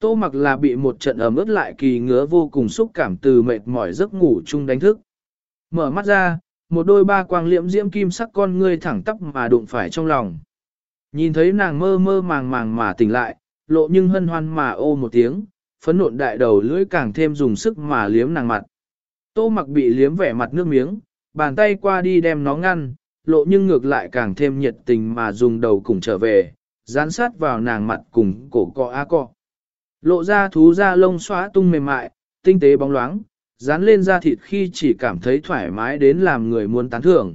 Tô mặc là bị một trận ẩm ướt lại kỳ ngứa vô cùng xúc cảm từ mệt mỏi giấc ngủ chung đánh thức. Mở mắt ra, một đôi ba quang liễm diễm kim sắc con ngươi thẳng tắp mà đụng phải trong lòng. Nhìn thấy nàng mơ mơ màng màng mà tỉnh lại, lộ nhưng hân hoan mà ô một tiếng, phấn nộn đại đầu lưỡi càng thêm dùng sức mà liếm nàng mặt. Tô mặc bị liếm vẻ mặt nước miếng, bàn tay qua đi đem nó ngăn, lộ nhưng ngược lại càng thêm nhiệt tình mà dùng đầu cùng trở về, dán sát vào nàng mặt cùng cổ cọ á cọ. Lộ ra thú da lông xóa tung mềm mại, tinh tế bóng loáng, dán lên da thịt khi chỉ cảm thấy thoải mái đến làm người muốn tán thưởng.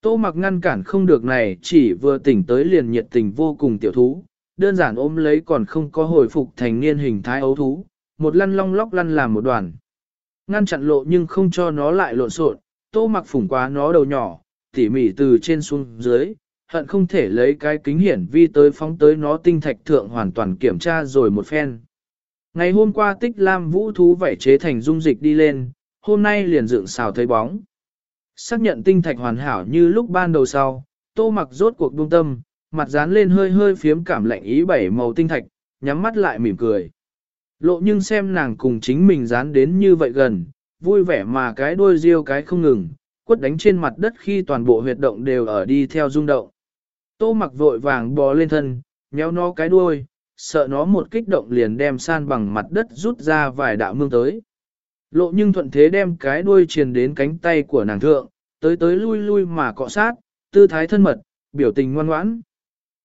Tô mặc ngăn cản không được này chỉ vừa tỉnh tới liền nhiệt tình vô cùng tiểu thú, đơn giản ôm lấy còn không có hồi phục thành niên hình thái ấu thú, một lăn long lóc lăn làm một đoàn. Ngăn chặn lộ nhưng không cho nó lại lộn xộn, tô mặc phủng quá nó đầu nhỏ, tỉ mỉ từ trên xuống dưới, hận không thể lấy cái kính hiển vi tới phóng tới nó tinh thạch thượng hoàn toàn kiểm tra rồi một phen. Ngày hôm qua tích lam vũ thú vảy chế thành dung dịch đi lên, hôm nay liền dựng xào thấy bóng. Xác nhận tinh thạch hoàn hảo như lúc ban đầu sau, tô mặc rốt cuộc buông tâm, mặt dán lên hơi hơi phiếm cảm lạnh ý bảy màu tinh thạch, nhắm mắt lại mỉm cười. Lộ nhưng xem nàng cùng chính mình dán đến như vậy gần, vui vẻ mà cái đôi riêu cái không ngừng, quất đánh trên mặt đất khi toàn bộ huyệt động đều ở đi theo rung động. Tô mặc vội vàng bò lên thân, nhéo nó cái đuôi, sợ nó một kích động liền đem san bằng mặt đất rút ra vài đạo mương tới. Lộ nhưng thuận thế đem cái đuôi truyền đến cánh tay của nàng thượng, tới tới lui lui mà cọ sát, tư thái thân mật, biểu tình ngoan ngoãn.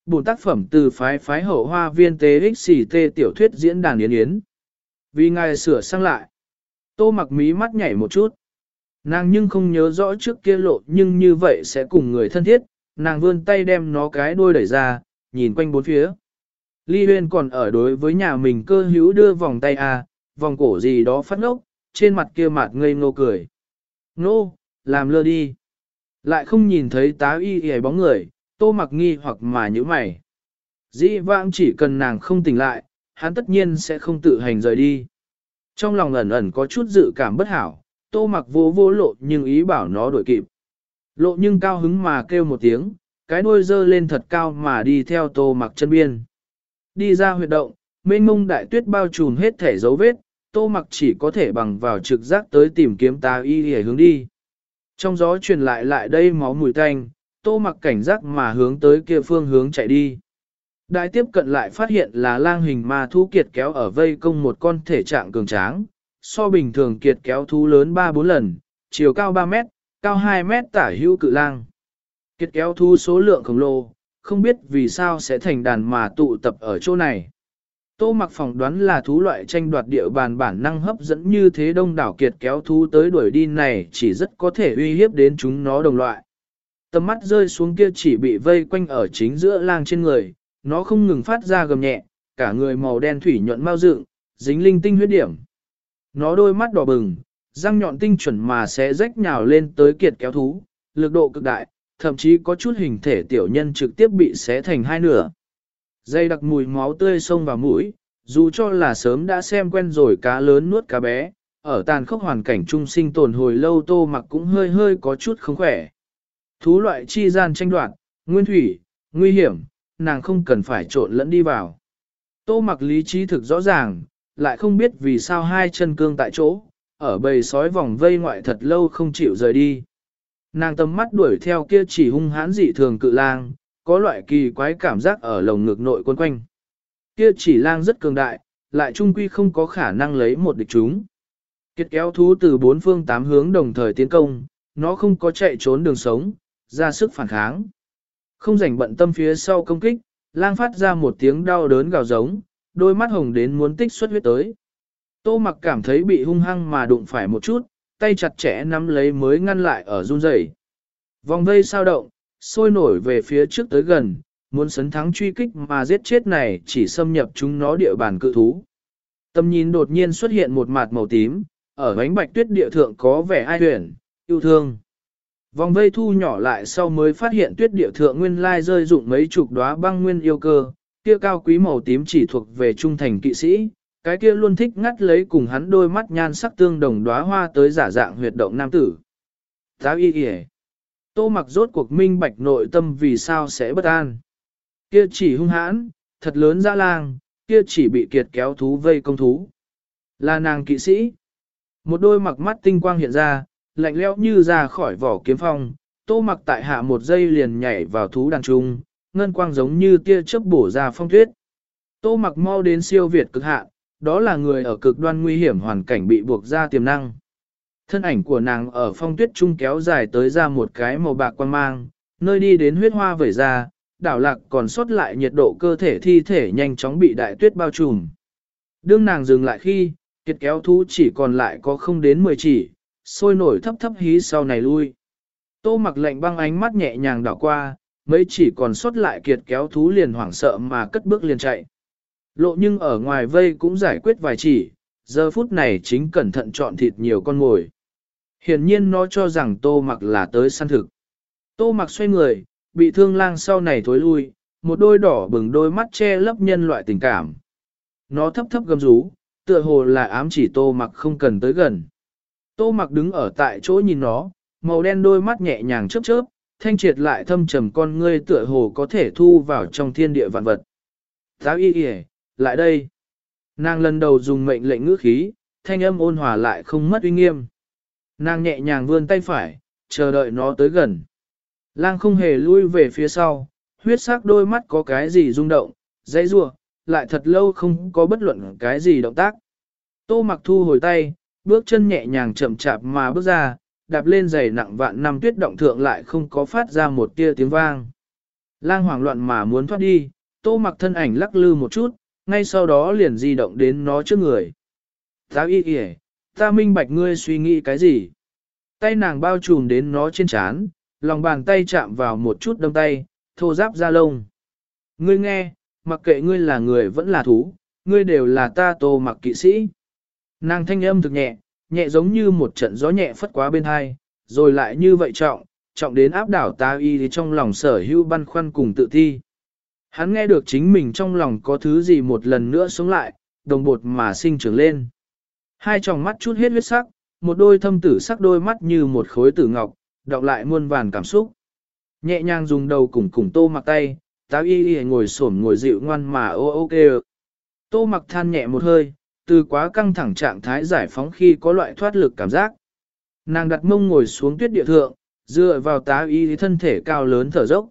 Bùn tác phẩm từ phái phái hậu hoa viên TXT tiểu thuyết diễn đàn yến yến. Vì ngài sửa sang lại, tô mặc mí mắt nhảy một chút. Nàng nhưng không nhớ rõ trước kia lộ nhưng như vậy sẽ cùng người thân thiết, nàng vươn tay đem nó cái đuôi đẩy ra, nhìn quanh bốn phía. Ly Huyên còn ở đối với nhà mình cơ hữu đưa vòng tay à, vòng cổ gì đó phát ngốc, trên mặt kia mặt ngây ngô cười. Nô, làm lơ đi. Lại không nhìn thấy tá y y bóng người, tô mặc nghi hoặc mà như mày. Dĩ vãng chỉ cần nàng không tỉnh lại, hắn tất nhiên sẽ không tự hành rời đi. Trong lòng ẩn ẩn có chút dự cảm bất hảo, tô mặc vô vô lộ nhưng ý bảo nó đổi kịp. Lộ nhưng cao hứng mà kêu một tiếng, cái đuôi dơ lên thật cao mà đi theo tô mặc chân biên. Đi ra huyệt động, mênh mông đại tuyết bao trùm hết thể dấu vết, tô mặc chỉ có thể bằng vào trực giác tới tìm kiếm ta y để hướng đi. Trong gió truyền lại lại đây máu mùi tanh, tô mặc cảnh giác mà hướng tới kia phương hướng chạy đi. Đại tiếp cận lại phát hiện là lang hình ma thú kiệt kéo ở vây công một con thể trạng cường tráng, so bình thường kiệt kéo thú lớn 3-4 lần, chiều cao 3 mét, cao 2 mét tả hữu cự lang. Kiệt kéo thú số lượng khổng lồ, không biết vì sao sẽ thành đàn mà tụ tập ở chỗ này. Tô mặc phỏng đoán là thú loại tranh đoạt địa bàn bản năng hấp dẫn như thế đông đảo kiệt kéo thú tới đuổi đi này chỉ rất có thể uy hiếp đến chúng nó đồng loại. Tầm mắt rơi xuống kia chỉ bị vây quanh ở chính giữa lang trên người, nó không ngừng phát ra gầm nhẹ, cả người màu đen thủy nhuận mau dựng, dính linh tinh huyết điểm. Nó đôi mắt đỏ bừng, răng nhọn tinh chuẩn mà sẽ rách nhào lên tới kiệt kéo thú, lực độ cực đại, thậm chí có chút hình thể tiểu nhân trực tiếp bị xé thành hai nửa. Dây đặc mùi máu tươi sông vào mũi, dù cho là sớm đã xem quen rồi cá lớn nuốt cá bé, ở tàn khốc hoàn cảnh trung sinh tồn hồi lâu tô mặc cũng hơi hơi có chút không khỏe. Thú loại chi gian tranh đoạt, nguyên thủy, nguy hiểm, nàng không cần phải trộn lẫn đi vào. Tô mặc lý trí thực rõ ràng, lại không biết vì sao hai chân cương tại chỗ, ở bầy sói vòng vây ngoại thật lâu không chịu rời đi. Nàng tầm mắt đuổi theo kia chỉ hung hãn dị thường cự lang, có loại kỳ quái cảm giác ở lồng ngực nội quân quanh. Kia chỉ lang rất cường đại, lại trung quy không có khả năng lấy một địch chúng. Kiệt kéo thú từ bốn phương tám hướng đồng thời tiến công, nó không có chạy trốn đường sống, ra sức phản kháng. Không rảnh bận tâm phía sau công kích, lang phát ra một tiếng đau đớn gào giống, đôi mắt hồng đến muốn tích xuất huyết tới. Tô mặc cảm thấy bị hung hăng mà đụng phải một chút, tay chặt chẽ nắm lấy mới ngăn lại ở run rẩy. Vòng vây sao động, sôi nổi về phía trước tới gần, muốn sấn thắng truy kích mà giết chết này chỉ xâm nhập chúng nó địa bàn cự thú. Tầm nhìn đột nhiên xuất hiện một mặt màu tím, ở bánh bạch tuyết địa thượng có vẻ ai huyền, yêu thương. Vòng vây thu nhỏ lại sau mới phát hiện tuyết địa thượng nguyên lai rơi dụng mấy chục đóa băng nguyên yêu cơ, kia cao quý màu tím chỉ thuộc về trung thành kỵ sĩ, cái kia luôn thích ngắt lấy cùng hắn đôi mắt nhan sắc tương đồng đóa hoa tới giả dạng huyệt động nam tử. Tá y kìa. Tô mặc rốt cuộc minh bạch nội tâm vì sao sẽ bất an. Kia chỉ hung hãn, thật lớn ra lang, kia kia chỉ bị kiệt kéo thú vây công thú. Là nàng kỵ sĩ. Một đôi mặc mắt tinh quang hiện ra, lạnh lẽo như ra khỏi vỏ kiếm phong, tô mặc tại hạ một giây liền nhảy vào thú đàn trung, ngân quang giống như tia chớp bổ ra phong tuyết. Tô mặc mau đến siêu việt cực hạn, đó là người ở cực đoan nguy hiểm hoàn cảnh bị buộc ra tiềm năng. Thân ảnh của nàng ở phong tuyết trung kéo dài tới ra một cái màu bạc quan mang, nơi đi đến huyết hoa vẩy ra, đảo lạc còn sót lại nhiệt độ cơ thể thi thể nhanh chóng bị đại tuyết bao trùm. Đương nàng dừng lại khi, kiệt kéo thú chỉ còn lại có không đến 10 chỉ, sôi nổi thấp thấp hí sau này lui. Tô mặc lệnh băng ánh mắt nhẹ nhàng đảo qua, mấy chỉ còn sót lại kiệt kéo thú liền hoảng sợ mà cất bước liền chạy. Lộ nhưng ở ngoài vây cũng giải quyết vài chỉ, giờ phút này chính cẩn thận chọn thịt nhiều con mồi. Hiển nhiên nó cho rằng tô mặc là tới săn thực. Tô mặc xoay người, bị thương lang sau này thối lui, một đôi đỏ bừng đôi mắt che lấp nhân loại tình cảm. Nó thấp thấp gầm rú, tựa hồ là ám chỉ tô mặc không cần tới gần. Tô mặc đứng ở tại chỗ nhìn nó, màu đen đôi mắt nhẹ nhàng chớp chớp, thanh triệt lại thâm trầm con ngươi tựa hồ có thể thu vào trong thiên địa vạn vật. Giáo y y, lại đây. Nàng lần đầu dùng mệnh lệnh ngữ khí, thanh âm ôn hòa lại không mất uy nghiêm. Nàng nhẹ nhàng vươn tay phải, chờ đợi nó tới gần. Lang không hề lui về phía sau, huyết sắc đôi mắt có cái gì rung động, dãy rua, lại thật lâu không có bất luận cái gì động tác. Tô mặc thu hồi tay, bước chân nhẹ nhàng chậm chạp mà bước ra, đạp lên giày nặng vạn năm tuyết động thượng lại không có phát ra một tia tiếng vang. Lang hoảng loạn mà muốn thoát đi, tô mặc thân ảnh lắc lư một chút, ngay sau đó liền di động đến nó trước người. Ta y kìa, ta minh bạch ngươi suy nghĩ cái gì? Tay nàng bao trùm đến nó trên chán, lòng bàn tay chạm vào một chút đâm tay, thô giáp ra lông. Ngươi nghe, mặc kệ ngươi là người vẫn là thú, ngươi đều là ta tô mặc kỵ sĩ. Nàng thanh âm thực nhẹ, nhẹ giống như một trận gió nhẹ phất quá bên hai, rồi lại như vậy trọng, trọng đến áp đảo ta y thì trong lòng sở hữu băn khoăn cùng tự thi. Hắn nghe được chính mình trong lòng có thứ gì một lần nữa sống lại, đồng bột mà sinh trưởng lên. Hai tròng mắt chút hết huyết sắc, một đôi thâm tử sắc đôi mắt như một khối tử ngọc, đọc lại muôn vàn cảm xúc. Nhẹ nhàng dùng đầu cùng cùng tô mặc tay, táo y y ngồi xổm ngồi dịu ngoan mà ô ô kê Tô mặc than nhẹ một hơi, từ quá căng thẳng trạng thái giải phóng khi có loại thoát lực cảm giác. Nàng đặt mông ngồi xuống tuyết địa thượng, dựa vào tá y thân thể cao lớn thở dốc.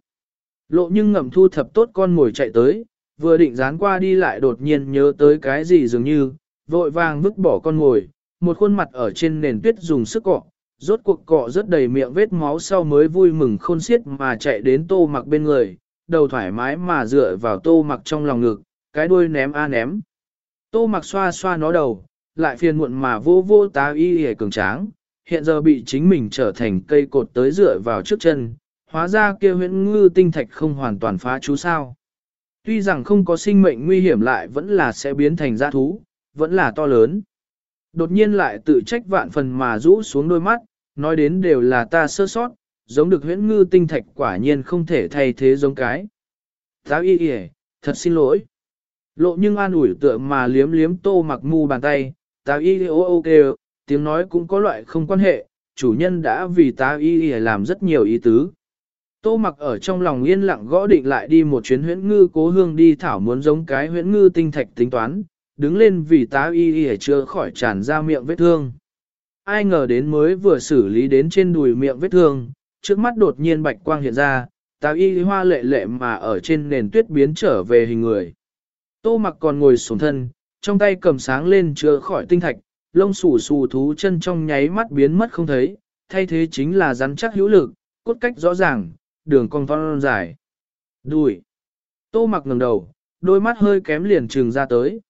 Lộ nhưng ngầm thu thập tốt con ngồi chạy tới, vừa định dán qua đi lại đột nhiên nhớ tới cái gì dường như, vội vàng vứt bỏ con ngồi, một khuôn mặt ở trên nền tuyết dùng sức cọ, rốt cuộc cọ rất đầy miệng vết máu sau mới vui mừng khôn xiết mà chạy đến tô mặc bên người, đầu thoải mái mà dựa vào tô mặc trong lòng ngực, cái đuôi ném a ném. Tô mặc xoa xoa nó đầu, lại phiền muộn mà vô vô tá y hề cường tráng, hiện giờ bị chính mình trở thành cây cột tới dựa vào trước chân, hóa ra kia huyễn ngư tinh thạch không hoàn toàn phá chú sao. Tuy rằng không có sinh mệnh nguy hiểm lại vẫn là sẽ biến thành giã thú, vẫn là to lớn. Đột nhiên lại tự trách vạn phần mà rũ xuống đôi mắt, nói đến đều là ta sơ sót, giống được huyễn ngư tinh thạch quả nhiên không thể thay thế giống cái. Giáo y Y, thật xin lỗi. Lộ nhưng an ủi tựa mà liếm liếm tô mặc mu bàn tay, táo y ô ô kêu, tiếng nói cũng có loại không quan hệ, chủ nhân đã vì táo y làm rất nhiều ý tứ. Tô mặc ở trong lòng yên lặng gõ định lại đi một chuyến huyễn ngư cố hương đi thảo muốn giống cái huyễn ngư tinh thạch tính toán, đứng lên vì tá y y chưa khỏi tràn ra miệng vết thương. Ai ngờ đến mới vừa xử lý đến trên đùi miệng vết thương, trước mắt đột nhiên bạch quang hiện ra, tá y hoa lệ lệ mà ở trên nền tuyết biến trở về hình người. Tô mặc còn ngồi xuống thân, trong tay cầm sáng lên chưa khỏi tinh thạch, lông xù xù thú chân trong nháy mắt biến mất không thấy, thay thế chính là rắn chắc hữu lực, cốt cách rõ ràng, đường cong thon dài. Đùi. Tô mặc ngẩng đầu, đôi mắt hơi kém liền trừng ra tới.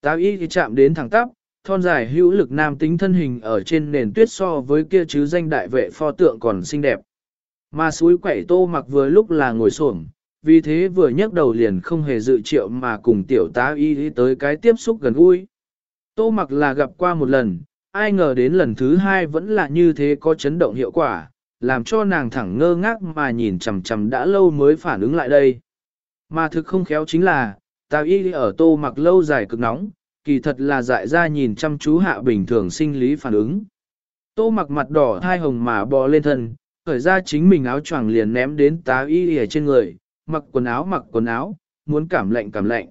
Táo y thì chạm đến thẳng tắp, thon dài hữu lực nam tính thân hình ở trên nền tuyết so với kia chứ danh đại vệ pho tượng còn xinh đẹp. Mà suối quẩy tô mặc vừa lúc là ngồi xổm, vì thế vừa nhấc đầu liền không hề dự triệu mà cùng tiểu tá y tới cái tiếp xúc gần gũi. Tô mặc là gặp qua một lần, ai ngờ đến lần thứ hai vẫn là như thế có chấn động hiệu quả, làm cho nàng thẳng ngơ ngác mà nhìn chằm chằm đã lâu mới phản ứng lại đây. Mà thực không khéo chính là, tào y ở tô mặc lâu dài cực nóng, kỳ thật là dại ra nhìn chăm chú hạ bình thường sinh lý phản ứng. Tô mặc mặt đỏ thai hồng mà bò lên thân, khởi ra chính mình áo choàng liền ném đến tá y ở trên người, mặc quần áo mặc quần áo, muốn cảm lạnh cảm lạnh.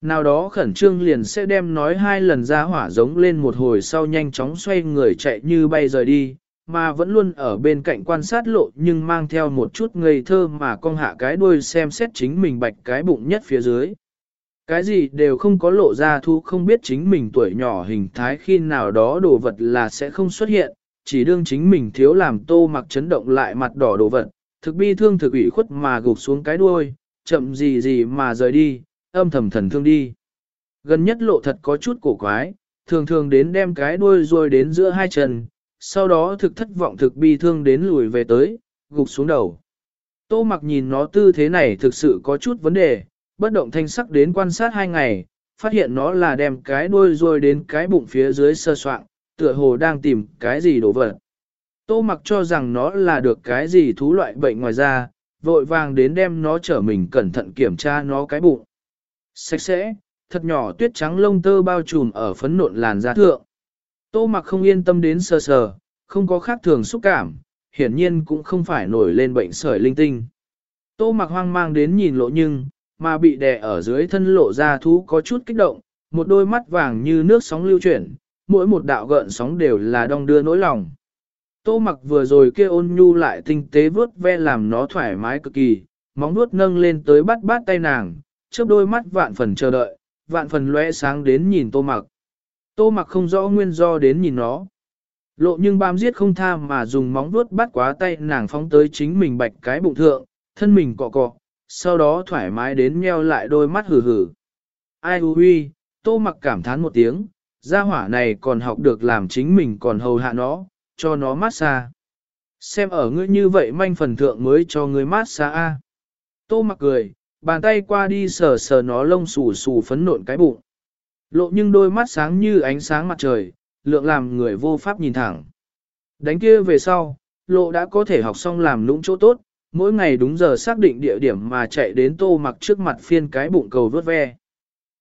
Nào đó khẩn trương liền sẽ đem nói hai lần ra hỏa giống lên một hồi sau nhanh chóng xoay người chạy như bay rời đi, mà vẫn luôn ở bên cạnh quan sát lộ nhưng mang theo một chút ngây thơ mà con hạ cái đuôi xem xét chính mình bạch cái bụng nhất phía dưới. Cái gì đều không có lộ ra thu không biết chính mình tuổi nhỏ hình thái khi nào đó đồ vật là sẽ không xuất hiện, chỉ đương chính mình thiếu làm tô mặc chấn động lại mặt đỏ đồ vật, thực bi thương thực ủy khuất mà gục xuống cái đuôi, chậm gì gì mà rời đi, âm thầm thần thương đi. Gần nhất lộ thật có chút cổ quái, thường thường đến đem cái đuôi rồi đến giữa hai chân, sau đó thực thất vọng thực bi thương đến lùi về tới, gục xuống đầu. Tô mặc nhìn nó tư thế này thực sự có chút vấn đề, bất động thanh sắc đến quan sát hai ngày, phát hiện nó là đem cái đuôi rồi đến cái bụng phía dưới sơ soạn, tựa hồ đang tìm cái gì đổ vật. Tô mặc cho rằng nó là được cái gì thú loại bệnh ngoài da, vội vàng đến đem nó trở mình cẩn thận kiểm tra nó cái bụng. Sạch sẽ, thật nhỏ tuyết trắng lông tơ bao trùm ở phấn nộn làn da thượng. Tô mặc không yên tâm đến sờ sờ, không có khác thường xúc cảm, hiển nhiên cũng không phải nổi lên bệnh sởi linh tinh. Tô mặc hoang mang đến nhìn lộ nhưng, mà bị đè ở dưới thân lộ ra thú có chút kích động, một đôi mắt vàng như nước sóng lưu chuyển, mỗi một đạo gợn sóng đều là đong đưa nỗi lòng. Tô mặc vừa rồi kia ôn nhu lại tinh tế vuốt ve làm nó thoải mái cực kỳ, móng vuốt nâng lên tới bắt bát tay nàng, chớp đôi mắt vạn phần chờ đợi, vạn phần lóe sáng đến nhìn tô mặc. Tô mặc không rõ nguyên do đến nhìn nó. Lộ nhưng bám giết không tha mà dùng móng vuốt bắt quá tay nàng phóng tới chính mình bạch cái bụng thượng, thân mình cọ cọ, sau đó thoải mái đến nheo lại đôi mắt hử hử. Ai hư huy, tô mặc cảm thán một tiếng, gia hỏa này còn học được làm chính mình còn hầu hạ nó, cho nó mát xa. Xem ở ngươi như vậy manh phần thượng mới cho ngươi mát xa a. Tô mặc cười, bàn tay qua đi sờ sờ nó lông xù xù phấn nộn cái bụng. Lộ nhưng đôi mắt sáng như ánh sáng mặt trời, lượng làm người vô pháp nhìn thẳng. Đánh kia về sau, lộ đã có thể học xong làm lũng chỗ tốt, mỗi ngày đúng giờ xác định địa điểm mà chạy đến tô mặc trước mặt phiên cái bụng cầu vớt ve.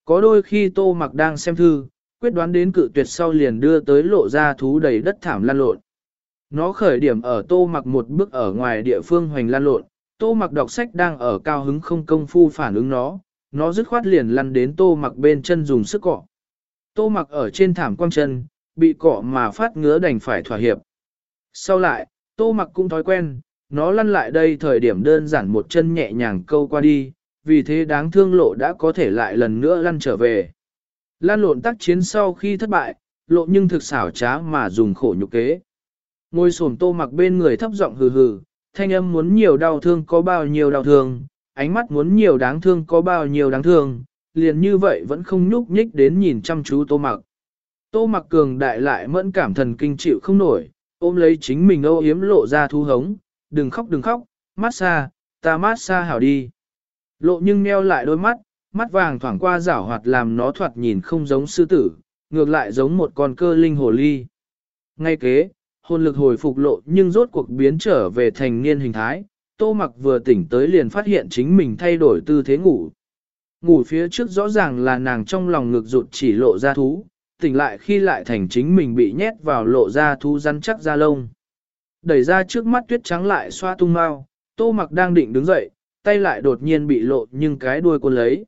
Có đôi khi tô mặc đang xem thư, quyết đoán đến cự tuyệt sau liền đưa tới lộ ra thú đầy đất thảm lan lộn. Nó khởi điểm ở tô mặc một bước ở ngoài địa phương hoành lan lộn, tô mặc đọc sách đang ở cao hứng không công phu phản ứng nó, nó dứt khoát liền lăn đến tô mặc bên chân dùng sức cọ. Tô mặc ở trên thảm quang chân, bị cọ mà phát ngứa đành phải thỏa hiệp. Sau lại, tô mặc cũng thói quen, nó lăn lại đây thời điểm đơn giản một chân nhẹ nhàng câu qua đi, vì thế đáng thương lộ đã có thể lại lần nữa lăn trở về. Lan lộn tác chiến sau khi thất bại, lộ nhưng thực xảo trá mà dùng khổ nhục kế. Ngồi sổm tô mặc bên người thấp giọng hừ hừ, thanh âm muốn nhiều đau thương có bao nhiêu đau thương, ánh mắt muốn nhiều đáng thương có bao nhiêu đáng thương, liền như vậy vẫn không nhúc nhích đến nhìn chăm chú tô mặc. Tô mặc cường đại lại mẫn cảm thần kinh chịu không nổi, ôm lấy chính mình âu yếm lộ ra thu hống, đừng khóc đừng khóc, mát xa, ta mát xa hảo đi. Lộ nhưng meo lại đôi mắt, mắt vàng thoảng qua rảo hoạt làm nó thoạt nhìn không giống sư tử, ngược lại giống một con cơ linh hồ ly. Ngay kế, hồn lực hồi phục lộ nhưng rốt cuộc biến trở về thành niên hình thái, tô mặc vừa tỉnh tới liền phát hiện chính mình thay đổi tư thế ngủ. Ngủ phía trước rõ ràng là nàng trong lòng ngực rụt chỉ lộ ra thú, tỉnh lại khi lại thành chính mình bị nhét vào lộ ra thú rắn chắc da lông. Đẩy ra trước mắt tuyết trắng lại xoa tung mau, tô mặc đang định đứng dậy, tay lại đột nhiên bị lộ nhưng cái đuôi cuốn lấy.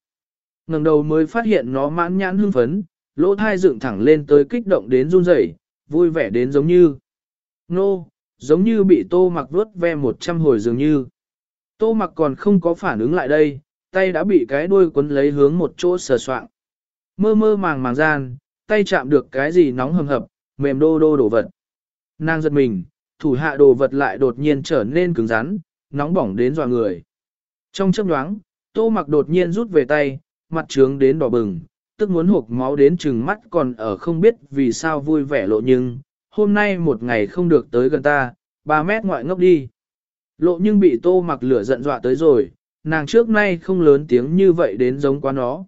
ngẩng đầu mới phát hiện nó mãn nhãn hưng phấn, lỗ thai dựng thẳng lên tới kích động đến run rẩy, vui vẻ đến giống như. Nô, giống như bị tô mặc vuốt ve một trăm hồi dường như. Tô mặc còn không có phản ứng lại đây, tay đã bị cái đuôi cuốn lấy hướng một chỗ sờ soạng. Mơ mơ màng màng gian, tay chạm được cái gì nóng hầm hập, mềm đô đô đổ vật. Nàng giật mình, thủ hạ đồ vật lại đột nhiên trở nên cứng rắn, nóng bỏng đến dọa người. Trong chớp nhoáng, tô mặc đột nhiên rút về tay, mặt trướng đến đỏ bừng, tức muốn hộp máu đến chừng mắt còn ở không biết vì sao vui vẻ lộ nhưng, hôm nay một ngày không được tới gần ta, 3 mét ngoại ngốc đi. Lộ nhưng bị tô mặc lửa giận dọa tới rồi, nàng trước nay không lớn tiếng như vậy đến giống quá nó.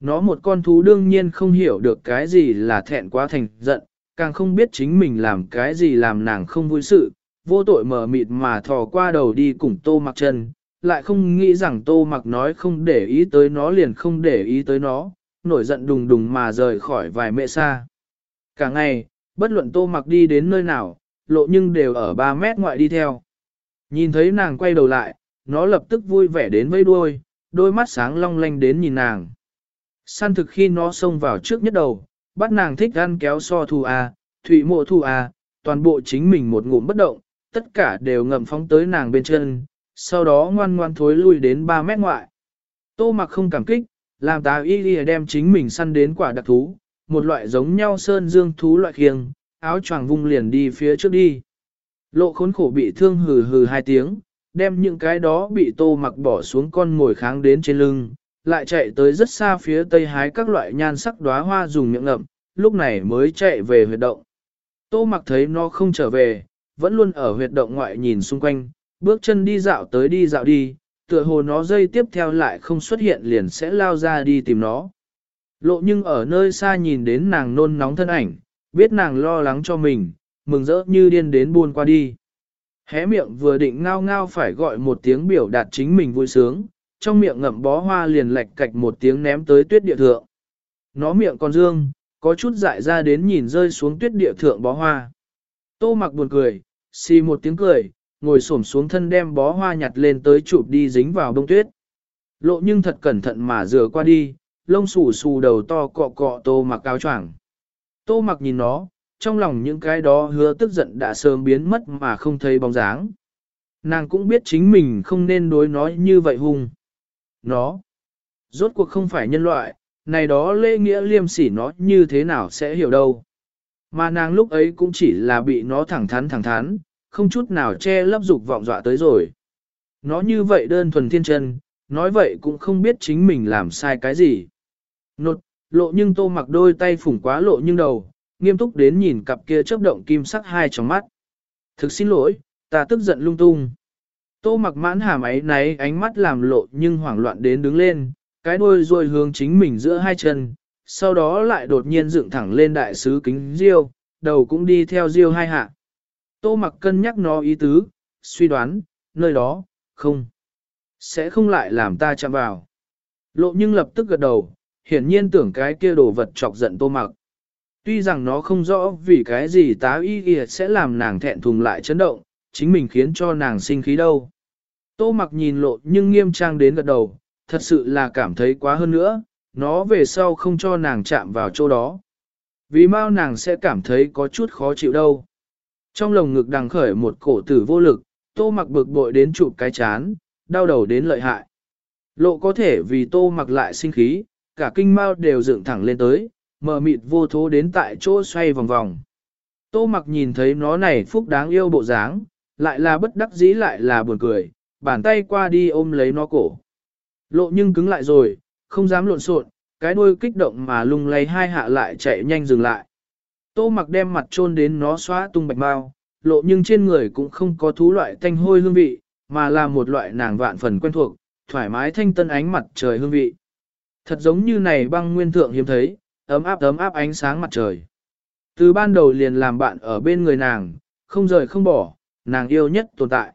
Nó một con thú đương nhiên không hiểu được cái gì là thẹn quá thành giận, càng không biết chính mình làm cái gì làm nàng không vui sự, vô tội mở mịt mà thò qua đầu đi cùng tô mặc chân, lại không nghĩ rằng tô mặc nói không để ý tới nó liền không để ý tới nó, nổi giận đùng đùng mà rời khỏi vài mẹ xa. Cả ngày, bất luận tô mặc đi đến nơi nào, lộ nhưng đều ở 3 mét ngoại đi theo. Nhìn thấy nàng quay đầu lại, nó lập tức vui vẻ đến vây đuôi, đôi mắt sáng long lanh đến nhìn nàng. Săn thực khi nó xông vào trước nhất đầu, bắt nàng thích ăn kéo so thu à, thủy mộ thu à, toàn bộ chính mình một ngụm bất động, tất cả đều ngầm phóng tới nàng bên chân, sau đó ngoan ngoan thối lui đến 3 mét ngoại. Tô mặc không cảm kích, làm tà y đem chính mình săn đến quả đặc thú, một loại giống nhau sơn dương thú loại khiêng, áo choàng vung liền đi phía trước đi. Lộ khốn khổ bị thương hừ hừ hai tiếng, đem những cái đó bị tô mặc bỏ xuống con ngồi kháng đến trên lưng, lại chạy tới rất xa phía tây hái các loại nhan sắc đóa hoa dùng miệng ngậm, lúc này mới chạy về huyệt động. Tô mặc thấy nó không trở về, vẫn luôn ở huyệt động ngoại nhìn xung quanh, bước chân đi dạo tới đi dạo đi, tựa hồ nó dây tiếp theo lại không xuất hiện liền sẽ lao ra đi tìm nó. Lộ nhưng ở nơi xa nhìn đến nàng nôn nóng thân ảnh, biết nàng lo lắng cho mình, mừng rỡ như điên đến buôn qua đi. Hé miệng vừa định ngao ngao phải gọi một tiếng biểu đạt chính mình vui sướng, trong miệng ngậm bó hoa liền lệch cạch một tiếng ném tới tuyết địa thượng. Nó miệng còn dương, có chút dại ra đến nhìn rơi xuống tuyết địa thượng bó hoa. Tô mặc buồn cười, xì một tiếng cười, ngồi xổm xuống thân đem bó hoa nhặt lên tới chụp đi dính vào bông tuyết. Lộ nhưng thật cẩn thận mà rửa qua đi, lông xù xù đầu to cọ cọ tô mặc áo choàng. Tô mặc nhìn nó, trong lòng những cái đó hứa tức giận đã sớm biến mất mà không thấy bóng dáng. Nàng cũng biết chính mình không nên đối nó như vậy hung. Nó, rốt cuộc không phải nhân loại, này đó lễ nghĩa liêm sỉ nó như thế nào sẽ hiểu đâu. Mà nàng lúc ấy cũng chỉ là bị nó thẳng thắn thẳng thắn, không chút nào che lấp dục vọng dọa tới rồi. Nó như vậy đơn thuần thiên chân, nói vậy cũng không biết chính mình làm sai cái gì. Nột, lộ nhưng tô mặc đôi tay phủng quá lộ nhưng đầu, nghiêm túc đến nhìn cặp kia chớp động kim sắc hai trong mắt. Thực xin lỗi, ta tức giận lung tung. Tô mặc mãn hàm ấy náy ánh mắt làm lộ nhưng hoảng loạn đến đứng lên, cái đuôi ruồi hướng chính mình giữa hai chân, sau đó lại đột nhiên dựng thẳng lên đại sứ kính diêu, đầu cũng đi theo diêu hai hạ. Tô mặc cân nhắc nó ý tứ, suy đoán, nơi đó, không, sẽ không lại làm ta chạm vào. Lộ nhưng lập tức gật đầu, hiển nhiên tưởng cái kia đồ vật chọc giận tô mặc. Tuy rằng nó không rõ vì cái gì tá y y sẽ làm nàng thẹn thùng lại chấn động, chính mình khiến cho nàng sinh khí đâu. Tô mặc nhìn lộ nhưng nghiêm trang đến gật đầu, thật sự là cảm thấy quá hơn nữa, nó về sau không cho nàng chạm vào chỗ đó. Vì mau nàng sẽ cảm thấy có chút khó chịu đâu. Trong lồng ngực đằng khởi một cổ tử vô lực, tô mặc bực bội đến chụp cái chán, đau đầu đến lợi hại. Lộ có thể vì tô mặc lại sinh khí, cả kinh mau đều dựng thẳng lên tới, mờ mịt vô thố đến tại chỗ xoay vòng vòng. Tô mặc nhìn thấy nó này phúc đáng yêu bộ dáng, lại là bất đắc dĩ lại là buồn cười, bàn tay qua đi ôm lấy nó cổ. Lộ nhưng cứng lại rồi, không dám lộn xộn, cái đuôi kích động mà lung lay hai hạ lại chạy nhanh dừng lại. Tô mặc đem mặt trôn đến nó xóa tung bạch mau, lộ nhưng trên người cũng không có thú loại thanh hôi hương vị, mà là một loại nàng vạn phần quen thuộc, thoải mái thanh tân ánh mặt trời hương vị. Thật giống như này băng nguyên thượng hiếm thấy, ấm áp ấm áp ánh sáng mặt trời. Từ ban đầu liền làm bạn ở bên người nàng, không rời không bỏ, nàng yêu nhất tồn tại.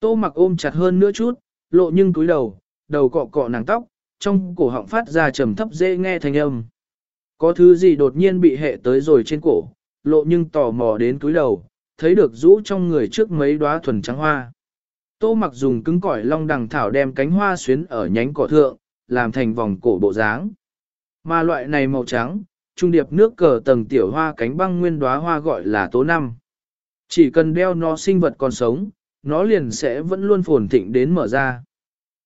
Tô mặc ôm chặt hơn nữa chút, lộ nhưng túi đầu, đầu cọ cọ nàng tóc, trong cổ họng phát ra trầm thấp dễ nghe thành âm. Có thứ gì đột nhiên bị hệ tới rồi trên cổ, lộ nhưng tò mò đến túi đầu, thấy được rũ trong người trước mấy đóa thuần trắng hoa. Tô mặc dùng cứng cỏi long đằng thảo đem cánh hoa xuyến ở nhánh cỏ thượng, làm thành vòng cổ bộ dáng. Mà loại này màu trắng, trung điệp nước cờ tầng tiểu hoa cánh băng nguyên đóa hoa gọi là tố năm. Chỉ cần đeo nó sinh vật còn sống, nó liền sẽ vẫn luôn phồn thịnh đến mở ra.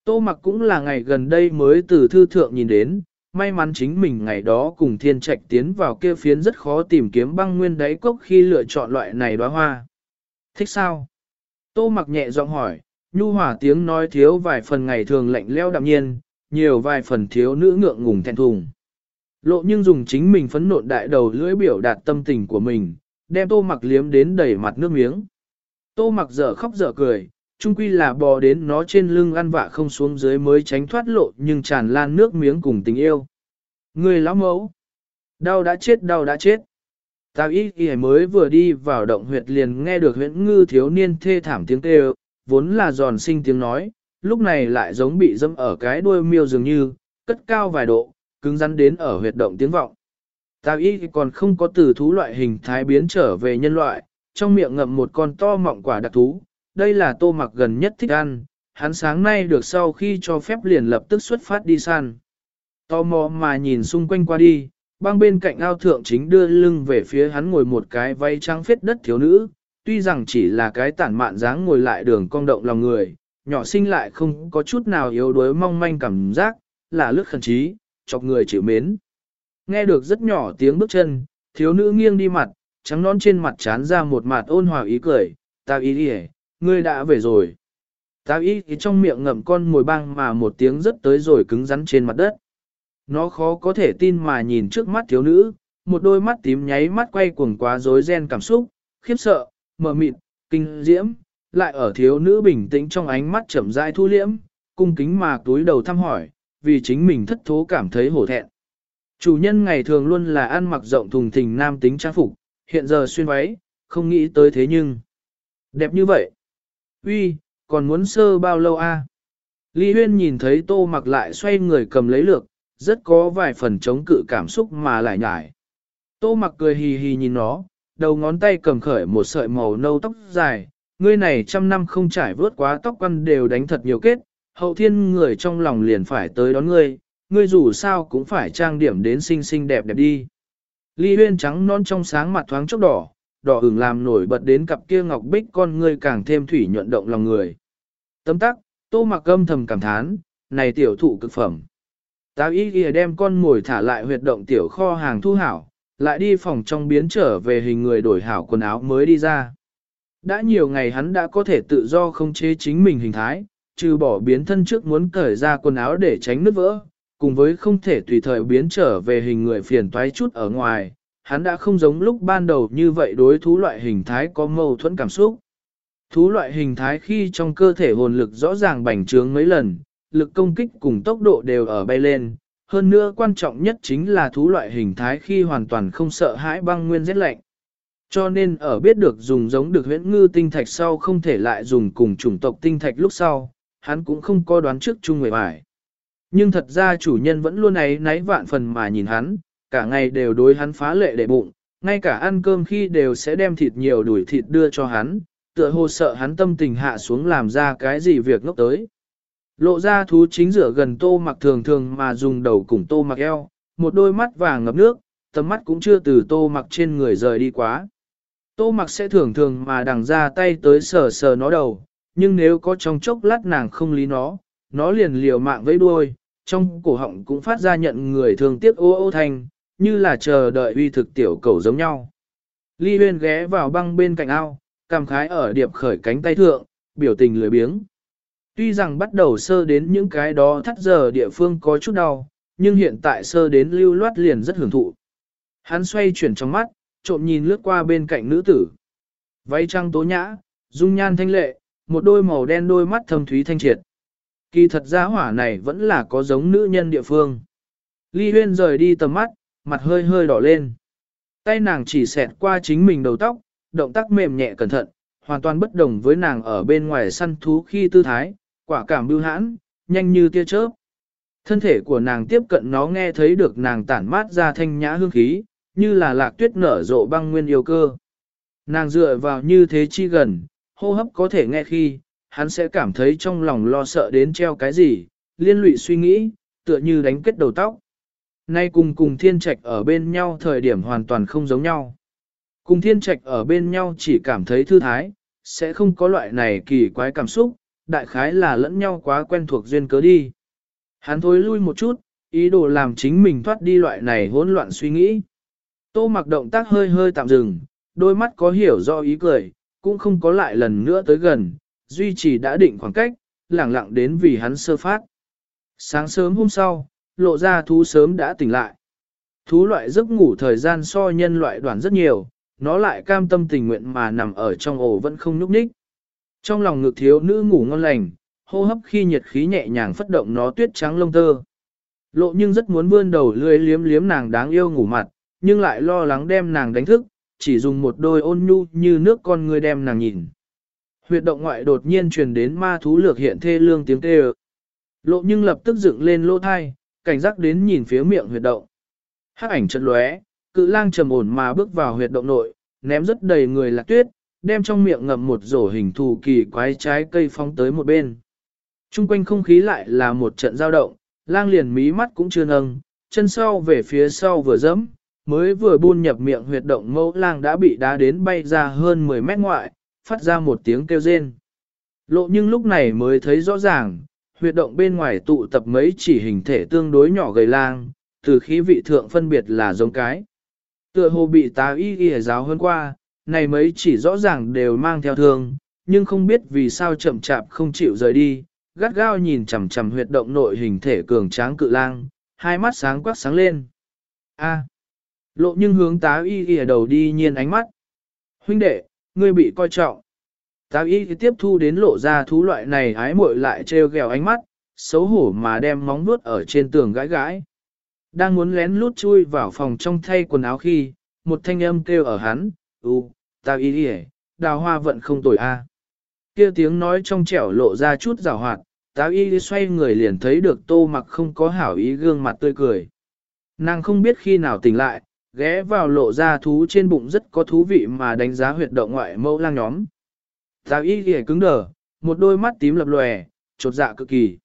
Tô mặc cũng là ngày gần đây mới từ thư thượng nhìn đến, may mắn chính mình ngày đó cùng thiên trạch tiến vào kia phiến rất khó tìm kiếm băng nguyên đáy cốc khi lựa chọn loại này đóa hoa. Thích sao? Tô mặc nhẹ giọng hỏi, nhu hòa tiếng nói thiếu vài phần ngày thường lạnh leo đạm nhiên, nhiều vài phần thiếu nữ ngượng ngùng thẹn thùng. Lộ nhưng dùng chính mình phấn nộn đại đầu lưỡi biểu đạt tâm tình của mình, đem tô mặc liếm đến đầy mặt nước miếng. Tô mặc dở khóc dở cười, chung quy là bò đến nó trên lưng ăn vạ không xuống dưới mới tránh thoát lộ nhưng tràn lan nước miếng cùng tình yêu. Người lão mẫu, đau đã chết đau đã chết. Tào y y mới vừa đi vào động huyệt liền nghe được huyễn ngư thiếu niên thê thảm tiếng kêu, vốn là giòn sinh tiếng nói, lúc này lại giống bị dâm ở cái đuôi miêu dường như, cất cao vài độ, cứng rắn đến ở huyệt động tiếng vọng. Tào y còn không có từ thú loại hình thái biến trở về nhân loại, trong miệng ngậm một con to mọng quả đặc thú, đây là tô mặc gần nhất thích ăn, hắn sáng nay được sau khi cho phép liền lập tức xuất phát đi săn. Tò mò mà nhìn xung quanh qua đi, băng bên cạnh ao thượng chính đưa lưng về phía hắn ngồi một cái váy trắng phết đất thiếu nữ, tuy rằng chỉ là cái tản mạn dáng ngồi lại đường cong động lòng người, nhỏ sinh lại không có chút nào yếu đuối mong manh cảm giác, là lướt khẩn trí, chọc người chịu mến. Nghe được rất nhỏ tiếng bước chân, thiếu nữ nghiêng đi mặt, trắng nón trên mặt chán ra một mặt ôn hòa ý cười, ta ý đi ngươi đã về rồi. Tao ý thì trong miệng ngậm con mồi băng mà một tiếng rất tới rồi cứng rắn trên mặt đất. Nó khó có thể tin mà nhìn trước mắt thiếu nữ, một đôi mắt tím nháy mắt quay cuồng quá rối ren cảm xúc, khiếp sợ, mờ mịt, kinh diễm, lại ở thiếu nữ bình tĩnh trong ánh mắt chậm rãi thu liễm, cung kính mà túi đầu thăm hỏi, vì chính mình thất thố cảm thấy hổ thẹn. Chủ nhân ngày thường luôn là ăn mặc rộng thùng thình nam tính trang phục, hiện giờ xuyên váy, không nghĩ tới thế nhưng. Đẹp như vậy. Uy, còn muốn sơ bao lâu a? Lý Huyên nhìn thấy tô mặc lại xoay người cầm lấy lược, rất có vài phần chống cự cảm xúc mà lại nhải. Tô mặc cười hì hì nhìn nó, đầu ngón tay cầm khởi một sợi màu nâu tóc dài, ngươi này trăm năm không trải vớt quá tóc quăn đều đánh thật nhiều kết, hậu thiên người trong lòng liền phải tới đón ngươi, ngươi dù sao cũng phải trang điểm đến xinh xinh đẹp đẹp đi. Ly huyên trắng non trong sáng mặt thoáng chốc đỏ, đỏ ửng làm nổi bật đến cặp kia ngọc bích con ngươi càng thêm thủy nhuận động lòng người. Tấm tắc, tô mặc âm thầm cảm thán, này tiểu thụ cực phẩm. Táo ý ghi đem con ngồi thả lại huyệt động tiểu kho hàng thu hảo, lại đi phòng trong biến trở về hình người đổi hảo quần áo mới đi ra. Đã nhiều ngày hắn đã có thể tự do không chế chính mình hình thái, trừ bỏ biến thân trước muốn cởi ra quần áo để tránh nứt vỡ, cùng với không thể tùy thời biến trở về hình người phiền toái chút ở ngoài, hắn đã không giống lúc ban đầu như vậy đối thú loại hình thái có mâu thuẫn cảm xúc. Thú loại hình thái khi trong cơ thể hồn lực rõ ràng bành trướng mấy lần, lực công kích cùng tốc độ đều ở bay lên, hơn nữa quan trọng nhất chính là thú loại hình thái khi hoàn toàn không sợ hãi băng nguyên rét lạnh. Cho nên ở biết được dùng giống được huyễn ngư tinh thạch sau không thể lại dùng cùng chủng tộc tinh thạch lúc sau, hắn cũng không có đoán trước chung người bài. Nhưng thật ra chủ nhân vẫn luôn ấy náy vạn phần mà nhìn hắn, cả ngày đều đối hắn phá lệ để bụng, ngay cả ăn cơm khi đều sẽ đem thịt nhiều đuổi thịt đưa cho hắn, tựa hồ sợ hắn tâm tình hạ xuống làm ra cái gì việc ngốc tới. Lộ ra thú chính rửa gần tô mặc thường thường mà dùng đầu cùng tô mặc eo, một đôi mắt vàng ngập nước, tầm mắt cũng chưa từ tô mặc trên người rời đi quá. Tô mặc sẽ thường thường mà đằng ra tay tới sờ sờ nó đầu, nhưng nếu có trong chốc lát nàng không lý nó, nó liền liều mạng với đuôi, trong cổ họng cũng phát ra nhận người thường tiếc ô ô thanh, như là chờ đợi uy thực tiểu cầu giống nhau. Ly huyên ghé vào băng bên cạnh ao, cảm khái ở điệp khởi cánh tay thượng, biểu tình lười biếng. Tuy rằng bắt đầu sơ đến những cái đó thắt giờ địa phương có chút đau, nhưng hiện tại sơ đến lưu loát liền rất hưởng thụ. Hắn xoay chuyển trong mắt, trộm nhìn lướt qua bên cạnh nữ tử. Váy trăng tố nhã, dung nhan thanh lệ, một đôi màu đen đôi mắt thâm thúy thanh triệt. Kỳ thật gia hỏa này vẫn là có giống nữ nhân địa phương. Ly huyên rời đi tầm mắt, mặt hơi hơi đỏ lên. Tay nàng chỉ xẹt qua chính mình đầu tóc, động tác mềm nhẹ cẩn thận, hoàn toàn bất đồng với nàng ở bên ngoài săn thú khi tư thái, quả cảm bưu hãn, nhanh như tia chớp. Thân thể của nàng tiếp cận nó nghe thấy được nàng tản mát ra thanh nhã hương khí, như là lạc tuyết nở rộ băng nguyên yêu cơ. Nàng dựa vào như thế chi gần, hô hấp có thể nghe khi, hắn sẽ cảm thấy trong lòng lo sợ đến treo cái gì, liên lụy suy nghĩ, tựa như đánh kết đầu tóc. Nay cùng cùng thiên trạch ở bên nhau thời điểm hoàn toàn không giống nhau. Cùng thiên trạch ở bên nhau chỉ cảm thấy thư thái, sẽ không có loại này kỳ quái cảm xúc, đại khái là lẫn nhau quá quen thuộc duyên cớ đi. Hắn thối lui một chút, ý đồ làm chính mình thoát đi loại này hỗn loạn suy nghĩ. Tô mặc động tác hơi hơi tạm dừng, đôi mắt có hiểu do ý cười, cũng không có lại lần nữa tới gần, duy trì đã định khoảng cách, lẳng lặng đến vì hắn sơ phát. Sáng sớm hôm sau, lộ ra thú sớm đã tỉnh lại. Thú loại giấc ngủ thời gian so nhân loại đoàn rất nhiều, nó lại cam tâm tình nguyện mà nằm ở trong ổ vẫn không nhúc nhích. Trong lòng ngực thiếu nữ ngủ ngon lành, hô hấp khi nhiệt khí nhẹ nhàng phất động nó tuyết trắng lông tơ. Lộ nhưng rất muốn vươn đầu lưỡi liếm liếm nàng đáng yêu ngủ mặt, nhưng lại lo lắng đem nàng đánh thức, chỉ dùng một đôi ôn nhu như nước con người đem nàng nhìn. Huyệt động ngoại đột nhiên truyền đến ma thú lược hiện thê lương tiếng kêu. Lộ nhưng lập tức dựng lên lỗ thai, cảnh giác đến nhìn phía miệng huyệt động. Hắc ảnh chợt lóe, cự lang trầm ổn mà bước vào huyệt động nội, ném rất đầy người lạc tuyết, đem trong miệng ngậm một rổ hình thù kỳ quái trái cây phóng tới một bên. Trung quanh không khí lại là một trận dao động, lang liền mí mắt cũng chưa nâng, chân sau về phía sau vừa dẫm, mới vừa buôn nhập miệng huyệt động mẫu lang đã bị đá đến bay ra hơn 10 mét ngoại, phát ra một tiếng kêu rên. Lộ nhưng lúc này mới thấy rõ ràng, huyệt động bên ngoài tụ tập mấy chỉ hình thể tương đối nhỏ gầy lang, từ khí vị thượng phân biệt là giống cái. Tựa hồ bị tá y y giáo hơn qua, này mấy chỉ rõ ràng đều mang theo thương, nhưng không biết vì sao chậm chạp không chịu rời đi, gắt gao nhìn chằm chằm huyệt động nội hình thể cường tráng cự lang, hai mắt sáng quắc sáng lên. A. lộ nhưng hướng tá y y đầu đi nhiên ánh mắt. Huynh đệ, ngươi bị coi trọng. Tá y tiếp thu đến lộ ra thú loại này ái muội lại treo gẹo ánh mắt, xấu hổ mà đem móng vuốt ở trên tường gãi gãi. Đang muốn lén lút chui vào phòng trong thay quần áo khi, một thanh âm kêu ở hắn, u, ta y đi đào hoa vận không tồi a. Kia tiếng nói trong trẻo lộ ra chút rào hoạt, táo y xoay người liền thấy được tô mặc không có hảo ý gương mặt tươi cười. Nàng không biết khi nào tỉnh lại, ghé vào lộ ra thú trên bụng rất có thú vị mà đánh giá huyệt động ngoại mẫu lang nhóm. Táo y ghề cứng đờ, một đôi mắt tím lập lòe, chột dạ cực kỳ.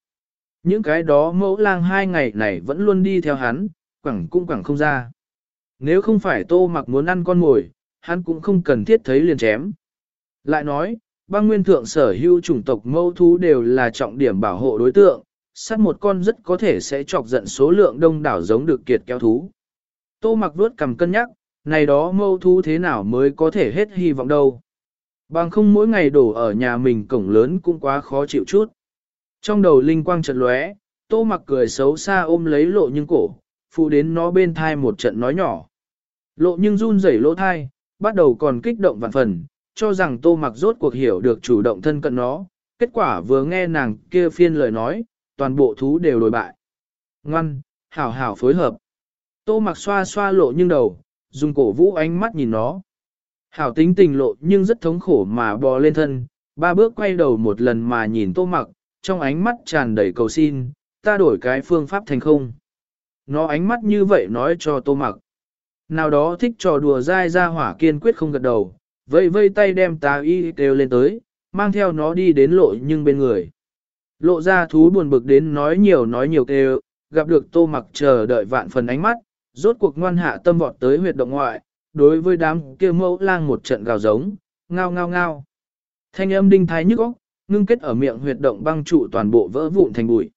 Những cái đó mẫu lang hai ngày này vẫn luôn đi theo hắn, quẳng cũng quẳng không ra. Nếu không phải tô mặc muốn ăn con mồi, hắn cũng không cần thiết thấy liền chém. Lại nói, băng nguyên thượng sở hữu chủng tộc mâu thú đều là trọng điểm bảo hộ đối tượng, sát một con rất có thể sẽ chọc giận số lượng đông đảo giống được kiệt kéo thú. Tô mặc vuốt cầm cân nhắc, này đó mâu thú thế nào mới có thể hết hy vọng đâu. Bằng không mỗi ngày đổ ở nhà mình cổng lớn cũng quá khó chịu chút. Trong đầu linh quang chợt lóe, tô mặc cười xấu xa ôm lấy lộ nhưng cổ, phụ đến nó bên thai một trận nói nhỏ. Lộ nhưng run rẩy lỗ thai, bắt đầu còn kích động vạn phần, cho rằng tô mặc rốt cuộc hiểu được chủ động thân cận nó, kết quả vừa nghe nàng kia phiên lời nói, toàn bộ thú đều đổi bại. Ngoan, hảo hảo phối hợp. Tô mặc xoa xoa lộ nhưng đầu, dùng cổ vũ ánh mắt nhìn nó. Hảo tính tình lộ nhưng rất thống khổ mà bò lên thân, ba bước quay đầu một lần mà nhìn tô mặc, trong ánh mắt tràn đầy cầu xin, ta đổi cái phương pháp thành không. Nó ánh mắt như vậy nói cho tô mặc. Nào đó thích trò đùa dai ra hỏa kiên quyết không gật đầu, vây vây tay đem tà y kêu lên tới, mang theo nó đi đến lộ nhưng bên người. Lộ ra thú buồn bực đến nói nhiều nói nhiều kêu, gặp được tô mặc chờ đợi vạn phần ánh mắt, rốt cuộc ngoan hạ tâm vọt tới huyệt động ngoại, đối với đám kia mẫu lang một trận gào giống, ngao ngao ngao. Thanh âm đinh thái nhức óc, ngưng kết ở miệng huyệt động băng trụ toàn bộ vỡ vụn thành bụi.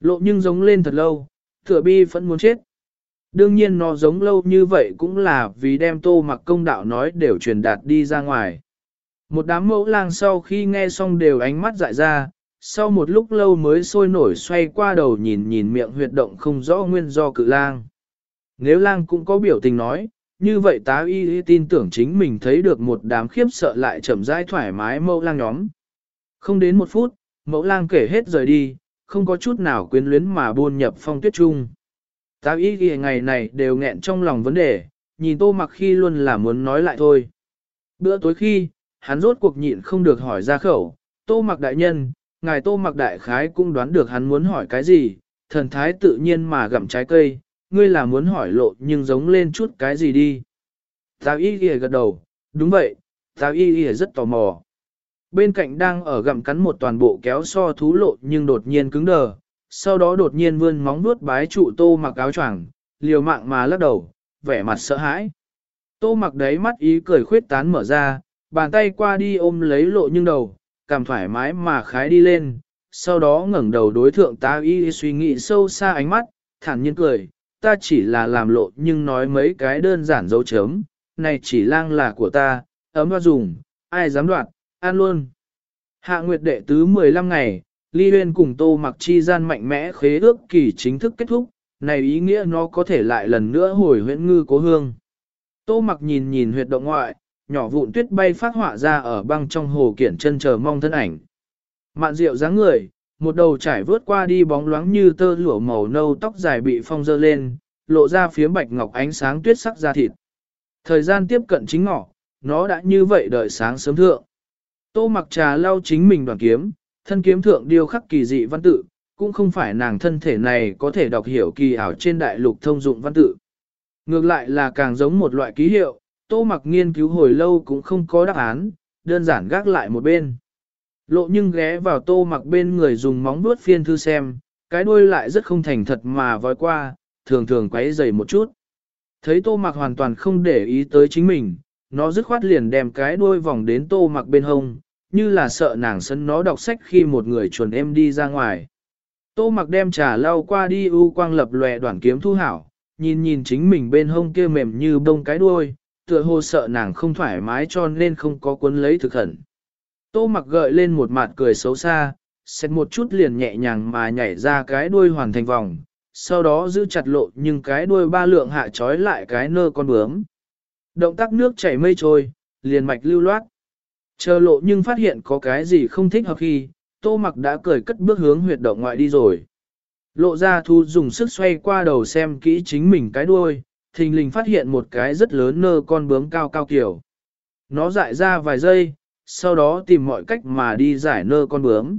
Lộ nhưng giống lên thật lâu, tựa bi vẫn muốn chết. Đương nhiên nó giống lâu như vậy cũng là vì đem tô mặc công đạo nói đều truyền đạt đi ra ngoài. Một đám mẫu lang sau khi nghe xong đều ánh mắt dại ra, sau một lúc lâu mới sôi nổi xoay qua đầu nhìn nhìn miệng huyệt động không rõ nguyên do cự lang. Nếu lang cũng có biểu tình nói, như vậy tá y tin tưởng chính mình thấy được một đám khiếp sợ lại chậm rãi thoải mái mẫu lang nhóm. Không đến một phút, mẫu lang kể hết rời đi, không có chút nào quyến luyến mà buôn nhập phong tuyết trung. Tao ý ghi ngày này đều nghẹn trong lòng vấn đề, nhìn tô mặc khi luôn là muốn nói lại thôi. Bữa tối khi, hắn rốt cuộc nhịn không được hỏi ra khẩu, tô mặc đại nhân, ngài tô mặc đại khái cũng đoán được hắn muốn hỏi cái gì, thần thái tự nhiên mà gặm trái cây, ngươi là muốn hỏi lộ nhưng giống lên chút cái gì đi. Tao ý ghi gật đầu, đúng vậy, tao ý ghi rất tò mò. Bên cạnh đang ở gặm cắn một toàn bộ kéo so thú lộ nhưng đột nhiên cứng đờ, sau đó đột nhiên vươn móng vuốt bái trụ tô mặc áo choàng, liều mạng mà lắc đầu, vẻ mặt sợ hãi. Tô mặc đấy mắt ý cười khuyết tán mở ra, bàn tay qua đi ôm lấy lộ nhưng đầu, cảm thoải mái mà khái đi lên, sau đó ngẩng đầu đối thượng ta y suy nghĩ sâu xa ánh mắt, thản nhiên cười, ta chỉ là làm lộ nhưng nói mấy cái đơn giản dấu chấm, này chỉ lang là của ta, ấm và dùng, ai dám đoạt, ăn luôn. Hạ nguyệt đệ tứ 15 ngày, Ly Huyên cùng Tô Mặc chi gian mạnh mẽ khế ước kỳ chính thức kết thúc, này ý nghĩa nó có thể lại lần nữa hồi huyễn ngư cố hương. Tô Mặc nhìn nhìn huyệt động ngoại, nhỏ vụn tuyết bay phát họa ra ở băng trong hồ kiển chân chờ mong thân ảnh. Mạn rượu dáng người, một đầu trải vớt qua đi bóng loáng như tơ lụa màu nâu tóc dài bị phong dơ lên, lộ ra phía bạch ngọc ánh sáng tuyết sắc da thịt. Thời gian tiếp cận chính ngọ, nó đã như vậy đợi sáng sớm thượng. Tô mặc trà lau chính mình đoàn kiếm, thân kiếm thượng điêu khắc kỳ dị văn tự, cũng không phải nàng thân thể này có thể đọc hiểu kỳ ảo trên đại lục thông dụng văn tự. Ngược lại là càng giống một loại ký hiệu, tô mặc nghiên cứu hồi lâu cũng không có đáp án, đơn giản gác lại một bên. Lộ nhưng ghé vào tô mặc bên người dùng móng vuốt phiên thư xem, cái đuôi lại rất không thành thật mà vói qua, thường thường quấy dày một chút. Thấy tô mặc hoàn toàn không để ý tới chính mình, nó dứt khoát liền đem cái đuôi vòng đến tô mặc bên hông, như là sợ nàng sân nó đọc sách khi một người chuồn em đi ra ngoài. Tô mặc đem trà lau qua đi u quang lập lòe đoạn kiếm thu hảo, nhìn nhìn chính mình bên hông kia mềm như bông cái đuôi, tựa hồ sợ nàng không thoải mái cho nên không có cuốn lấy thực hẳn. Tô mặc gợi lên một mặt cười xấu xa, xét một chút liền nhẹ nhàng mà nhảy ra cái đuôi hoàn thành vòng, sau đó giữ chặt lộ nhưng cái đuôi ba lượng hạ trói lại cái nơ con bướm. Động tác nước chảy mây trôi, liền mạch lưu loát. Chờ lộ nhưng phát hiện có cái gì không thích hợp khi, tô mặc đã cười cất bước hướng huyệt động ngoại đi rồi. Lộ ra thu dùng sức xoay qua đầu xem kỹ chính mình cái đuôi, thình lình phát hiện một cái rất lớn nơ con bướm cao cao kiểu. Nó dại ra vài giây, sau đó tìm mọi cách mà đi giải nơ con bướm.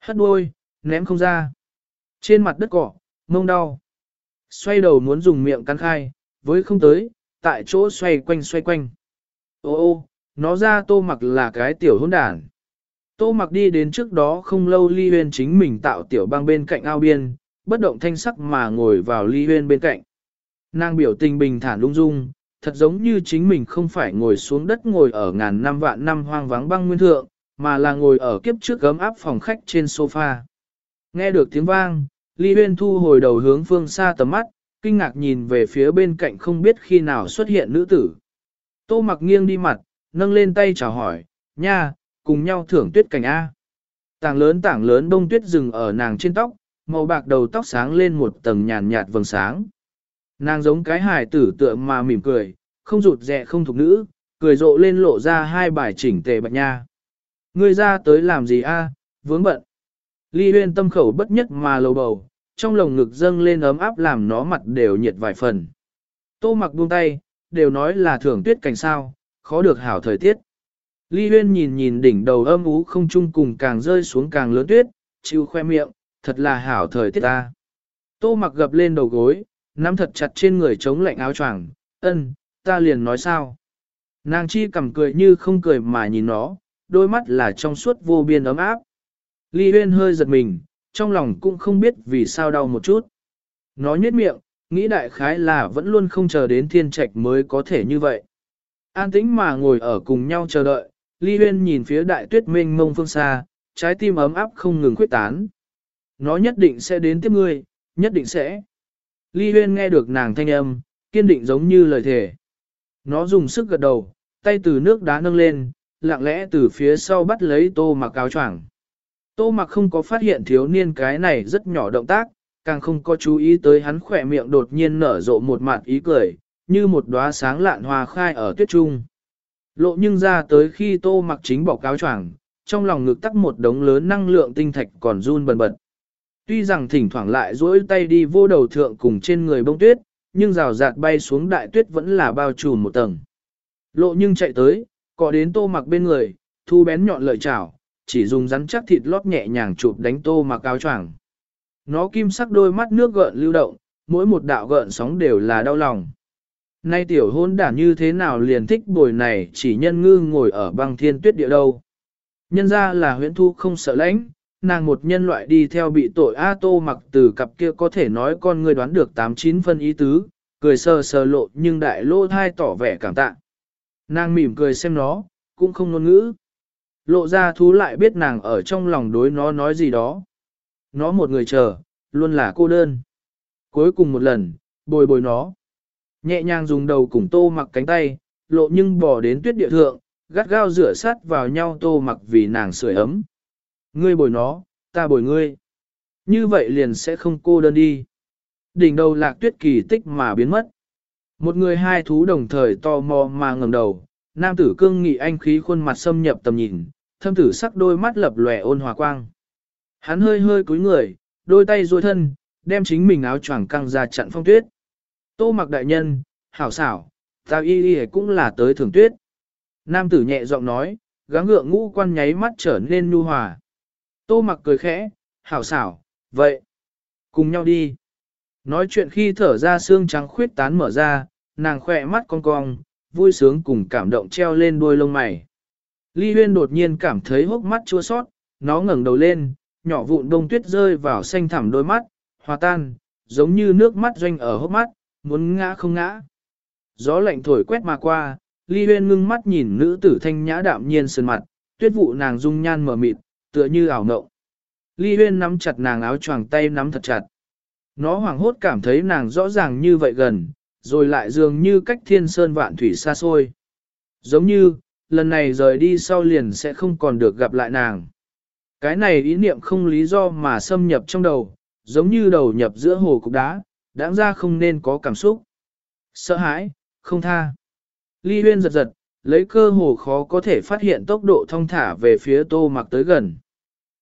Hất đuôi, ném không ra. Trên mặt đất cỏ, mông đau. Xoay đầu muốn dùng miệng cắn khai, với không tới, tại chỗ xoay quanh xoay quanh. Ô ô, nó ra tô mặc là cái tiểu hôn đàn. Tô mặc đi đến trước đó không lâu ly huyên chính mình tạo tiểu băng bên cạnh ao biên, bất động thanh sắc mà ngồi vào ly huyên bên cạnh. Nàng biểu tình bình thản lung dung, thật giống như chính mình không phải ngồi xuống đất ngồi ở ngàn năm vạn năm hoang vắng băng nguyên thượng, mà là ngồi ở kiếp trước gấm áp phòng khách trên sofa. Nghe được tiếng vang, Ly Huyên thu hồi đầu hướng phương xa tầm mắt, kinh ngạc nhìn về phía bên cạnh không biết khi nào xuất hiện nữ tử. Tô mặc nghiêng đi mặt, nâng lên tay chào hỏi, nha, cùng nhau thưởng tuyết cảnh A. Tảng lớn tảng lớn đông tuyết rừng ở nàng trên tóc, màu bạc đầu tóc sáng lên một tầng nhàn nhạt vầng sáng. Nàng giống cái hài tử tựa mà mỉm cười, không rụt rẹ không thục nữ, cười rộ lên lộ ra hai bài chỉnh tề bạch nha. Ngươi ra tới làm gì a? vướng bận. Ly huyên tâm khẩu bất nhất mà lầu bầu, trong lồng ngực dâng lên ấm áp làm nó mặt đều nhiệt vài phần. Tô mặc buông tay, đều nói là thưởng tuyết cảnh sao, khó được hảo thời tiết. Ly huyên nhìn nhìn đỉnh đầu âm ú không chung cùng càng rơi xuống càng lớn tuyết, chịu khoe miệng, thật là hảo thời tiết ta. Tô mặc gập lên đầu gối, nắm thật chặt trên người chống lạnh áo choàng, ân, ta liền nói sao. Nàng chi cầm cười như không cười mà nhìn nó, đôi mắt là trong suốt vô biên ấm áp. Ly huyên hơi giật mình, trong lòng cũng không biết vì sao đau một chút. Nó nhếch miệng, nghĩ đại khái là vẫn luôn không chờ đến thiên trạch mới có thể như vậy. An tĩnh mà ngồi ở cùng nhau chờ đợi, Ly Huyên nhìn phía đại tuyết mênh mông phương xa, trái tim ấm áp không ngừng khuyết tán. Nó nhất định sẽ đến tiếp ngươi, nhất định sẽ. Ly Huyên nghe được nàng thanh âm, kiên định giống như lời thề. Nó dùng sức gật đầu, tay từ nước đá nâng lên, lặng lẽ từ phía sau bắt lấy tô mặc áo choàng. Tô mặc không có phát hiện thiếu niên cái này rất nhỏ động tác, càng không có chú ý tới hắn khỏe miệng đột nhiên nở rộ một mặt ý cười, như một đóa sáng lạn hoa khai ở tuyết trung. Lộ nhưng ra tới khi tô mặc chính bỏ cáo choàng, trong lòng ngực tắc một đống lớn năng lượng tinh thạch còn run bần bật. Tuy rằng thỉnh thoảng lại duỗi tay đi vô đầu thượng cùng trên người bông tuyết, nhưng rào rạt bay xuống đại tuyết vẫn là bao trùm một tầng. Lộ nhưng chạy tới, có đến tô mặc bên người, thu bén nhọn lợi chảo, chỉ dùng rắn chắc thịt lót nhẹ nhàng chụp đánh tô mặc áo choàng. Nó kim sắc đôi mắt nước gợn lưu động, mỗi một đạo gợn sóng đều là đau lòng. Nay tiểu hôn đản như thế nào liền thích bồi này chỉ nhân ngư ngồi ở băng thiên tuyết địa đâu. Nhân ra là huyễn thu không sợ lãnh, nàng một nhân loại đi theo bị tội A tô mặc từ cặp kia có thể nói con người đoán được 89 phân ý tứ, cười sờ sờ lộ nhưng đại lô thai tỏ vẻ cảm tạ. Nàng mỉm cười xem nó, cũng không ngôn ngữ. Lộ ra thú lại biết nàng ở trong lòng đối nó nói gì đó. Nó một người chờ, luôn là cô đơn. Cuối cùng một lần, bồi bồi nó. Nhẹ nhàng dùng đầu cùng tô mặc cánh tay, lộ nhưng bỏ đến tuyết địa thượng, gắt gao rửa sát vào nhau tô mặc vì nàng sưởi ấm. Ngươi bồi nó, ta bồi ngươi. Như vậy liền sẽ không cô đơn đi. Đỉnh đầu lạc tuyết kỳ tích mà biến mất. Một người hai thú đồng thời to mò mà ngẩng đầu, nam tử cương nghị anh khí khuôn mặt xâm nhập tầm nhìn, thâm tử sắc đôi mắt lập lòe ôn hòa quang. Hắn hơi hơi cúi người, đôi tay duỗi thân, đem chính mình áo choàng căng ra chặn phong tuyết. Tô mặc đại nhân, hảo xảo, ta y y cũng là tới thường tuyết. Nam tử nhẹ giọng nói, gắng gượng ngũ quan nháy mắt trở nên nhu hòa. Tô mặc cười khẽ, hảo xảo, vậy, cùng nhau đi. Nói chuyện khi thở ra xương trắng khuyết tán mở ra, nàng khỏe mắt cong cong, vui sướng cùng cảm động treo lên đuôi lông mày. Ly huyên đột nhiên cảm thấy hốc mắt chua sót, nó ngẩng đầu lên, nhỏ vụn đông tuyết rơi vào xanh thẳm đôi mắt, hòa tan, giống như nước mắt doanh ở hốc mắt, muốn ngã không ngã. Gió lạnh thổi quét mà qua, Ly Huyên ngưng mắt nhìn nữ tử thanh nhã đạm nhiên sơn mặt, tuyết vụ nàng dung nhan mở mịt, tựa như ảo ngộng. Ly Huyên nắm chặt nàng áo choàng tay nắm thật chặt. Nó hoảng hốt cảm thấy nàng rõ ràng như vậy gần, rồi lại dường như cách thiên sơn vạn thủy xa xôi. Giống như, lần này rời đi sau liền sẽ không còn được gặp lại nàng. Cái này ý niệm không lý do mà xâm nhập trong đầu, giống như đầu nhập giữa hồ cục đá, đáng ra không nên có cảm xúc. Sợ hãi, không tha. Ly huyên giật giật, lấy cơ hồ khó có thể phát hiện tốc độ thông thả về phía tô mặc tới gần.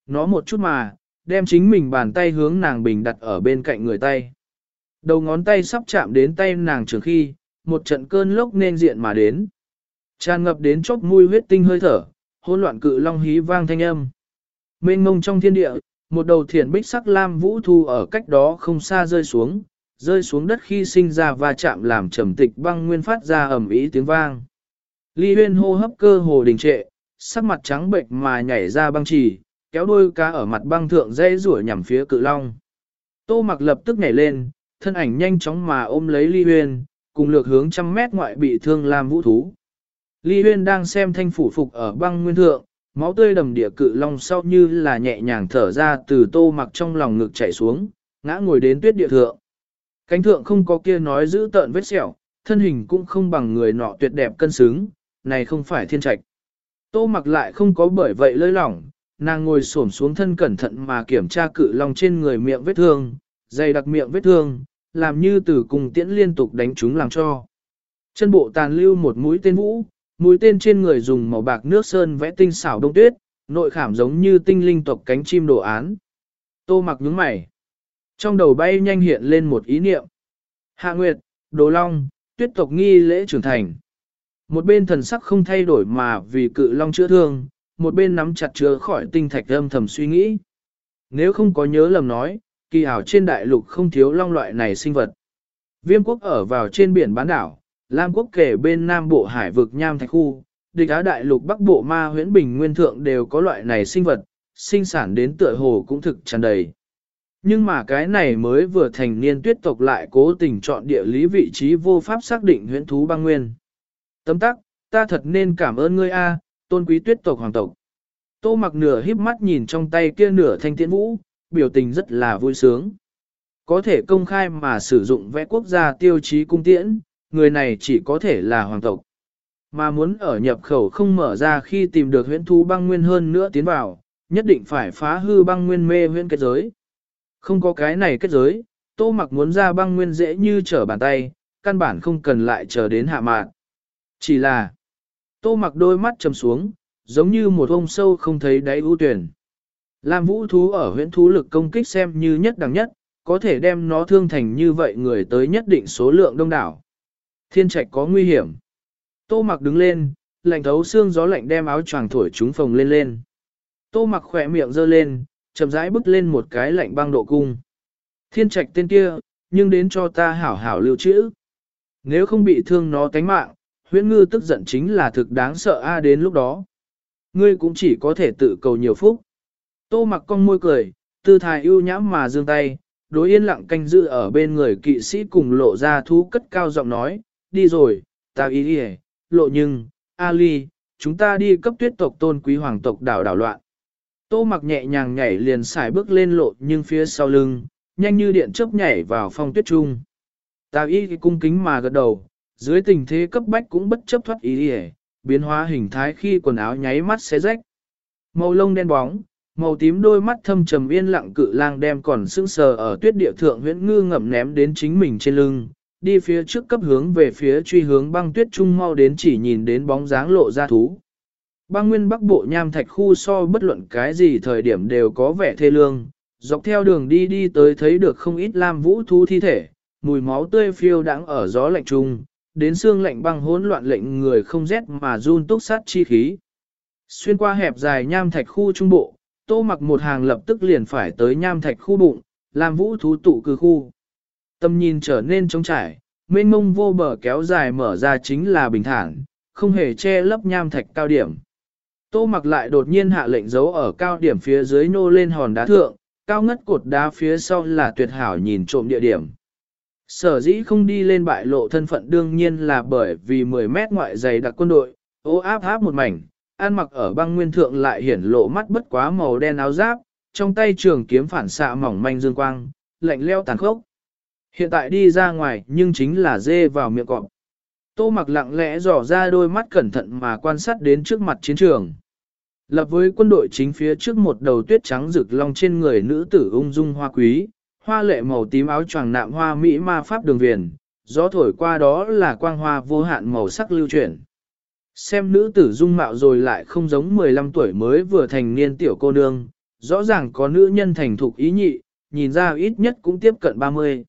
Nó một chút mà, đem chính mình bàn tay hướng nàng bình đặt ở bên cạnh người tay. Đầu ngón tay sắp chạm đến tay nàng trường khi, một trận cơn lốc nên diện mà đến. Tràn ngập đến chốc mũi huyết tinh hơi thở, hỗn loạn cự long hí vang thanh âm. Mênh ngông trong thiên địa, một đầu thiển bích sắc lam vũ thu ở cách đó không xa rơi xuống, rơi xuống đất khi sinh ra và chạm làm trầm tịch băng nguyên phát ra ẩm ý tiếng vang. Ly huyên hô hấp cơ hồ đình trệ, sắc mặt trắng bệnh mà nhảy ra băng trì, kéo đôi cá ở mặt băng thượng dây rủa nhằm phía cự long. Tô mặc lập tức nhảy lên, thân ảnh nhanh chóng mà ôm lấy Ly huyên, cùng lược hướng trăm mét ngoại bị thương làm vũ thú. Ly huyên đang xem thanh phủ phục ở băng nguyên thượng, máu tươi đầm địa cự long sau như là nhẹ nhàng thở ra từ tô mặc trong lòng ngực chảy xuống, ngã ngồi đến tuyết địa thượng. Cánh thượng không có kia nói giữ tợn vết sẹo, thân hình cũng không bằng người nọ tuyệt đẹp cân xứng, này không phải thiên trạch. Tô mặc lại không có bởi vậy lơi lỏng, nàng ngồi xổm xuống thân cẩn thận mà kiểm tra cự long trên người miệng vết thương, dày đặc miệng vết thương, làm như từ cùng tiễn liên tục đánh chúng làm cho. Chân bộ tàn lưu một mũi tên vũ, mũi tên trên người dùng màu bạc nước sơn vẽ tinh xảo đông tuyết, nội khảm giống như tinh linh tộc cánh chim đồ án. Tô mặc nhướng mày. Trong đầu bay nhanh hiện lên một ý niệm. Hạ Nguyệt, Đồ Long, tuyết tộc nghi lễ trưởng thành. Một bên thần sắc không thay đổi mà vì cự long chữa thương, một bên nắm chặt chứa khỏi tinh thạch âm thầm suy nghĩ. Nếu không có nhớ lầm nói, kỳ ảo trên đại lục không thiếu long loại này sinh vật. Viêm quốc ở vào trên biển bán đảo, Lam quốc kể bên nam bộ hải vực nham thạch khu, địch á đại lục bắc bộ ma huyễn bình nguyên thượng đều có loại này sinh vật, sinh sản đến tựa hồ cũng thực tràn đầy. Nhưng mà cái này mới vừa thành niên tuyết tộc lại cố tình chọn địa lý vị trí vô pháp xác định huyễn thú băng nguyên. Tấm tắc, ta thật nên cảm ơn ngươi a, tôn quý tuyết tộc hoàng tộc. Tô mặc nửa híp mắt nhìn trong tay kia nửa thanh tiễn vũ, biểu tình rất là vui sướng. Có thể công khai mà sử dụng vẽ quốc gia tiêu chí cung tiễn, người này chỉ có thể là hoàng tộc. Mà muốn ở nhập khẩu không mở ra khi tìm được huyễn thú băng nguyên hơn nữa tiến vào, nhất định phải phá hư băng nguyên mê huyễn kết giới. Không có cái này kết giới, tô mặc muốn ra băng nguyên dễ như trở bàn tay, căn bản không cần lại chờ đến hạ mạn. Chỉ là, tô mặc đôi mắt trầm xuống, giống như một ông sâu không thấy đáy ưu tuyển. Lam vũ thú ở huyễn thú lực công kích xem như nhất đẳng nhất, có thể đem nó thương thành như vậy người tới nhất định số lượng đông đảo. Thiên trạch có nguy hiểm. Tô mặc đứng lên, lạnh thấu xương gió lạnh đem áo choàng thổi chúng phồng lên lên. Tô mặc khỏe miệng giơ lên, chậm rãi bước lên một cái lạnh băng độ cung. Thiên trạch tên kia, nhưng đến cho ta hảo hảo lưu trữ. Nếu không bị thương nó tánh mạng, huyễn ngư tức giận chính là thực đáng sợ a đến lúc đó. Ngươi cũng chỉ có thể tự cầu nhiều phúc. Tô mặc con môi cười, tư thái ưu nhãm mà dương tay, đối yên lặng canh giữ ở bên người kỵ sĩ cùng lộ ra thú cất cao giọng nói, đi rồi, ta ý đi lộ nhưng, Ali, chúng ta đi cấp tuyết tộc tôn quý hoàng tộc đảo đảo loạn. Tô mặc nhẹ nhàng nhảy liền xài bước lên lộ nhưng phía sau lưng, nhanh như điện chớp nhảy vào phong tuyết trung. Tào y cung kính mà gật đầu, dưới tình thế cấp bách cũng bất chấp thoát ý đi biến hóa hình thái khi quần áo nháy mắt xé rách. Màu lông đen bóng, màu tím đôi mắt thâm trầm yên lặng cự lang đem còn sững sờ ở tuyết địa thượng huyễn ngư ngậm ném đến chính mình trên lưng, đi phía trước cấp hướng về phía truy hướng băng tuyết trung mau đến chỉ nhìn đến bóng dáng lộ ra thú. Băng nguyên bắc bộ nham thạch khu so bất luận cái gì thời điểm đều có vẻ thê lương, dọc theo đường đi đi tới thấy được không ít lam vũ thú thi thể, mùi máu tươi phiêu đãng ở gió lạnh trung, đến xương lạnh băng hỗn loạn lệnh người không rét mà run túc sát chi khí. Xuyên qua hẹp dài nham thạch khu trung bộ, tô mặc một hàng lập tức liền phải tới nham thạch khu bụng, làm vũ thú tụ cư khu. Tâm nhìn trở nên trống trải, mênh mông vô bờ kéo dài mở ra chính là bình thản, không hề che lấp nham thạch cao điểm. Tô mặc lại đột nhiên hạ lệnh giấu ở cao điểm phía dưới nô lên hòn đá thượng, cao ngất cột đá phía sau là tuyệt hảo nhìn trộm địa điểm. Sở dĩ không đi lên bại lộ thân phận đương nhiên là bởi vì 10 mét ngoại dày đặc quân đội, ô áp áp một mảnh, an mặc ở băng nguyên thượng lại hiển lộ mắt bất quá màu đen áo giáp, trong tay trường kiếm phản xạ mỏng manh dương quang, lạnh leo tàn khốc. Hiện tại đi ra ngoài nhưng chính là dê vào miệng cọp. Tô mặc lặng lẽ dò ra đôi mắt cẩn thận mà quan sát đến trước mặt chiến trường. Lập với quân đội chính phía trước một đầu tuyết trắng rực long trên người nữ tử ung dung hoa quý, hoa lệ màu tím áo choàng nạm hoa mỹ ma pháp đường viền, gió thổi qua đó là quang hoa vô hạn màu sắc lưu chuyển. Xem nữ tử dung mạo rồi lại không giống 15 tuổi mới vừa thành niên tiểu cô nương, rõ ràng có nữ nhân thành thục ý nhị, nhìn ra ít nhất cũng tiếp cận 30.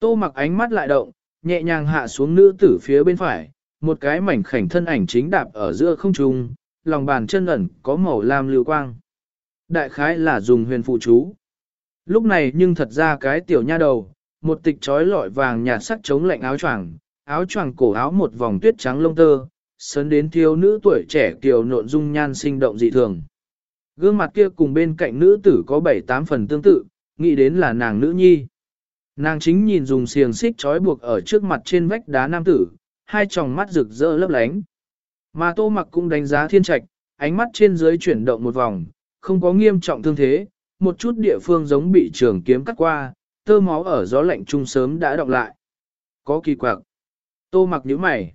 Tô mặc ánh mắt lại động, nhẹ nhàng hạ xuống nữ tử phía bên phải, một cái mảnh khảnh thân ảnh chính đạp ở giữa không trung, lòng bàn chân ẩn có màu lam lưu quang. Đại khái là dùng huyền phụ chú. Lúc này nhưng thật ra cái tiểu nha đầu, một tịch trói lọi vàng nhạt sắc chống lạnh áo choàng, áo choàng cổ áo một vòng tuyết trắng lông tơ, sớn đến thiếu nữ tuổi trẻ kiều nộn dung nhan sinh động dị thường. Gương mặt kia cùng bên cạnh nữ tử có bảy tám phần tương tự, nghĩ đến là nàng nữ nhi. Nàng chính nhìn dùng xiềng xích trói buộc ở trước mặt trên vách đá nam tử, hai tròng mắt rực rỡ lấp lánh. Mà tô mặc cũng đánh giá thiên trạch, ánh mắt trên dưới chuyển động một vòng, không có nghiêm trọng thương thế, một chút địa phương giống bị trường kiếm cắt qua, tơ máu ở gió lạnh trung sớm đã đọng lại. Có kỳ quặc. Tô mặc nhíu mày.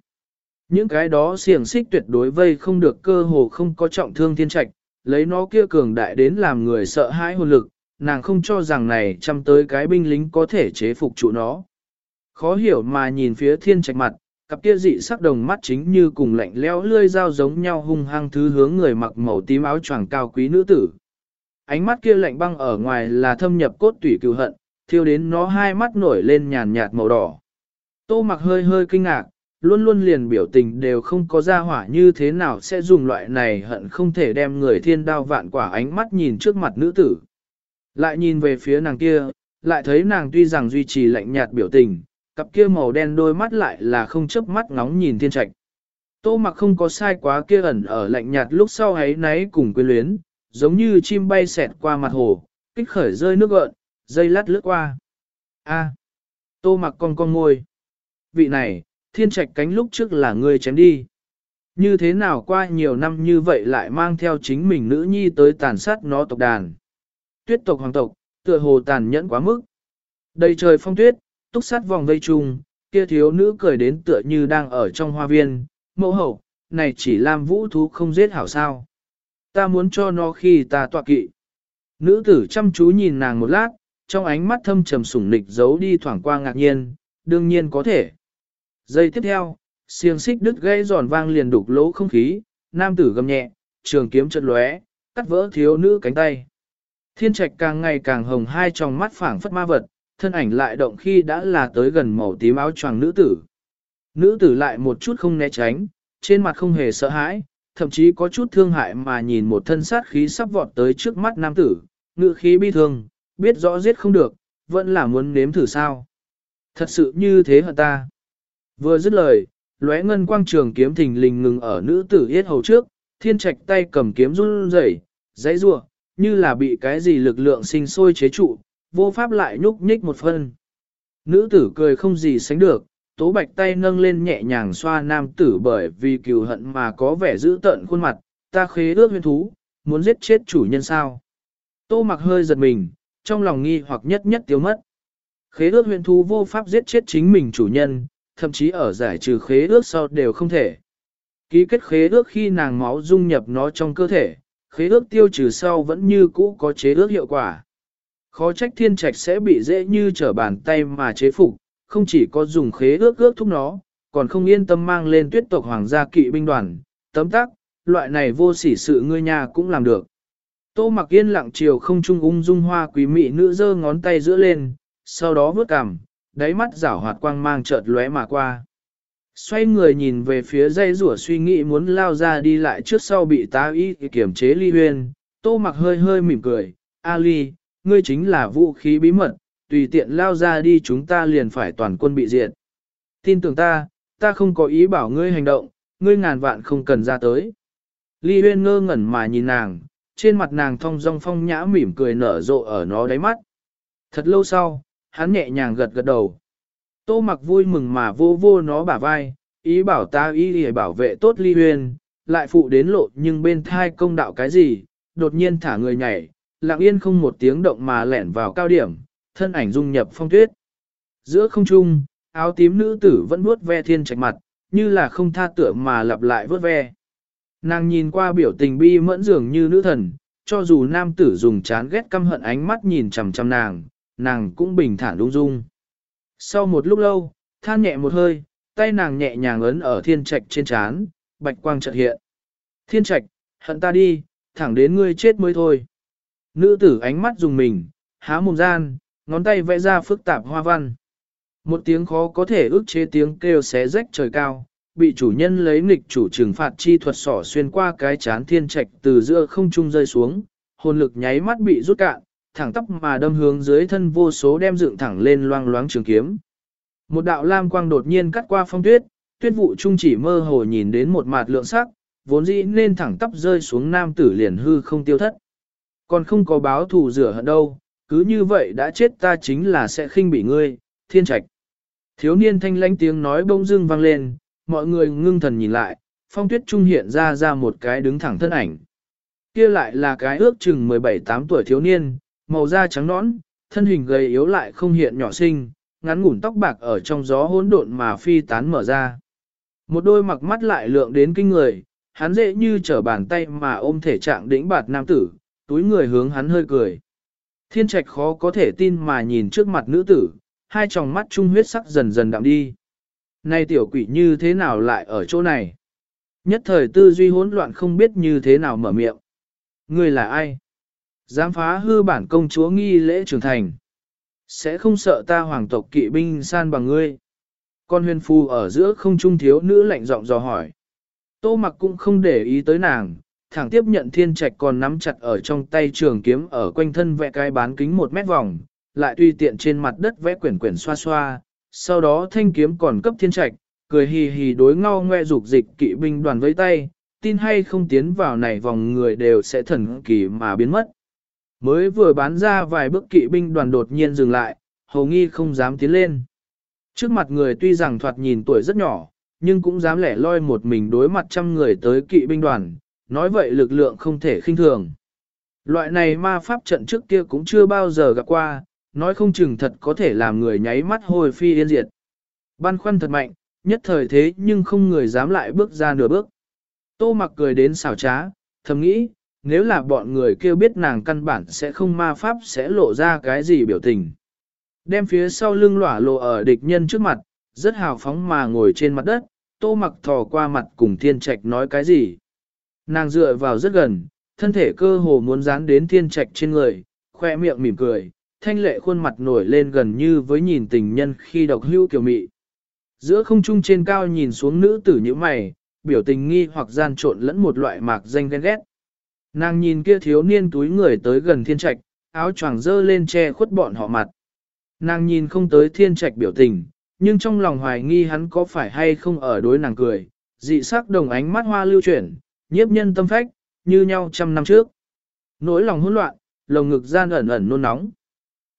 Những cái đó xiềng xích tuyệt đối vây không được cơ hồ không có trọng thương thiên trạch, lấy nó kia cường đại đến làm người sợ hãi hồn lực, nàng không cho rằng này chăm tới cái binh lính có thể chế phục trụ nó. Khó hiểu mà nhìn phía thiên trạch mặt, cặp kia dị sắc đồng mắt chính như cùng lạnh leo lươi dao giống nhau hung hăng thứ hướng người mặc màu tím áo choàng cao quý nữ tử. Ánh mắt kia lạnh băng ở ngoài là thâm nhập cốt tủy cừu hận, thiêu đến nó hai mắt nổi lên nhàn nhạt màu đỏ. Tô mặc hơi hơi kinh ngạc, luôn luôn liền biểu tình đều không có ra hỏa như thế nào sẽ dùng loại này hận không thể đem người thiên đao vạn quả ánh mắt nhìn trước mặt nữ tử. Lại nhìn về phía nàng kia, lại thấy nàng tuy rằng duy trì lạnh nhạt biểu tình, cặp kia màu đen đôi mắt lại là không chớp mắt ngóng nhìn thiên trạch. Tô mặc không có sai quá kia ẩn ở lạnh nhạt lúc sau ấy náy cùng quyến luyến, giống như chim bay xẹt qua mặt hồ, kích khởi rơi nước gợn, dây lát lướt qua. A, tô mặc con con ngôi. Vị này, thiên trạch cánh lúc trước là người chém đi. Như thế nào qua nhiều năm như vậy lại mang theo chính mình nữ nhi tới tàn sát nó tộc đàn. Tuyết tộc hoàng tộc, tựa hồ tàn nhẫn quá mức. Đầy trời phong tuyết, túc sát vòng vây chung, kia thiếu nữ cười đến tựa như đang ở trong hoa viên, mẫu hậu, này chỉ làm vũ thú không giết hảo sao. Ta muốn cho nó khi ta tọa kỵ. Nữ tử chăm chú nhìn nàng một lát, trong ánh mắt thâm trầm sủng nịch giấu đi thoảng qua ngạc nhiên, đương nhiên có thể. Giây tiếp theo, xiềng xích đứt gây giòn vang liền đục lỗ không khí, nam tử gầm nhẹ, trường kiếm chật lóe, cắt vỡ thiếu nữ cánh tay. Thiên trạch càng ngày càng hồng hai tròng mắt phảng phất ma vật, thân ảnh lại động khi đã là tới gần màu tím áo choàng nữ tử. Nữ tử lại một chút không né tránh, trên mặt không hề sợ hãi, thậm chí có chút thương hại mà nhìn một thân sát khí sắp vọt tới trước mắt nam tử, ngự khí bi thương, biết rõ giết không được, vẫn là muốn nếm thử sao. Thật sự như thế hả ta? Vừa dứt lời, lóe ngân quang trường kiếm thình lình ngừng ở nữ tử yết hầu trước, thiên trạch tay cầm kiếm run rẩy, dãy rủa như là bị cái gì lực lượng sinh sôi chế trụ, vô pháp lại nhúc nhích một phân. Nữ tử cười không gì sánh được, tố bạch tay nâng lên nhẹ nhàng xoa nam tử bởi vì cừu hận mà có vẻ dữ tợn khuôn mặt, ta khế ước huyên thú, muốn giết chết chủ nhân sao. Tô mặc hơi giật mình, trong lòng nghi hoặc nhất nhất tiêu mất. Khế ước huyên thú vô pháp giết chết chính mình chủ nhân, thậm chí ở giải trừ khế ước sau đều không thể. Ký kết khế ước khi nàng máu dung nhập nó trong cơ thể, khế ước tiêu trừ sau vẫn như cũ có chế ước hiệu quả. Khó trách thiên trạch sẽ bị dễ như trở bàn tay mà chế phục, không chỉ có dùng khế ước ước thúc nó, còn không yên tâm mang lên tuyết tộc hoàng gia kỵ binh đoàn, tấm tắc, loại này vô sỉ sự ngươi nhà cũng làm được. Tô mặc yên lặng chiều không trung ung dung hoa quý mị nữ giơ ngón tay giữa lên, sau đó vớt cằm, đáy mắt rảo hoạt quang mang chợt lóe mà qua. Xoay người nhìn về phía dây rủa suy nghĩ muốn lao ra đi lại trước sau bị tá y kiểm chế ly huyên, tô mặc hơi hơi mỉm cười, Ali, ngươi chính là vũ khí bí mật, tùy tiện lao ra đi chúng ta liền phải toàn quân bị diệt. Tin tưởng ta, ta không có ý bảo ngươi hành động, ngươi ngàn vạn không cần ra tới. Ly Huyên ngơ ngẩn mà nhìn nàng, trên mặt nàng thong dong phong nhã mỉm cười nở rộ ở nó đáy mắt. Thật lâu sau, hắn nhẹ nhàng gật gật đầu. Tô mặc vui mừng mà vô vô nó bả vai, ý bảo ta ý để bảo vệ tốt Ly Huyền, lại phụ đến lộ nhưng bên thai công đạo cái gì, đột nhiên thả người nhảy, lặng yên không một tiếng động mà lẻn vào cao điểm, thân ảnh dung nhập phong tuyết. Giữa không trung, áo tím nữ tử vẫn vuốt ve thiên trạch mặt, như là không tha tựa mà lặp lại vuốt ve. Nàng nhìn qua biểu tình bi mẫn dường như nữ thần, cho dù nam tử dùng chán ghét căm hận ánh mắt nhìn chằm chằm nàng, nàng cũng bình thản lung dung. Sau một lúc lâu, than nhẹ một hơi, tay nàng nhẹ nhàng ấn ở thiên trạch trên chán, bạch quang chợt hiện. Thiên trạch, hận ta đi, thẳng đến ngươi chết mới thôi. Nữ tử ánh mắt dùng mình, há mồm gian, ngón tay vẽ ra phức tạp hoa văn. Một tiếng khó có thể ức chế tiếng kêu xé rách trời cao, bị chủ nhân lấy nghịch chủ trừng phạt chi thuật sỏ xuyên qua cái chán thiên trạch từ giữa không trung rơi xuống, hồn lực nháy mắt bị rút cạn, thẳng tóc mà đâm hướng dưới thân vô số đem dựng thẳng lên loang loáng trường kiếm. Một đạo lam quang đột nhiên cắt qua phong tuyết, tuyết vụ trung chỉ mơ hồ nhìn đến một mặt lượng sắc, vốn dĩ nên thẳng tắp rơi xuống nam tử liền hư không tiêu thất. Còn không có báo thù rửa hận đâu, cứ như vậy đã chết ta chính là sẽ khinh bị ngươi, thiên trạch. Thiếu niên thanh lãnh tiếng nói bông dưng vang lên, mọi người ngưng thần nhìn lại, phong tuyết trung hiện ra ra một cái đứng thẳng thân ảnh. kia lại là cái ước chừng 17-8 tuổi thiếu niên, màu da trắng nõn, thân hình gầy yếu lại không hiện nhỏ sinh, ngắn ngủn tóc bạc ở trong gió hỗn độn mà phi tán mở ra. Một đôi mặc mắt lại lượng đến kinh người, hắn dễ như trở bàn tay mà ôm thể trạng đỉnh bạt nam tử, túi người hướng hắn hơi cười. Thiên trạch khó có thể tin mà nhìn trước mặt nữ tử, hai tròng mắt trung huyết sắc dần dần đậm đi. Này tiểu quỷ như thế nào lại ở chỗ này? Nhất thời tư duy hỗn loạn không biết như thế nào mở miệng. Ngươi là ai? Dám phá hư bản công chúa nghi lễ trưởng thành. Sẽ không sợ ta hoàng tộc kỵ binh san bằng ngươi. Con huyền phu ở giữa không trung thiếu nữ lạnh giọng dò hỏi. Tô mặc cũng không để ý tới nàng, thẳng tiếp nhận thiên trạch còn nắm chặt ở trong tay trường kiếm ở quanh thân vẽ cái bán kính một mét vòng, lại tùy tiện trên mặt đất vẽ quyển quyển xoa xoa, sau đó thanh kiếm còn cấp thiên trạch, cười hì hì đối ngao ngoe dục dịch kỵ binh đoàn với tay, tin hay không tiến vào này vòng người đều sẽ thần kỳ mà biến mất. Mới vừa bán ra vài bước kỵ binh đoàn đột nhiên dừng lại, hầu nghi không dám tiến lên. Trước mặt người tuy rằng thoạt nhìn tuổi rất nhỏ, nhưng cũng dám lẻ loi một mình đối mặt trăm người tới kỵ binh đoàn, nói vậy lực lượng không thể khinh thường. Loại này ma pháp trận trước kia cũng chưa bao giờ gặp qua, nói không chừng thật có thể làm người nháy mắt hồi phi yên diệt. Băn khoăn thật mạnh, nhất thời thế nhưng không người dám lại bước ra nửa bước. Tô mặc cười đến xảo trá, thầm nghĩ, nếu là bọn người kêu biết nàng căn bản sẽ không ma pháp sẽ lộ ra cái gì biểu tình. Đem phía sau lưng lỏa lộ ở địch nhân trước mặt, rất hào phóng mà ngồi trên mặt đất, tô mặc thò qua mặt cùng thiên trạch nói cái gì. Nàng dựa vào rất gần, thân thể cơ hồ muốn dán đến thiên trạch trên người, khoe miệng mỉm cười, thanh lệ khuôn mặt nổi lên gần như với nhìn tình nhân khi độc hưu kiều mị. Giữa không trung trên cao nhìn xuống nữ tử như mày, biểu tình nghi hoặc gian trộn lẫn một loại mạc danh ghen ghét. Nàng nhìn kia thiếu niên túi người tới gần thiên trạch, áo choàng dơ lên che khuất bọn họ mặt. Nàng nhìn không tới thiên trạch biểu tình, nhưng trong lòng hoài nghi hắn có phải hay không ở đối nàng cười, dị sắc đồng ánh mắt hoa lưu chuyển, nhiếp nhân tâm phách, như nhau trăm năm trước. Nỗi lòng hỗn loạn, lồng ngực gian ẩn ẩn nôn nóng.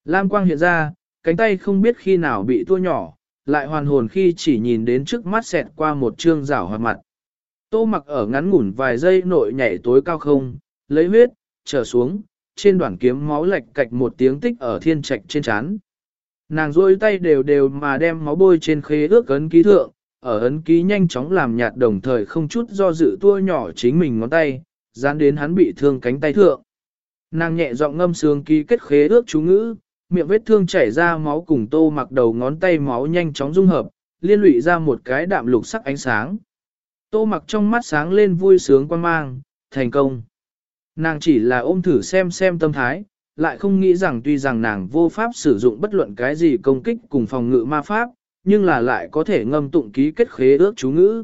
Lam quang hiện ra, cánh tay không biết khi nào bị tua nhỏ, lại hoàn hồn khi chỉ nhìn đến trước mắt xẹt qua một trương rảo hoạt mặt. Tô mặc ở ngắn ngủn vài giây nội nhảy tối cao không, lấy huyết, trở xuống, trên đoạn kiếm máu lệch cạch một tiếng tích ở thiên trạch trên chán. Nàng rôi tay đều đều mà đem máu bôi trên khế ước ấn ký thượng, ở ấn ký nhanh chóng làm nhạt đồng thời không chút do dự tua nhỏ chính mình ngón tay, dán đến hắn bị thương cánh tay thượng. Nàng nhẹ giọng ngâm sướng ký kết khế ước chú ngữ, miệng vết thương chảy ra máu cùng tô mặc đầu ngón tay máu nhanh chóng dung hợp, liên lụy ra một cái đạm lục sắc ánh sáng. Tô mặc trong mắt sáng lên vui sướng quan mang, thành công. Nàng chỉ là ôm thử xem xem tâm thái, lại không nghĩ rằng tuy rằng nàng vô pháp sử dụng bất luận cái gì công kích cùng phòng ngự ma pháp, nhưng là lại có thể ngâm tụng ký kết khế ước chú ngữ.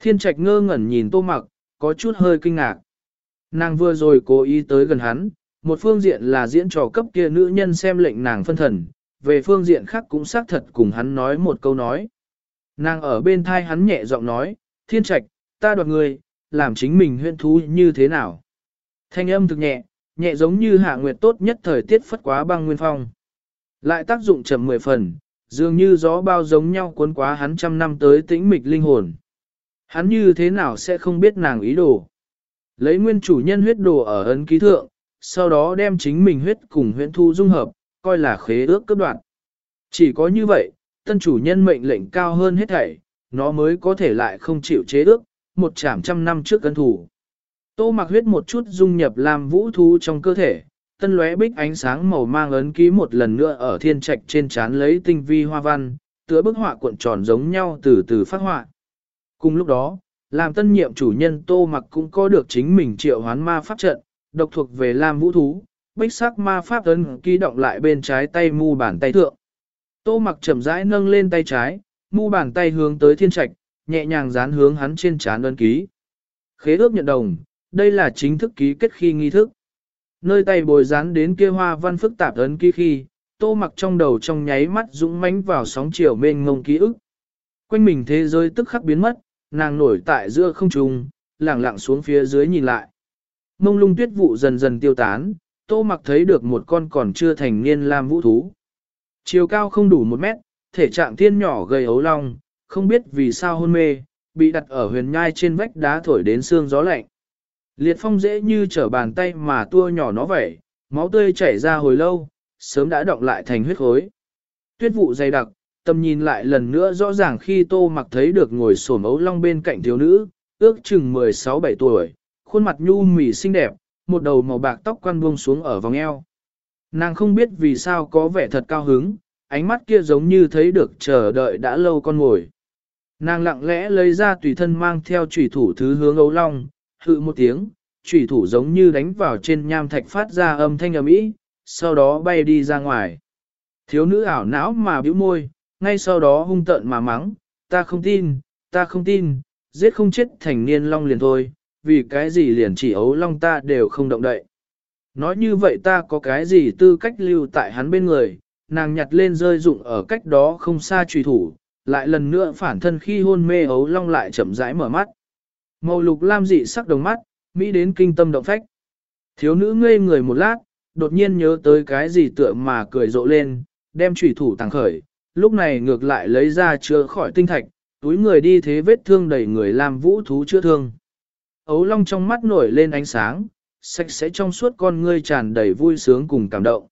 Thiên trạch ngơ ngẩn nhìn tô mặc, có chút hơi kinh ngạc. Nàng vừa rồi cố ý tới gần hắn, một phương diện là diễn trò cấp kia nữ nhân xem lệnh nàng phân thần, về phương diện khác cũng xác thật cùng hắn nói một câu nói. Nàng ở bên thai hắn nhẹ giọng nói, thiên trạch, ta đoạt người, làm chính mình huyên thú như thế nào. Thanh âm thực nhẹ, nhẹ giống như hạ nguyệt tốt nhất thời tiết phất quá băng nguyên phong. Lại tác dụng chậm mười phần, dường như gió bao giống nhau cuốn quá hắn trăm năm tới tĩnh mịch linh hồn. Hắn như thế nào sẽ không biết nàng ý đồ. Lấy nguyên chủ nhân huyết đồ ở ấn ký thượng, sau đó đem chính mình huyết cùng huyễn thu dung hợp, coi là khế ước cấp đoạn. Chỉ có như vậy, tân chủ nhân mệnh lệnh cao hơn hết thảy, nó mới có thể lại không chịu chế ước, một chảm trăm năm trước cân thủ. Tô mặc huyết một chút dung nhập làm vũ thú trong cơ thể, tân lóe bích ánh sáng màu mang ấn ký một lần nữa ở thiên trạch trên trán lấy tinh vi hoa văn, tựa bức họa cuộn tròn giống nhau từ từ phát họa. Cùng lúc đó, làm tân nhiệm chủ nhân tô mặc cũng có được chính mình triệu hoán ma pháp trận, độc thuộc về Lam Vũ Thú, bích sắc ma pháp ấn ký động lại bên trái tay mu bàn tay thượng. Tô mặc chậm rãi nâng lên tay trái, mu bàn tay hướng tới thiên trạch, nhẹ nhàng dán hướng hắn trên trán ấn ký. Khế ước nhận đồng, đây là chính thức ký kết khi nghi thức. Nơi tay bồi dán đến kia hoa văn phức tạp ấn ký khi, tô mặc trong đầu trong nháy mắt dũng mãnh vào sóng chiều mênh ngông ký ức. Quanh mình thế giới tức khắc biến mất, nàng nổi tại giữa không trung, lẳng lặng xuống phía dưới nhìn lại. Mông lung tuyết vụ dần dần tiêu tán, tô mặc thấy được một con còn chưa thành niên lam vũ thú. Chiều cao không đủ một mét, thể trạng thiên nhỏ gầy ấu long, không biết vì sao hôn mê, bị đặt ở huyền nhai trên vách đá thổi đến xương gió lạnh. Liệt phong dễ như trở bàn tay mà tua nhỏ nó vậy, máu tươi chảy ra hồi lâu, sớm đã động lại thành huyết khối. Tuyết vụ dày đặc, tầm nhìn lại lần nữa rõ ràng khi tô mặc thấy được ngồi sổ ấu long bên cạnh thiếu nữ, ước chừng 16-17 tuổi, khuôn mặt nhu mì xinh đẹp, một đầu màu bạc tóc quăn buông xuống ở vòng eo. Nàng không biết vì sao có vẻ thật cao hứng, ánh mắt kia giống như thấy được chờ đợi đã lâu con ngồi. Nàng lặng lẽ lấy ra tùy thân mang theo chủy thủ thứ hướng ấu long, hự một tiếng, chủy thủ giống như đánh vào trên nham thạch phát ra âm thanh ầm ĩ, sau đó bay đi ra ngoài. Thiếu nữ ảo não mà bĩu môi, ngay sau đó hung tợn mà mắng, ta không tin, ta không tin, giết không chết thành niên long liền thôi, vì cái gì liền chỉ ấu long ta đều không động đậy. Nói như vậy ta có cái gì tư cách lưu tại hắn bên người, nàng nhặt lên rơi dụng ở cách đó không xa trùy thủ, lại lần nữa phản thân khi hôn mê ấu long lại chậm rãi mở mắt. Màu lục lam dị sắc đồng mắt, Mỹ đến kinh tâm động phách. Thiếu nữ ngây người một lát, đột nhiên nhớ tới cái gì tựa mà cười rộ lên, đem trùy thủ tàng khởi, lúc này ngược lại lấy ra chữa khỏi tinh thạch, túi người đi thế vết thương đầy người làm vũ thú chữa thương. Ấu long trong mắt nổi lên ánh sáng, sạch sẽ trong suốt con ngươi tràn đầy vui sướng cùng cảm động.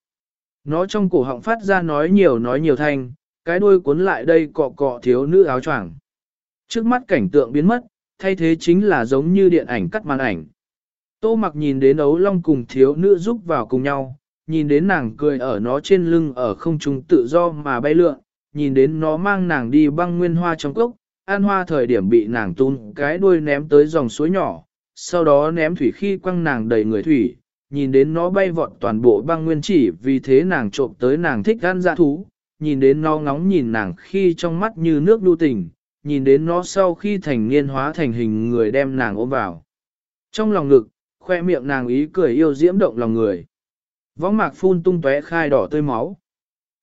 Nó trong cổ họng phát ra nói nhiều nói nhiều thanh, cái đuôi cuốn lại đây cọ cọ thiếu nữ áo choàng. Trước mắt cảnh tượng biến mất, thay thế chính là giống như điện ảnh cắt màn ảnh. Tô mặc nhìn đến ấu long cùng thiếu nữ giúp vào cùng nhau, nhìn đến nàng cười ở nó trên lưng ở không trung tự do mà bay lượn, nhìn đến nó mang nàng đi băng nguyên hoa trong cốc, an hoa thời điểm bị nàng tun cái đuôi ném tới dòng suối nhỏ, sau đó ném thủy khi quăng nàng đầy người thủy, nhìn đến nó bay vọt toàn bộ băng nguyên chỉ vì thế nàng trộm tới nàng thích gan dạ thú, nhìn đến nó ngóng nhìn nàng khi trong mắt như nước đu tình, nhìn đến nó sau khi thành niên hóa thành hình người đem nàng ôm vào. Trong lòng ngực, khoe miệng nàng ý cười yêu diễm động lòng người. Võng mạc phun tung tóe khai đỏ tươi máu.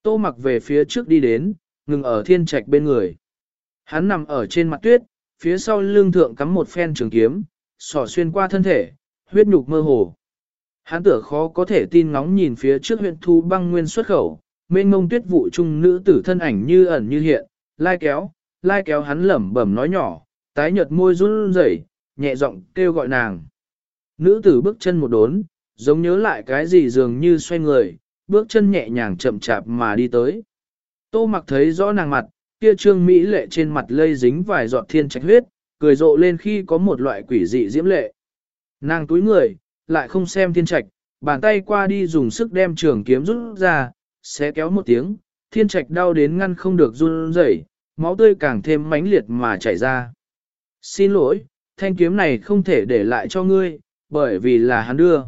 Tô mặc về phía trước đi đến, ngừng ở thiên trạch bên người. Hắn nằm ở trên mặt tuyết, phía sau lưng thượng cắm một phen trường kiếm, sỏ xuyên qua thân thể, huyết nhục mơ hồ. Hắn tựa khó có thể tin ngóng nhìn phía trước huyện thu băng nguyên xuất khẩu, mênh mông tuyết vụ trung nữ tử thân ảnh như ẩn như hiện, lai kéo, lai kéo hắn lẩm bẩm nói nhỏ, tái nhợt môi run rẩy, nhẹ giọng kêu gọi nàng. Nữ tử bước chân một đốn, giống nhớ lại cái gì dường như xoay người, bước chân nhẹ nhàng chậm chạp mà đi tới. Tô mặc thấy rõ nàng mặt, kia trương Mỹ lệ trên mặt lây dính vài giọt thiên trạch huyết, cười rộ lên khi có một loại quỷ dị diễm lệ. Nàng túi người, lại không xem thiên trạch, bàn tay qua đi dùng sức đem trường kiếm rút ra, sẽ kéo một tiếng, thiên trạch đau đến ngăn không được run rẩy, máu tươi càng thêm mãnh liệt mà chảy ra. Xin lỗi, thanh kiếm này không thể để lại cho ngươi, bởi vì là hắn đưa.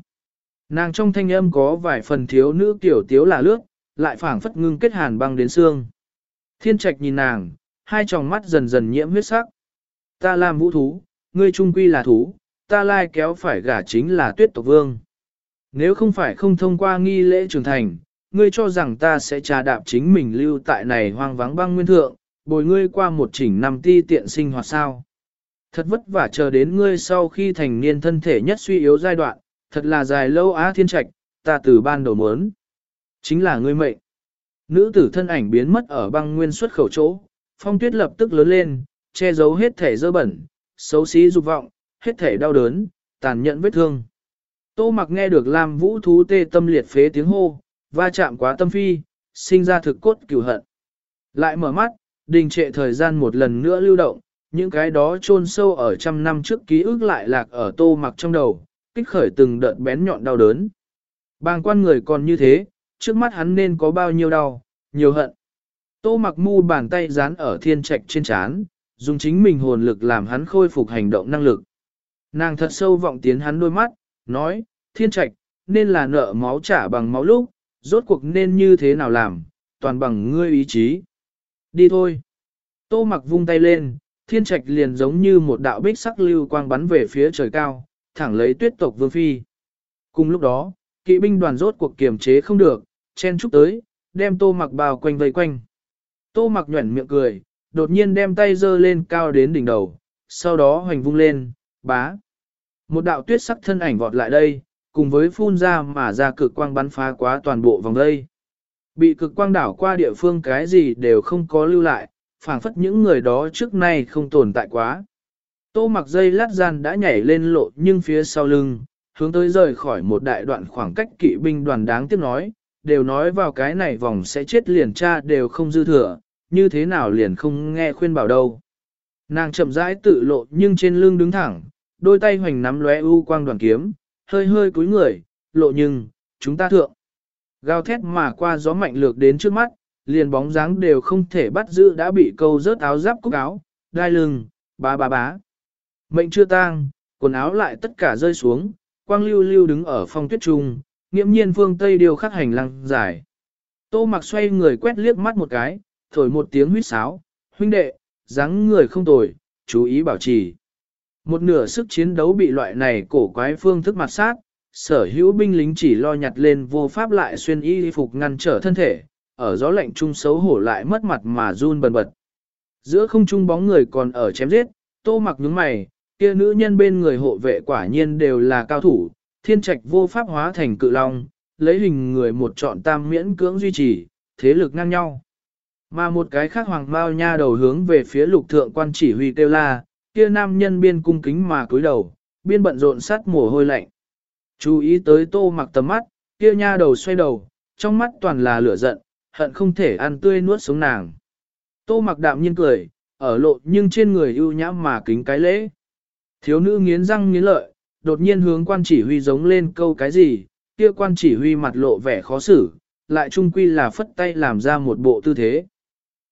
Nàng trong thanh âm có vài phần thiếu nữ tiểu tiếu là lướt, lại phảng phất ngưng kết hàn băng đến xương. Thiên trạch nhìn nàng, hai tròng mắt dần dần nhiễm huyết sắc. Ta làm vũ thú, ngươi trung quy là thú, ta lai kéo phải gả chính là tuyết tộc vương. Nếu không phải không thông qua nghi lễ trưởng thành, ngươi cho rằng ta sẽ trà đạp chính mình lưu tại này hoang vắng băng nguyên thượng, bồi ngươi qua một chỉnh năm ti tiện sinh hoạt sao. Thật vất vả chờ đến ngươi sau khi thành niên thân thể nhất suy yếu giai đoạn, thật là dài lâu á thiên trạch, ta từ ban đầu muốn. Chính là ngươi mệnh. Nữ tử thân ảnh biến mất ở băng nguyên xuất khẩu chỗ, phong tuyết lập tức lớn lên, che giấu hết thể dơ bẩn, xấu xí dục vọng, hết thể đau đớn, tàn nhẫn vết thương. Tô mặc nghe được Lam Vũ thú tê tâm liệt phế tiếng hô, va chạm quá tâm phi, sinh ra thực cốt cửu hận. Lại mở mắt, đình trệ thời gian một lần nữa lưu động, những cái đó chôn sâu ở trăm năm trước ký ức lại lạc ở tô mặc trong đầu, kích khởi từng đợt bén nhọn đau đớn. Bàng quan người còn như thế, trước mắt hắn nên có bao nhiêu đau, nhiều hận. Tô mặc mu bàn tay dán ở thiên trạch trên chán, dùng chính mình hồn lực làm hắn khôi phục hành động năng lực. Nàng thật sâu vọng tiến hắn đôi mắt, nói, thiên trạch, nên là nợ máu trả bằng máu lúc, rốt cuộc nên như thế nào làm, toàn bằng ngươi ý chí. Đi thôi. Tô mặc vung tay lên, thiên trạch liền giống như một đạo bích sắc lưu quang bắn về phía trời cao, thẳng lấy tuyết tộc vương phi. Cùng lúc đó, kỵ binh đoàn rốt cuộc kiềm chế không được, chen chúc tới, đem tô mặc bao quanh vây quanh. Tô mặc nhuẩn miệng cười, đột nhiên đem tay giơ lên cao đến đỉnh đầu, sau đó hoành vung lên, bá. Một đạo tuyết sắc thân ảnh vọt lại đây, cùng với phun ra mà ra cực quang bắn phá quá toàn bộ vòng đây. Bị cực quang đảo qua địa phương cái gì đều không có lưu lại, phảng phất những người đó trước nay không tồn tại quá. Tô mặc dây lát gian đã nhảy lên lộ nhưng phía sau lưng, hướng tới rời khỏi một đại đoạn khoảng cách kỵ binh đoàn đáng tiếc nói, đều nói vào cái này vòng sẽ chết liền cha đều không dư thừa, như thế nào liền không nghe khuyên bảo đâu. Nàng chậm rãi tự lộ nhưng trên lưng đứng thẳng, đôi tay hoành nắm lóe u quang đoàn kiếm, hơi hơi cúi người, lộ nhưng, chúng ta thượng. Gào thét mà qua gió mạnh lược đến trước mắt, liền bóng dáng đều không thể bắt giữ đã bị câu rớt áo giáp cúc áo, đai lưng, bá bá bá. Mệnh chưa tang, quần áo lại tất cả rơi xuống, quang lưu lưu đứng ở phong tuyết trung, nghiễm nhiên phương Tây điều khắc hành lăng dài. Tô mặc xoay người quét liếc mắt một cái, thổi một tiếng huýt sáo, huynh đệ, dáng người không tồi, chú ý bảo trì. Một nửa sức chiến đấu bị loại này cổ quái phương thức mặt sát, sở hữu binh lính chỉ lo nhặt lên vô pháp lại xuyên y phục ngăn trở thân thể, ở gió lạnh trung xấu hổ lại mất mặt mà run bần bật. Giữa không trung bóng người còn ở chém giết, tô mặc nhướng mày, kia nữ nhân bên người hộ vệ quả nhiên đều là cao thủ, thiên trạch vô pháp hóa thành cự long, lấy hình người một trọn tam miễn cưỡng duy trì, thế lực ngang nhau. Mà một cái khác hoàng bao nha đầu hướng về phía lục thượng quan chỉ huy kêu la, kia nam nhân biên cung kính mà cúi đầu, biên bận rộn sát mồ hôi lạnh. Chú ý tới tô mặc tầm mắt, kia nha đầu xoay đầu, trong mắt toàn là lửa giận, hận không thể ăn tươi nuốt sống nàng. Tô mặc đạm nhiên cười, ở lộ nhưng trên người ưu nhã mà kính cái lễ. Thiếu nữ nghiến răng nghiến lợi, đột nhiên hướng quan chỉ huy giống lên câu cái gì, kia quan chỉ huy mặt lộ vẻ khó xử, lại trung quy là phất tay làm ra một bộ tư thế.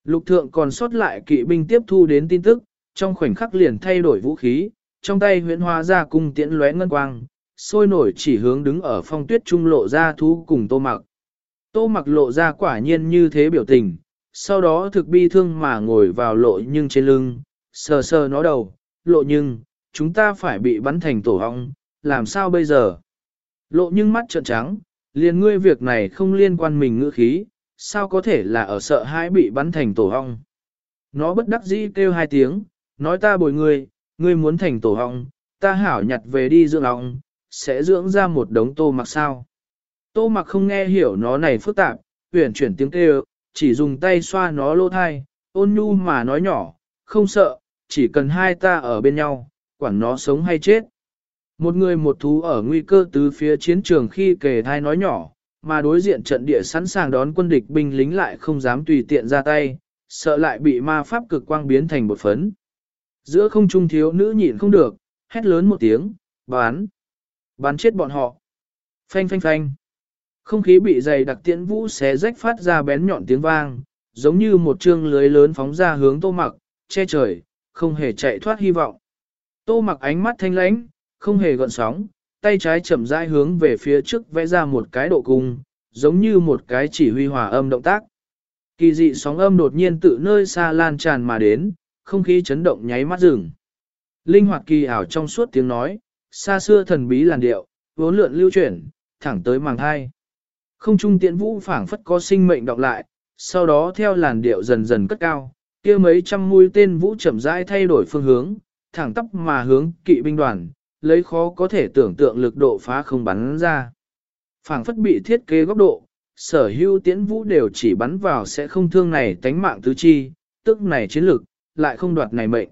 Lục thượng còn sót lại kỵ binh tiếp thu đến tin tức, trong khoảnh khắc liền thay đổi vũ khí, trong tay huyễn hóa ra cung tiễn lóe ngân quang, sôi nổi chỉ hướng đứng ở phong tuyết trung lộ ra thú cùng tô mặc. Tô mặc lộ ra quả nhiên như thế biểu tình, sau đó thực bi thương mà ngồi vào lộ nhưng trên lưng, sờ sờ nó đầu, lộ nhưng, chúng ta phải bị bắn thành tổ hong, làm sao bây giờ? Lộ nhưng mắt trợn trắng, liền ngươi việc này không liên quan mình ngữ khí, sao có thể là ở sợ hãi bị bắn thành tổ hong? Nó bất đắc dĩ kêu hai tiếng, nói ta bồi ngươi, ngươi muốn thành tổ hong, ta hảo nhặt về đi dưỡng ong, sẽ dưỡng ra một đống tô mặc sao. Tô mặc không nghe hiểu nó này phức tạp, tuyển chuyển tiếng kêu, chỉ dùng tay xoa nó lô thai, ôn nhu mà nói nhỏ, không sợ, chỉ cần hai ta ở bên nhau, quản nó sống hay chết. Một người một thú ở nguy cơ từ phía chiến trường khi kề thai nói nhỏ, mà đối diện trận địa sẵn sàng đón quân địch binh lính lại không dám tùy tiện ra tay, sợ lại bị ma pháp cực quang biến thành bột phấn. Giữa không trung thiếu nữ nhịn không được, hét lớn một tiếng, bán, bán chết bọn họ. Phanh phanh phanh. Không khí bị dày đặc tiễn vũ xé rách phát ra bén nhọn tiếng vang, giống như một chương lưới lớn phóng ra hướng tô mặc, che trời, không hề chạy thoát hy vọng. Tô mặc ánh mắt thanh lãnh, không hề gợn sóng, tay trái chậm rãi hướng về phía trước vẽ ra một cái độ cung, giống như một cái chỉ huy hòa âm động tác. Kỳ dị sóng âm đột nhiên tự nơi xa lan tràn mà đến, không khí chấn động nháy mắt rừng. Linh hoạt kỳ ảo trong suốt tiếng nói, xa xưa thần bí làn điệu, vốn lượn lưu chuyển, thẳng tới màng thai. Không trung tiện vũ phảng phất có sinh mệnh đọc lại, sau đó theo làn điệu dần dần cất cao, kia mấy trăm mũi tên vũ chậm rãi thay đổi phương hướng, thẳng tắp mà hướng kỵ binh đoàn, lấy khó có thể tưởng tượng lực độ phá không bắn ra. phảng phất bị thiết kế góc độ, sở hữu tiễn vũ đều chỉ bắn vào sẽ không thương này tánh mạng tứ chi, tức này chiến lực, lại không đoạt này mệnh.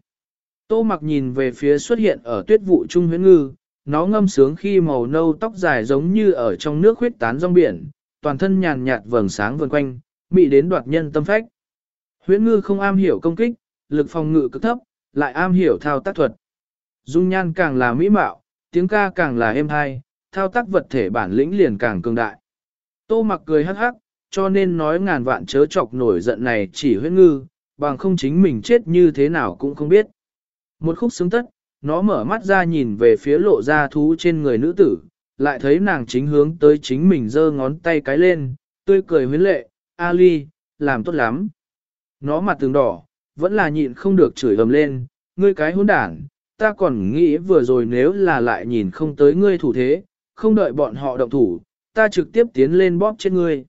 Tô mặc nhìn về phía xuất hiện ở tuyết vụ trung huyễn ngư, nó ngâm sướng khi màu nâu tóc dài giống như ở trong nước huyết tán rong biển, toàn thân nhàn nhạt vầng sáng vần quanh, mị đến đoạt nhân tâm phách. Huyễn ngư không am hiểu công kích, lực phòng ngự cực thấp, lại am hiểu thao tác thuật. Dung nhan càng là mỹ mạo, tiếng ca càng là êm hay, thao tác vật thể bản lĩnh liền càng cường đại. Tô mặc cười hắc hắc, cho nên nói ngàn vạn chớ chọc nổi giận này chỉ huyễn ngư, bằng không chính mình chết như thế nào cũng không biết. Một khúc sướng tất, nó mở mắt ra nhìn về phía lộ ra thú trên người nữ tử, lại thấy nàng chính hướng tới chính mình giơ ngón tay cái lên, tươi cười huyến lệ, Ali, làm tốt lắm. Nó mặt tường đỏ, vẫn là nhịn không được chửi ầm lên, ngươi cái hỗn đảng ta còn nghĩ vừa rồi nếu là lại nhìn không tới ngươi thủ thế, không đợi bọn họ động thủ, ta trực tiếp tiến lên bóp trên ngươi.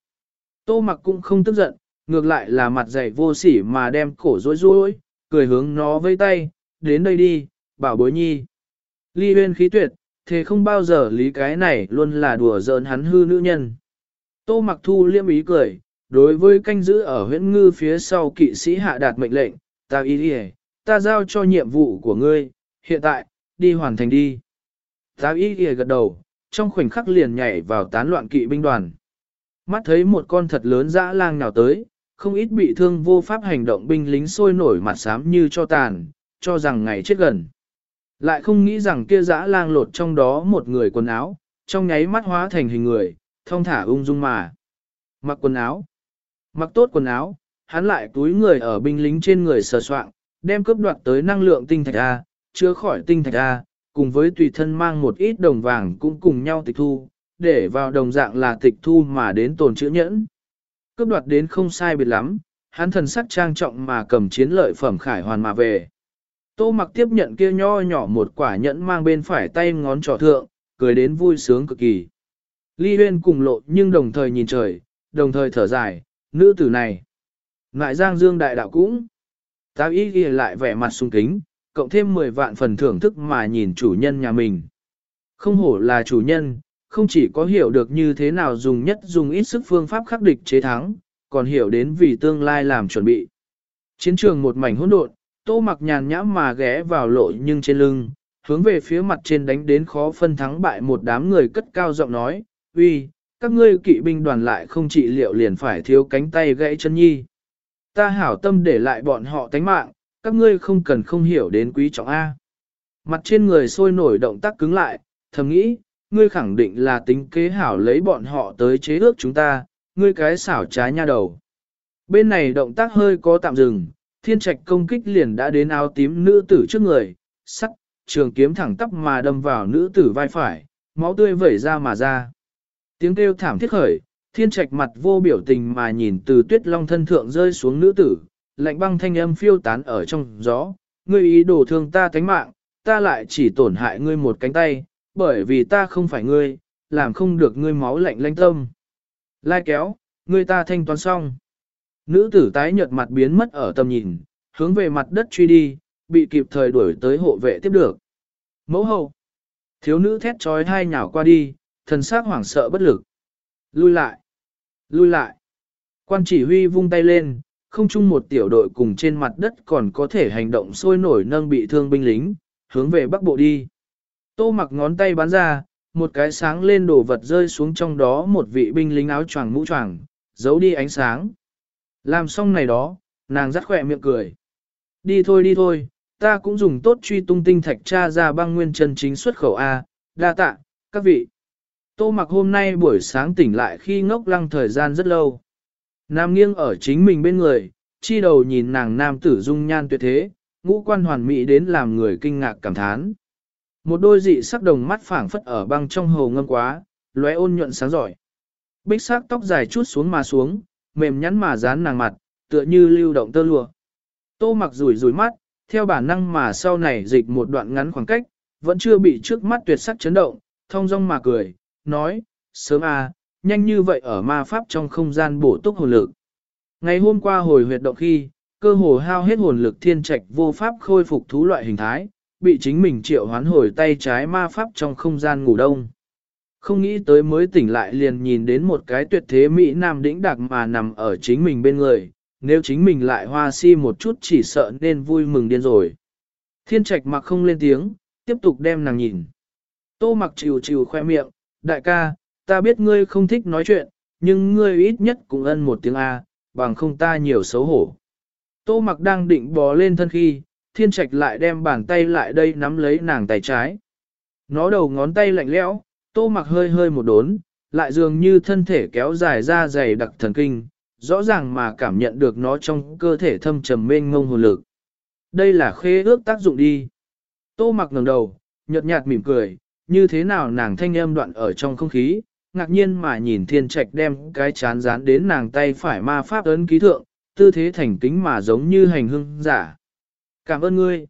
Tô mặc cũng không tức giận, ngược lại là mặt dày vô sỉ mà đem cổ rối rối, cười hướng nó vây tay, đến đây đi, bảo bối nhi. Ly huyên khí tuyệt, thế không bao giờ lý cái này luôn là đùa giỡn hắn hư nữ nhân. Tô mặc thu liêm ý cười, đối với canh giữ ở huyễn ngư phía sau kỵ sĩ hạ đạt mệnh lệnh, ta ý đi ta giao cho nhiệm vụ của ngươi, hiện tại, đi hoàn thành đi. Giáo y đi gật đầu, trong khoảnh khắc liền nhảy vào tán loạn kỵ binh đoàn. Mắt thấy một con thật lớn dã lang nào tới, không ít bị thương vô pháp hành động binh lính sôi nổi mặt xám như cho tàn, cho rằng ngày chết gần. Lại không nghĩ rằng kia dã lang lột trong đó một người quần áo, trong nháy mắt hóa thành hình người, thông thả ung dung mà. Mặc quần áo. Mặc tốt quần áo, hắn lại túi người ở binh lính trên người sờ soạn, đem cướp đoạt tới năng lượng tinh thạch A, chữa khỏi tinh thạch A, cùng với tùy thân mang một ít đồng vàng cũng cùng nhau tịch thu, để vào đồng dạng là tịch thu mà đến tồn chữ nhẫn. Cướp đoạt đến không sai biệt lắm, hắn thần sắc trang trọng mà cầm chiến lợi phẩm khải hoàn mà về. Tô mặc tiếp nhận kia nho nhỏ một quả nhẫn mang bên phải tay ngón trỏ thượng, cười đến vui sướng cực kỳ. Ly huyên cùng lộ nhưng đồng thời nhìn trời, đồng thời thở dài, nữ tử này. Ngại giang dương đại đạo cũng. Tao ý ghi lại vẻ mặt sung kính, cộng thêm 10 vạn phần thưởng thức mà nhìn chủ nhân nhà mình. Không hổ là chủ nhân, không chỉ có hiểu được như thế nào dùng nhất dùng ít sức phương pháp khắc địch chế thắng, còn hiểu đến vì tương lai làm chuẩn bị. Chiến trường một mảnh hỗn độn, tô mặc nhàn nhãm mà ghé vào lộ nhưng trên lưng, hướng về phía mặt trên đánh đến khó phân thắng bại một đám người cất cao giọng nói, uy, các ngươi kỵ binh đoàn lại không trị liệu liền phải thiếu cánh tay gãy chân nhi. Ta hảo tâm để lại bọn họ tánh mạng, các ngươi không cần không hiểu đến quý trọng A. Mặt trên người sôi nổi động tác cứng lại, thầm nghĩ, ngươi khẳng định là tính kế hảo lấy bọn họ tới chế ước chúng ta, ngươi cái xảo trái nha đầu. Bên này động tác hơi có tạm dừng, thiên trạch công kích liền đã đến áo tím nữ tử trước người, sắt, trường kiếm thẳng tắp mà đâm vào nữ tử vai phải, máu tươi vẩy ra mà ra. Tiếng kêu thảm thiết khởi, thiên trạch mặt vô biểu tình mà nhìn từ tuyết long thân thượng rơi xuống nữ tử, lạnh băng thanh âm phiêu tán ở trong gió, ngươi ý đồ thương ta tánh mạng, ta lại chỉ tổn hại ngươi một cánh tay, bởi vì ta không phải ngươi, làm không được ngươi máu lạnh lanh tâm. Lai kéo, ngươi ta thanh toán xong. Nữ tử tái nhợt mặt biến mất ở tầm nhìn, hướng về mặt đất truy đi, bị kịp thời đuổi tới hộ vệ tiếp được. Mẫu hậu. Thiếu nữ thét trói hai nhào qua đi, thần xác hoảng sợ bất lực. Lui lại. Lui lại. Quan chỉ huy vung tay lên, không chung một tiểu đội cùng trên mặt đất còn có thể hành động sôi nổi nâng bị thương binh lính, hướng về bắc bộ đi. Tô mặc ngón tay bắn ra, một cái sáng lên đổ vật rơi xuống trong đó một vị binh lính áo choàng mũ choàng, giấu đi ánh sáng. Làm xong này đó, nàng rắt khỏe miệng cười. Đi thôi đi thôi, ta cũng dùng tốt truy tung tinh thạch tra ra băng nguyên chân chính xuất khẩu A, đa tạ, các vị. Tô mặc hôm nay buổi sáng tỉnh lại khi ngốc lăng thời gian rất lâu. Nam nghiêng ở chính mình bên người, chi đầu nhìn nàng nam tử dung nhan tuyệt thế, ngũ quan hoàn mỹ đến làm người kinh ngạc cảm thán. Một đôi dị sắc đồng mắt phảng phất ở băng trong hồ ngâm quá, lóe ôn nhuận sáng giỏi. Bích sắc tóc dài chút xuống mà xuống, mềm nhắn mà dán nàng mặt, tựa như lưu động tơ lụa. Tô mặc rủi rủi mắt, theo bản năng mà sau này dịch một đoạn ngắn khoảng cách, vẫn chưa bị trước mắt tuyệt sắc chấn động, thông dong mà cười, nói, sớm à, nhanh như vậy ở ma pháp trong không gian bổ túc hồn lực. Ngày hôm qua hồi huyệt động khi, cơ hồ hao hết hồn lực thiên trạch vô pháp khôi phục thú loại hình thái, bị chính mình triệu hoán hồi tay trái ma pháp trong không gian ngủ đông. Không nghĩ tới mới tỉnh lại liền nhìn đến một cái tuyệt thế Mỹ Nam đĩnh đặc mà nằm ở chính mình bên người, nếu chính mình lại hoa si một chút chỉ sợ nên vui mừng điên rồi. Thiên trạch mặc không lên tiếng, tiếp tục đem nàng nhìn. Tô mặc chiều chiều khoe miệng, đại ca, ta biết ngươi không thích nói chuyện, nhưng ngươi ít nhất cũng ân một tiếng A, bằng không ta nhiều xấu hổ. Tô mặc đang định bò lên thân khi, thiên trạch lại đem bàn tay lại đây nắm lấy nàng tay trái. Nó đầu ngón tay lạnh lẽo, tô mặc hơi hơi một đốn, lại dường như thân thể kéo dài ra dày đặc thần kinh, rõ ràng mà cảm nhận được nó trong cơ thể thâm trầm mênh ngông hồn lực. Đây là khế ước tác dụng đi. Tô mặc ngẩng đầu, nhợt nhạt mỉm cười, như thế nào nàng thanh âm đoạn ở trong không khí, ngạc nhiên mà nhìn thiên trạch đem cái chán dán đến nàng tay phải ma pháp ấn ký thượng, tư thế thành kính mà giống như hành hương giả. Cảm ơn ngươi.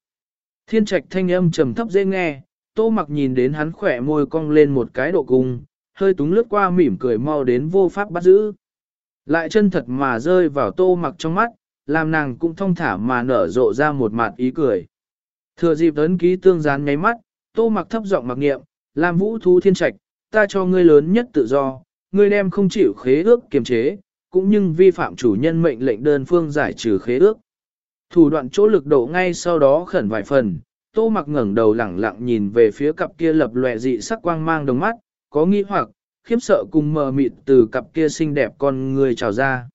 Thiên trạch thanh âm trầm thấp dễ nghe, tô mặc nhìn đến hắn khỏe môi cong lên một cái độ cung, hơi túng lướt qua mỉm cười mau đến vô pháp bắt giữ. Lại chân thật mà rơi vào tô mặc trong mắt, làm nàng cũng thông thả mà nở rộ ra một mặt ý cười. Thừa dịp ấn ký tương gián nháy mắt, tô mặc thấp giọng mặc nghiệm, làm vũ thú thiên trạch, ta cho ngươi lớn nhất tự do, ngươi đem không chịu khế ước kiềm chế, cũng nhưng vi phạm chủ nhân mệnh lệnh đơn phương giải trừ khế ước. Thủ đoạn chỗ lực độ ngay sau đó khẩn vài phần, tô mặc ngẩng đầu lẳng lặng nhìn về phía cặp kia lập lòe dị sắc quang mang đồng mắt, có nghi hoặc, khiếp sợ cùng mờ mịt từ cặp kia xinh đẹp con người trào ra.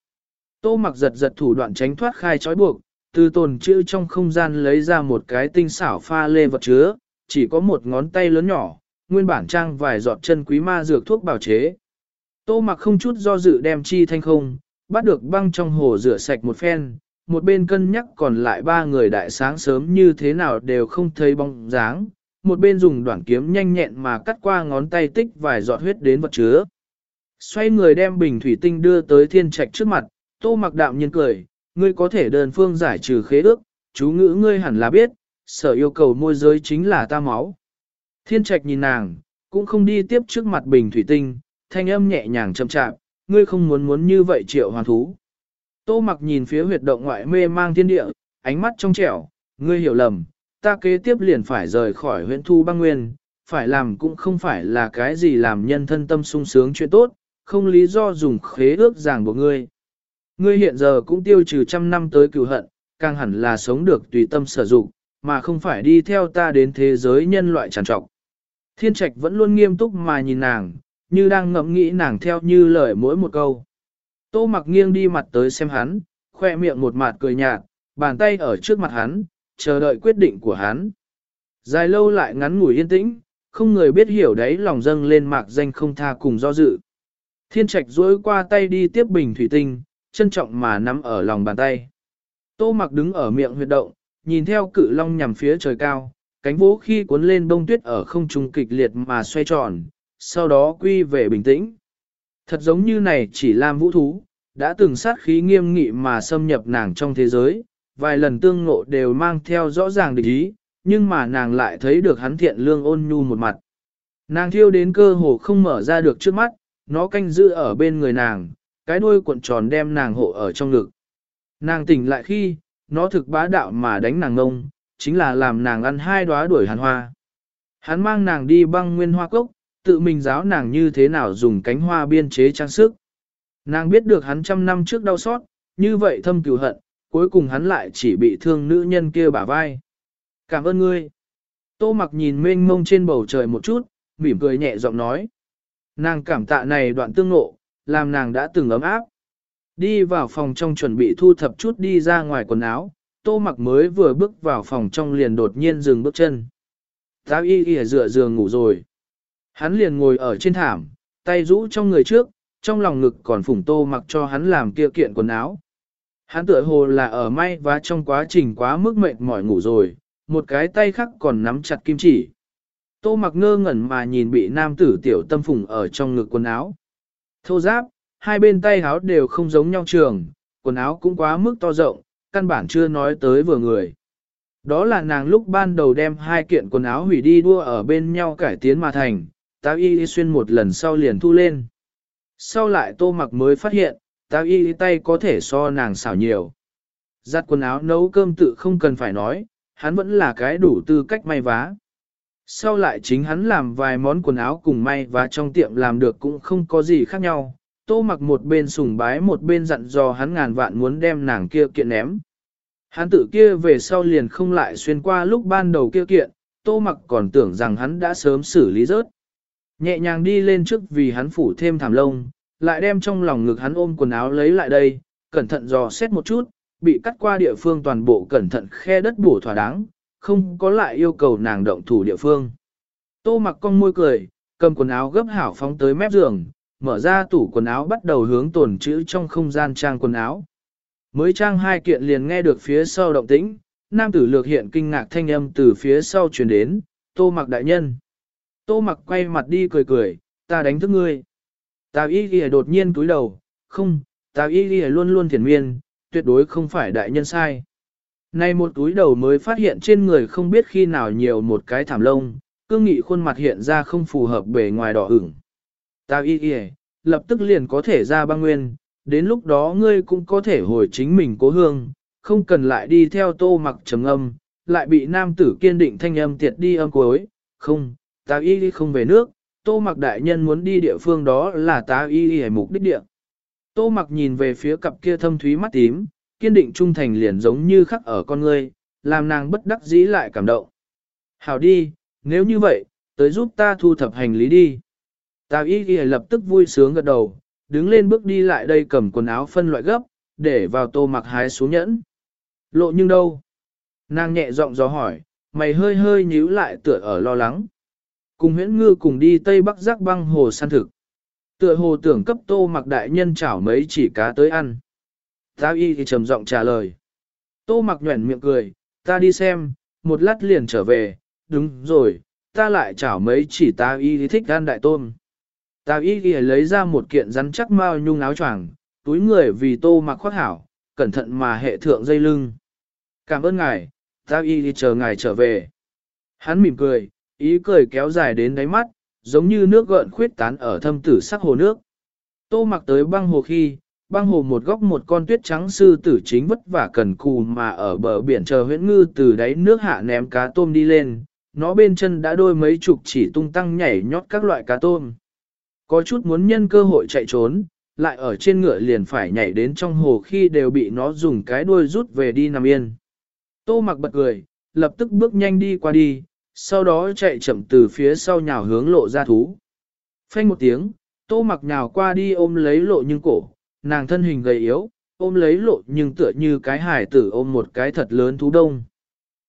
Tô mặc giật giật thủ đoạn tránh thoát khai trói buộc, từ tồn chữ trong không gian lấy ra một cái tinh xảo pha lê vật chứa, chỉ có một ngón tay lớn nhỏ, nguyên bản trang vài giọt chân quý ma dược thuốc bào chế. Tô mặc không chút do dự đem chi thanh không, bắt được băng trong hồ rửa sạch một phen, một bên cân nhắc còn lại ba người đại sáng sớm như thế nào đều không thấy bóng dáng, một bên dùng đoạn kiếm nhanh nhẹn mà cắt qua ngón tay tích vài giọt huyết đến vật chứa. Xoay người đem bình thủy tinh đưa tới thiên trạch trước mặt, tô mặc đạm nhiên cười, ngươi có thể đơn phương giải trừ khế ước, chú ngữ ngươi hẳn là biết, sở yêu cầu môi giới chính là ta máu. Thiên trạch nhìn nàng, cũng không đi tiếp trước mặt bình thủy tinh, thanh âm nhẹ nhàng chậm chạm, ngươi không muốn muốn như vậy triệu hoàn thú. Tô mặc nhìn phía huyệt động ngoại mê mang thiên địa, ánh mắt trong trẻo, ngươi hiểu lầm, ta kế tiếp liền phải rời khỏi huyện thu băng nguyên, phải làm cũng không phải là cái gì làm nhân thân tâm sung sướng chuyện tốt, không lý do dùng khế ước ràng buộc ngươi. Ngươi hiện giờ cũng tiêu trừ trăm năm tới cựu hận, càng hẳn là sống được tùy tâm sở dụng, mà không phải đi theo ta đến thế giới nhân loại tràn trọc. Thiên trạch vẫn luôn nghiêm túc mà nhìn nàng, như đang ngẫm nghĩ nàng theo như lời mỗi một câu. Tô mặc nghiêng đi mặt tới xem hắn, khoe miệng một mặt cười nhạt, bàn tay ở trước mặt hắn, chờ đợi quyết định của hắn. Dài lâu lại ngắn ngủi yên tĩnh, không người biết hiểu đấy lòng dâng lên mạc danh không tha cùng do dự. Thiên trạch duỗi qua tay đi tiếp bình thủy tinh, trân trọng mà nắm ở lòng bàn tay. Tô mặc đứng ở miệng huyệt động, nhìn theo cự long nhằm phía trời cao, cánh vũ khi cuốn lên bông tuyết ở không trung kịch liệt mà xoay tròn, sau đó quy về bình tĩnh. Thật giống như này chỉ làm vũ thú, đã từng sát khí nghiêm nghị mà xâm nhập nàng trong thế giới, vài lần tương ngộ đều mang theo rõ ràng địch ý, nhưng mà nàng lại thấy được hắn thiện lương ôn nhu một mặt. Nàng thiêu đến cơ hồ không mở ra được trước mắt, nó canh giữ ở bên người nàng, cái đuôi cuộn tròn đem nàng hộ ở trong ngực. Nàng tỉnh lại khi, nó thực bá đạo mà đánh nàng ngông, chính là làm nàng ăn hai đóa đuổi hàn hoa. Hắn mang nàng đi băng nguyên hoa cốc, tự mình giáo nàng như thế nào dùng cánh hoa biên chế trang sức. Nàng biết được hắn trăm năm trước đau xót, như vậy thâm cừu hận, cuối cùng hắn lại chỉ bị thương nữ nhân kia bả vai. Cảm ơn ngươi. Tô mặc nhìn mênh mông trên bầu trời một chút, mỉm cười nhẹ giọng nói. Nàng cảm tạ này đoạn tương ngộ, làm nàng đã từng ấm áp. Đi vào phòng trong chuẩn bị thu thập chút đi ra ngoài quần áo, tô mặc mới vừa bước vào phòng trong liền đột nhiên dừng bước chân. Tá y y dựa giường ngủ rồi. Hắn liền ngồi ở trên thảm, tay rũ trong người trước, trong lòng ngực còn phủng tô mặc cho hắn làm kia kiện quần áo. Hắn tựa hồ là ở may và trong quá trình quá mức mệt mỏi ngủ rồi, một cái tay khác còn nắm chặt kim chỉ. Tô mặc ngơ ngẩn mà nhìn bị nam tử tiểu tâm phùng ở trong ngực quần áo. Thô giáp, hai bên tay áo đều không giống nhau trường, quần áo cũng quá mức to rộng, căn bản chưa nói tới vừa người. Đó là nàng lúc ban đầu đem hai kiện quần áo hủy đi đua ở bên nhau cải tiến mà thành, táo y xuyên một lần sau liền thu lên. Sau lại tô mặc mới phát hiện, táo y tay có thể so nàng xảo nhiều. Giặt quần áo nấu cơm tự không cần phải nói, hắn vẫn là cái đủ tư cách may vá. Sau lại chính hắn làm vài món quần áo cùng may và trong tiệm làm được cũng không có gì khác nhau. Tô mặc một bên sùng bái một bên dặn dò hắn ngàn vạn muốn đem nàng kia kiện ném. Hắn tự kia về sau liền không lại xuyên qua lúc ban đầu kia kiện, tô mặc còn tưởng rằng hắn đã sớm xử lý rớt. Nhẹ nhàng đi lên trước vì hắn phủ thêm thảm lông, lại đem trong lòng ngực hắn ôm quần áo lấy lại đây, cẩn thận dò xét một chút, bị cắt qua địa phương toàn bộ cẩn thận khe đất bổ thỏa đáng, không có lại yêu cầu nàng động thủ địa phương. Tô mặc con môi cười, cầm quần áo gấp hảo phóng tới mép giường, mở ra tủ quần áo bắt đầu hướng tồn chữ trong không gian trang quần áo. Mới trang hai kiện liền nghe được phía sau động tĩnh, nam tử lược hiện kinh ngạc thanh âm từ phía sau truyền đến, tô mặc đại nhân. Tô mặc quay mặt đi cười cười, ta đánh thức ngươi. Tào y ghi đột nhiên cúi đầu, không, tào y ghi luôn luôn thiền miên, tuyệt đối không phải đại nhân sai. nay một túi đầu mới phát hiện trên người không biết khi nào nhiều một cái thảm lông, cương nghị khuôn mặt hiện ra không phù hợp bề ngoài đỏ ửng. Ta y Y lập tức liền có thể ra băng nguyên, đến lúc đó ngươi cũng có thể hồi chính mình cố hương, không cần lại đi theo tô mặc trầm âm, lại bị nam tử kiên định thanh âm tiệt đi âm cuối, không, Ta y Y không về nước, tô mặc đại nhân muốn đi địa phương đó là Ta y Y mục đích địa. Tô mặc nhìn về phía cặp kia thâm thúy mắt tím, kiên định trung thành liền giống như khắc ở con ngươi, làm nàng bất đắc dĩ lại cảm động. Hảo đi, nếu như vậy, tới giúp ta thu thập hành lý đi. Tào y ghi lập tức vui sướng gật đầu, đứng lên bước đi lại đây cầm quần áo phân loại gấp, để vào tô mặc hái xuống nhẫn. Lộ nhưng đâu? Nàng nhẹ giọng gió hỏi, mày hơi hơi nhíu lại tựa ở lo lắng. Cùng huyễn ngư cùng đi Tây Bắc giác băng hồ săn thực. Tựa hồ tưởng cấp tô mặc đại nhân chảo mấy chỉ cá tới ăn. Tao y thì trầm giọng trả lời. Tô mặc nhuẩn miệng cười, ta đi xem, một lát liền trở về, đúng rồi, ta lại chảo mấy chỉ ta y thì thích ăn đại tôm. Tào y ghi lấy ra một kiện rắn chắc mao nhung áo choàng, túi người vì tô mặc khoác hảo, cẩn thận mà hệ thượng dây lưng. Cảm ơn ngài, Tào y ghi chờ ngài trở về. Hắn mỉm cười, ý cười kéo dài đến đáy mắt, giống như nước gợn khuyết tán ở thâm tử sắc hồ nước. Tô mặc tới băng hồ khi, băng hồ một góc một con tuyết trắng sư tử chính vất vả cần cù mà ở bờ biển chờ huyễn ngư từ đáy nước hạ ném cá tôm đi lên, nó bên chân đã đôi mấy chục chỉ tung tăng nhảy nhót các loại cá tôm. Có chút muốn nhân cơ hội chạy trốn, lại ở trên ngựa liền phải nhảy đến trong hồ khi đều bị nó dùng cái đuôi rút về đi nằm yên. Tô mặc bật cười, lập tức bước nhanh đi qua đi, sau đó chạy chậm từ phía sau nhào hướng lộ ra thú. Phanh một tiếng, tô mặc nhào qua đi ôm lấy lộ nhưng cổ, nàng thân hình gầy yếu, ôm lấy lộ nhưng tựa như cái hải tử ôm một cái thật lớn thú đông.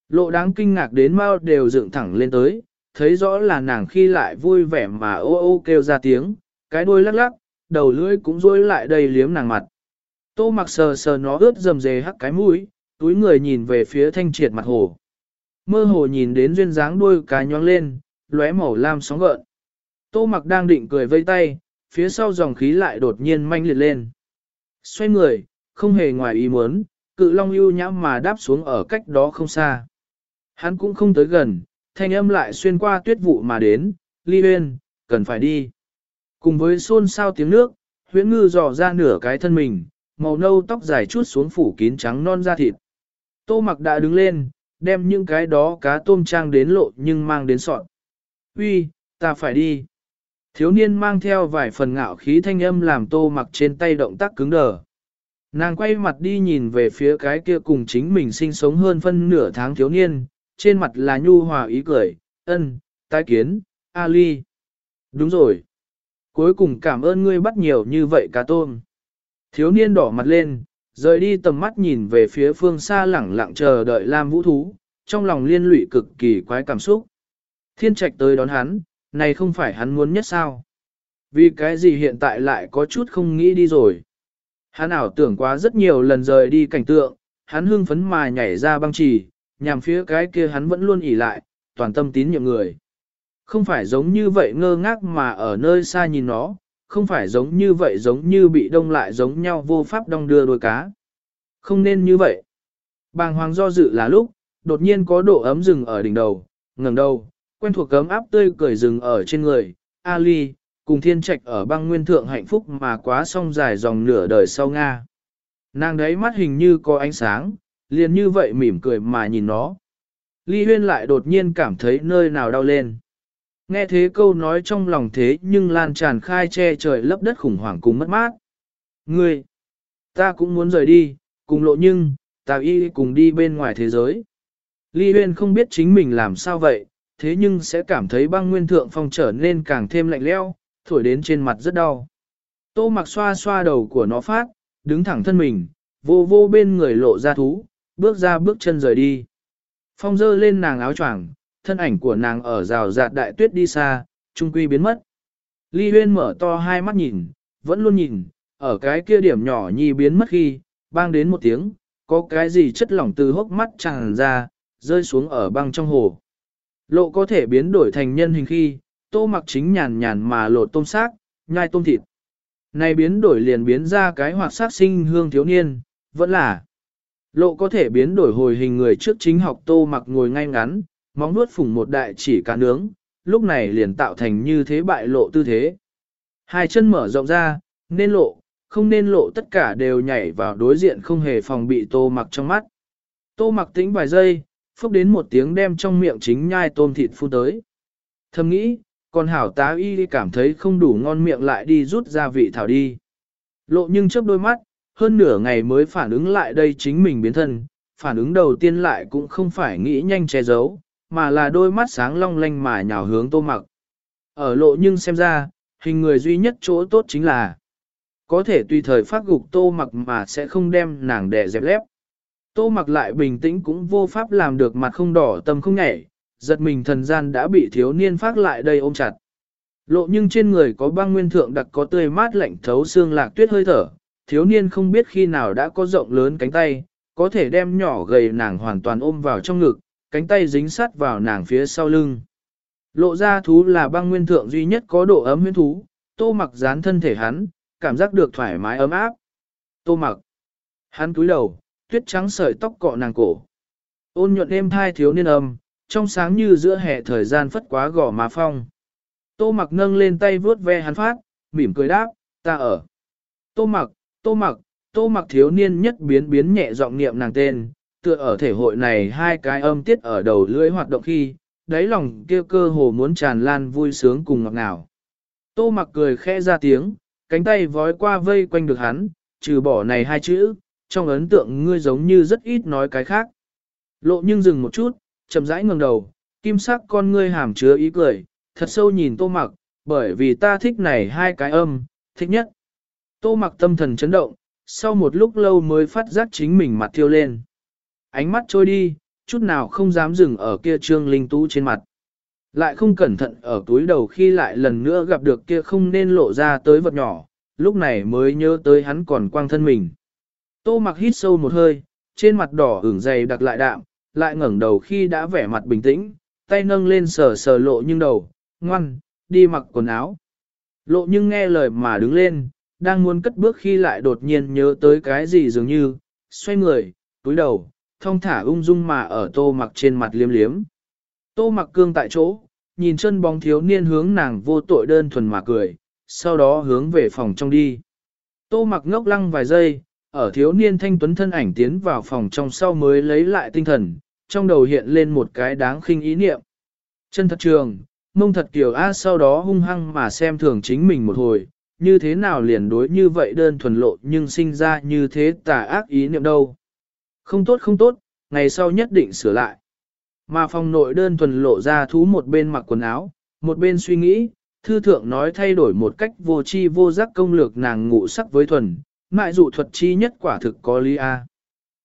Lộ đáng kinh ngạc đến mau đều dựng thẳng lên tới, thấy rõ là nàng khi lại vui vẻ mà ô ô kêu ra tiếng, cái đuôi lắc lắc, đầu lưỡi cũng rối lại đầy liếm nàng mặt. Tô mặc sờ sờ nó ướt dầm dề hắc cái mũi, túi người nhìn về phía thanh triệt mặt hồ. Mơ hồ nhìn đến duyên dáng đuôi cá nhóng lên, lóe màu lam sóng gợn. Tô mặc đang định cười vây tay, phía sau dòng khí lại đột nhiên manh liệt lên. Xoay người, không hề ngoài ý muốn, cự long ưu nhãm mà đáp xuống ở cách đó không xa. Hắn cũng không tới gần, thanh âm lại xuyên qua tuyết vụ mà đến, ly huyên, cần phải đi. Cùng với xôn xao tiếng nước, huyễn ngư dò ra nửa cái thân mình, màu nâu tóc dài chút xuống phủ kín trắng non da thịt. Tô mặc đã đứng lên, đem những cái đó cá tôm trang đến lộ nhưng mang đến sọn. Uy, ta phải đi. Thiếu niên mang theo vài phần ngạo khí thanh âm làm tô mặc trên tay động tác cứng đờ. Nàng quay mặt đi nhìn về phía cái kia cùng chính mình sinh sống hơn phân nửa tháng thiếu niên, trên mặt là nhu hòa ý cười, ân, tái kiến, Ali. Đúng rồi. Cuối cùng cảm ơn ngươi bắt nhiều như vậy cá tôm. Thiếu niên đỏ mặt lên, rời đi tầm mắt nhìn về phía phương xa lẳng lặng chờ đợi Lam Vũ Thú, trong lòng liên lụy cực kỳ quái cảm xúc. Thiên trạch tới đón hắn, này không phải hắn muốn nhất sao. Vì cái gì hiện tại lại có chút không nghĩ đi rồi. Hắn ảo tưởng quá rất nhiều lần rời đi cảnh tượng, hắn hưng phấn mà nhảy ra băng trì, nhằm phía cái kia hắn vẫn luôn ỉ lại, toàn tâm tín nhiệm người. Không phải giống như vậy ngơ ngác mà ở nơi xa nhìn nó, không phải giống như vậy giống như bị đông lại giống nhau vô pháp đong đưa đôi cá. Không nên như vậy. Bàng hoàng do dự là lúc, đột nhiên có độ ấm rừng ở đỉnh đầu, ngẩng đầu, quen thuộc cấm áp tươi cười rừng ở trên người, Ali, cùng thiên trạch ở băng nguyên thượng hạnh phúc mà quá song dài dòng nửa đời sau Nga. Nàng đấy mắt hình như có ánh sáng, liền như vậy mỉm cười mà nhìn nó. Ly Huyên lại đột nhiên cảm thấy nơi nào đau lên. Nghe thế câu nói trong lòng thế nhưng lan tràn khai che trời lấp đất khủng hoảng cùng mất mát. Ngươi, ta cũng muốn rời đi, cùng lộ nhưng, ta y cùng đi bên ngoài thế giới. Ly Huyên không biết chính mình làm sao vậy, thế nhưng sẽ cảm thấy băng nguyên thượng phong trở nên càng thêm lạnh leo, thổi đến trên mặt rất đau. Tô mặc xoa xoa đầu của nó phát, đứng thẳng thân mình, vô vô bên người lộ ra thú, bước ra bước chân rời đi. Phong dơ lên nàng áo choàng, thân ảnh của nàng ở rào rạt đại tuyết đi xa, trung quy biến mất. Ly Huyên mở to hai mắt nhìn, vẫn luôn nhìn, ở cái kia điểm nhỏ nhi biến mất khi, bang đến một tiếng, có cái gì chất lỏng từ hốc mắt tràn ra, rơi xuống ở băng trong hồ. Lộ có thể biến đổi thành nhân hình khi, tô mặc chính nhàn nhàn mà lột tôm xác, nhai tôm thịt. Này biến đổi liền biến ra cái hoạt sát sinh hương thiếu niên, vẫn là lộ có thể biến đổi hồi hình người trước chính học tô mặc ngồi ngay ngắn, móng nuốt phủng một đại chỉ cá nướng, lúc này liền tạo thành như thế bại lộ tư thế. Hai chân mở rộng ra, nên lộ, không nên lộ tất cả đều nhảy vào đối diện không hề phòng bị tô mặc trong mắt. Tô mặc tĩnh vài giây, phúc đến một tiếng đem trong miệng chính nhai tôm thịt phun tới. Thầm nghĩ, còn hảo tá y cảm thấy không đủ ngon miệng lại đi rút ra vị thảo đi. Lộ nhưng chớp đôi mắt, hơn nửa ngày mới phản ứng lại đây chính mình biến thân, phản ứng đầu tiên lại cũng không phải nghĩ nhanh che giấu, mà là đôi mắt sáng long lanh mà nhào hướng tô mặc. Ở lộ nhưng xem ra, hình người duy nhất chỗ tốt chính là có thể tùy thời phát gục tô mặc mà sẽ không đem nàng đè dẹp lép. Tô mặc lại bình tĩnh cũng vô pháp làm được mặt không đỏ tâm không nhảy, giật mình thần gian đã bị thiếu niên phát lại đây ôm chặt. Lộ nhưng trên người có băng nguyên thượng đặc có tươi mát lạnh thấu xương lạc tuyết hơi thở, thiếu niên không biết khi nào đã có rộng lớn cánh tay, có thể đem nhỏ gầy nàng hoàn toàn ôm vào trong ngực, cánh tay dính sát vào nàng phía sau lưng. Lộ ra thú là băng nguyên thượng duy nhất có độ ấm huyên thú, tô mặc dán thân thể hắn, cảm giác được thoải mái ấm áp. Tô mặc. Hắn cúi đầu, tuyết trắng sợi tóc cọ nàng cổ. Ôn nhuận êm thai thiếu niên âm, trong sáng như giữa hè thời gian phất quá gò má phong. Tô mặc nâng lên tay vuốt ve hắn phát, mỉm cười đáp, ta ở. Tô mặc, tô mặc, tô mặc thiếu niên nhất biến biến nhẹ giọng niệm nàng tên, tựa ở thể hội này hai cái âm tiết ở đầu lưỡi hoạt động khi, đáy lòng kia cơ hồ muốn tràn lan vui sướng cùng ngọt ngào. Tô mặc cười khẽ ra tiếng, cánh tay vói qua vây quanh được hắn, trừ bỏ này hai chữ, trong ấn tượng ngươi giống như rất ít nói cái khác. Lộ nhưng dừng một chút, chậm rãi ngẩng đầu, kim sắc con ngươi hàm chứa ý cười, thật sâu nhìn tô mặc, bởi vì ta thích này hai cái âm, thích nhất. Tô mặc tâm thần chấn động, sau một lúc lâu mới phát giác chính mình mặt thiêu lên. Ánh mắt trôi đi, chút nào không dám dừng ở kia trương linh tú trên mặt. Lại không cẩn thận ở túi đầu khi lại lần nữa gặp được kia không nên lộ ra tới vật nhỏ, lúc này mới nhớ tới hắn còn quang thân mình. Tô mặc hít sâu một hơi, trên mặt đỏ ửng dày đặc lại đạm, lại ngẩng đầu khi đã vẻ mặt bình tĩnh, tay nâng lên sờ sờ lộ nhưng đầu, ngoan, đi mặc quần áo. Lộ nhưng nghe lời mà đứng lên, đang muốn cất bước khi lại đột nhiên nhớ tới cái gì dường như, xoay người, túi đầu, thong thả ung dung mà ở tô mặc trên mặt liếm liếm. Tô mặc cương tại chỗ, nhìn chân bóng thiếu niên hướng nàng vô tội đơn thuần mà cười, sau đó hướng về phòng trong đi. Tô mặc ngốc lăng vài giây, ở thiếu niên thanh tuấn thân ảnh tiến vào phòng trong sau mới lấy lại tinh thần, trong đầu hiện lên một cái đáng khinh ý niệm. Chân thật trường, mông thật kiểu A sau đó hung hăng mà xem thường chính mình một hồi, như thế nào liền đối như vậy đơn thuần lộ nhưng sinh ra như thế tà ác ý niệm đâu. Không tốt không tốt, ngày sau nhất định sửa lại. Mà phòng nội đơn thuần lộ ra thú một bên mặc quần áo, một bên suy nghĩ, thư thượng nói thay đổi một cách vô chi vô giác công lược nàng ngụ sắc với thuần, mại dụ thuật chi nhất quả thực có lý A.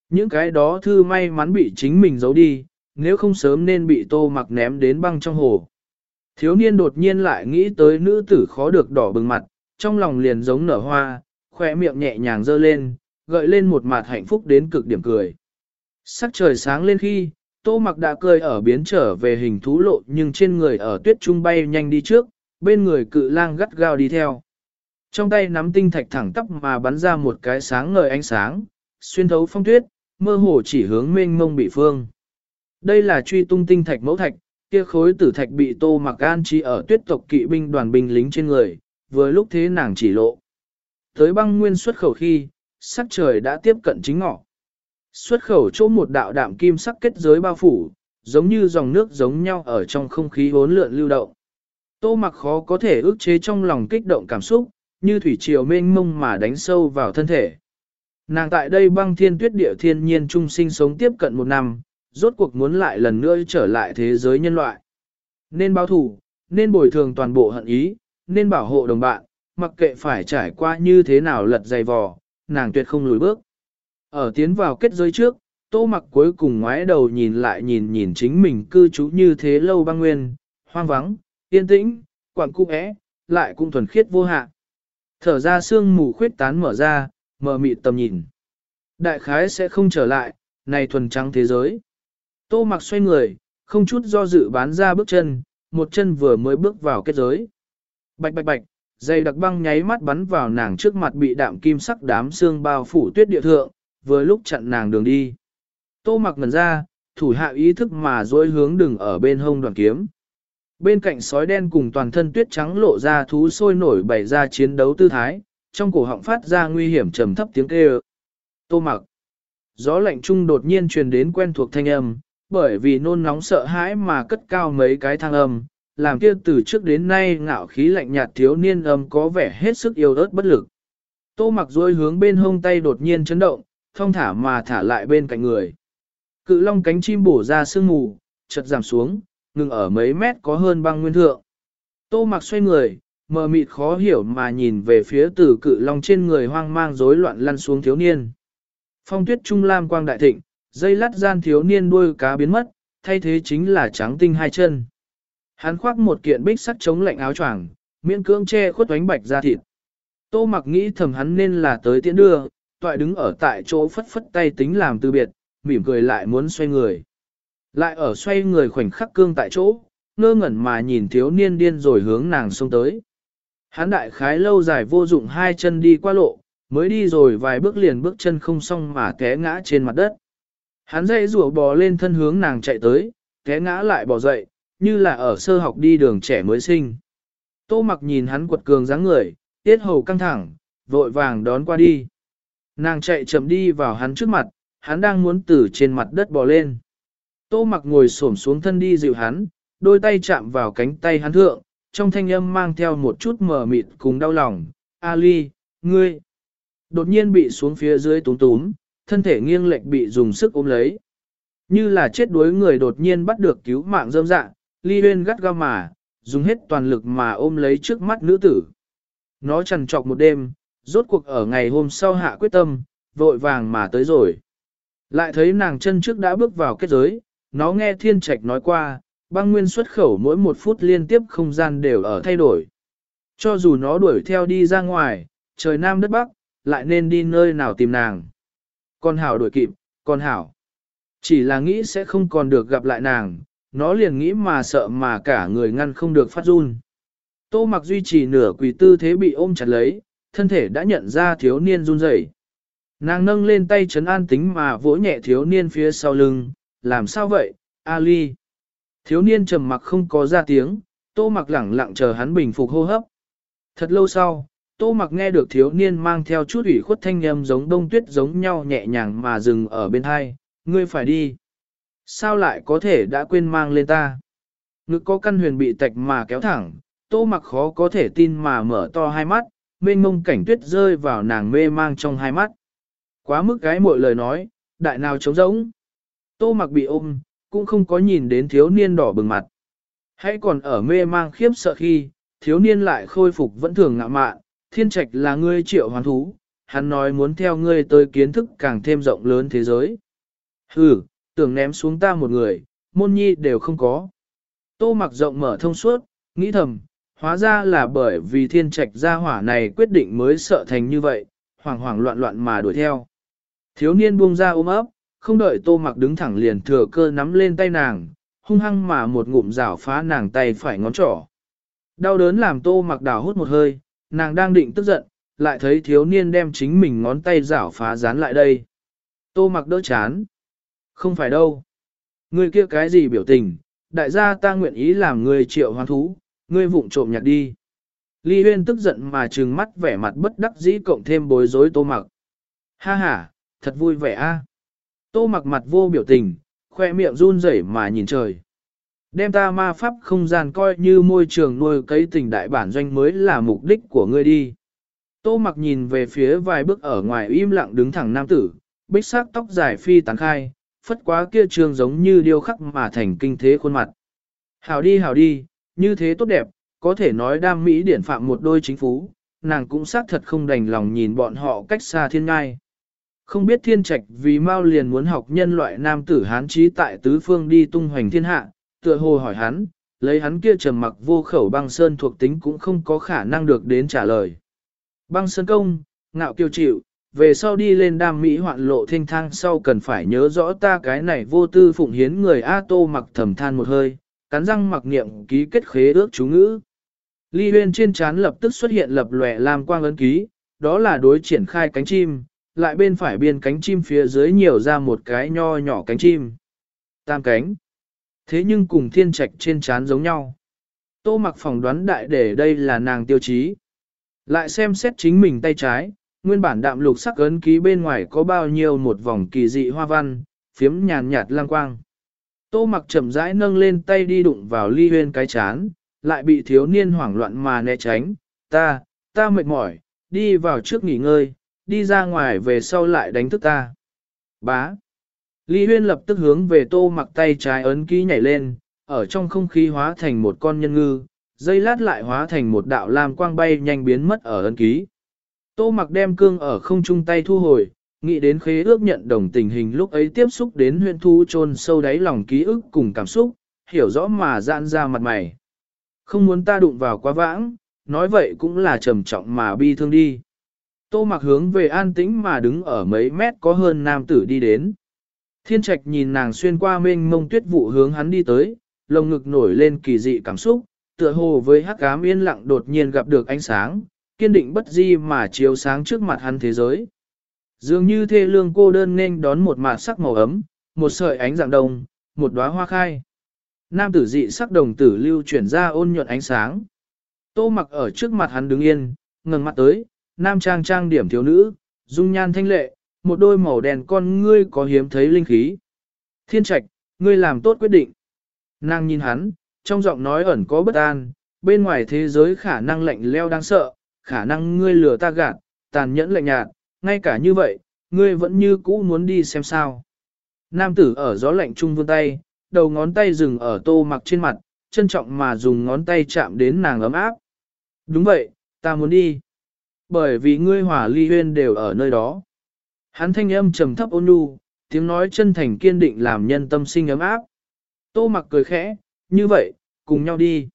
Những cái đó thư may mắn bị chính mình giấu đi, nếu không sớm nên bị tô mặc ném đến băng trong hồ. Thiếu niên đột nhiên lại nghĩ tới nữ tử khó được đỏ bừng mặt, trong lòng liền giống nở hoa, khỏe miệng nhẹ nhàng dơ lên, gợi lên một mặt hạnh phúc đến cực điểm cười. Sắc trời sáng lên khi, tô mặc đã cười ở biến trở về hình thú lộ nhưng trên người ở tuyết trung bay nhanh đi trước, bên người cự lang gắt gao đi theo. Trong tay nắm tinh thạch thẳng tắp mà bắn ra một cái sáng ngời ánh sáng, xuyên thấu phong tuyết, mơ hồ chỉ hướng mênh mông bị phương. Đây là truy tung tinh thạch mẫu thạch, kia khối tử thạch bị tô mặc an trí ở tuyết tộc kỵ binh đoàn binh lính trên người, vừa lúc thế nàng chỉ lộ. Tới băng nguyên xuất khẩu khi, sắc trời đã tiếp cận chính ngọ. Xuất khẩu chỗ một đạo đạm kim sắc kết giới bao phủ, giống như dòng nước giống nhau ở trong không khí hỗn lượn lưu động. Tô mặc khó có thể ước chế trong lòng kích động cảm xúc, như thủy triều mênh mông mà đánh sâu vào thân thể. Nàng tại đây băng thiên tuyết địa thiên nhiên trung sinh sống tiếp cận một năm, rốt cuộc muốn lại lần nữa trở lại thế giới nhân loại. Nên báo thủ, nên bồi thường toàn bộ hận ý, nên bảo hộ đồng bạn, mặc kệ phải trải qua như thế nào lật dày vò, nàng tuyệt không lùi bước. Ở tiến vào kết giới trước, tô mặc cuối cùng ngoái đầu nhìn lại nhìn nhìn chính mình cư trú như thế lâu băng nguyên, hoang vắng, yên tĩnh, quảng cung é, lại cũng thuần khiết vô hạn. Thở ra sương mù khuyết tán mở ra, mở mịt tầm nhìn. Đại khái sẽ không trở lại, này thuần trắng thế giới. Tô mặc xoay người, không chút do dự bán ra bước chân, một chân vừa mới bước vào kết giới. Bạch bạch bạch, dây đặc băng nháy mắt bắn vào nàng trước mặt bị đạm kim sắc đám xương bao phủ tuyết địa thượng, vừa lúc chặn nàng đường đi. Tô mặc ngần ra, thủ hạ ý thức mà dối hướng đừng ở bên hông đoàn kiếm. Bên cạnh sói đen cùng toàn thân tuyết trắng lộ ra thú sôi nổi bày ra chiến đấu tư thái, trong cổ họng phát ra nguy hiểm trầm thấp tiếng kêu. Tô mặc. Gió lạnh trung đột nhiên truyền đến quen thuộc thanh âm, bởi vì nôn nóng sợ hãi mà cất cao mấy cái thang âm, làm kia từ trước đến nay ngạo khí lạnh nhạt thiếu niên âm có vẻ hết sức yêu ớt bất lực. Tô mặc dối hướng bên hông tay đột nhiên chấn động, thông thả mà thả lại bên cạnh người. Cự long cánh chim bổ ra sương mù, chợt giảm xuống, ngừng ở mấy mét có hơn băng nguyên thượng. Tô mặc xoay người, mờ mịt khó hiểu mà nhìn về phía từ cự long trên người hoang mang rối loạn lăn xuống thiếu niên. Phong tuyết trung lam quang đại thịnh, dây lát gian thiếu niên đuôi cá biến mất, thay thế chính là trắng tinh hai chân. Hắn khoác một kiện bích sắt chống lạnh áo choàng, miễn cưỡng che khuất oánh bạch ra thịt. Tô mặc nghĩ thầm hắn nên là tới tiễn đưa, toại đứng ở tại chỗ phất phất tay tính làm từ biệt, mỉm cười lại muốn xoay người. Lại ở xoay người khoảnh khắc cương tại chỗ, ngơ ngẩn mà nhìn thiếu niên điên rồi hướng nàng xông tới. Hắn đại khái lâu dài vô dụng hai chân đi qua lộ, mới đi rồi vài bước liền bước chân không xong mà té ngã trên mặt đất. Hắn dây rủa bò lên thân hướng nàng chạy tới, té ngã lại bò dậy, như là ở sơ học đi đường trẻ mới sinh. Tô mặc nhìn hắn quật cường dáng người, tiết hầu căng thẳng, vội vàng đón qua đi. Nàng chạy chậm đi vào hắn trước mặt, hắn đang muốn từ trên mặt đất bò lên. Tô mặc ngồi xổm xuống thân đi dịu hắn, đôi tay chạm vào cánh tay hắn thượng, trong thanh âm mang theo một chút mờ mịt cùng đau lòng. Ali, ngươi, đột nhiên bị xuống phía dưới túm túm, thân thể nghiêng lệch bị dùng sức ôm lấy. Như là chết đuối người đột nhiên bắt được cứu mạng dâm dạ, ly huyên gắt gao mà, dùng hết toàn lực mà ôm lấy trước mắt nữ tử. Nó trằn trọc một đêm, rốt cuộc ở ngày hôm sau hạ quyết tâm, vội vàng mà tới rồi. Lại thấy nàng chân trước đã bước vào kết giới, nó nghe thiên trạch nói qua, băng nguyên xuất khẩu mỗi một phút liên tiếp không gian đều ở thay đổi. Cho dù nó đuổi theo đi ra ngoài, trời nam đất bắc, lại nên đi nơi nào tìm nàng. Con hảo đuổi kịp, con hảo. Chỉ là nghĩ sẽ không còn được gặp lại nàng, nó liền nghĩ mà sợ mà cả người ngăn không được phát run. Tô mặc duy trì nửa quỳ tư thế bị ôm chặt lấy, thân thể đã nhận ra thiếu niên run rẩy. Nàng nâng lên tay chấn an tính mà vỗ nhẹ thiếu niên phía sau lưng, làm sao vậy, Ali? Thiếu niên trầm mặc không có ra tiếng, tô mặc lẳng lặng chờ hắn bình phục hô hấp. Thật lâu sau, tô mặc nghe được thiếu niên mang theo chút ủy khuất thanh âm giống đông tuyết giống nhau nhẹ nhàng mà dừng ở bên hai, ngươi phải đi. Sao lại có thể đã quên mang lên ta? Ngực có căn huyền bị tạch mà kéo thẳng, tô mặc khó có thể tin mà mở to hai mắt, mênh mông cảnh tuyết rơi vào nàng mê mang trong hai mắt. Quá mức gái mọi lời nói, đại nào trống rỗng. Tô mặc bị ôm, cũng không có nhìn đến thiếu niên đỏ bừng mặt. Hãy còn ở mê mang khiếp sợ khi, thiếu niên lại khôi phục vẫn thường ngạ mạn, thiên trạch là ngươi triệu hoàn thú, hắn nói muốn theo ngươi tới kiến thức càng thêm rộng lớn thế giới. Hừ, tưởng ném xuống ta một người, môn nhi đều không có. Tô mặc rộng mở thông suốt, nghĩ thầm, hóa ra là bởi vì thiên trạch gia hỏa này quyết định mới sợ thành như vậy, hoảng hoảng loạn loạn mà đuổi theo. Thiếu niên buông ra ôm ấp, không đợi tô mặc đứng thẳng liền thừa cơ nắm lên tay nàng, hung hăng mà một ngụm rảo phá nàng tay phải ngón trỏ. Đau đớn làm tô mặc đảo hút một hơi, nàng đang định tức giận, lại thấy thiếu niên đem chính mình ngón tay rảo phá dán lại đây. Tô mặc đỡ chán. Không phải đâu. Ngươi kia cái gì biểu tình, đại gia ta nguyện ý làm người triệu hoang thú, ngươi vụng trộm nhặt đi. Ly huyên tức giận mà trừng mắt vẻ mặt bất đắc dĩ cộng thêm bối rối tô mặc. Ha ha, thật vui vẻ a. Tô mặc mặt vô biểu tình, khoe miệng run rẩy mà nhìn trời. Đem ta ma pháp không gian coi như môi trường nuôi cấy tình đại bản doanh mới là mục đích của ngươi đi. Tô mặc nhìn về phía vài bước ở ngoài im lặng đứng thẳng nam tử, bích sắc tóc dài phi tán khai, phất quá kia trường giống như điêu khắc mà thành kinh thế khuôn mặt. Hảo đi hảo đi, như thế tốt đẹp, có thể nói đam mỹ điển phạm một đôi chính phú, nàng cũng xác thật không đành lòng nhìn bọn họ cách xa thiên ngai. Không biết thiên trạch vì mau liền muốn học nhân loại nam tử hán trí tại tứ phương đi tung hoành thiên hạ, tựa hồ hỏi hắn, lấy hắn kia trầm mặc vô khẩu băng sơn thuộc tính cũng không có khả năng được đến trả lời. Băng sơn công, ngạo kiêu chịu, về sau đi lên đam mỹ hoạn lộ thanh thang sau cần phải nhớ rõ ta cái này vô tư phụng hiến người A Tô mặc thầm than một hơi, cắn răng mặc niệm ký kết khế ước chú ngữ. Ly huyên trên trán lập tức xuất hiện lập lòe làm quang ấn ký, đó là đối triển khai cánh chim, lại bên phải biên cánh chim phía dưới nhiều ra một cái nho nhỏ cánh chim. Tam cánh. Thế nhưng cùng thiên trạch trên trán giống nhau. Tô mặc phỏng đoán đại để đây là nàng tiêu chí. Lại xem xét chính mình tay trái, nguyên bản đạm lục sắc ấn ký bên ngoài có bao nhiêu một vòng kỳ dị hoa văn, phiếm nhàn nhạt lang quang. Tô mặc chậm rãi nâng lên tay đi đụng vào ly huyên cái chán, lại bị thiếu niên hoảng loạn mà né tránh. Ta, ta mệt mỏi, đi vào trước nghỉ ngơi, đi ra ngoài về sau lại đánh thức ta. Bá. Ly huyên lập tức hướng về tô mặc tay trái ấn ký nhảy lên, ở trong không khí hóa thành một con nhân ngư, dây lát lại hóa thành một đạo lam quang bay nhanh biến mất ở ấn ký. Tô mặc đem cương ở không trung tay thu hồi, nghĩ đến khế ước nhận đồng tình hình lúc ấy tiếp xúc đến huyện thu chôn sâu đáy lòng ký ức cùng cảm xúc, hiểu rõ mà giãn ra mặt mày. Không muốn ta đụng vào quá vãng, nói vậy cũng là trầm trọng mà bi thương đi. Tô mặc hướng về an tĩnh mà đứng ở mấy mét có hơn nam tử đi đến. Thiên trạch nhìn nàng xuyên qua mênh mông tuyết vụ hướng hắn đi tới, lồng ngực nổi lên kỳ dị cảm xúc, tựa hồ với hắc ám yên lặng đột nhiên gặp được ánh sáng, kiên định bất di mà chiếu sáng trước mặt hắn thế giới. Dường như thê lương cô đơn nên đón một mạt sắc màu ấm, một sợi ánh dạng đồng, một đóa hoa khai. Nam tử dị sắc đồng tử lưu chuyển ra ôn nhuận ánh sáng. Tô mặc ở trước mặt hắn đứng yên, ngừng mặt tới, nam trang trang điểm thiếu nữ, dung nhan thanh lệ, một đôi màu đèn con ngươi có hiếm thấy linh khí. Thiên trạch, ngươi làm tốt quyết định. Nàng nhìn hắn, trong giọng nói ẩn có bất an, bên ngoài thế giới khả năng lạnh leo đáng sợ, khả năng ngươi lừa ta gạt, tàn nhẫn lạnh nhạt, ngay cả như vậy, ngươi vẫn như cũ muốn đi xem sao. Nam tử ở gió lạnh trung vươn tay, đầu ngón tay dừng ở tô mặc trên mặt, trân trọng mà dùng ngón tay chạm đến nàng ấm áp. Đúng vậy, ta muốn đi. Bởi vì ngươi hỏa ly huyên đều ở nơi đó. Hắn thanh âm trầm thấp ôn nhu, tiếng nói chân thành kiên định làm nhân tâm sinh ấm áp. Tô mặc cười khẽ, như vậy, cùng nhau đi.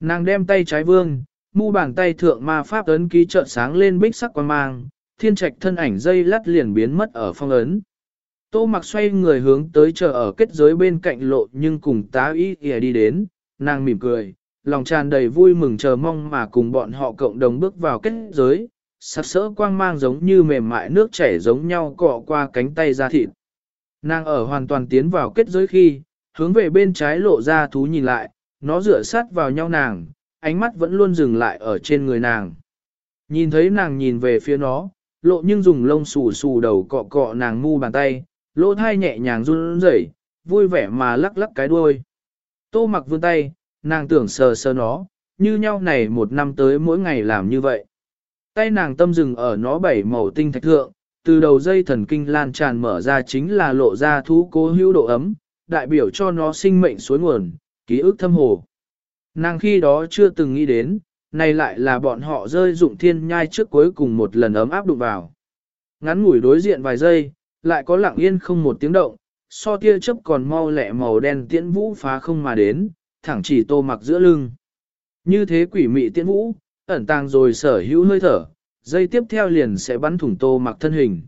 Nàng đem tay trái vương, mu bàn tay thượng ma pháp ấn ký trợn sáng lên bích sắc quan mang, thiên trạch thân ảnh dây lắt liền biến mất ở phong ấn. Tô mặc xoay người hướng tới chờ ở kết giới bên cạnh lộ nhưng cùng tá ý kìa đi đến, nàng mỉm cười, lòng tràn đầy vui mừng chờ mong mà cùng bọn họ cộng đồng bước vào kết giới, sắc sỡ quang mang giống như mềm mại nước chảy giống nhau cọ qua cánh tay ra thịt. Nàng ở hoàn toàn tiến vào kết giới khi, hướng về bên trái lộ ra thú nhìn lại, nó rửa sát vào nhau nàng, ánh mắt vẫn luôn dừng lại ở trên người nàng. Nhìn thấy nàng nhìn về phía nó, lộ nhưng dùng lông xù xù đầu cọ cọ nàng mu bàn tay, lỗ thai nhẹ nhàng run rẩy, vui vẻ mà lắc lắc cái đuôi. Tô mặc vươn tay, nàng tưởng sờ sờ nó, như nhau này một năm tới mỗi ngày làm như vậy. Tay nàng tâm dừng ở nó bảy màu tinh thạch thượng, từ đầu dây thần kinh lan tràn mở ra chính là lộ ra thú cố hữu độ ấm, đại biểu cho nó sinh mệnh suối nguồn, ký ức thâm hồ. Nàng khi đó chưa từng nghĩ đến, này lại là bọn họ rơi dụng thiên nhai trước cuối cùng một lần ấm áp đụng vào. Ngắn ngủi đối diện vài giây, lại có lặng yên không một tiếng động, so tia chớp còn mau lẹ màu đen tiễn vũ phá không mà đến, thẳng chỉ tô mặc giữa lưng. Như thế quỷ mị tiễn vũ, ẩn tàng rồi sở hữu hơi thở, dây tiếp theo liền sẽ bắn thủng tô mặc thân hình.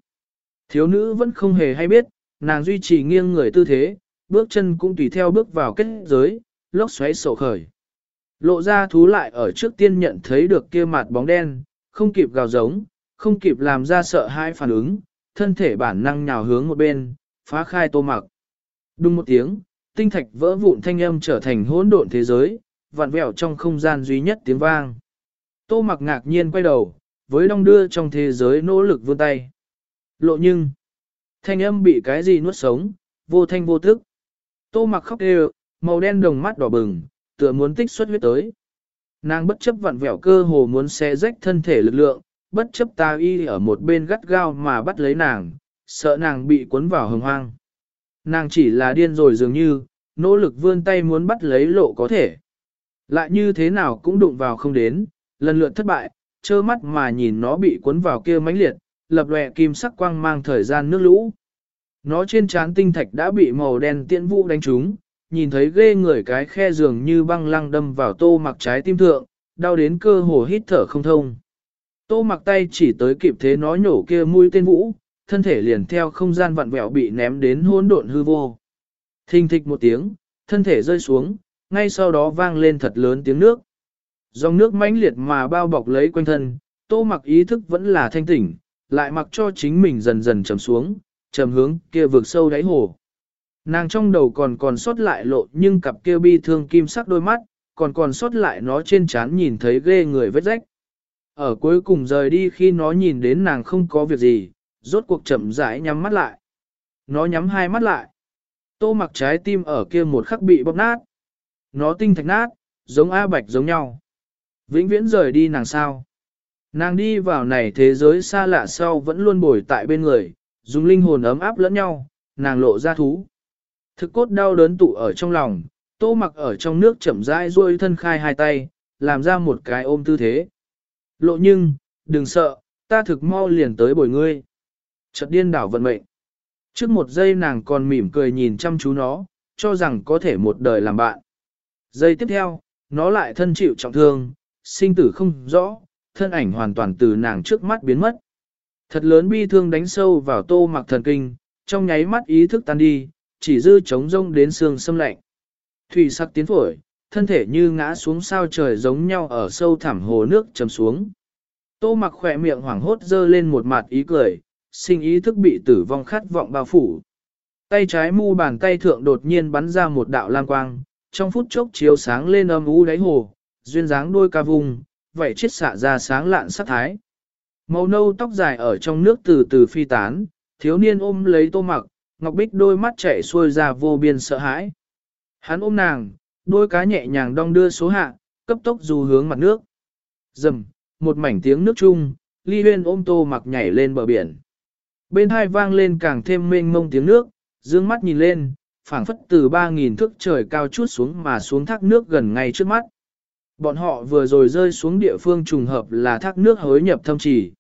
Thiếu nữ vẫn không hề hay biết, nàng duy trì nghiêng người tư thế, bước chân cũng tùy theo bước vào kết giới, lốc xoáy sổ khởi. Lộ ra thú lại ở trước tiên nhận thấy được kia mặt bóng đen, không kịp gào giống, không kịp làm ra sợ hãi phản ứng, thân thể bản năng nhào hướng một bên, phá khai tô mặc. Đúng một tiếng, tinh thạch vỡ vụn thanh âm trở thành hỗn độn thế giới, vặn vẹo trong không gian duy nhất tiếng vang. Tô mặc ngạc nhiên quay đầu, với đong đưa trong thế giới nỗ lực vươn tay. Lộ nhưng, thanh âm bị cái gì nuốt sống, vô thanh vô thức. Tô mặc khóc đều, màu đen đồng mắt đỏ bừng, tựa muốn tích xuất huyết tới. Nàng bất chấp vặn vẹo cơ hồ muốn xé rách thân thể lực lượng, bất chấp ta y ở một bên gắt gao mà bắt lấy nàng, sợ nàng bị cuốn vào hồng hoang. Nàng chỉ là điên rồi dường như, nỗ lực vươn tay muốn bắt lấy lộ có thể. Lại như thế nào cũng đụng vào không đến, lần lượt thất bại, trơ mắt mà nhìn nó bị cuốn vào kia mãnh liệt, lập lòe kim sắc quang mang thời gian nước lũ. Nó trên trán tinh thạch đã bị màu đen tiễn vũ đánh trúng, nhìn thấy ghê người cái khe giường như băng lăng đâm vào tô mặc trái tim thượng, đau đến cơ hồ hít thở không thông. Tô mặc tay chỉ tới kịp thế nó nhổ kia mũi tên vũ, thân thể liền theo không gian vặn vẹo bị ném đến hỗn độn hư vô. Thình thịch một tiếng, thân thể rơi xuống, ngay sau đó vang lên thật lớn tiếng nước. Dòng nước mãnh liệt mà bao bọc lấy quanh thân, tô mặc ý thức vẫn là thanh tỉnh, lại mặc cho chính mình dần dần trầm xuống, trầm hướng kia vực sâu đáy hồ. Nàng trong đầu còn còn sót lại lộ nhưng cặp kia bi thương kim sắc đôi mắt, còn còn sót lại nó trên trán nhìn thấy ghê người vết rách. Ở cuối cùng rời đi khi nó nhìn đến nàng không có việc gì, rốt cuộc chậm rãi nhắm mắt lại. Nó nhắm hai mắt lại. Tô mặc trái tim ở kia một khắc bị bóp nát. Nó tinh thạch nát, giống A Bạch giống nhau. Vĩnh viễn rời đi nàng sao. Nàng đi vào này thế giới xa lạ sau vẫn luôn bồi tại bên người, dùng linh hồn ấm áp lẫn nhau, nàng lộ ra thú. Thực cốt đau đớn tụ ở trong lòng, tô mặc ở trong nước chậm rãi duỗi thân khai hai tay, làm ra một cái ôm tư thế. Lộ nhưng, đừng sợ, ta thực mau liền tới bồi ngươi. Chợt điên đảo vận mệnh. Trước một giây nàng còn mỉm cười nhìn chăm chú nó, cho rằng có thể một đời làm bạn. Giây tiếp theo, nó lại thân chịu trọng thương, sinh tử không rõ, thân ảnh hoàn toàn từ nàng trước mắt biến mất. Thật lớn bi thương đánh sâu vào tô mặc thần kinh, trong nháy mắt ý thức tan đi, chỉ dư trống rông đến xương xâm lạnh. Thủy sắc tiến phổi, thân thể như ngã xuống sao trời giống nhau ở sâu thẳm hồ nước chầm xuống. Tô mặc khỏe miệng hoảng hốt dơ lên một mặt ý cười, sinh ý thức bị tử vong khát vọng bao phủ. Tay trái mu bàn tay thượng đột nhiên bắn ra một đạo lam quang, trong phút chốc chiếu sáng lên âm u đáy hồ, duyên dáng đôi ca vùng, vậy chết xạ ra sáng lạn sắc thái. Màu nâu tóc dài ở trong nước từ từ phi tán, thiếu niên ôm lấy tô mặc, ngọc bích đôi mắt chảy xuôi ra vô biên sợ hãi. Hắn ôm nàng, đôi cá nhẹ nhàng đong đưa số hạ, cấp tốc dù hướng mặt nước. Dầm, một mảnh tiếng nước chung, ly huyên ôm tô mặc nhảy lên bờ biển. Bên hai vang lên càng thêm mênh mông tiếng nước, dương mắt nhìn lên, phảng phất từ 3.000 thước trời cao chút xuống mà xuống thác nước gần ngay trước mắt. Bọn họ vừa rồi rơi xuống địa phương trùng hợp là thác nước hối nhập thâm trì.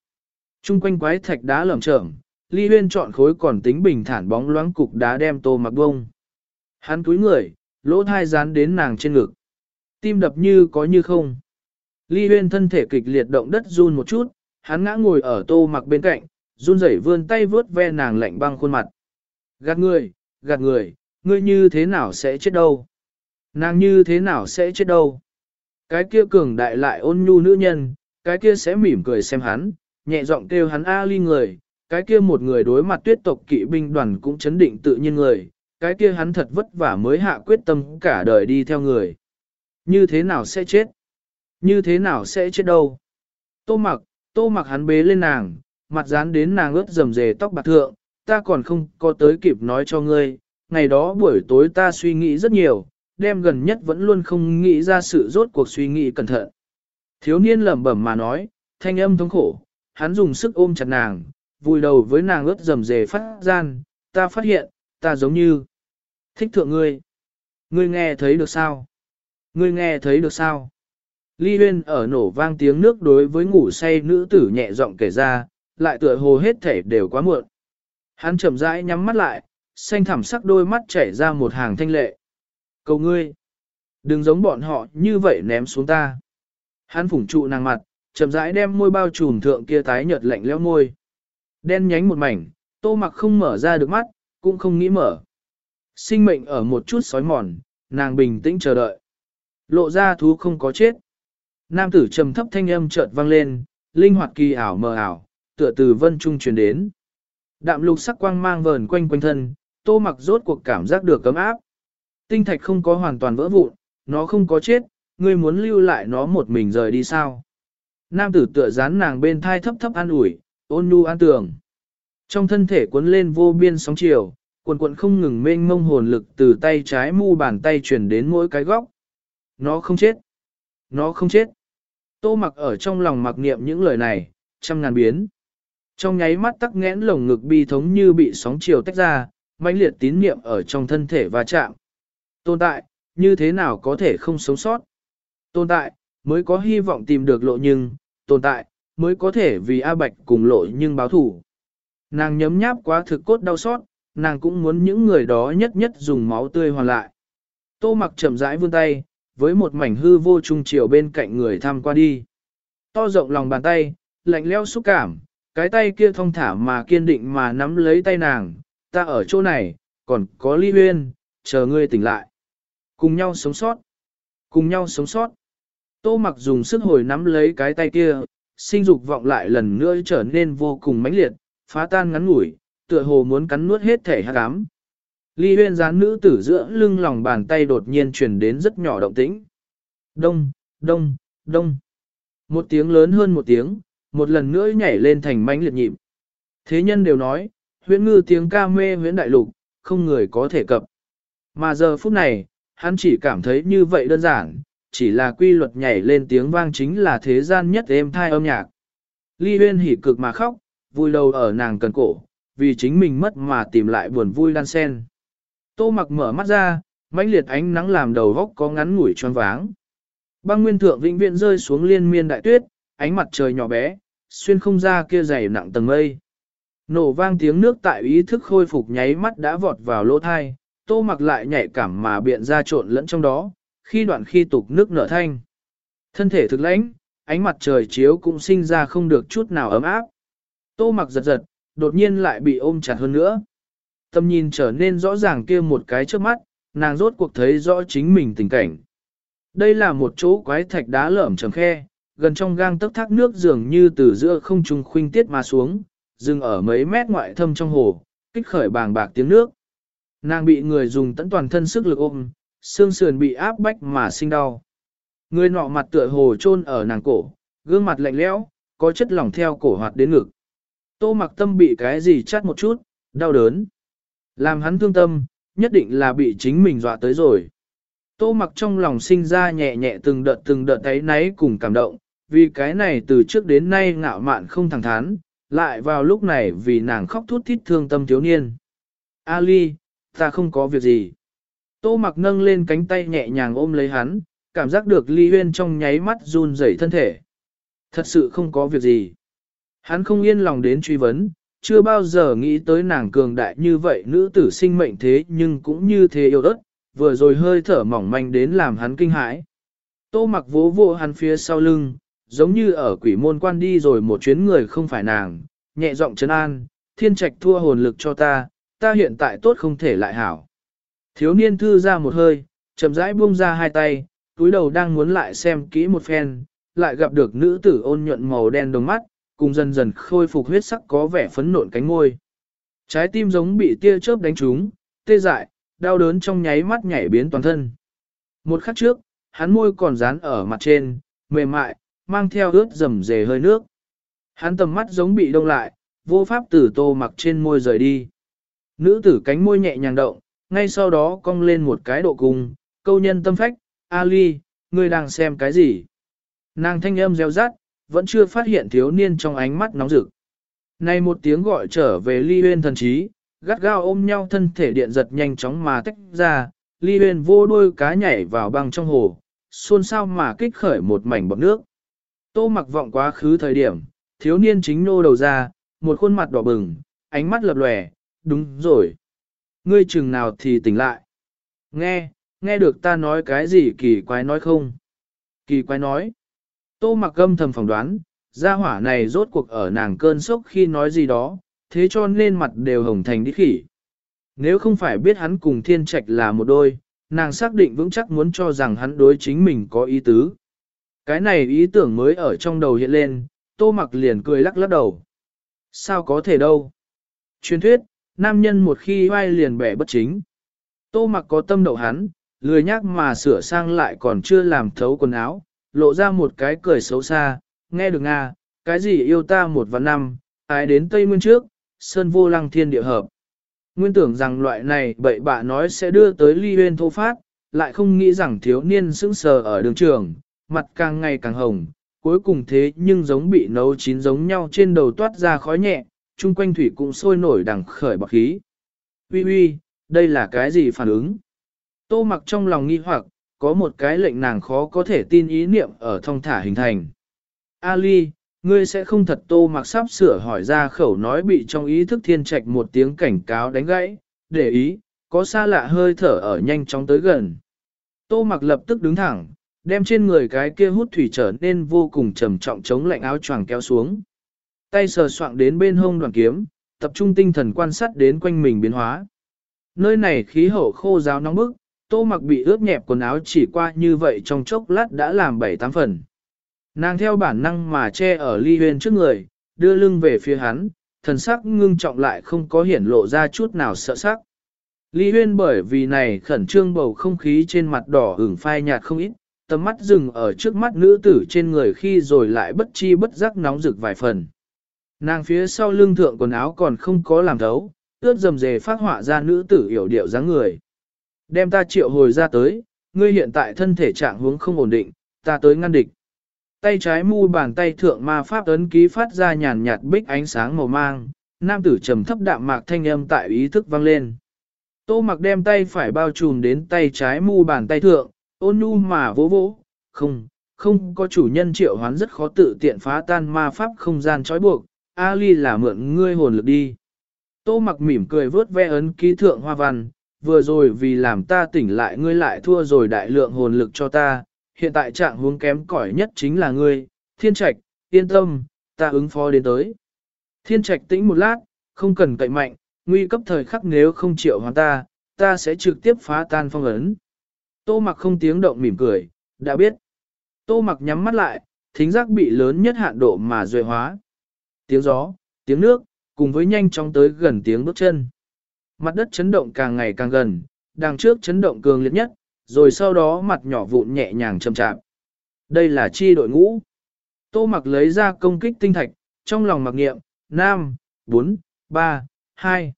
Trung quanh quái thạch đá lởm chởm, Ly Huyên chọn khối còn tính bình thản bóng loáng cục đá đem tô mặc bông. Hắn cúi người, lỗ thai dán đến nàng trên ngực. Tim đập như có như không. Ly Huyên thân thể kịch liệt động đất run một chút, hắn ngã ngồi ở tô mặc bên cạnh, run rẩy vươn tay vướt ve nàng lạnh băng khuôn mặt. Gạt người, gạt người, ngươi như thế nào sẽ chết đâu? Nàng như thế nào sẽ chết đâu? Cái kia cường đại lại ôn nhu nữ nhân, cái kia sẽ mỉm cười xem hắn, nhẹ giọng kêu hắn A ly người, cái kia một người đối mặt tuyết tộc kỵ binh đoàn cũng chấn định tự nhiên người, cái kia hắn thật vất vả mới hạ quyết tâm cả đời đi theo người. Như thế nào sẽ chết? Như thế nào sẽ chết đâu? Tô mặc, tô mặc hắn bế lên nàng, mặt dán đến nàng ướt rầm rề tóc bạc thượng, ta còn không có tới kịp nói cho ngươi, ngày đó buổi tối ta suy nghĩ rất nhiều, đem gần nhất vẫn luôn không nghĩ ra sự rốt cuộc suy nghĩ cẩn thận. Thiếu niên lẩm bẩm mà nói, thanh âm thống khổ, hắn dùng sức ôm chặt nàng, vùi đầu với nàng ướt rầm rề phát gian, ta phát hiện, ta giống như thích thượng ngươi. Ngươi nghe thấy được sao? Ngươi nghe thấy được sao? Ly Huyên ở nổ vang tiếng nước đối với ngủ say nữ tử nhẹ giọng kể ra, lại tựa hồ hết thể đều quá muộn. Hắn chậm rãi nhắm mắt lại, xanh thẳm sắc đôi mắt chảy ra một hàng thanh lệ. Cầu ngươi, đừng giống bọn họ như vậy ném xuống ta. Hắn phủng trụ nàng mặt, chậm rãi đem môi bao trùm thượng kia tái nhợt lạnh lẽo môi. Đen nhánh một mảnh, tô mặc không mở ra được mắt, cũng không nghĩ mở. Sinh mệnh ở một chút sói mòn, nàng bình tĩnh chờ đợi. Lộ ra thú không có chết. Nam tử trầm thấp thanh âm chợt vang lên, linh hoạt kỳ ảo mờ ảo, tựa từ vân trung truyền đến. Đạm lục sắc quang mang vờn quanh quanh thân, tô mặc rốt cuộc cảm giác được cấm áp. Tinh thạch không có hoàn toàn vỡ vụn, nó không có chết, ngươi muốn lưu lại nó một mình rời đi sao. Nam tử tựa dán nàng bên thai thấp thấp an ủi, ôn nhu an tường. Trong thân thể cuốn lên vô biên sóng chiều, cuộn cuộn không ngừng mênh mông hồn lực từ tay trái mu bàn tay chuyển đến mỗi cái góc. Nó không chết. Nó không chết. Tô mặc ở trong lòng mặc niệm những lời này, trăm ngàn biến. Trong nháy mắt tắc nghẽn lồng ngực bi thống như bị sóng chiều tách ra, mãnh liệt tín niệm ở trong thân thể va chạm. Tồn tại, như thế nào có thể không sống sót? Tồn tại, mới có hy vọng tìm được lộ nhưng, tồn tại, mới có thể vì A Bạch cùng lộ nhưng báo thủ. Nàng nhấm nháp quá thực cốt đau xót, nàng cũng muốn những người đó nhất nhất dùng máu tươi hoàn lại. Tô mặc chậm rãi vươn tay, với một mảnh hư vô trung chiều bên cạnh người tham qua đi. To rộng lòng bàn tay, lạnh leo xúc cảm, cái tay kia thông thả mà kiên định mà nắm lấy tay nàng, ta ở chỗ này, còn có ly huyên, chờ ngươi tỉnh lại. Cùng nhau sống sót. Cùng nhau sống sót. Tô mặc dùng sức hồi nắm lấy cái tay kia, sinh dục vọng lại lần nữa trở nên vô cùng mãnh liệt, phá tan ngắn ngủi, tựa hồ muốn cắn nuốt hết thể hắc ám. Ly huyên gián nữ tử giữa lưng lòng bàn tay đột nhiên truyền đến rất nhỏ động tĩnh. Đông, đông, đông. Một tiếng lớn hơn một tiếng, một lần nữa nhảy lên thành mãnh liệt nhịp. Thế nhân đều nói, huyễn ngư tiếng ca mê huyễn đại lục, không người có thể cập. Mà giờ phút này, hắn chỉ cảm thấy như vậy đơn giản, chỉ là quy luật nhảy lên tiếng vang chính là thế gian nhất êm thai âm nhạc. Ly huyên hỉ cực mà khóc, vui đầu ở nàng cần cổ, vì chính mình mất mà tìm lại buồn vui đan sen. Tô mặc mở mắt ra, mãnh liệt ánh nắng làm đầu góc có ngắn ngủi tròn váng. Băng nguyên thượng vĩnh viễn rơi xuống liên miên đại tuyết, ánh mặt trời nhỏ bé, xuyên không ra kia dày nặng tầng mây. Nổ vang tiếng nước tại ý thức khôi phục nháy mắt đã vọt vào lỗ thai, tô mặc lại nhạy cảm mà biện ra trộn lẫn trong đó, khi đoạn khi tục nước nở thanh. Thân thể thực lãnh, ánh mặt trời chiếu cũng sinh ra không được chút nào ấm áp. Tô mặc giật giật, đột nhiên lại bị ôm chặt hơn nữa. Tâm nhìn trở nên rõ ràng kia một cái trước mắt, nàng rốt cuộc thấy rõ chính mình tình cảnh. Đây là một chỗ quái thạch đá lởm chầm khe, gần trong gang tấc thác nước dường như từ giữa không trung khuynh tiết mà xuống, dừng ở mấy mét ngoại thâm trong hồ, kích khởi bàng bạc tiếng nước. Nàng bị người dùng tận toàn thân sức lực ôm, xương sườn bị áp bách mà sinh đau. Người nọ mặt tựa hồ chôn ở nàng cổ, gương mặt lạnh lẽo, có chất lỏng theo cổ hoạt đến ngực. Tô mặc tâm bị cái gì chát một chút, đau đớn. Làm hắn thương tâm, nhất định là bị chính mình dọa tới rồi. Tô mặc trong lòng sinh ra nhẹ nhẹ từng đợt từng đợt thấy náy cùng cảm động, vì cái này từ trước đến nay ngạo mạn không thẳng thắn, lại vào lúc này vì nàng khóc thút thít thương tâm thiếu niên. Ali, ta không có việc gì. Tô mặc nâng lên cánh tay nhẹ nhàng ôm lấy hắn, cảm giác được ly huyên trong nháy mắt run rẩy thân thể. Thật sự không có việc gì. Hắn không yên lòng đến truy vấn, chưa bao giờ nghĩ tới nàng cường đại như vậy nữ tử sinh mệnh thế nhưng cũng như thế yêu đất, vừa rồi hơi thở mỏng manh đến làm hắn kinh hãi. Tô mặc vỗ vỗ hắn phía sau lưng, giống như ở quỷ môn quan đi rồi một chuyến người không phải nàng, nhẹ giọng trấn an, thiên trạch thua hồn lực cho ta, ta hiện tại tốt không thể lại hảo. Thiếu niên thư ra một hơi, chậm rãi buông ra hai tay, túi đầu đang muốn lại xem kỹ một phen, lại gặp được nữ tử ôn nhuận màu đen đồng mắt, cùng dần dần khôi phục huyết sắc có vẻ phấn nộn cánh môi. Trái tim giống bị tia chớp đánh trúng, tê dại, đau đớn trong nháy mắt nhảy biến toàn thân. Một khắc trước, hắn môi còn dán ở mặt trên, mềm mại, mang theo ướt rầm rề hơi nước. Hắn tầm mắt giống bị đông lại, vô pháp tử tô mặc trên môi rời đi. Nữ tử cánh môi nhẹ nhàng động, ngay sau đó cong lên một cái độ cung, câu nhân tâm phách, Ali, ngươi đang xem cái gì? Nàng thanh âm reo rát, vẫn chưa phát hiện thiếu niên trong ánh mắt nóng rực. Này một tiếng gọi trở về ly huyên thần trí, gắt gao ôm nhau thân thể điện giật nhanh chóng mà tách ra, ly huyên vô đuôi cá nhảy vào băng trong hồ, xôn xao mà kích khởi một mảnh bọc nước. Tô mặc vọng quá khứ thời điểm, thiếu niên chính nô đầu ra, một khuôn mặt đỏ bừng, ánh mắt lập lòe, đúng rồi. Ngươi chừng nào thì tỉnh lại. Nghe, nghe được ta nói cái gì kỳ quái nói không? Kỳ quái nói. Tô mặc gâm thầm phỏng đoán, gia hỏa này rốt cuộc ở nàng cơn sốc khi nói gì đó, thế cho nên mặt đều hồng thành đi khỉ. Nếu không phải biết hắn cùng thiên trạch là một đôi, nàng xác định vững chắc muốn cho rằng hắn đối chính mình có ý tứ. Cái này ý tưởng mới ở trong đầu hiện lên, tô mặc liền cười lắc lắc đầu. Sao có thể đâu? Truyền thuyết, nam nhân một khi vai liền bẻ bất chính. Tô mặc có tâm đậu hắn, lười nhắc mà sửa sang lại còn chưa làm thấu quần áo, lộ ra một cái cười xấu xa, nghe được Nga, cái gì yêu ta một và năm, ai đến Tây Nguyên trước, sơn vô lăng thiên địa hợp. Nguyên tưởng rằng loại này bậy bạ nói sẽ đưa tới ly huyên thô phát, lại không nghĩ rằng thiếu niên sững sờ ở đường trường, mặt càng ngày càng hồng, cuối cùng thế nhưng giống bị nấu chín giống nhau trên đầu toát ra khói nhẹ, chung quanh thủy cũng sôi nổi đằng khởi bọc khí. Ui ui, đây là cái gì phản ứng? Tô mặc trong lòng nghi hoặc, có một cái lệnh nàng khó có thể tin ý niệm ở thông thả hình thành. Ali, ngươi sẽ không thật tô mặc sắp sửa hỏi ra khẩu nói bị trong ý thức thiên trạch một tiếng cảnh cáo đánh gãy, để ý, có xa lạ hơi thở ở nhanh chóng tới gần. Tô mặc lập tức đứng thẳng, đem trên người cái kia hút thủy trở nên vô cùng trầm trọng chống lạnh áo choàng kéo xuống. Tay sờ soạng đến bên hông đoàn kiếm, tập trung tinh thần quan sát đến quanh mình biến hóa. Nơi này khí hậu khô giáo nóng bức, tô mặc bị ướt nhẹp quần áo chỉ qua như vậy trong chốc lát đã làm bảy tám phần. Nàng theo bản năng mà che ở ly huyên trước người, đưa lưng về phía hắn, thần sắc ngưng trọng lại không có hiển lộ ra chút nào sợ sắc. Ly huyên bởi vì này khẩn trương bầu không khí trên mặt đỏ ửng phai nhạt không ít, tầm mắt dừng ở trước mắt nữ tử trên người khi rồi lại bất chi bất giác nóng rực vài phần. Nàng phía sau lưng thượng quần áo còn không có làm thấu, ướt dầm dề phát họa ra nữ tử hiểu điệu dáng người. Đem ta triệu hồi ra tới, ngươi hiện tại thân thể trạng huống không ổn định, ta tới ngăn địch. Tay trái mu bàn tay thượng ma pháp ấn ký phát ra nhàn nhạt bích ánh sáng màu mang, nam tử trầm thấp đạm mạc thanh âm tại ý thức vang lên. Tô mặc đem tay phải bao trùm đến tay trái mu bàn tay thượng, ôn nhu mà vỗ vỗ, không, không có chủ nhân triệu hoán rất khó tự tiện phá tan ma pháp không gian trói buộc, Ali là mượn ngươi hồn lực đi. Tô mặc mỉm cười vớt ve ấn ký thượng hoa văn, vừa rồi vì làm ta tỉnh lại ngươi lại thua rồi đại lượng hồn lực cho ta, hiện tại trạng huống kém cỏi nhất chính là ngươi, thiên trạch, yên tâm, ta ứng phó đến tới. Thiên trạch tĩnh một lát, không cần cậy mạnh, nguy cấp thời khắc nếu không chịu hoàn ta, ta sẽ trực tiếp phá tan phong ấn. Tô mặc không tiếng động mỉm cười, đã biết. Tô mặc nhắm mắt lại, thính giác bị lớn nhất hạn độ mà duệ hóa. Tiếng gió, tiếng nước, cùng với nhanh chóng tới gần tiếng bước chân. Mặt đất chấn động càng ngày càng gần, đằng trước chấn động cường liệt nhất, rồi sau đó mặt nhỏ vụn nhẹ nhàng chậm chạm. Đây là chi đội ngũ. Tô mặc lấy ra công kích tinh thạch, trong lòng mặc nghiệm, Nam, 4, 3, 2.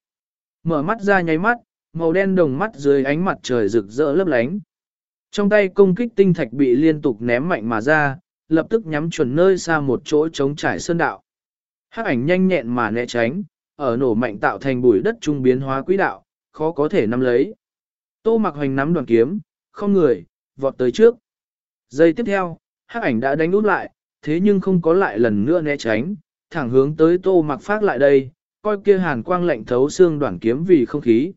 Mở mắt ra nháy mắt, màu đen đồng mắt dưới ánh mặt trời rực rỡ lấp lánh. Trong tay công kích tinh thạch bị liên tục ném mạnh mà ra, lập tức nhắm chuẩn nơi xa một chỗ trống trải sơn đạo. Hắc ảnh nhanh nhẹn mà né tránh, ở nổ mạnh tạo thành bụi đất trung biến hóa quỹ đạo, khó có thể nắm lấy. Tô mặc hoành nắm đoàn kiếm, không người, vọt tới trước. Giây tiếp theo, hắc ảnh đã đánh út lại, thế nhưng không có lại lần nữa né tránh, thẳng hướng tới tô mặc phát lại đây, coi kia hàn quang lạnh thấu xương đoàn kiếm vì không khí.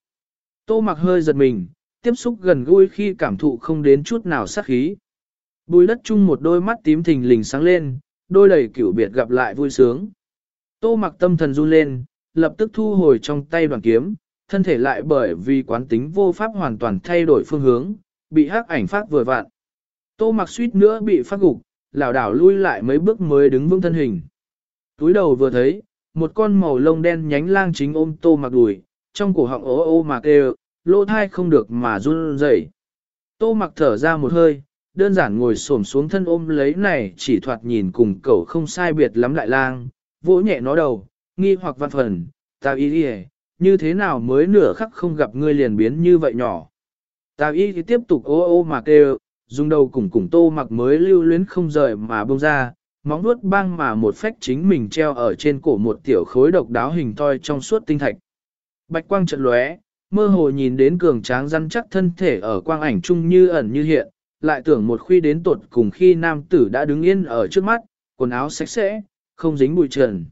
Tô mặc hơi giật mình, tiếp xúc gần gũi khi cảm thụ không đến chút nào sát khí. Bùi đất chung một đôi mắt tím thình lình sáng lên, đôi đầy cửu biệt gặp lại vui sướng. Tô mặc tâm thần run lên, lập tức thu hồi trong tay đoàn kiếm, thân thể lại bởi vì quán tính vô pháp hoàn toàn thay đổi phương hướng, bị hắc ảnh phát vừa vạn. Tô mặc suýt nữa bị phát gục, lảo đảo lui lại mấy bước mới đứng vững thân hình. Túi đầu vừa thấy, một con màu lông đen nhánh lang chính ôm tô mặc đùi, trong cổ họng ố ô mà kêu, lỗ thai không được mà run rẩy. Tô mặc thở ra một hơi, đơn giản ngồi xổm xuống thân ôm lấy này chỉ thoạt nhìn cùng cậu không sai biệt lắm đại lang, vỗ nhẹ nó đầu, nghi hoặc văn phần, ta y đi như thế nào mới nửa khắc không gặp ngươi liền biến như vậy nhỏ. Tào y thì tiếp tục ô ô mà kêu, dùng đầu cùng cùng tô mặc mới lưu luyến không rời mà bông ra, móng vuốt băng mà một phách chính mình treo ở trên cổ một tiểu khối độc đáo hình toi trong suốt tinh thạch. Bạch quang trận lóe, mơ hồ nhìn đến cường tráng rắn chắc thân thể ở quang ảnh chung như ẩn như hiện, lại tưởng một khuy đến tột cùng khi nam tử đã đứng yên ở trước mắt, quần áo sạch sẽ, không dính bụi trần.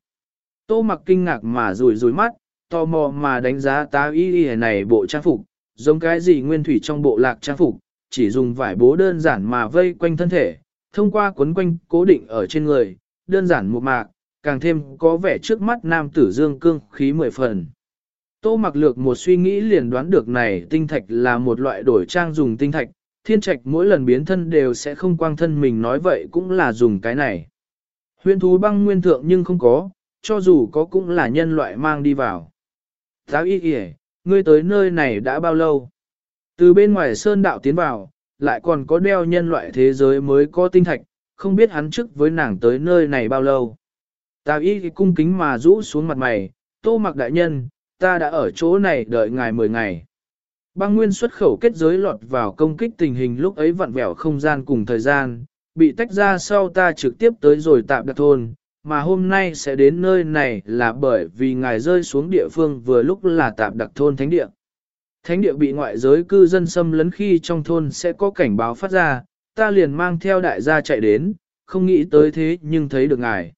Tô mặc kinh ngạc mà rủi rủi mắt, tò mò mà đánh giá tá y y này bộ trang phục, giống cái gì nguyên thủy trong bộ lạc trang phục, chỉ dùng vải bố đơn giản mà vây quanh thân thể, thông qua quấn quanh cố định ở trên người, đơn giản một mạc, càng thêm có vẻ trước mắt nam tử dương cương khí mười phần. Tô mặc lược một suy nghĩ liền đoán được này tinh thạch là một loại đổi trang dùng tinh thạch, thiên trạch mỗi lần biến thân đều sẽ không quang thân mình nói vậy cũng là dùng cái này. Huyên thú băng nguyên thượng nhưng không có, cho dù có cũng là nhân loại mang đi vào. Giáo y kìa, ngươi tới nơi này đã bao lâu? Từ bên ngoài sơn đạo tiến vào, lại còn có đeo nhân loại thế giới mới có tinh thạch, không biết hắn trước với nàng tới nơi này bao lâu. Tào y cung kính mà rũ xuống mặt mày, tô mặc đại nhân, ta đã ở chỗ này đợi ngài 10 ngày. Băng nguyên xuất khẩu kết giới lọt vào công kích tình hình lúc ấy vặn vẹo không gian cùng thời gian, bị tách ra sau ta trực tiếp tới rồi tạm đặc thôn, mà hôm nay sẽ đến nơi này là bởi vì ngài rơi xuống địa phương vừa lúc là tạm đặc thôn thánh địa. Thánh địa bị ngoại giới cư dân xâm lấn khi trong thôn sẽ có cảnh báo phát ra, ta liền mang theo đại gia chạy đến, không nghĩ tới thế nhưng thấy được ngài.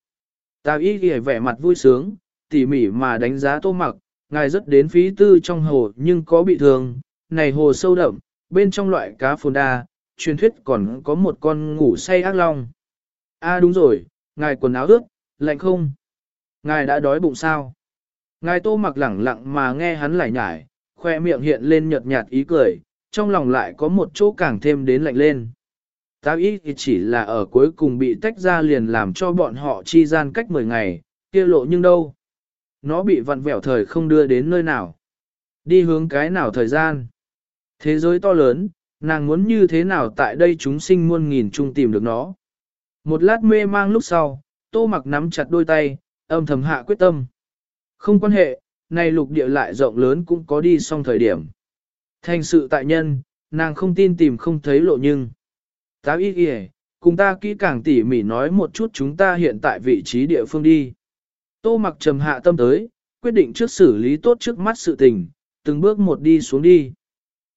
Ta ý ghi vẻ mặt vui sướng, tỉ mỉ mà đánh giá tô mặc, ngài rất đến phí tư trong hồ nhưng có bị thương, này hồ sâu đậm, bên trong loại cá phồn đa, truyền thuyết còn có một con ngủ say ác long. A à đúng rồi, ngài quần áo ướt, lạnh không? Ngài đã đói bụng sao? Ngài tô mặc lẳng lặng mà nghe hắn lải nhải, khoe miệng hiện lên nhợt nhạt ý cười, trong lòng lại có một chỗ càng thêm đến lạnh lên. Táo ý thì chỉ là ở cuối cùng bị tách ra liền làm cho bọn họ chi gian cách 10 ngày, kia lộ nhưng đâu. Nó bị vặn vẹo thời không đưa đến nơi nào. Đi hướng cái nào thời gian. Thế giới to lớn, nàng muốn như thế nào tại đây chúng sinh muôn nghìn chung tìm được nó. Một lát mê mang lúc sau, tô mặc nắm chặt đôi tay, âm thầm hạ quyết tâm. Không quan hệ, này lục địa lại rộng lớn cũng có đi xong thời điểm. Thành sự tại nhân, nàng không tin tìm không thấy lộ nhưng. Tá ý kìa, cùng ta kỹ càng tỉ mỉ nói một chút chúng ta hiện tại vị trí địa phương đi. Tô mặc trầm hạ tâm tới, quyết định trước xử lý tốt trước mắt sự tình, từng bước một đi xuống đi.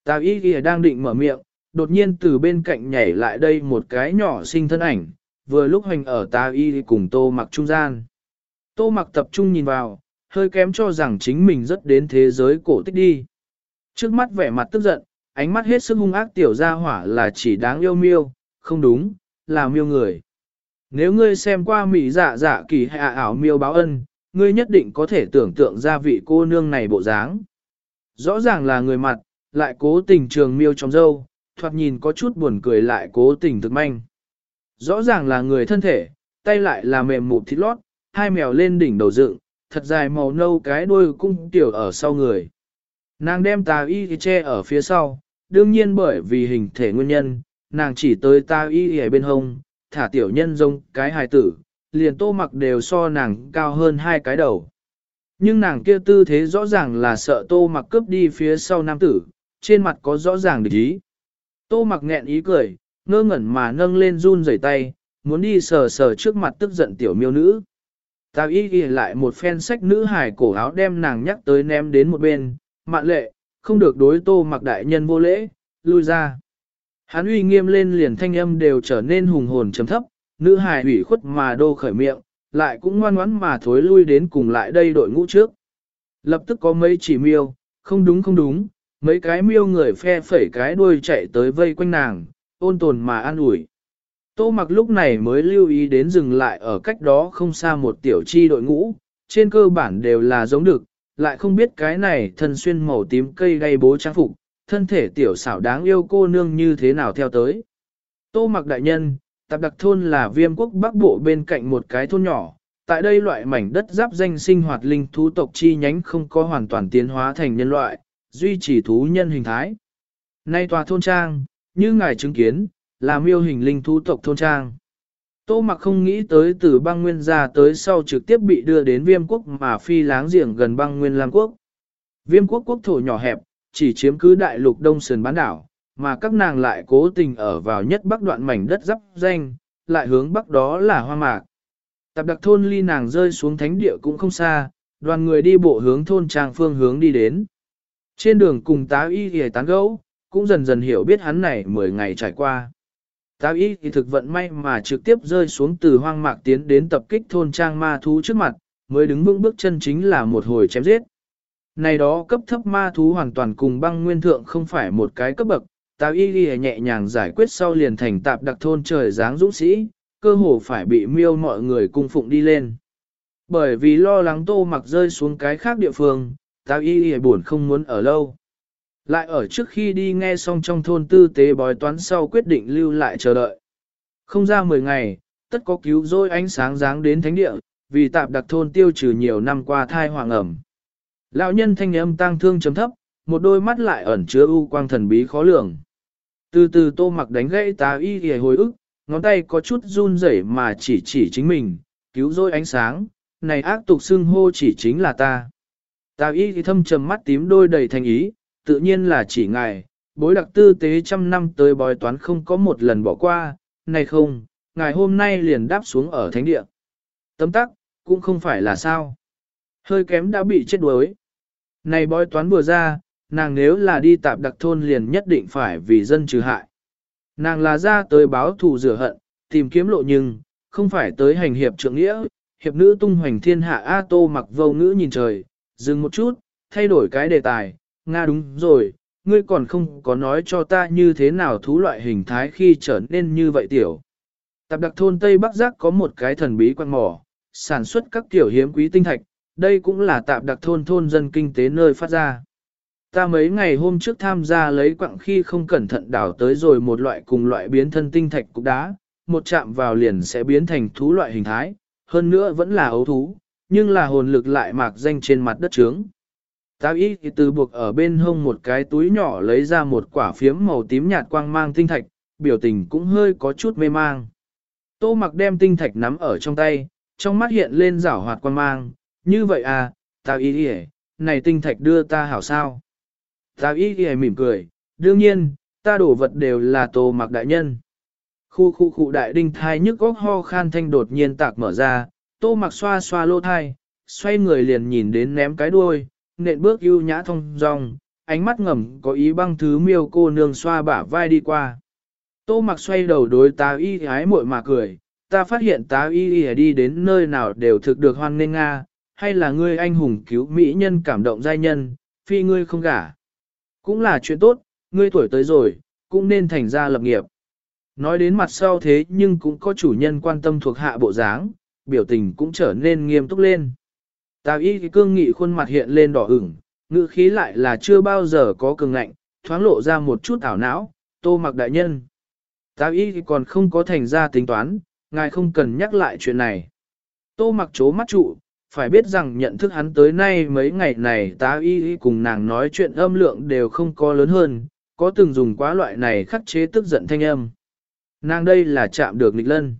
Tào y ghi đang định mở miệng, đột nhiên từ bên cạnh nhảy lại đây một cái nhỏ sinh thân ảnh, vừa lúc hành ở tào y cùng tô mặc trung gian. Tô mặc tập trung nhìn vào, hơi kém cho rằng chính mình rất đến thế giới cổ tích đi. Trước mắt vẻ mặt tức giận, ánh mắt hết sức hung ác tiểu ra hỏa là chỉ đáng yêu miêu, không đúng, là miêu người. Nếu ngươi xem qua mỹ dạ dạ kỳ hạ ảo miêu báo ân, ngươi nhất định có thể tưởng tượng ra vị cô nương này bộ dáng. Rõ ràng là người mặt, lại cố tình trường miêu trong dâu, thoạt nhìn có chút buồn cười lại cố tình thực manh. Rõ ràng là người thân thể, tay lại là mềm mụt thịt lót, hai mèo lên đỉnh đầu dựng, thật dài màu nâu cái đuôi cung tiểu ở sau người. Nàng đem tà y che ở phía sau, đương nhiên bởi vì hình thể nguyên nhân, nàng chỉ tới tà y ở bên hông, thả tiểu nhân rông cái hài tử, liền tô mặc đều so nàng cao hơn hai cái đầu. Nhưng nàng kia tư thế rõ ràng là sợ tô mặc cướp đi phía sau nam tử, trên mặt có rõ ràng địch ý. Tô mặc nghẹn ý cười, ngơ ngẩn mà nâng lên run rẩy tay, muốn đi sờ sờ trước mặt tức giận tiểu miêu nữ. Tào y ghi lại một phen sách nữ hài cổ áo đem nàng nhắc tới ném đến một bên, mạn lệ, không được đối tô mặc đại nhân vô lễ, lui ra. Hắn uy nghiêm lên liền thanh âm đều trở nên hùng hồn chấm thấp, nữ hài ủy khuất mà đô khởi miệng, lại cũng ngoan ngoãn mà thối lui đến cùng lại đây đội ngũ trước. Lập tức có mấy chỉ miêu, không đúng không đúng, mấy cái miêu người phe phẩy cái đuôi chạy tới vây quanh nàng, ôn tồn mà an ủi. Tô mặc lúc này mới lưu ý đến dừng lại ở cách đó không xa một tiểu chi đội ngũ, trên cơ bản đều là giống được, lại không biết cái này thân xuyên màu tím cây gây bố trang phục, thân thể tiểu xảo đáng yêu cô nương như thế nào theo tới. Tô mặc đại nhân, tạp đặc thôn là viêm quốc bắc bộ bên cạnh một cái thôn nhỏ, tại đây loại mảnh đất giáp danh sinh hoạt linh thú tộc chi nhánh không có hoàn toàn tiến hóa thành nhân loại, duy trì thú nhân hình thái. Nay tòa thôn trang, như ngài chứng kiến, là miêu hình linh thú tộc thôn trang. Tô mặc không nghĩ tới từ băng nguyên ra tới sau trực tiếp bị đưa đến viêm quốc mà phi láng giềng gần băng nguyên Lam quốc. Viêm quốc quốc thổ nhỏ hẹp, chỉ chiếm cứ đại lục đông sườn bán đảo, mà các nàng lại cố tình ở vào nhất bắc đoạn mảnh đất dắp danh, lại hướng bắc đó là hoa mạc. Tạp đặc thôn ly nàng rơi xuống thánh địa cũng không xa, đoàn người đi bộ hướng thôn trang phương hướng đi đến. Trên đường cùng tá y thì tán gẫu, cũng dần dần hiểu biết hắn này 10 ngày trải qua. Tá y thì thực vận may mà trực tiếp rơi xuống từ hoang mạc tiến đến tập kích thôn trang ma thú trước mặt, mới đứng vững bước chân chính là một hồi chém giết. Này đó cấp thấp ma thú hoàn toàn cùng băng nguyên thượng không phải một cái cấp bậc, tá y thì nhẹ nhàng giải quyết sau liền thành tạp đặc thôn trời dáng dũng sĩ, cơ hồ phải bị miêu mọi người cung phụng đi lên. Bởi vì lo lắng tô mặc rơi xuống cái khác địa phương, tao y y buồn không muốn ở lâu. Lại ở trước khi đi nghe xong trong thôn tư tế bói toán sau quyết định lưu lại chờ đợi. Không ra 10 ngày, tất có cứu rỗi ánh sáng dáng đến thánh địa, vì tạp đặc thôn tiêu trừ nhiều năm qua thai hoàng ẩm. Lão nhân thanh âm tang thương chấm thấp, một đôi mắt lại ẩn chứa u quang thần bí khó lường. Từ từ tô mặc đánh gãy tá y hề hồi ức, ngón tay có chút run rẩy mà chỉ chỉ chính mình, cứu rỗi ánh sáng, này ác tục xưng hô chỉ chính là ta. Tà y thì thâm trầm mắt tím đôi đầy thành ý, tự nhiên là chỉ ngài, bối đặc tư tế trăm năm tới bói toán không có một lần bỏ qua, này không, ngài hôm nay liền đáp xuống ở thánh địa. Tấm tắc, cũng không phải là sao. Hơi kém đã bị chết đuối. Này bói toán vừa ra, nàng nếu là đi tạp đặc thôn liền nhất định phải vì dân trừ hại. Nàng là ra tới báo thù rửa hận, tìm kiếm lộ nhưng, không phải tới hành hiệp trượng nghĩa, hiệp nữ tung hoành thiên hạ A Tô mặc vô ngữ nhìn trời, dừng một chút, thay đổi cái đề tài, Nga đúng rồi, ngươi còn không có nói cho ta như thế nào thú loại hình thái khi trở nên như vậy tiểu. Tạp đặc thôn Tây Bắc Giác có một cái thần bí quan mỏ, sản xuất các tiểu hiếm quý tinh thạch, đây cũng là tạp đặc thôn thôn dân kinh tế nơi phát ra. Ta mấy ngày hôm trước tham gia lấy quặng khi không cẩn thận đảo tới rồi một loại cùng loại biến thân tinh thạch cục đá, một chạm vào liền sẽ biến thành thú loại hình thái, hơn nữa vẫn là ấu thú, nhưng là hồn lực lại mạc danh trên mặt đất trướng. Tá y thì từ buộc ở bên hông một cái túi nhỏ lấy ra một quả phiếm màu tím nhạt quang mang tinh thạch, biểu tình cũng hơi có chút mê mang. Tô mặc đem tinh thạch nắm ở trong tay, trong mắt hiện lên rảo hoạt quang mang, như vậy à, tao y thì này tinh thạch đưa ta hảo sao. Tao y thì mỉm cười, đương nhiên, ta đổ vật đều là tô mặc đại nhân. Khu khu khu đại đinh thai nhức góc ho khan thanh đột nhiên tạc mở ra, tô mặc xoa xoa lô thai, xoay người liền nhìn đến ném cái đuôi, nện bước ưu nhã thông dong, ánh mắt ngầm có ý băng thứ miêu cô nương xoa bả vai đi qua. Tô mặc xoay đầu đối tá y ái muội mà cười, ta phát hiện tá y y đi đến nơi nào đều thực được hoan nghênh Nga, hay là ngươi anh hùng cứu mỹ nhân cảm động giai nhân, phi ngươi không gả. Cũng là chuyện tốt, ngươi tuổi tới rồi, cũng nên thành ra lập nghiệp. Nói đến mặt sau thế nhưng cũng có chủ nhân quan tâm thuộc hạ bộ dáng, biểu tình cũng trở nên nghiêm túc lên. Tào y cương nghị khuôn mặt hiện lên đỏ ửng, ngữ khí lại là chưa bao giờ có cường ngạnh, thoáng lộ ra một chút ảo não, tô mặc đại nhân. Tào y còn không có thành ra tính toán, ngài không cần nhắc lại chuyện này. Tô mặc chố mắt trụ, phải biết rằng nhận thức hắn tới nay mấy ngày này tá y cùng nàng nói chuyện âm lượng đều không có lớn hơn, có từng dùng quá loại này khắc chế tức giận thanh âm. Nàng đây là chạm được nghịch lân.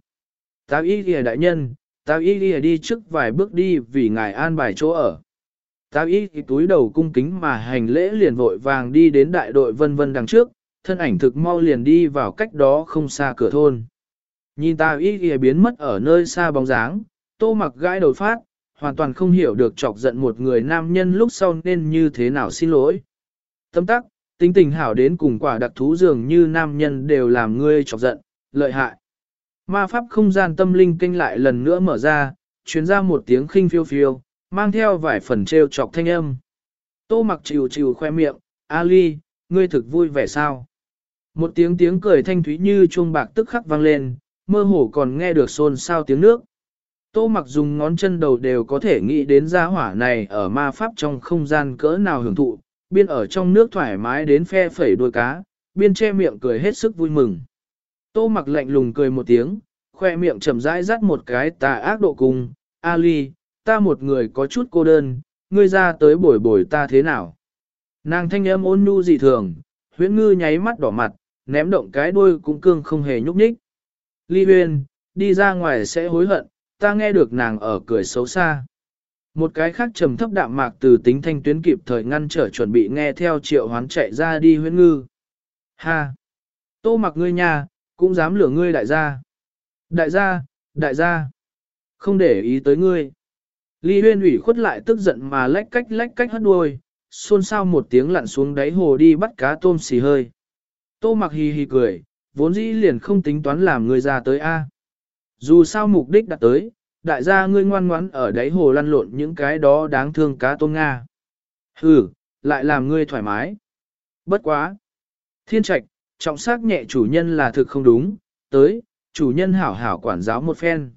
Tá y ghi đại nhân, Tao y đi đi trước vài bước đi vì ngài an bài chỗ ở. Tao y thì túi đầu cung kính mà hành lễ liền vội vàng đi đến đại đội vân vân đằng trước, thân ảnh thực mau liền đi vào cách đó không xa cửa thôn. Nhìn Tao y thì biến mất ở nơi xa bóng dáng, tô mặc gãi đầu phát, hoàn toàn không hiểu được chọc giận một người nam nhân lúc sau nên như thế nào xin lỗi. Tâm tắc, tính tình hảo đến cùng quả đặc thú dường như nam nhân đều làm ngươi chọc giận, lợi hại. Ma pháp không gian tâm linh kinh lại lần nữa mở ra, truyền ra một tiếng khinh phiêu phiêu, mang theo vài phần trêu chọc thanh âm. Tô mặc chịu chịu khoe miệng, Ali, ngươi thực vui vẻ sao? Một tiếng tiếng cười thanh thúy như chuông bạc tức khắc vang lên, mơ hồ còn nghe được xôn xao tiếng nước. Tô mặc dùng ngón chân đầu đều có thể nghĩ đến gia hỏa này ở ma pháp trong không gian cỡ nào hưởng thụ, biên ở trong nước thoải mái đến phe phẩy đuôi cá, biên che miệng cười hết sức vui mừng. Tô mặc lạnh lùng cười một tiếng, khoe miệng chậm rãi rắt một cái tà ác độ cùng, Ali, ta một người có chút cô đơn, ngươi ra tới bồi bồi ta thế nào? Nàng thanh âm ôn nhu dị thường, huyễn ngư nháy mắt đỏ mặt, ném động cái đuôi cũng cương không hề nhúc nhích. Ly huyên, đi ra ngoài sẽ hối hận, ta nghe được nàng ở cười xấu xa. Một cái khác trầm thấp đạm mạc từ tính thanh tuyến kịp thời ngăn trở chuẩn bị nghe theo triệu hoán chạy ra đi huyễn ngư. Ha! Tô mặc ngươi nhà, cũng dám lửa ngươi đại gia. Đại gia, đại gia, không để ý tới ngươi. Ly huyên ủy khuất lại tức giận mà lách cách lách cách hất đuôi, xôn xao một tiếng lặn xuống đáy hồ đi bắt cá tôm xì hơi. Tô mặc hì hì cười, vốn dĩ liền không tính toán làm ngươi ra tới A. Dù sao mục đích đã tới, đại gia ngươi ngoan ngoãn ở đáy hồ lăn lộn những cái đó đáng thương cá tôm Nga. Hừ, lại làm ngươi thoải mái. Bất quá. Thiên trạch, trọng sắc nhẹ chủ nhân là thực không đúng, tới, chủ nhân hảo hảo quản giáo một phen.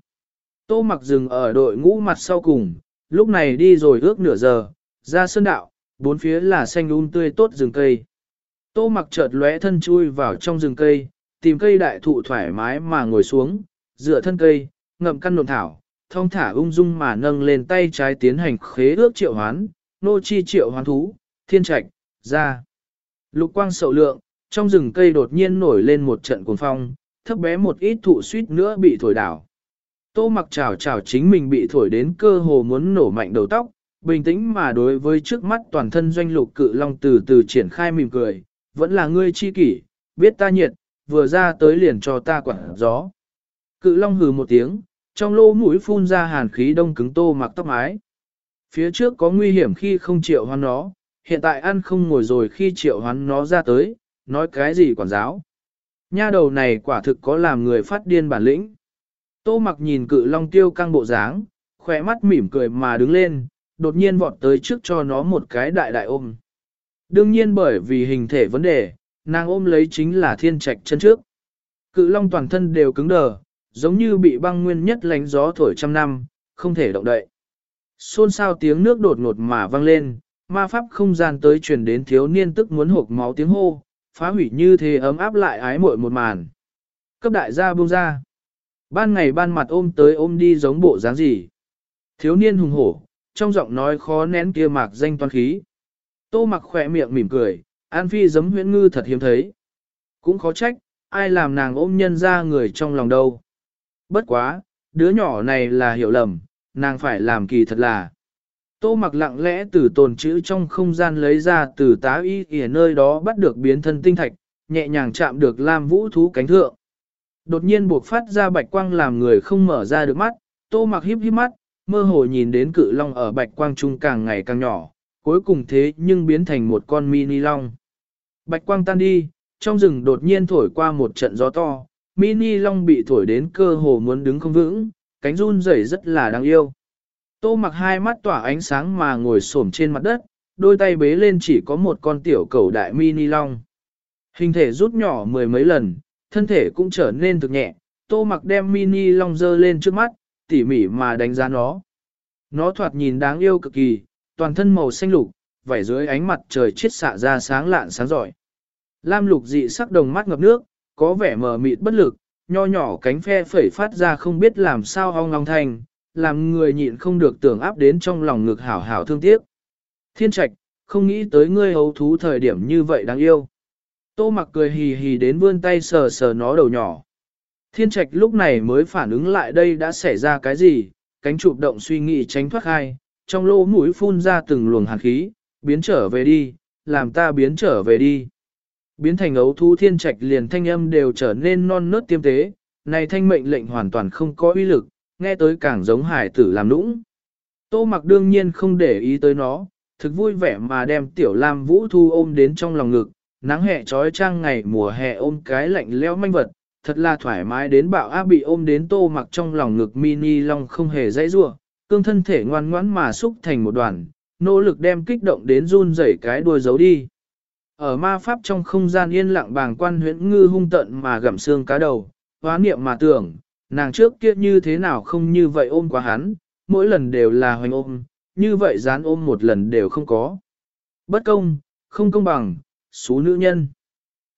Tô mặc dừng ở đội ngũ mặt sau cùng, lúc này đi rồi ước nửa giờ, ra sơn đạo, bốn phía là xanh un tươi tốt rừng cây. Tô mặc chợt lóe thân chui vào trong rừng cây, tìm cây đại thụ thoải mái mà ngồi xuống, dựa thân cây, ngậm căn nộn thảo, thông thả ung dung mà nâng lên tay trái tiến hành khế ước triệu hoán, nô chi triệu hoán thú, thiên trạch, ra. Lục quang sậu lượng, trong rừng cây đột nhiên nổi lên một trận cuồng phong, thấp bé một ít thụ suýt nữa bị thổi đảo. Tô mặc chào chào chính mình bị thổi đến cơ hồ muốn nổ mạnh đầu tóc, Bình tĩnh mà đối với trước mắt toàn thân doanh lục cự long từ từ triển khai mỉm cười, vẫn là ngươi chi kỷ, biết ta nhiệt, vừa ra tới liền cho ta quản gió. Cự long hừ một tiếng, trong lô mũi phun ra hàn khí đông cứng tô mặc tóc mái. Phía trước có nguy hiểm khi không triệu hoán nó, hiện tại ăn không ngồi rồi khi triệu hoán nó ra tới, nói cái gì quản giáo. Nha đầu này quả thực có làm người phát điên bản lĩnh. Tô mặc nhìn cự long tiêu căng bộ dáng, khỏe mắt mỉm cười mà đứng lên, đột nhiên vọt tới trước cho nó một cái đại đại ôm. Đương nhiên bởi vì hình thể vấn đề, nàng ôm lấy chính là thiên trạch chân trước. Cự long toàn thân đều cứng đờ, giống như bị băng nguyên nhất lánh gió thổi trăm năm, không thể động đậy. Xôn xao tiếng nước đột ngột mà vang lên, ma pháp không gian tới truyền đến thiếu niên tức muốn hộp máu tiếng hô, phá hủy như thế ấm áp lại ái muội một màn. Cấp đại gia buông ra. Ban ngày ban mặt ôm tới ôm đi giống bộ dáng gì. Thiếu niên hùng hổ, trong giọng nói khó nén kia mạc danh toan khí. Tô mặc khỏe miệng mỉm cười, An Phi giấm huyễn ngư thật hiếm thấy. Cũng khó trách, ai làm nàng ôm nhân ra người trong lòng đâu. Bất quá, đứa nhỏ này là hiểu lầm, nàng phải làm kỳ thật là. Tô mặc lặng lẽ từ tồn chữ trong không gian lấy ra từ tá y ở nơi đó bắt được biến thân tinh thạch, nhẹ nhàng chạm được Lam Vũ thú cánh thượng. Đột nhiên buộc phát ra bạch quang làm người không mở ra được mắt, tô mặc híp híp mắt, mơ hồ nhìn đến cự long ở bạch quang trung càng ngày càng nhỏ, cuối cùng thế nhưng biến thành một con mini long. Bạch quang tan đi, trong rừng đột nhiên thổi qua một trận gió to, mini long bị thổi đến cơ hồ muốn đứng không vững, cánh run rẩy rất là đáng yêu. Tô mặc hai mắt tỏa ánh sáng mà ngồi xổm trên mặt đất, đôi tay bế lên chỉ có một con tiểu cầu đại mini long. Hình thể rút nhỏ mười mấy lần, thân thể cũng trở nên thực nhẹ, tô mặc đem mini long dơ lên trước mắt, tỉ mỉ mà đánh giá nó. Nó thoạt nhìn đáng yêu cực kỳ, toàn thân màu xanh lục, vảy dưới ánh mặt trời chiết xạ ra sáng lạn sáng giỏi. Lam lục dị sắc đồng mắt ngập nước, có vẻ mờ mịt bất lực, nho nhỏ cánh phe phẩy phát ra không biết làm sao ong long thành, làm người nhịn không được tưởng áp đến trong lòng ngực hảo hảo thương tiếc. Thiên trạch, không nghĩ tới ngươi hấu thú thời điểm như vậy đáng yêu. Tô mặc cười hì hì đến vươn tay sờ sờ nó đầu nhỏ. Thiên trạch lúc này mới phản ứng lại đây đã xảy ra cái gì, cánh chụp động suy nghĩ tránh thoát hai, trong lỗ mũi phun ra từng luồng hàn khí, biến trở về đi, làm ta biến trở về đi. Biến thành ấu thú thiên trạch liền thanh âm đều trở nên non nớt tiêm tế, này thanh mệnh lệnh hoàn toàn không có uy lực, nghe tới càng giống hải tử làm nũng. Tô mặc đương nhiên không để ý tới nó, thực vui vẻ mà đem tiểu lam vũ thu ôm đến trong lòng ngực, nắng hè trói trang ngày mùa hè ôm cái lạnh leo manh vật, thật là thoải mái đến bạo áp bị ôm đến tô mặc trong lòng ngực mini long không hề dãy rua, cương thân thể ngoan ngoãn mà xúc thành một đoàn, nỗ lực đem kích động đến run rẩy cái đuôi giấu đi. Ở ma pháp trong không gian yên lặng bàng quan huyễn ngư hung tận mà gặm xương cá đầu, hóa niệm mà tưởng, nàng trước kia như thế nào không như vậy ôm quá hắn, mỗi lần đều là hoành ôm, như vậy dán ôm một lần đều không có. Bất công, không công bằng, xú nữ nhân.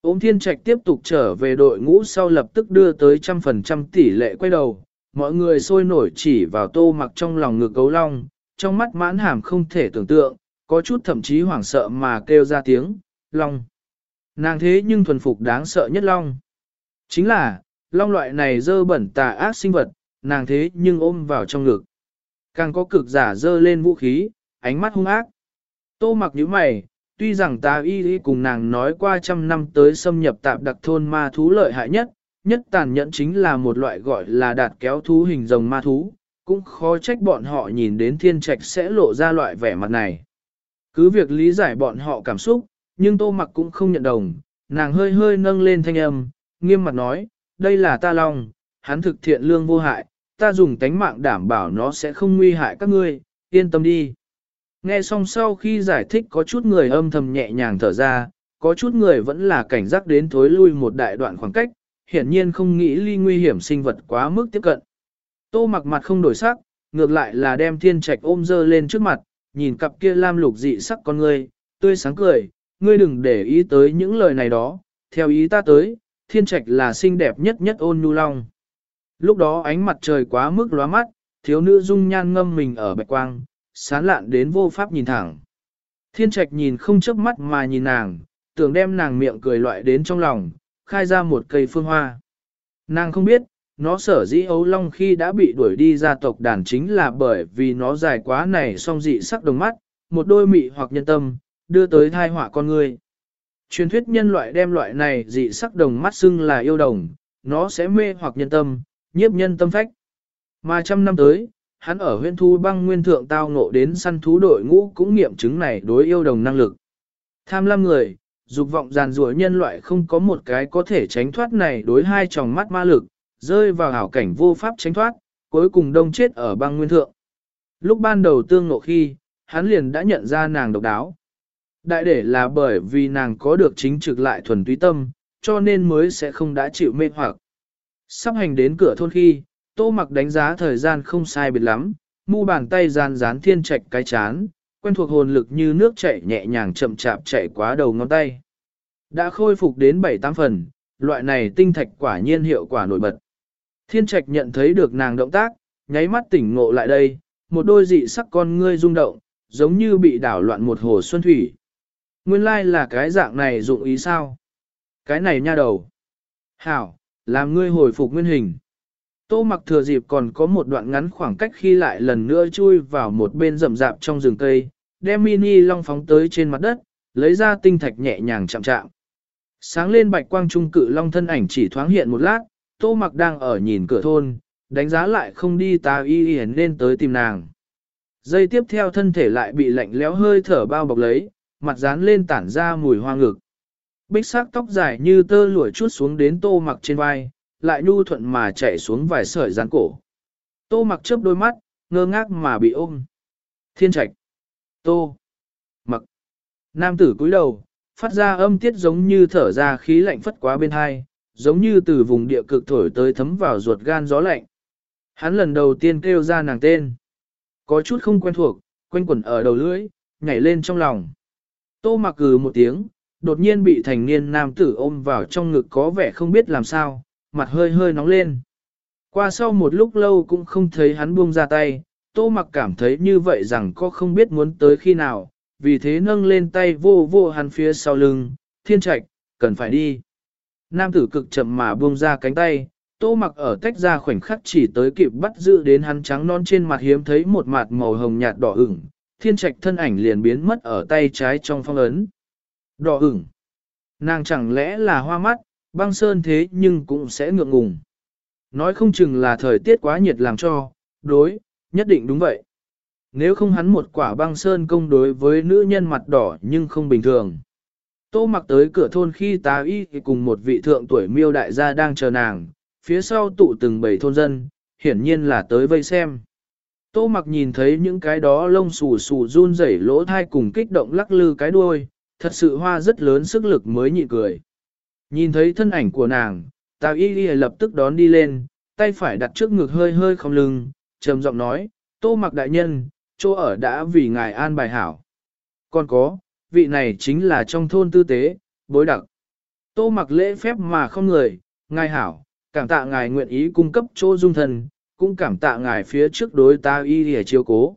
Ôm thiên trạch tiếp tục trở về đội ngũ sau lập tức đưa tới trăm phần trăm tỷ lệ quay đầu, mọi người sôi nổi chỉ vào tô mặc trong lòng ngực cấu long, trong mắt mãn hàm không thể tưởng tượng, có chút thậm chí hoảng sợ mà kêu ra tiếng, long. Nàng thế nhưng thuần phục đáng sợ nhất long. Chính là, long loại này dơ bẩn tà ác sinh vật, nàng thế nhưng ôm vào trong ngực. Càng có cực giả dơ lên vũ khí, ánh mắt hung ác. Tô mặc như mày, tuy rằng ta y y cùng nàng nói qua trăm năm tới xâm nhập tạp đặc thôn ma thú lợi hại nhất, nhất tàn nhẫn chính là một loại gọi là đạt kéo thú hình rồng ma thú, cũng khó trách bọn họ nhìn đến thiên trạch sẽ lộ ra loại vẻ mặt này. Cứ việc lý giải bọn họ cảm xúc, nhưng tô mặc cũng không nhận đồng, nàng hơi hơi nâng lên thanh âm, nghiêm mặt nói, đây là ta long, hắn thực thiện lương vô hại, ta dùng tánh mạng đảm bảo nó sẽ không nguy hại các ngươi, yên tâm đi. Nghe xong sau khi giải thích có chút người âm thầm nhẹ nhàng thở ra, có chút người vẫn là cảnh giác đến thối lui một đại đoạn khoảng cách, hiển nhiên không nghĩ ly nguy hiểm sinh vật quá mức tiếp cận. Tô mặc mặt không đổi sắc, ngược lại là đem thiên trạch ôm dơ lên trước mặt, nhìn cặp kia lam lục dị sắc con ngươi, tươi sáng cười, ngươi đừng để ý tới những lời này đó, theo ý ta tới, thiên trạch là xinh đẹp nhất nhất ôn nhu long. Lúc đó ánh mặt trời quá mức lóa mắt, thiếu nữ dung nhan ngâm mình ở bạch quang, sán lạn đến vô pháp nhìn thẳng. Thiên trạch nhìn không chớp mắt mà nhìn nàng, tưởng đem nàng miệng cười loại đến trong lòng, khai ra một cây phương hoa. Nàng không biết, nó sở dĩ ấu long khi đã bị đuổi đi ra tộc đàn chính là bởi vì nó dài quá này song dị sắc đồng mắt, một đôi mị hoặc nhân tâm, đưa tới thai họa con người. Truyền thuyết nhân loại đem loại này dị sắc đồng mắt xưng là yêu đồng, nó sẽ mê hoặc nhân tâm, nhiếp nhân tâm phách. Mà trăm năm tới, hắn ở huyện thu băng nguyên thượng tao ngộ đến săn thú đội ngũ cũng nghiệm chứng này đối yêu đồng năng lực. Tham lam người, dục vọng giàn rủa nhân loại không có một cái có thể tránh thoát này đối hai tròng mắt ma lực, rơi vào hảo cảnh vô pháp tránh thoát, cuối cùng đông chết ở băng nguyên thượng. Lúc ban đầu tương ngộ khi, hắn liền đã nhận ra nàng độc đáo. Đại để là bởi vì nàng có được chính trực lại thuần túy tâm, cho nên mới sẽ không đã chịu mê hoặc. Sắp hành đến cửa thôn khi, tô mặc đánh giá thời gian không sai biệt lắm, mu bàn tay gian dán thiên trạch cái chán, quen thuộc hồn lực như nước chảy nhẹ nhàng chậm chạp chạy quá đầu ngón tay. Đã khôi phục đến 7-8 phần, loại này tinh thạch quả nhiên hiệu quả nổi bật. Thiên trạch nhận thấy được nàng động tác, nháy mắt tỉnh ngộ lại đây, một đôi dị sắc con ngươi rung động, giống như bị đảo loạn một hồ xuân thủy. Nguyên lai là cái dạng này dụng ý sao? Cái này nha đầu. Hảo, làm ngươi hồi phục nguyên hình. Tô mặc thừa dịp còn có một đoạn ngắn khoảng cách khi lại lần nữa chui vào một bên rậm rạp trong rừng cây, đem mini long phóng tới trên mặt đất, lấy ra tinh thạch nhẹ nhàng chạm chạm. Sáng lên bạch quang trung cự long thân ảnh chỉ thoáng hiện một lát, tô mặc đang ở nhìn cửa thôn, đánh giá lại không đi tà y y nên tới tìm nàng. Giây tiếp theo thân thể lại bị lạnh lẽo hơi thở bao bọc lấy, mặt dán lên tản ra mùi hoa ngực. Bích sắc tóc dài như tơ lụa chút xuống đến tô mặc trên vai, lại nhu thuận mà chạy xuống vài sợi rán cổ. Tô mặc chớp đôi mắt, ngơ ngác mà bị ôm. Thiên trạch. Tô. Mặc. Nam tử cúi đầu, phát ra âm tiết giống như thở ra khí lạnh phất quá bên hai, giống như từ vùng địa cực thổi tới thấm vào ruột gan gió lạnh. Hắn lần đầu tiên kêu ra nàng tên. Có chút không quen thuộc, quanh quẩn ở đầu lưỡi, nhảy lên trong lòng. Tô mặc cừ một tiếng, đột nhiên bị thành niên nam tử ôm vào trong ngực có vẻ không biết làm sao, mặt hơi hơi nóng lên. Qua sau một lúc lâu cũng không thấy hắn buông ra tay, tô mặc cảm thấy như vậy rằng có không biết muốn tới khi nào, vì thế nâng lên tay vô vô hắn phía sau lưng, thiên trạch, cần phải đi. Nam tử cực chậm mà buông ra cánh tay, tô mặc ở tách ra khoảnh khắc chỉ tới kịp bắt giữ đến hắn trắng non trên mặt hiếm thấy một mặt màu hồng nhạt đỏ ửng, thiên trạch thân ảnh liền biến mất ở tay trái trong phong ấn. Đỏ ửng. Nàng chẳng lẽ là hoa mắt, băng sơn thế nhưng cũng sẽ ngượng ngùng. Nói không chừng là thời tiết quá nhiệt làm cho, đối, nhất định đúng vậy. Nếu không hắn một quả băng sơn công đối với nữ nhân mặt đỏ nhưng không bình thường. Tô mặc tới cửa thôn khi tá y thì cùng một vị thượng tuổi miêu đại gia đang chờ nàng, phía sau tụ từng bảy thôn dân, hiển nhiên là tới vây xem. Tô mặc nhìn thấy những cái đó lông xù xù run rẩy lỗ thai cùng kích động lắc lư cái đuôi, thật sự hoa rất lớn sức lực mới nhịn cười. Nhìn thấy thân ảnh của nàng, Tào Y Y lập tức đón đi lên, tay phải đặt trước ngực hơi hơi không lưng, trầm giọng nói, Tô mặc đại nhân, chỗ ở đã vì ngài an bài hảo. Còn có, vị này chính là trong thôn tư tế, bối đặc. Tô mặc lễ phép mà không người, ngài hảo, cảm tạ ngài nguyện ý cung cấp chỗ dung thần, cũng cảm tạ ngài phía trước đối ta y để chiếu cố.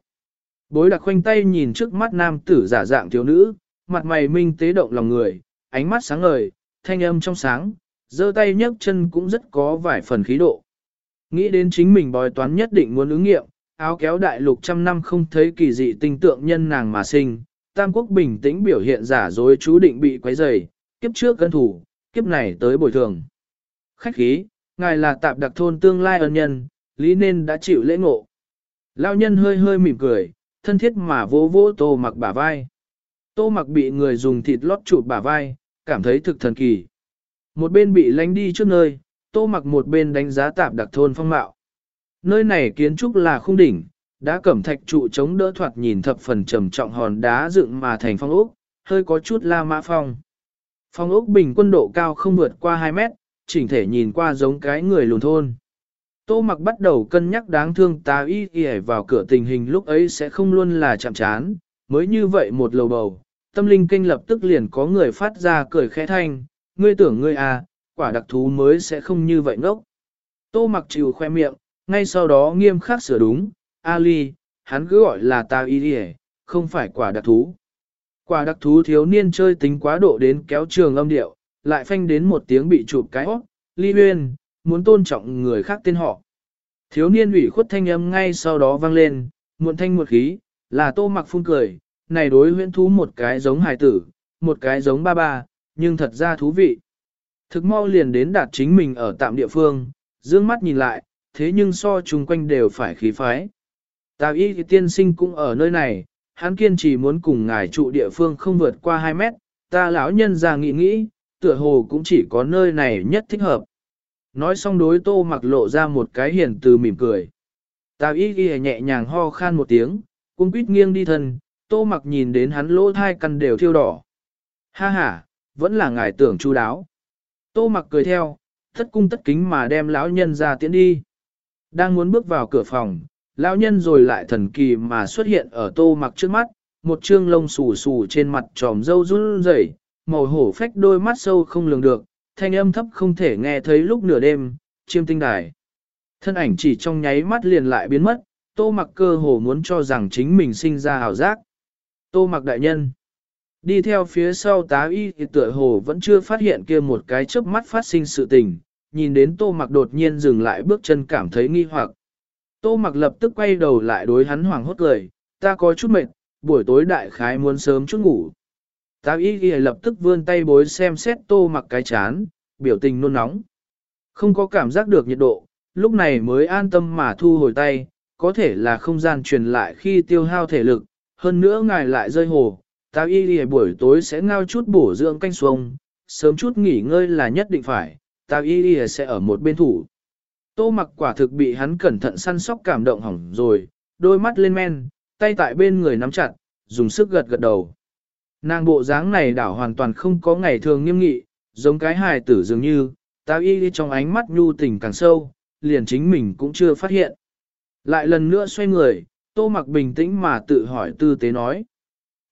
Bối đặc khoanh tay nhìn trước mắt nam tử giả dạng thiếu nữ, mặt mày minh tế động lòng người, ánh mắt sáng ngời, thanh âm trong sáng, giơ tay nhấc chân cũng rất có vài phần khí độ. Nghĩ đến chính mình bói toán nhất định muốn ứng nghiệm, áo kéo đại lục trăm năm không thấy kỳ dị tinh tượng nhân nàng mà sinh, Tam Quốc bình tĩnh biểu hiện giả dối chú định bị quấy rầy, kiếp trước cân thủ, kiếp này tới bồi thường. Khách khí, ngài là tạp đặc thôn tương lai ân nhân, lý nên đã chịu lễ ngộ. Lao nhân hơi hơi mỉm cười, thân thiết mà vỗ vỗ tô mặc bả vai. Tô mặc bị người dùng thịt lót chụp bả vai, cảm thấy thực thần kỳ. Một bên bị lánh đi trước nơi, tô mặc một bên đánh giá tạp đặc thôn phong mạo. Nơi này kiến trúc là khung đỉnh, đã cẩm thạch trụ chống đỡ thoạt nhìn thập phần trầm trọng hòn đá dựng mà thành phong ốc, hơi có chút la mã phong. Phong ốc bình quân độ cao không vượt qua 2 mét, chỉnh thể nhìn qua giống cái người lùn thôn. Tô mặc bắt đầu cân nhắc đáng thương ta y y vào cửa tình hình lúc ấy sẽ không luôn là chạm chán, mới như vậy một lầu bầu, tâm linh kinh lập tức liền có người phát ra cười khẽ thanh, ngươi tưởng ngươi à, quả đặc thú mới sẽ không như vậy ngốc. Tô mặc chịu khoe miệng, ngay sau đó nghiêm khắc sửa đúng, Ali, hắn cứ gọi là ta y đi không phải quả đặc thú. Quả đặc thú thiếu niên chơi tính quá độ đến kéo trường âm điệu, lại phanh đến một tiếng bị chụp cái hót, ly huyên, muốn tôn trọng người khác tên họ. Thiếu niên ủy khuất thanh âm ngay sau đó vang lên, muộn thanh một khí, là tô mặc phun cười, này đối huyễn thú một cái giống hài tử, một cái giống ba ba, nhưng thật ra thú vị. Thực mau liền đến đạt chính mình ở tạm địa phương, dương mắt nhìn lại, thế nhưng so chung quanh đều phải khí phái. Tào y thì tiên sinh cũng ở nơi này, hắn kiên trì muốn cùng ngài trụ địa phương không vượt qua 2 mét, ta lão nhân ra nghĩ nghĩ, tựa hồ cũng chỉ có nơi này nhất thích hợp. Nói xong đối tô mặc lộ ra một cái hiền từ mỉm cười. Tào y ghi nhẹ nhàng ho khan một tiếng, cung quýt nghiêng đi thân, tô mặc nhìn đến hắn lỗ thai căn đều thiêu đỏ. Ha ha, vẫn là ngài tưởng chu đáo. Tô mặc cười theo, thất cung tất kính mà đem lão nhân ra tiễn đi. Đang muốn bước vào cửa phòng, lão nhân rồi lại thần kỳ mà xuất hiện ở tô mặc trước mắt, một trương lông xù xù trên mặt tròm dâu run rẩy, màu hổ phách đôi mắt sâu không lường được, thanh âm thấp không thể nghe thấy lúc nửa đêm, chiêm tinh đài. Thân ảnh chỉ trong nháy mắt liền lại biến mất, tô mặc cơ hồ muốn cho rằng chính mình sinh ra hào giác. Tô mặc đại nhân. Đi theo phía sau tá y thì tựa hồ vẫn chưa phát hiện kia một cái chớp mắt phát sinh sự tình, nhìn đến tô mặc đột nhiên dừng lại bước chân cảm thấy nghi hoặc. Tô mặc lập tức quay đầu lại đối hắn hoảng hốt cười, ta có chút mệt, buổi tối đại khái muốn sớm chút ngủ. Tá y ghi lập tức vươn tay bối xem xét tô mặc cái chán, biểu tình nôn nóng. Không có cảm giác được nhiệt độ, lúc này mới an tâm mà thu hồi tay, có thể là không gian truyền lại khi tiêu hao thể lực, hơn nữa ngài lại rơi hồ, Tạ y ghi buổi tối sẽ ngao chút bổ dưỡng canh xuông, sớm chút nghỉ ngơi là nhất định phải, Tạ y Y sẽ ở một bên thủ. Tô mặc quả thực bị hắn cẩn thận săn sóc cảm động hỏng rồi, đôi mắt lên men, tay tại bên người nắm chặt, dùng sức gật gật đầu. Nàng bộ dáng này đảo hoàn toàn không có ngày thường nghiêm nghị, giống cái hài tử dường như, tao y trong ánh mắt nhu tình càng sâu, liền chính mình cũng chưa phát hiện. Lại lần nữa xoay người, tô mặc bình tĩnh mà tự hỏi tư tế nói.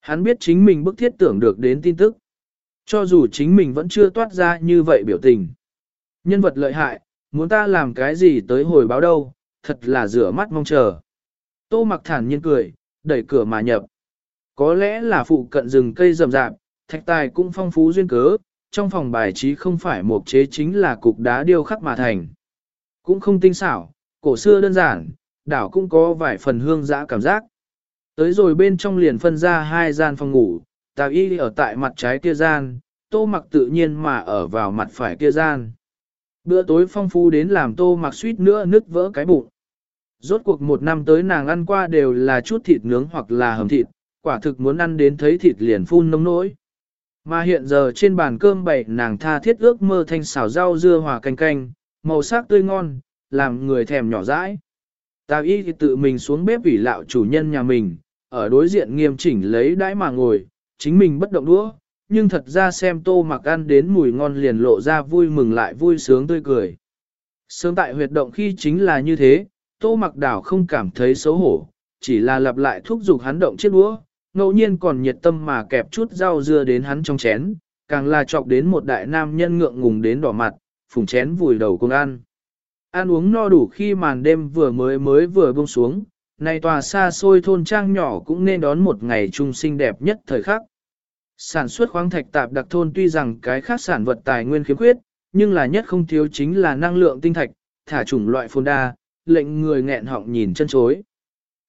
Hắn biết chính mình bức thiết tưởng được đến tin tức. Cho dù chính mình vẫn chưa toát ra như vậy biểu tình. Nhân vật lợi hại, muốn ta làm cái gì tới hồi báo đâu, thật là rửa mắt mong chờ. Tô mặc thản nhiên cười, đẩy cửa mà nhập. Có lẽ là phụ cận rừng cây rậm rạp, thạch tài cũng phong phú duyên cớ, trong phòng bài trí không phải một chế chính là cục đá điêu khắc mà thành. Cũng không tinh xảo, cổ xưa đơn giản, đảo cũng có vài phần hương dã cảm giác. Tới rồi bên trong liền phân ra hai gian phòng ngủ, tào y ở tại mặt trái kia gian, tô mặc tự nhiên mà ở vào mặt phải kia gian. Bữa tối phong phú đến làm tô mặc suýt nữa nứt vỡ cái bụng. Rốt cuộc một năm tới nàng ăn qua đều là chút thịt nướng hoặc là hầm thịt, quả thực muốn ăn đến thấy thịt liền phun nông nỗi. Mà hiện giờ trên bàn cơm bày nàng tha thiết ước mơ thanh xào rau dưa hòa canh canh, màu sắc tươi ngon, làm người thèm nhỏ dãi. Tào y thì tự mình xuống bếp ủy lạo chủ nhân nhà mình, ở đối diện nghiêm chỉnh lấy đãi mà ngồi, chính mình bất động đũa, nhưng thật ra xem tô mặc ăn đến mùi ngon liền lộ ra vui mừng lại vui sướng tươi cười. Sớm tại huyệt động khi chính là như thế, tô mặc đảo không cảm thấy xấu hổ, chỉ là lặp lại thúc giục hắn động chiếc đũa, ngẫu nhiên còn nhiệt tâm mà kẹp chút rau dưa đến hắn trong chén, càng là chọc đến một đại nam nhân ngượng ngùng đến đỏ mặt, phùng chén vùi đầu cùng ăn. Ăn uống no đủ khi màn đêm vừa mới mới vừa buông xuống, này tòa xa xôi thôn trang nhỏ cũng nên đón một ngày trung sinh đẹp nhất thời khắc. Sản xuất khoáng thạch tạp đặc thôn tuy rằng cái khác sản vật tài nguyên khiếm khuyết, nhưng là nhất không thiếu chính là năng lượng tinh thạch, thả chủng loại phồn đa, lệnh người nghẹn họng nhìn chân chối.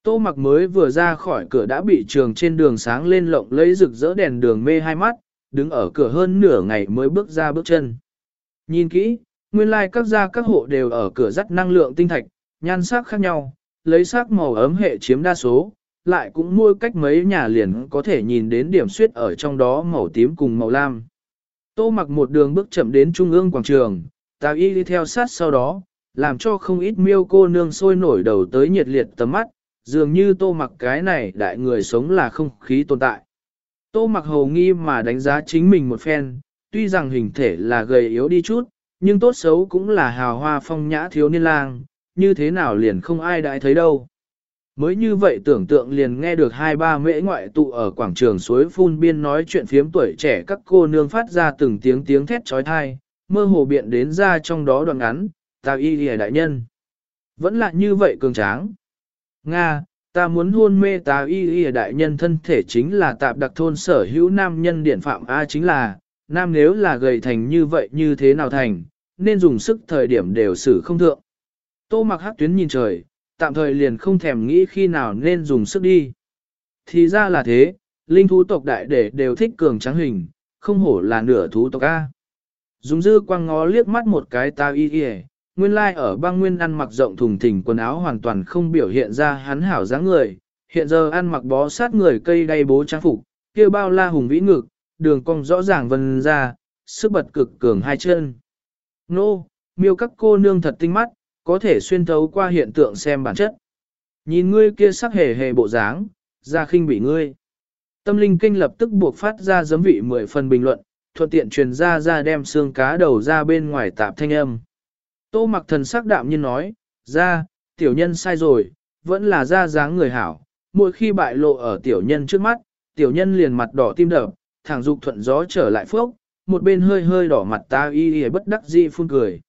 Tô mặc mới vừa ra khỏi cửa đã bị trường trên đường sáng lên lộng lấy rực rỡ đèn đường mê hai mắt, đứng ở cửa hơn nửa ngày mới bước ra bước chân. Nhìn kỹ, nguyên lai like các gia các hộ đều ở cửa dắt năng lượng tinh thạch, nhan sắc khác nhau, lấy sắc màu ấm hệ chiếm đa số, lại cũng mua cách mấy nhà liền có thể nhìn đến điểm suyết ở trong đó màu tím cùng màu lam. Tô mặc một đường bước chậm đến trung ương quảng trường, tào y đi theo sát sau đó, làm cho không ít miêu cô nương sôi nổi đầu tới nhiệt liệt tầm mắt, dường như tô mặc cái này đại người sống là không khí tồn tại. Tô mặc hầu nghi mà đánh giá chính mình một phen, tuy rằng hình thể là gầy yếu đi chút, nhưng tốt xấu cũng là hào hoa phong nhã thiếu niên lang, như thế nào liền không ai đã thấy đâu. Mới như vậy tưởng tượng liền nghe được hai ba mễ ngoại tụ ở quảng trường suối phun biên nói chuyện phiếm tuổi trẻ các cô nương phát ra từng tiếng tiếng thét trói thai, mơ hồ biện đến ra trong đó đoạn ngắn, ta y lìa đại nhân. Vẫn là như vậy cường tráng. Nga, ta muốn hôn mê ta y y đại nhân thân thể chính là tạp đặc thôn sở hữu nam nhân điển phạm A chính là, nam nếu là gầy thành như vậy như thế nào thành, nên dùng sức thời điểm đều xử không thượng. Tô mặc hắc tuyến nhìn trời, tạm thời liền không thèm nghĩ khi nào nên dùng sức đi. Thì ra là thế, linh thú tộc đại để đều thích cường trắng hình, không hổ là nửa thú tộc A. Dùng dư quang ngó liếc mắt một cái ta y y nguyên lai ở băng nguyên ăn mặc rộng thùng thình quần áo hoàn toàn không biểu hiện ra hắn hảo dáng người, hiện giờ ăn mặc bó sát người cây đay bố trang phục, kia bao la hùng vĩ ngực, đường cong rõ ràng vân ra, sức bật cực cường hai chân. Nô, miêu các cô nương thật tinh mắt, có thể xuyên thấu qua hiện tượng xem bản chất. Nhìn ngươi kia sắc hề hề bộ dáng, ra khinh bị ngươi. Tâm linh kinh lập tức buộc phát ra giấm vị mười phần bình luận, thuận tiện truyền ra ra đem xương cá đầu ra bên ngoài tạp thanh âm. Tô mặc thần sắc đạm nhiên nói, ra, tiểu nhân sai rồi, vẫn là ra dáng người hảo, mỗi khi bại lộ ở tiểu nhân trước mắt, tiểu nhân liền mặt đỏ tim đập, thẳng dục thuận gió trở lại phước, một bên hơi hơi đỏ mặt ta y y bất đắc dĩ phun cười.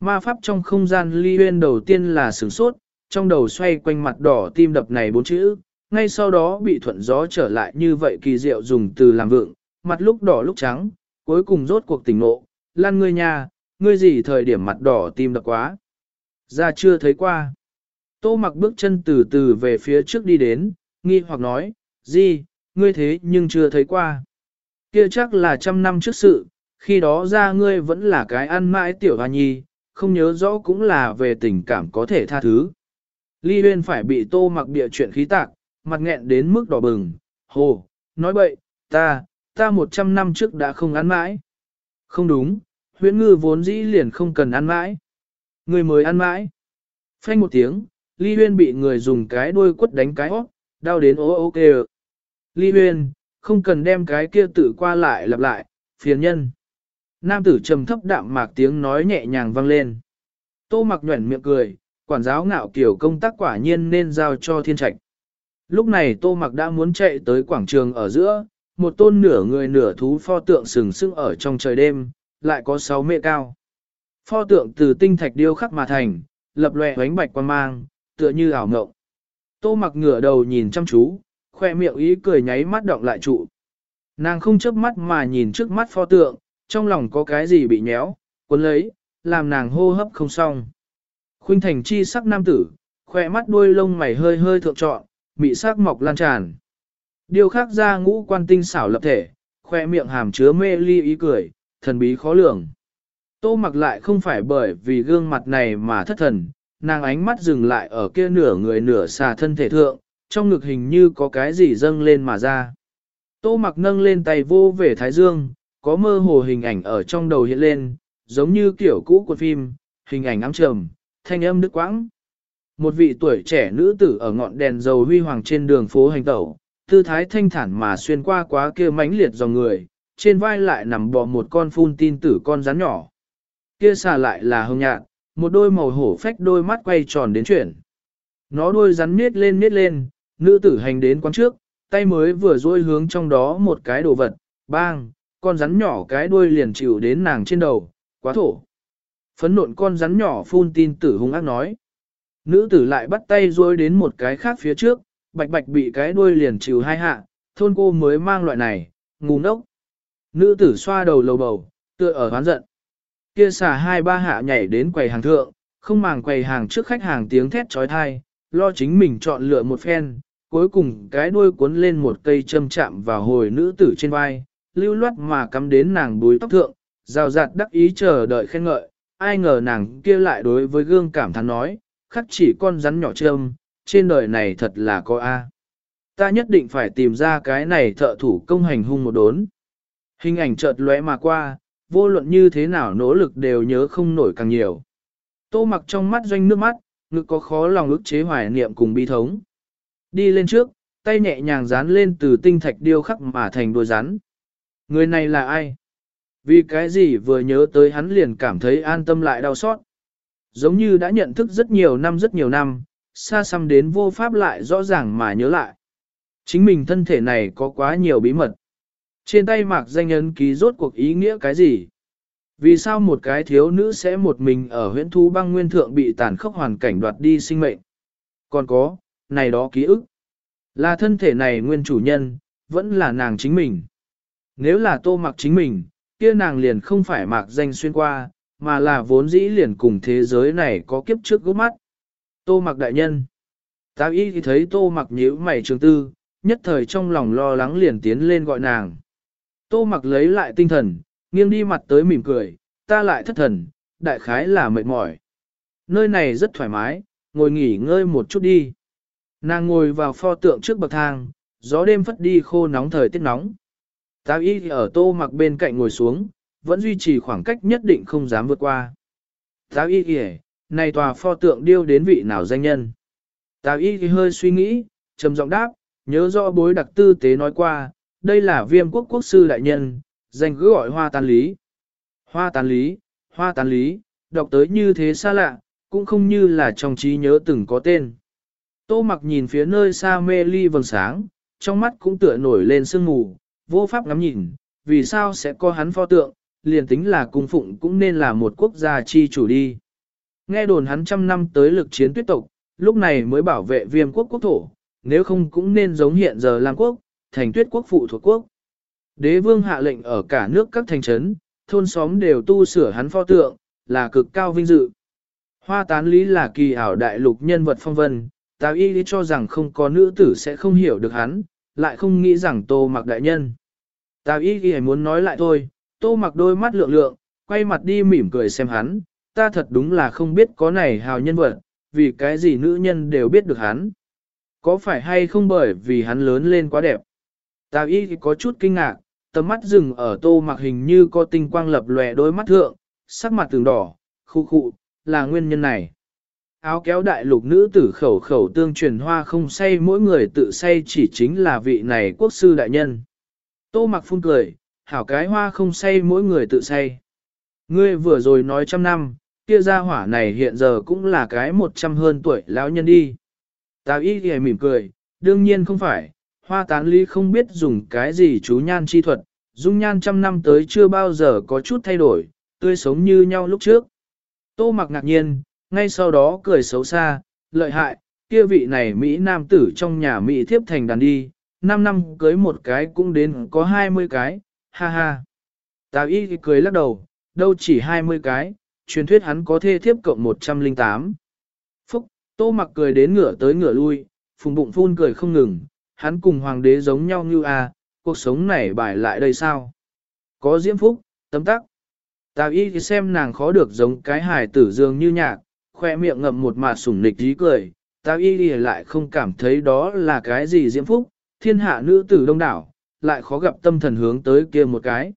Ma pháp trong không gian ly huyên đầu tiên là sửng sốt, trong đầu xoay quanh mặt đỏ tim đập này bốn chữ, ngay sau đó bị thuận gió trở lại như vậy kỳ diệu dùng từ làm vượng, mặt lúc đỏ lúc trắng, cuối cùng rốt cuộc tỉnh ngộ, lan ngươi nhà, ngươi gì thời điểm mặt đỏ tim đập quá. Ra chưa thấy qua. Tô mặc bước chân từ từ về phía trước đi đến, nghi hoặc nói, gì, ngươi thế nhưng chưa thấy qua. Kia chắc là trăm năm trước sự, khi đó ra ngươi vẫn là cái ăn mãi tiểu hoa nhi, không nhớ rõ cũng là về tình cảm có thể tha thứ. Ly Huyên phải bị tô mặc bịa chuyện khí tạc, mặt nghẹn đến mức đỏ bừng, hồ, nói bậy, ta, ta một trăm năm trước đã không ăn mãi. Không đúng, huyễn ngư vốn dĩ liền không cần ăn mãi. Người mới ăn mãi. Phanh một tiếng, Ly Huyên bị người dùng cái đuôi quất đánh cái hót, đau đến ố ô kê Ly Huyên, không cần đem cái kia tự qua lại lặp lại, phiền nhân. Nam tử trầm thấp đạm mạc tiếng nói nhẹ nhàng vang lên. Tô mặc nhuẩn miệng cười, quản giáo ngạo kiểu công tác quả nhiên nên giao cho thiên trạch. Lúc này tô mặc đã muốn chạy tới quảng trường ở giữa, một tôn nửa người nửa thú pho tượng sừng sững ở trong trời đêm, lại có 6 mệ cao. Pho tượng từ tinh thạch điêu khắc mà thành, lập lòe ánh bạch quan mang, tựa như ảo ngộng. Tô mặc ngửa đầu nhìn chăm chú, khoe miệng ý cười nháy mắt động lại trụ. Nàng không chớp mắt mà nhìn trước mắt pho tượng, trong lòng có cái gì bị nhéo, cuốn lấy, làm nàng hô hấp không xong. Khuynh thành chi sắc nam tử, khoe mắt đuôi lông mày hơi hơi thượng trọn, mị sắc mọc lan tràn. Điều khác ra ngũ quan tinh xảo lập thể, khoe miệng hàm chứa mê ly ý cười, thần bí khó lường. Tô mặc lại không phải bởi vì gương mặt này mà thất thần, nàng ánh mắt dừng lại ở kia nửa người nửa xà thân thể thượng, trong ngực hình như có cái gì dâng lên mà ra. Tô mặc nâng lên tay vô về thái dương, có mơ hồ hình ảnh ở trong đầu hiện lên, giống như kiểu cũ của phim, hình ảnh ám trầm, thanh âm đứt quãng. Một vị tuổi trẻ nữ tử ở ngọn đèn dầu huy hoàng trên đường phố hành tẩu, tư thái thanh thản mà xuyên qua quá kia mãnh liệt dòng người, trên vai lại nằm bò một con phun tin tử con rắn nhỏ. Kia xà lại là hồng nhạt, một đôi màu hổ phách đôi mắt quay tròn đến chuyển. Nó đôi rắn miết lên miết lên, nữ tử hành đến quán trước, tay mới vừa dôi hướng trong đó một cái đồ vật, bang, con rắn nhỏ cái đuôi liền chịu đến nàng trên đầu, quá thổ. Phấn nộn con rắn nhỏ phun tin tử hung ác nói. Nữ tử lại bắt tay dôi đến một cái khác phía trước, bạch bạch bị cái đuôi liền chịu hai hạ, thôn cô mới mang loại này, ngu ngốc. Nữ tử xoa đầu lầu bầu, tựa ở hoán giận. Kia xả hai ba hạ nhảy đến quầy hàng thượng, không màng quầy hàng trước khách hàng tiếng thét trói thai, lo chính mình chọn lựa một phen, cuối cùng cái đuôi cuốn lên một cây châm chạm vào hồi nữ tử trên vai, lưu loát mà cắm đến nàng búi tóc thượng, rào rạt đắc ý chờ đợi khen ngợi, ai ngờ nàng kia lại đối với gương cảm thán nói, khắc chỉ con rắn nhỏ châm, trên đời này thật là có A. Ta nhất định phải tìm ra cái này thợ thủ công hành hung một đốn. Hình ảnh chợt lóe mà qua, vô luận như thế nào nỗ lực đều nhớ không nổi càng nhiều. Tô mặc trong mắt doanh nước mắt, ngực có khó lòng ức chế hoài niệm cùng bi thống. Đi lên trước, tay nhẹ nhàng dán lên từ tinh thạch điêu khắc mà thành đôi rắn. Người này là ai? Vì cái gì vừa nhớ tới hắn liền cảm thấy an tâm lại đau xót. Giống như đã nhận thức rất nhiều năm rất nhiều năm, xa xăm đến vô pháp lại rõ ràng mà nhớ lại. Chính mình thân thể này có quá nhiều bí mật. Trên tay mạc danh ấn ký rốt cuộc ý nghĩa cái gì? Vì sao một cái thiếu nữ sẽ một mình ở huyễn thú băng nguyên thượng bị tàn khốc hoàn cảnh đoạt đi sinh mệnh? Còn có, này đó ký ức. Là thân thể này nguyên chủ nhân, vẫn là nàng chính mình. Nếu là tô mặc chính mình, kia nàng liền không phải mạc danh xuyên qua, mà là vốn dĩ liền cùng thế giới này có kiếp trước gốc mắt. Tô mặc đại nhân. Tào y thì thấy tô mặc nhíu mày trường tư, nhất thời trong lòng lo lắng liền tiến lên gọi nàng. Tô mặc lấy lại tinh thần, nghiêng đi mặt tới mỉm cười, ta lại thất thần, đại khái là mệt mỏi. Nơi này rất thoải mái, ngồi nghỉ ngơi một chút đi. Nàng ngồi vào pho tượng trước bậc thang, gió đêm phất đi khô nóng thời tiết nóng. Tào y ở tô mặc bên cạnh ngồi xuống, vẫn duy trì khoảng cách nhất định không dám vượt qua. Tào y kìa, này tòa pho tượng điêu đến vị nào danh nhân. Tào y thì hơi suy nghĩ, trầm giọng đáp, nhớ rõ bối đặc tư tế nói qua, đây là viêm quốc quốc sư đại nhân, danh cứ gọi hoa tán lý. Hoa tán lý, hoa tán lý, đọc tới như thế xa lạ, cũng không như là trong trí nhớ từng có tên. Tô mặc nhìn phía nơi xa mê ly vầng sáng, trong mắt cũng tựa nổi lên sương mù, vô pháp ngắm nhìn, vì sao sẽ có hắn pho tượng, liền tính là cung phụng cũng nên là một quốc gia chi chủ đi. Nghe đồn hắn trăm năm tới lực chiến tuyết tộc, lúc này mới bảo vệ viêm quốc quốc thổ, nếu không cũng nên giống hiện giờ Lam quốc, thành tuyết quốc phụ thuộc quốc. Đế vương hạ lệnh ở cả nước các thành trấn, thôn xóm đều tu sửa hắn pho tượng, là cực cao vinh dự. Hoa tán lý là kỳ ảo đại lục nhân vật phong vân, Tào y lý cho rằng không có nữ tử sẽ không hiểu được hắn, lại không nghĩ rằng tô mặc đại nhân. Tào y lý muốn nói lại thôi, tô mặc đôi mắt lượng lượng, quay mặt đi mỉm cười xem hắn, ta thật đúng là không biết có này hào nhân vật, vì cái gì nữ nhân đều biết được hắn. Có phải hay không bởi vì hắn lớn lên quá đẹp? Tào y có chút kinh ngạc, tầm mắt dừng ở tô mặc hình như có tinh quang lập lòe đôi mắt thượng, sắc mặt tường đỏ, khu khụ, là nguyên nhân này. Áo kéo đại lục nữ tử khẩu khẩu tương truyền hoa không say mỗi người tự say chỉ chính là vị này quốc sư đại nhân. Tô mặc phun cười, hảo cái hoa không say mỗi người tự say. Ngươi vừa rồi nói trăm năm, kia gia hỏa này hiện giờ cũng là cái một trăm hơn tuổi lão nhân đi. Tào y thì mỉm cười, đương nhiên không phải, hoa tán ly không biết dùng cái gì chú nhan chi thuật, dung nhan trăm năm tới chưa bao giờ có chút thay đổi, tươi sống như nhau lúc trước. Tô mặc ngạc nhiên, ngay sau đó cười xấu xa, lợi hại, kia vị này Mỹ nam tử trong nhà Mỹ thiếp thành đàn đi, 5 năm cưới một cái cũng đến có 20 cái, ha ha. Tào y cười lắc đầu, đâu chỉ 20 cái, truyền thuyết hắn có thê thiếp cộng 108. Phúc, tô mặc cười đến ngửa tới ngửa lui, phùng bụng phun cười không ngừng, hắn cùng hoàng đế giống nhau như à, cuộc sống này bài lại đây sao? Có diễm phúc, tấm tắc. Tào y thì xem nàng khó được giống cái hài tử dương như nhạc, khoe miệng ngậm một mạt sủng nịch dí cười. Tào y thì lại không cảm thấy đó là cái gì diễm phúc, thiên hạ nữ tử đông đảo, lại khó gặp tâm thần hướng tới kia một cái.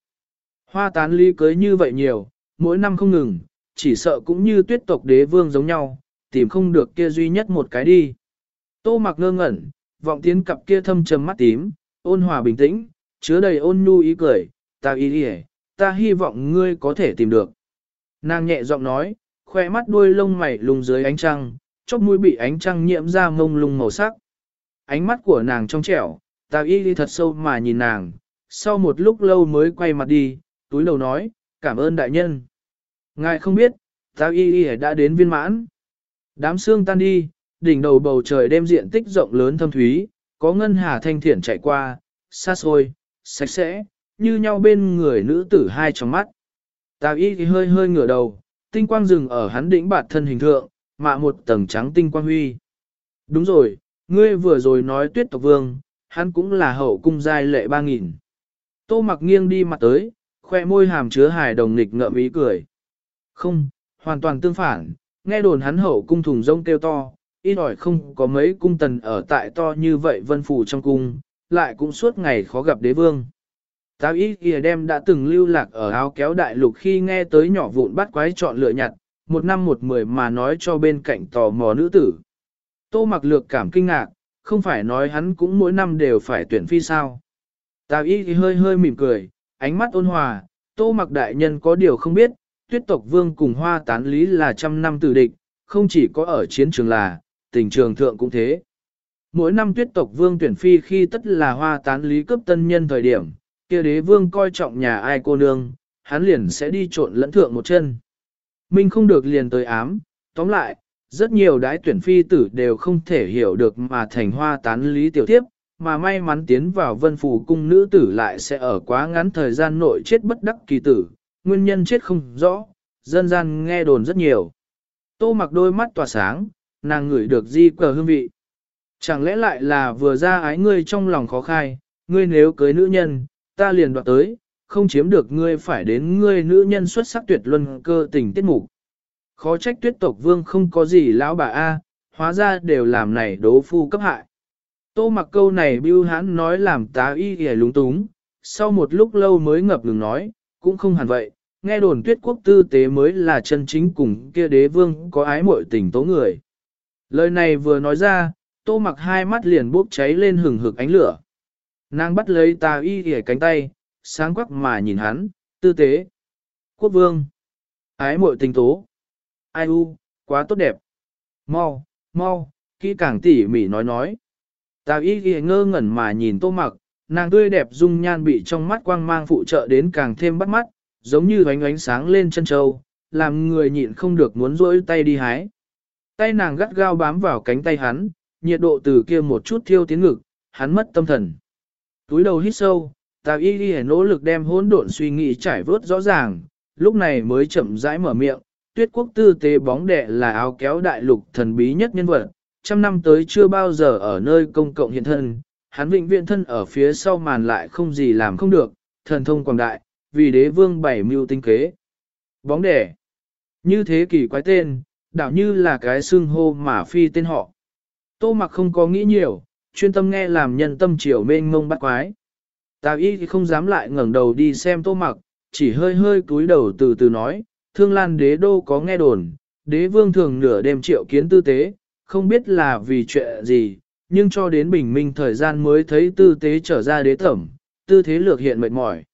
Hoa tán ly cưới như vậy nhiều, mỗi năm không ngừng, chỉ sợ cũng như tuyết tộc đế vương giống nhau, tìm không được kia duy nhất một cái đi. Tô mặc ngơ ngẩn, vọng tiến cặp kia thâm trầm mắt tím, ôn hòa bình tĩnh, chứa đầy ôn nhu ý cười, ta ý đi ta hy vọng ngươi có thể tìm được. Nàng nhẹ giọng nói, khoe mắt đuôi lông mày lùng dưới ánh trăng, chóp mũi bị ánh trăng nhiễm ra mông lung màu sắc. Ánh mắt của nàng trong trẻo, ta y đi thật sâu mà nhìn nàng, sau một lúc lâu mới quay mặt đi, túi đầu nói, cảm ơn đại nhân. Ngài không biết, ta y đi đã đến viên mãn. Đám xương tan đi, đỉnh đầu bầu trời đem diện tích rộng lớn thâm thúy, có ngân hà thanh thiển chạy qua, xa xôi, sạch sẽ, như nhau bên người nữ tử hai trong mắt. Tào y thì hơi hơi ngửa đầu, tinh quang rừng ở hắn đỉnh bạt thân hình thượng, mạ một tầng trắng tinh quang huy. Đúng rồi, ngươi vừa rồi nói tuyết tộc vương, hắn cũng là hậu cung giai lệ ba nghìn. Tô mặc nghiêng đi mặt tới, khoe môi hàm chứa hài đồng nịch ngợm ý cười. Không, hoàn toàn tương phản, nghe đồn hắn hậu cung thùng rông kêu to, ít ỏi không có mấy cung tần ở tại to như vậy vân phủ trong cung, lại cũng suốt ngày khó gặp đế vương. Tào ý kìa đem đã từng lưu lạc ở áo kéo đại lục khi nghe tới nhỏ vụn bắt quái chọn lựa nhặt, một năm một mười mà nói cho bên cạnh tò mò nữ tử. Tô mặc lược cảm kinh ngạc, không phải nói hắn cũng mỗi năm đều phải tuyển phi sao. Tào y thì hơi hơi mỉm cười, ánh mắt ôn hòa, tô mặc đại nhân có điều không biết, tuyết tộc vương cùng hoa tán lý là trăm năm tử địch, không chỉ có ở chiến trường là, tình trường thượng cũng thế. Mỗi năm tuyết tộc vương tuyển phi khi tất là hoa tán lý cấp tân nhân thời điểm, kia đế vương coi trọng nhà ai cô nương, hắn liền sẽ đi trộn lẫn thượng một chân. Minh không được liền tới ám, tóm lại, rất nhiều đái tuyển phi tử đều không thể hiểu được mà thành hoa tán lý tiểu tiếp, mà may mắn tiến vào vân phủ cung nữ tử lại sẽ ở quá ngắn thời gian nội chết bất đắc kỳ tử, nguyên nhân chết không rõ, dân gian nghe đồn rất nhiều. Tô mặc đôi mắt tỏa sáng, nàng ngửi được di cờ hương vị. Chẳng lẽ lại là vừa ra ái ngươi trong lòng khó khai, ngươi nếu cưới nữ nhân, ta liền đoạt tới, không chiếm được ngươi phải đến ngươi nữ nhân xuất sắc tuyệt luân cơ tình tiết mục. Khó trách tuyết tộc vương không có gì lão bà A, hóa ra đều làm này đố phu cấp hại. Tô mặc câu này bưu hãn nói làm tá y hề lúng túng, sau một lúc lâu mới ngập ngừng nói, cũng không hẳn vậy, nghe đồn tuyết quốc tư tế mới là chân chính cùng kia đế vương có ái muội tình tố người. Lời này vừa nói ra, tô mặc hai mắt liền bốc cháy lên hừng hực ánh lửa. Nàng bắt lấy tà y hề cánh tay, sáng quắc mà nhìn hắn, tư tế. Quốc vương. Ái muội tình tố. Ai u, quá tốt đẹp. Mau, mau, kỹ càng tỉ mỉ nói nói. Tào y ghi ngơ ngẩn mà nhìn tô mặc, nàng tươi đẹp dung nhan bị trong mắt quang mang phụ trợ đến càng thêm bắt mắt, giống như ánh ánh sáng lên chân châu, làm người nhịn không được muốn rỗi tay đi hái. Tay nàng gắt gao bám vào cánh tay hắn, nhiệt độ từ kia một chút thiêu tiến ngực, hắn mất tâm thần. Túi đầu hít sâu, Tào y ghi nỗ lực đem hỗn độn suy nghĩ trải vớt rõ ràng, lúc này mới chậm rãi mở miệng, tuyết quốc tư tế bóng đệ là áo kéo đại lục thần bí nhất nhân vật, trăm năm tới chưa bao giờ ở nơi công cộng hiện thân, hắn vĩnh viễn thân ở phía sau màn lại không gì làm không được, thần thông quảng đại, vì đế vương bảy mưu tinh kế. Bóng đẻ, như thế kỷ quái tên, đảo như là cái xưng hô mà phi tên họ. Tô mặc không có nghĩ nhiều, chuyên tâm nghe làm nhân tâm triều mênh mông bắt quái. Tào y thì không dám lại ngẩng đầu đi xem tô mặc, chỉ hơi hơi cúi đầu từ từ nói, thương lan đế đô có nghe đồn, đế vương thường nửa đêm triệu kiến tư tế, không biết là vì chuyện gì, nhưng cho đến bình minh thời gian mới thấy tư tế trở ra đế thẩm, tư thế lược hiện mệt mỏi.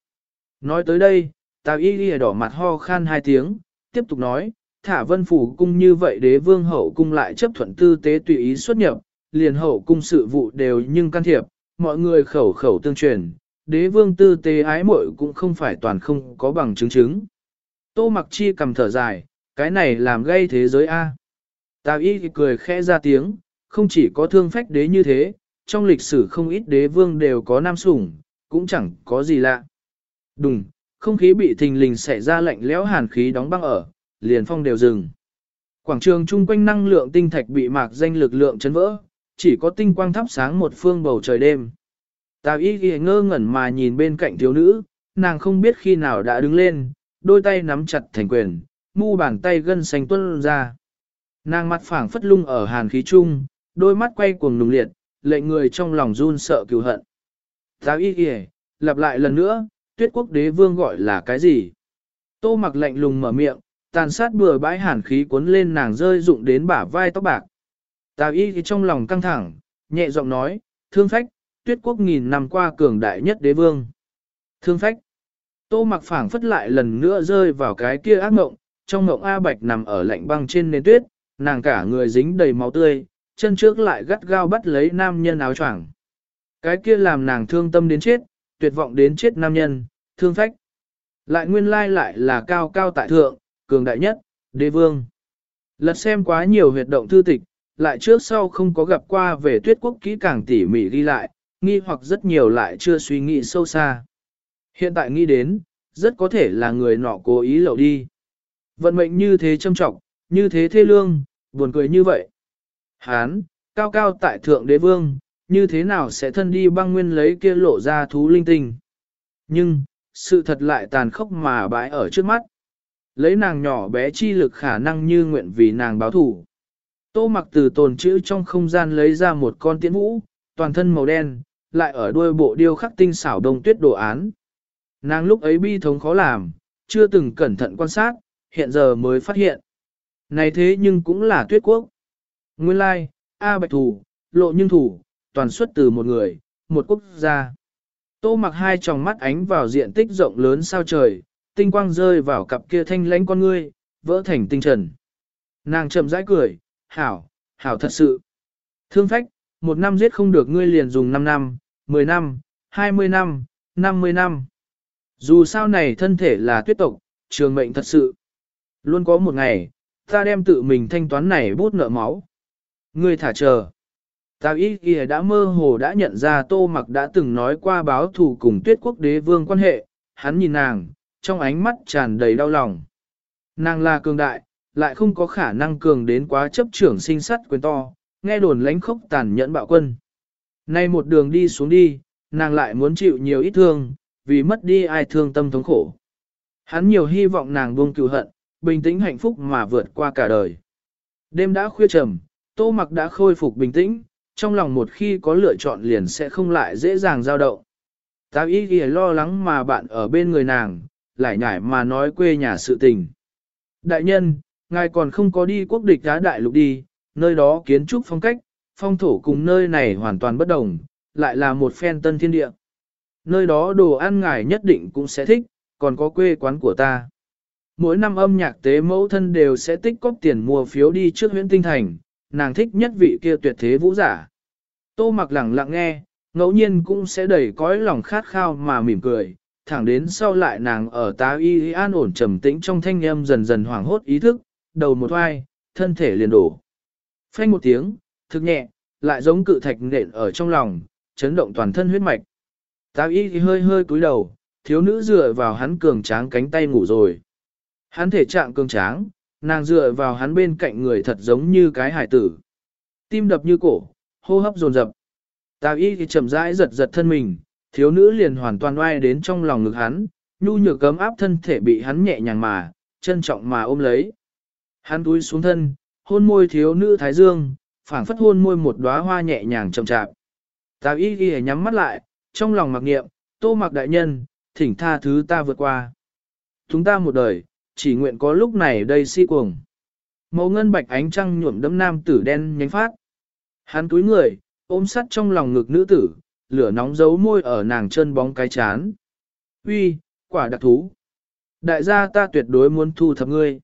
Nói tới đây, tào y ghi đỏ mặt ho khan hai tiếng, tiếp tục nói, thả vân phủ cung như vậy đế vương hậu cung lại chấp thuận tư tế tùy ý xuất nhập, liền hậu cung sự vụ đều nhưng can thiệp, mọi người khẩu khẩu tương truyền, đế vương tư tế ái muội cũng không phải toàn không có bằng chứng chứng. Tô mặc chi cầm thở dài, cái này làm gây thế giới A. Tào y cười khẽ ra tiếng, không chỉ có thương phách đế như thế, trong lịch sử không ít đế vương đều có nam sủng, cũng chẳng có gì lạ. Đùng, không khí bị thình lình xảy ra lạnh lẽo hàn khí đóng băng ở, liền phong đều dừng. Quảng trường chung quanh năng lượng tinh thạch bị mạc danh lực lượng chấn vỡ, chỉ có tinh quang thắp sáng một phương bầu trời đêm. Tào y ghi ngơ ngẩn mà nhìn bên cạnh thiếu nữ, nàng không biết khi nào đã đứng lên, đôi tay nắm chặt thành quyền, mu bàn tay gân xanh tuân ra. Nàng mặt phẳng phất lung ở hàn khí trung, đôi mắt quay cuồng nùng liệt, lệ người trong lòng run sợ cứu hận. Tào y ghi lặp lại lần nữa, tuyết quốc đế vương gọi là cái gì? Tô mặc lạnh lùng mở miệng, tàn sát bừa bãi hàn khí cuốn lên nàng rơi rụng đến bả vai tóc bạc. Tào y trong lòng căng thẳng, nhẹ giọng nói, thương phách, tuyết quốc nghìn năm qua cường đại nhất đế vương. Thương phách. Tô mặc phảng phất lại lần nữa rơi vào cái kia ác mộng, trong mộng A Bạch nằm ở lạnh băng trên nền tuyết, nàng cả người dính đầy máu tươi, chân trước lại gắt gao bắt lấy nam nhân áo choàng. Cái kia làm nàng thương tâm đến chết, tuyệt vọng đến chết nam nhân, thương phách. Lại nguyên lai lại là cao cao tại thượng, cường đại nhất, đế vương. Lật xem quá nhiều huyệt động thư tịch, lại trước sau không có gặp qua về tuyết quốc kỹ càng tỉ mỉ ghi lại, nghi hoặc rất nhiều lại chưa suy nghĩ sâu xa. Hiện tại nghĩ đến, rất có thể là người nọ cố ý lậu đi. Vận mệnh như thế châm trọng, như thế thê lương, buồn cười như vậy. Hán, cao cao tại thượng đế vương, như thế nào sẽ thân đi băng nguyên lấy kia lộ ra thú linh tinh. Nhưng, sự thật lại tàn khốc mà bãi ở trước mắt. Lấy nàng nhỏ bé chi lực khả năng như nguyện vì nàng báo thủ. Tô mặc từ tồn chữ trong không gian lấy ra một con tiễn vũ, toàn thân màu đen, lại ở đuôi bộ điêu khắc tinh xảo đông tuyết đồ án. Nàng lúc ấy bi thống khó làm, chưa từng cẩn thận quan sát, hiện giờ mới phát hiện. Này thế nhưng cũng là tuyết quốc. Nguyên lai, A Bạch Thủ, Lộ Nhưng Thủ, toàn xuất từ một người, một quốc gia. Tô mặc hai tròng mắt ánh vào diện tích rộng lớn sao trời, tinh quang rơi vào cặp kia thanh lãnh con ngươi, vỡ thành tinh trần. Nàng chậm rãi cười, hảo, hảo thật sự. Thương phách, một năm giết không được ngươi liền dùng 5 năm, 10 năm, 20 năm, 50 năm. Dù sao này thân thể là tuyết tộc, trường mệnh thật sự. Luôn có một ngày, ta đem tự mình thanh toán này bút nợ máu. Ngươi thả chờ. Tào ý kìa đã mơ hồ đã nhận ra tô mặc đã từng nói qua báo thù cùng tuyết quốc đế vương quan hệ, hắn nhìn nàng, trong ánh mắt tràn đầy đau lòng. Nàng là cường đại, lại không có khả năng cường đến quá chấp trưởng sinh sắt quyền to, nghe đồn lánh khốc tàn nhẫn bạo quân. Nay một đường đi xuống đi, nàng lại muốn chịu nhiều ít thương, vì mất đi ai thương tâm thống khổ. Hắn nhiều hy vọng nàng buông cựu hận, bình tĩnh hạnh phúc mà vượt qua cả đời. Đêm đã khuya trầm, tô mặc đã khôi phục bình tĩnh, trong lòng một khi có lựa chọn liền sẽ không lại dễ dàng dao động. Tao ý ghi lo lắng mà bạn ở bên người nàng, lại nhải mà nói quê nhà sự tình. Đại nhân, ngài còn không có đi quốc địch đá đại lục đi, nơi đó kiến trúc phong cách, phong thổ cùng nơi này hoàn toàn bất đồng, lại là một phen tân thiên địa. Nơi đó đồ ăn ngài nhất định cũng sẽ thích, còn có quê quán của ta. Mỗi năm âm nhạc tế mẫu thân đều sẽ tích cóp tiền mua phiếu đi trước huyện tinh thành, nàng thích nhất vị kia tuyệt thế vũ giả. Tô mặc lẳng lặng nghe, ngẫu nhiên cũng sẽ đầy cõi lòng khát khao mà mỉm cười, thẳng đến sau lại nàng ở tá y an ổn trầm tĩnh trong thanh âm dần dần hoảng hốt ý thức, đầu một oai, thân thể liền đổ. Phanh một tiếng, thực nhẹ, lại giống cự thạch nện ở trong lòng, chấn động toàn thân huyết mạch. Tá y thì hơi hơi cúi đầu, thiếu nữ dựa vào hắn cường tráng cánh tay ngủ rồi. Hắn thể trạng cường tráng, nàng dựa vào hắn bên cạnh người thật giống như cái hải tử. Tim đập như cổ, hô hấp dồn dập. Tào y thì chậm rãi giật giật thân mình, thiếu nữ liền hoàn toàn oai đến trong lòng ngực hắn, nhu nhược cấm áp thân thể bị hắn nhẹ nhàng mà, trân trọng mà ôm lấy. Hắn túi xuống thân, hôn môi thiếu nữ thái dương, phảng phất hôn môi một đóa hoa nhẹ nhàng chậm chạp. Tào y ghi nhắm mắt lại, trong lòng mặc niệm, tô mặc đại nhân, thỉnh tha thứ ta vượt qua. Chúng ta một đời, chỉ nguyện có lúc này đây si cuồng. Màu ngân bạch ánh trăng nhuộm đẫm nam tử đen nhánh phát. Hắn túi người, ôm sắt trong lòng ngực nữ tử, lửa nóng giấu môi ở nàng chân bóng cái chán. Uy, quả đặc thú. Đại gia ta tuyệt đối muốn thu thập ngươi.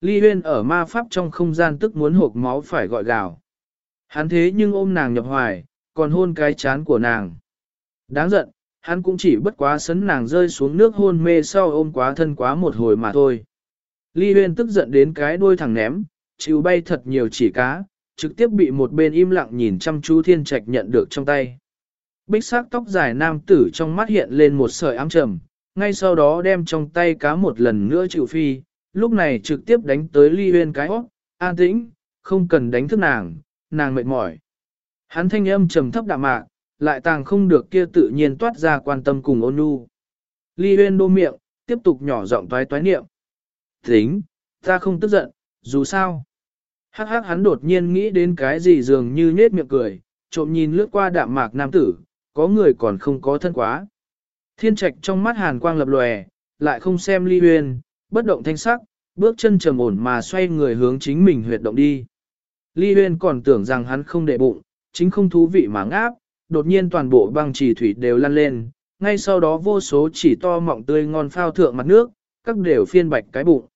Ly huyên ở ma pháp trong không gian tức muốn hộp máu phải gọi gào. Hắn thế nhưng ôm nàng nhập hoài, còn hôn cái chán của nàng. Đáng giận, hắn cũng chỉ bất quá sấn nàng rơi xuống nước hôn mê sau ôm quá thân quá một hồi mà thôi. Ly huyên tức giận đến cái đuôi thẳng ném, chịu bay thật nhiều chỉ cá, trực tiếp bị một bên im lặng nhìn chăm chú thiên trạch nhận được trong tay. Bích sắc tóc dài nam tử trong mắt hiện lên một sợi ám trầm, ngay sau đó đem trong tay cá một lần nữa chịu phi, lúc này trực tiếp đánh tới ly huyên cái hót, an tĩnh, không cần đánh thức nàng, nàng mệt mỏi. Hắn thanh âm trầm thấp đạm mạc, lại tàng không được kia tự nhiên toát ra quan tâm cùng ôn nhu. Ly huyên đô miệng, tiếp tục nhỏ giọng toái toái niệm. Tính, ta không tức giận, dù sao. Hắc hắc hắn đột nhiên nghĩ đến cái gì dường như nết miệng cười, trộm nhìn lướt qua đạm mạc nam tử, có người còn không có thân quá. Thiên trạch trong mắt hàn quang lập lòe, lại không xem ly huyên, bất động thanh sắc, bước chân trầm ổn mà xoay người hướng chính mình huyệt động đi. Ly huyên còn tưởng rằng hắn không để bụng, chính không thú vị mà ngáp, đột nhiên toàn bộ băng trì thủy đều lăn lên, ngay sau đó vô số chỉ to mọng tươi ngon phao thượng mặt nước, các đều phiên bạch cái bụng.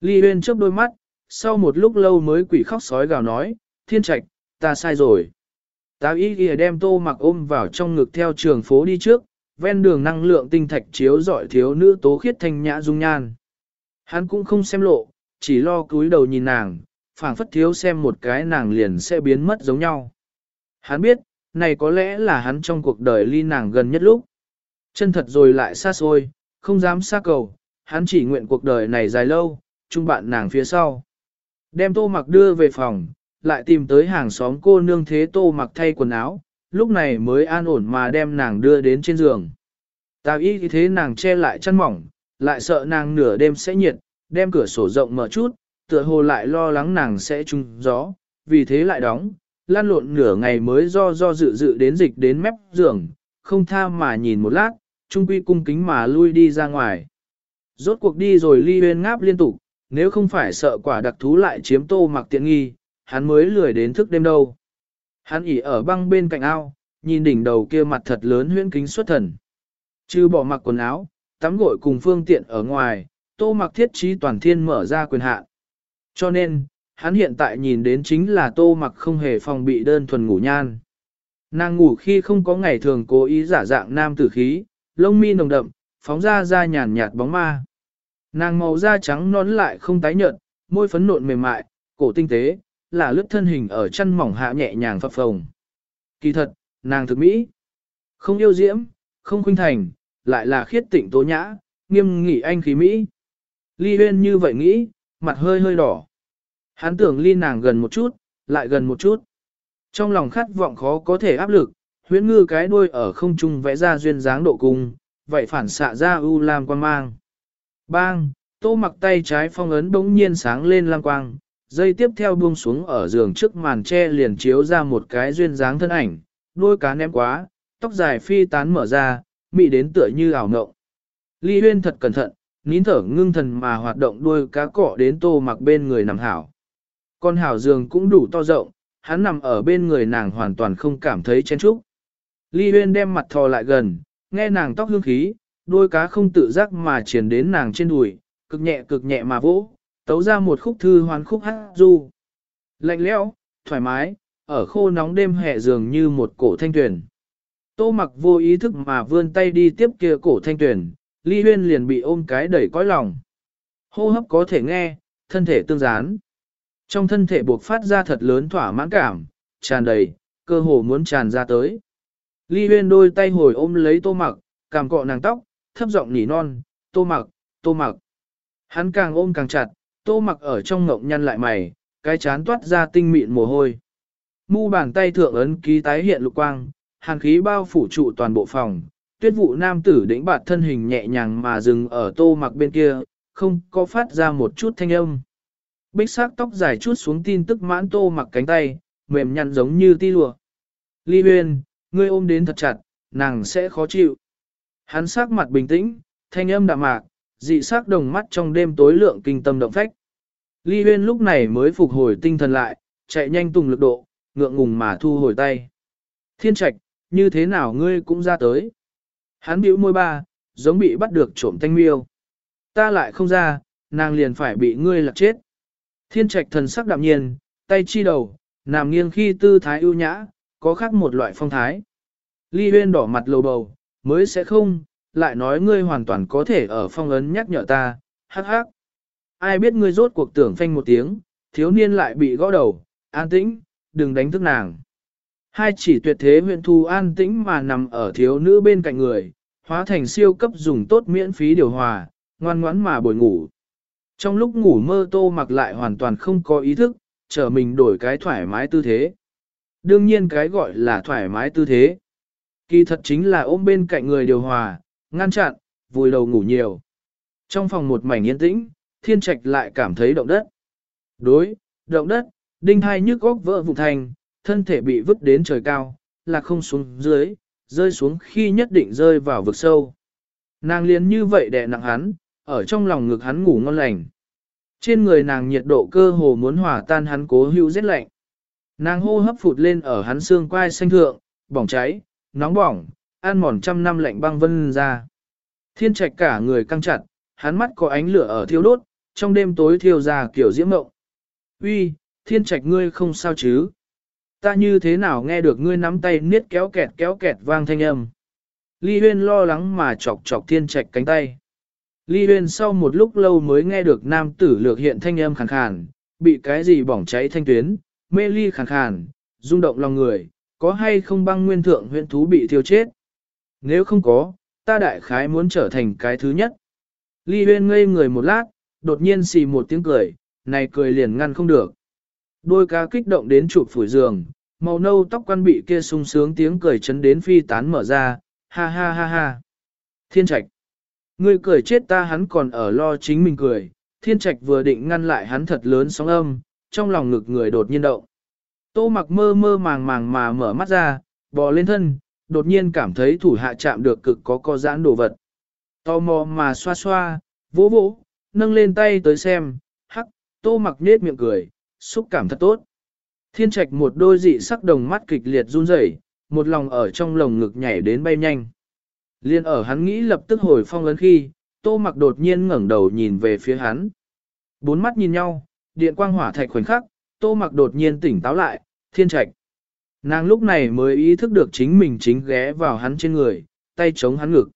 Ly huyên chớp đôi mắt, sau một lúc lâu mới quỷ khóc sói gào nói, thiên trạch, ta sai rồi. Tá ý ghi đem tô mặc ôm vào trong ngực theo trường phố đi trước, ven đường năng lượng tinh thạch chiếu dọi thiếu nữ tố khiết thanh nhã dung nhan. Hắn cũng không xem lộ, chỉ lo cúi đầu nhìn nàng, phảng phất thiếu xem một cái nàng liền sẽ biến mất giống nhau. Hắn biết, này có lẽ là hắn trong cuộc đời ly nàng gần nhất lúc. Chân thật rồi lại xa xôi, không dám xa cầu, hắn chỉ nguyện cuộc đời này dài lâu, chung bạn nàng phía sau. Đem tô mặc đưa về phòng, lại tìm tới hàng xóm cô nương thế tô mặc thay quần áo, lúc này mới an ổn mà đem nàng đưa đến trên giường. Tào y thế nàng che lại chăn mỏng, lại sợ nàng nửa đêm sẽ nhiệt, đem cửa sổ rộng mở chút, tựa hồ lại lo lắng nàng sẽ trúng gió, vì thế lại đóng, lan lộn nửa ngày mới do do dự dự đến dịch đến mép giường, không tha mà nhìn một lát, trung quy cung kính mà lui đi ra ngoài. Rốt cuộc đi rồi ly huyên ngáp liên tục, nếu không phải sợ quả đặc thú lại chiếm tô mặc tiện nghi, hắn mới lười đến thức đêm đâu. Hắn ỉ ở băng bên cạnh ao, nhìn đỉnh đầu kia mặt thật lớn huyễn kính xuất thần. Chứ bỏ mặc quần áo, tắm gội cùng phương tiện ở ngoài, tô mặc thiết trí toàn thiên mở ra quyền hạn. Cho nên, hắn hiện tại nhìn đến chính là tô mặc không hề phòng bị đơn thuần ngủ nhan. Nàng ngủ khi không có ngày thường cố ý giả dạng nam tử khí, lông mi nồng đậm, phóng ra ra nhàn nhạt bóng ma. Nàng màu da trắng nón lại không tái nhợt, môi phấn nộn mềm mại, cổ tinh tế, là lướt thân hình ở chân mỏng hạ nhẹ nhàng phập phồng. Kỳ thật, nàng thực mỹ. Không yêu diễm, không khuynh thành, lại là khiết tịnh tố nhã, nghiêm nghị anh khí mỹ. Ly Huyên như vậy nghĩ, mặt hơi hơi đỏ. Hắn tưởng ly nàng gần một chút, lại gần một chút. Trong lòng khát vọng khó có thể áp lực, huyễn ngư cái đuôi ở không trung vẽ ra duyên dáng độ cung, vậy phản xạ ra u lam quan mang. Bang, tô mặc tay trái phong ấn bỗng nhiên sáng lên lam quang, dây tiếp theo buông xuống ở giường trước màn tre liền chiếu ra một cái duyên dáng thân ảnh, đuôi cá ném quá, tóc dài phi tán mở ra, mị đến tựa như ảo ngộng. Ly huyên thật cẩn thận, nín thở ngưng thần mà hoạt động đuôi cá cọ đến tô mặc bên người nằm hảo. Con hảo giường cũng đủ to rộng, hắn nằm ở bên người nàng hoàn toàn không cảm thấy chen chúc. Ly huyên đem mặt thò lại gần, nghe nàng tóc hương khí, đuôi cá không tự giác mà triển đến nàng trên đùi, cực nhẹ cực nhẹ mà vỗ, tấu ra một khúc thư hoàn khúc hát du. Lạnh lẽo, thoải mái, ở khô nóng đêm hè dường như một cổ thanh tuyển. Tô mặc vô ý thức mà vươn tay đi tiếp kia cổ thanh tuyển, ly huyên liền bị ôm cái đẩy cõi lòng. Hô hấp có thể nghe, thân thể tương gián. Trong thân thể buộc phát ra thật lớn thỏa mãn cảm, tràn đầy, cơ hồ muốn tràn ra tới. Ly huyên đôi tay hồi ôm lấy tô mặc, cảm cọ nàng tóc, thấp giọng nỉ non, tô mặc, tô mặc. Hắn càng ôm càng chặt, tô mặc ở trong ngộng nhăn lại mày, cái chán toát ra tinh mịn mồ hôi. Mu bàn tay thượng ấn ký tái hiện lục quang, hàn khí bao phủ trụ toàn bộ phòng, tuyết vụ nam tử đĩnh bạt thân hình nhẹ nhàng mà dừng ở tô mặc bên kia, không có phát ra một chút thanh âm. Bích sắc tóc dài chút xuống tin tức mãn tô mặc cánh tay, mềm nhăn giống như ti lùa. Ly huyên, ngươi ôm đến thật chặt, nàng sẽ khó chịu. Hắn sắc mặt bình tĩnh, thanh âm đạm mạc, dị sắc đồng mắt trong đêm tối lượng kinh tâm động phách. Ly huyên lúc này mới phục hồi tinh thần lại, chạy nhanh tùng lực độ, ngượng ngùng mà thu hồi tay. Thiên trạch, như thế nào ngươi cũng ra tới. Hắn bĩu môi ba, giống bị bắt được trộm thanh miêu. Ta lại không ra, nàng liền phải bị ngươi lạc chết. Thiên trạch thần sắc đạm nhiên, tay chi đầu, nằm nghiêng khi tư thái ưu nhã, có khác một loại phong thái. Ly huyên đỏ mặt lầu bầu, mới sẽ không, lại nói ngươi hoàn toàn có thể ở phong ấn nhắc nhở ta, hắc hắc. Ai biết ngươi rốt cuộc tưởng phanh một tiếng, thiếu niên lại bị gõ đầu, an tĩnh, đừng đánh thức nàng. Hai chỉ tuyệt thế huyện thu an tĩnh mà nằm ở thiếu nữ bên cạnh người, hóa thành siêu cấp dùng tốt miễn phí điều hòa, ngoan ngoãn mà bồi ngủ. Trong lúc ngủ mơ tô mặc lại hoàn toàn không có ý thức, chờ mình đổi cái thoải mái tư thế. Đương nhiên cái gọi là thoải mái tư thế. Kỳ thật chính là ôm bên cạnh người điều hòa, ngăn chặn, vùi đầu ngủ nhiều. Trong phòng một mảnh yên tĩnh, thiên trạch lại cảm thấy động đất. Đối, động đất, đinh hai nhức góc vỡ vụ thành, thân thể bị vứt đến trời cao, là không xuống dưới, rơi xuống khi nhất định rơi vào vực sâu. Nàng liền như vậy đè nặng hắn, ở trong lòng ngực hắn ngủ ngon lành. Trên người nàng nhiệt độ cơ hồ muốn hòa tan hắn cố hữu rét lạnh. Nàng hô hấp phụt lên ở hắn xương quai xanh thượng, bỏng cháy, nóng bỏng, ăn mòn trăm năm lạnh băng vân ra. Thiên trạch cả người căng chặt, hắn mắt có ánh lửa ở thiêu đốt, trong đêm tối thiêu ra kiểu diễm mộng. Uy, thiên trạch ngươi không sao chứ? Ta như thế nào nghe được ngươi nắm tay niết kéo kẹt kéo kẹt vang thanh âm? Ly huyên lo lắng mà chọc chọc thiên trạch cánh tay. Ly huyên sau một lúc lâu mới nghe được nam tử lược hiện thanh âm khàn khàn, bị cái gì bỏng cháy thanh tuyến, mê ly khàn khàn, rung động lòng người, có hay không băng nguyên thượng huyện thú bị thiêu chết? Nếu không có, ta đại khái muốn trở thành cái thứ nhất. Ly huyên ngây người một lát, đột nhiên xì một tiếng cười, này cười liền ngăn không được. Đôi cá kích động đến chụp phủi giường, màu nâu tóc quan bị kia sung sướng tiếng cười chấn đến phi tán mở ra, ha ha ha ha. Thiên trạch. Ngươi cười chết ta hắn còn ở lo chính mình cười, thiên trạch vừa định ngăn lại hắn thật lớn sóng âm, trong lòng ngực người đột nhiên động. Tô mặc mơ mơ màng màng mà mở mắt ra, bò lên thân, đột nhiên cảm thấy thủ hạ chạm được cực có co giãn đồ vật. Tò mò mà xoa xoa, vỗ vỗ, nâng lên tay tới xem, hắc, tô mặc nết miệng cười, xúc cảm thật tốt. Thiên trạch một đôi dị sắc đồng mắt kịch liệt run rẩy, một lòng ở trong lồng ngực nhảy đến bay nhanh. Liên ở hắn nghĩ lập tức hồi phong ấn khi, tô mặc đột nhiên ngẩng đầu nhìn về phía hắn. Bốn mắt nhìn nhau, điện quang hỏa thạch khoảnh khắc, tô mặc đột nhiên tỉnh táo lại, thiên trạch. Nàng lúc này mới ý thức được chính mình chính ghé vào hắn trên người, tay chống hắn ngực.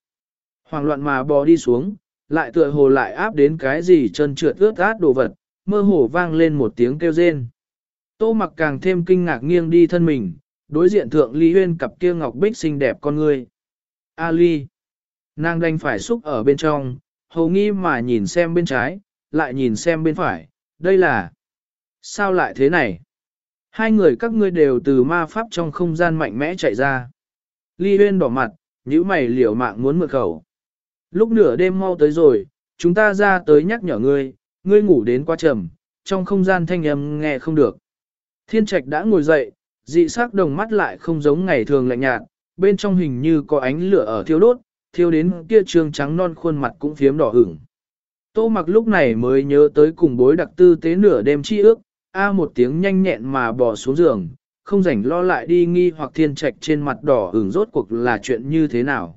Hoàng loạn mà bò đi xuống, lại tựa hồ lại áp đến cái gì chân trượt ướt át đồ vật, mơ hồ vang lên một tiếng kêu rên. Tô mặc càng thêm kinh ngạc nghiêng đi thân mình, đối diện thượng ly huyên cặp kia ngọc bích xinh đẹp con người. A ly. Nàng đành phải xúc ở bên trong, hầu nghi mà nhìn xem bên trái, lại nhìn xem bên phải, đây là... Sao lại thế này? Hai người các ngươi đều từ ma pháp trong không gian mạnh mẽ chạy ra. Ly huyên đỏ mặt, nhíu mày liều mạng muốn mượn khẩu. Lúc nửa đêm mau tới rồi, chúng ta ra tới nhắc nhở ngươi, ngươi ngủ đến quá trầm, trong không gian thanh âm nghe không được. Thiên trạch đã ngồi dậy, dị sắc đồng mắt lại không giống ngày thường lạnh nhạt, bên trong hình như có ánh lửa ở thiêu đốt, thiêu đến kia trương trắng non khuôn mặt cũng phiếm đỏ ửng. Tô mặc lúc này mới nhớ tới cùng bối đặc tư tế nửa đêm chi ước, a một tiếng nhanh nhẹn mà bỏ xuống giường, không rảnh lo lại đi nghi hoặc thiên trạch trên mặt đỏ ửng rốt cuộc là chuyện như thế nào.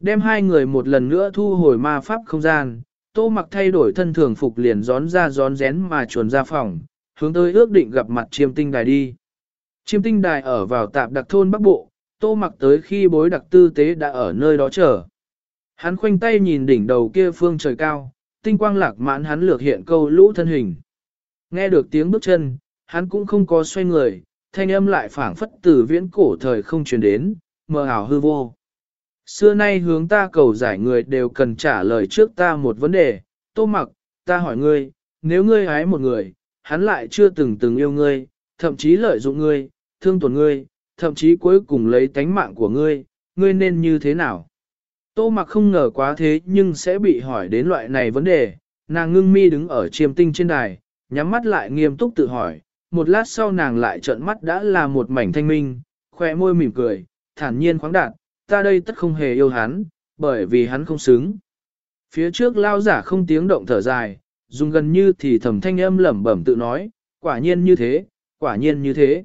Đem hai người một lần nữa thu hồi ma pháp không gian, tô mặc thay đổi thân thường phục liền gión ra gión rén mà chuồn ra phòng, hướng tới ước định gặp mặt chiêm tinh đài đi. Chiêm tinh đài ở vào tạp đặc thôn Bắc Bộ, tô mặc tới khi bối đặc tư tế đã ở nơi đó chờ. Hắn khoanh tay nhìn đỉnh đầu kia phương trời cao, tinh quang lạc mãn hắn lược hiện câu lũ thân hình. Nghe được tiếng bước chân, hắn cũng không có xoay người, thanh âm lại phảng phất từ viễn cổ thời không truyền đến, mờ ảo hư vô. Xưa nay hướng ta cầu giải người đều cần trả lời trước ta một vấn đề, tô mặc, ta hỏi ngươi, nếu ngươi hái một người, hắn lại chưa từng từng yêu ngươi, thậm chí lợi dụng ngươi, thương tổn ngươi, thậm chí cuối cùng lấy tánh mạng của ngươi, ngươi nên như thế nào? Tô mặc không ngờ quá thế nhưng sẽ bị hỏi đến loại này vấn đề, nàng ngưng mi đứng ở chiêm tinh trên đài, nhắm mắt lại nghiêm túc tự hỏi, một lát sau nàng lại trợn mắt đã là một mảnh thanh minh, khoe môi mỉm cười, thản nhiên khoáng đạt, ta đây tất không hề yêu hắn, bởi vì hắn không xứng. Phía trước lao giả không tiếng động thở dài, dùng gần như thì thầm thanh âm lẩm bẩm tự nói, quả nhiên như thế, quả nhiên như thế.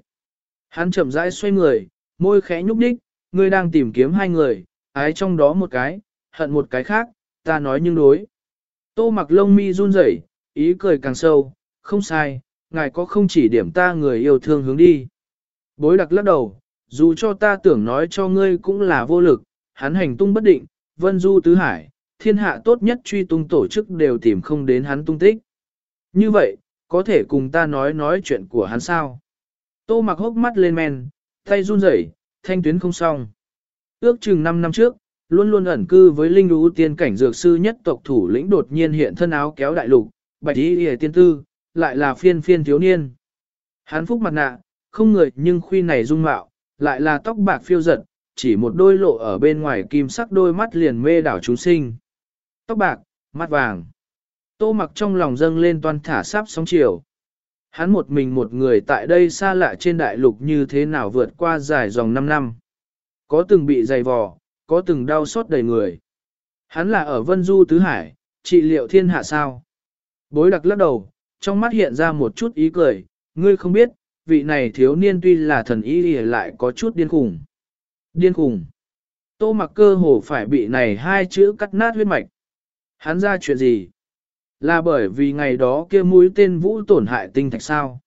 Hắn chậm rãi xoay người, môi khẽ nhúc nhích ngươi đang tìm kiếm hai người, ái trong đó một cái, hận một cái khác, ta nói nhưng đối. Tô mặc lông mi run rẩy, ý cười càng sâu, không sai, ngài có không chỉ điểm ta người yêu thương hướng đi. Bối đặc lắc đầu, dù cho ta tưởng nói cho ngươi cũng là vô lực, hắn hành tung bất định, vân du tứ hải, thiên hạ tốt nhất truy tung tổ chức đều tìm không đến hắn tung tích. Như vậy, có thể cùng ta nói nói chuyện của hắn sao? Tô mặc hốc mắt lên men, tay run rẩy, thanh tuyến không xong. Ước chừng 5 năm trước, luôn luôn ẩn cư với linh lũ tiên cảnh dược sư nhất tộc thủ lĩnh đột nhiên hiện thân áo kéo đại lục, bạch y hề tiên tư, lại là phiên phiên thiếu niên. Hắn phúc mặt nạ, không người nhưng khuy này dung mạo, lại là tóc bạc phiêu giật, chỉ một đôi lộ ở bên ngoài kim sắc đôi mắt liền mê đảo chúng sinh. Tóc bạc, mắt vàng. Tô mặc trong lòng dâng lên toàn thả sắp sóng chiều. Hắn một mình một người tại đây xa lạ trên đại lục như thế nào vượt qua dài dòng 5 năm. Có từng bị dày vò, có từng đau xót đầy người. Hắn là ở Vân Du Tứ Hải, trị liệu thiên hạ sao. Bối đặc lắc đầu, trong mắt hiện ra một chút ý cười, ngươi không biết, vị này thiếu niên tuy là thần ý lại có chút điên khủng. Điên khủng. Tô mặc cơ hồ phải bị này hai chữ cắt nát huyết mạch. Hắn ra chuyện gì? Là bởi vì ngày đó kia mũi tên vũ tổn hại tinh thạch sao?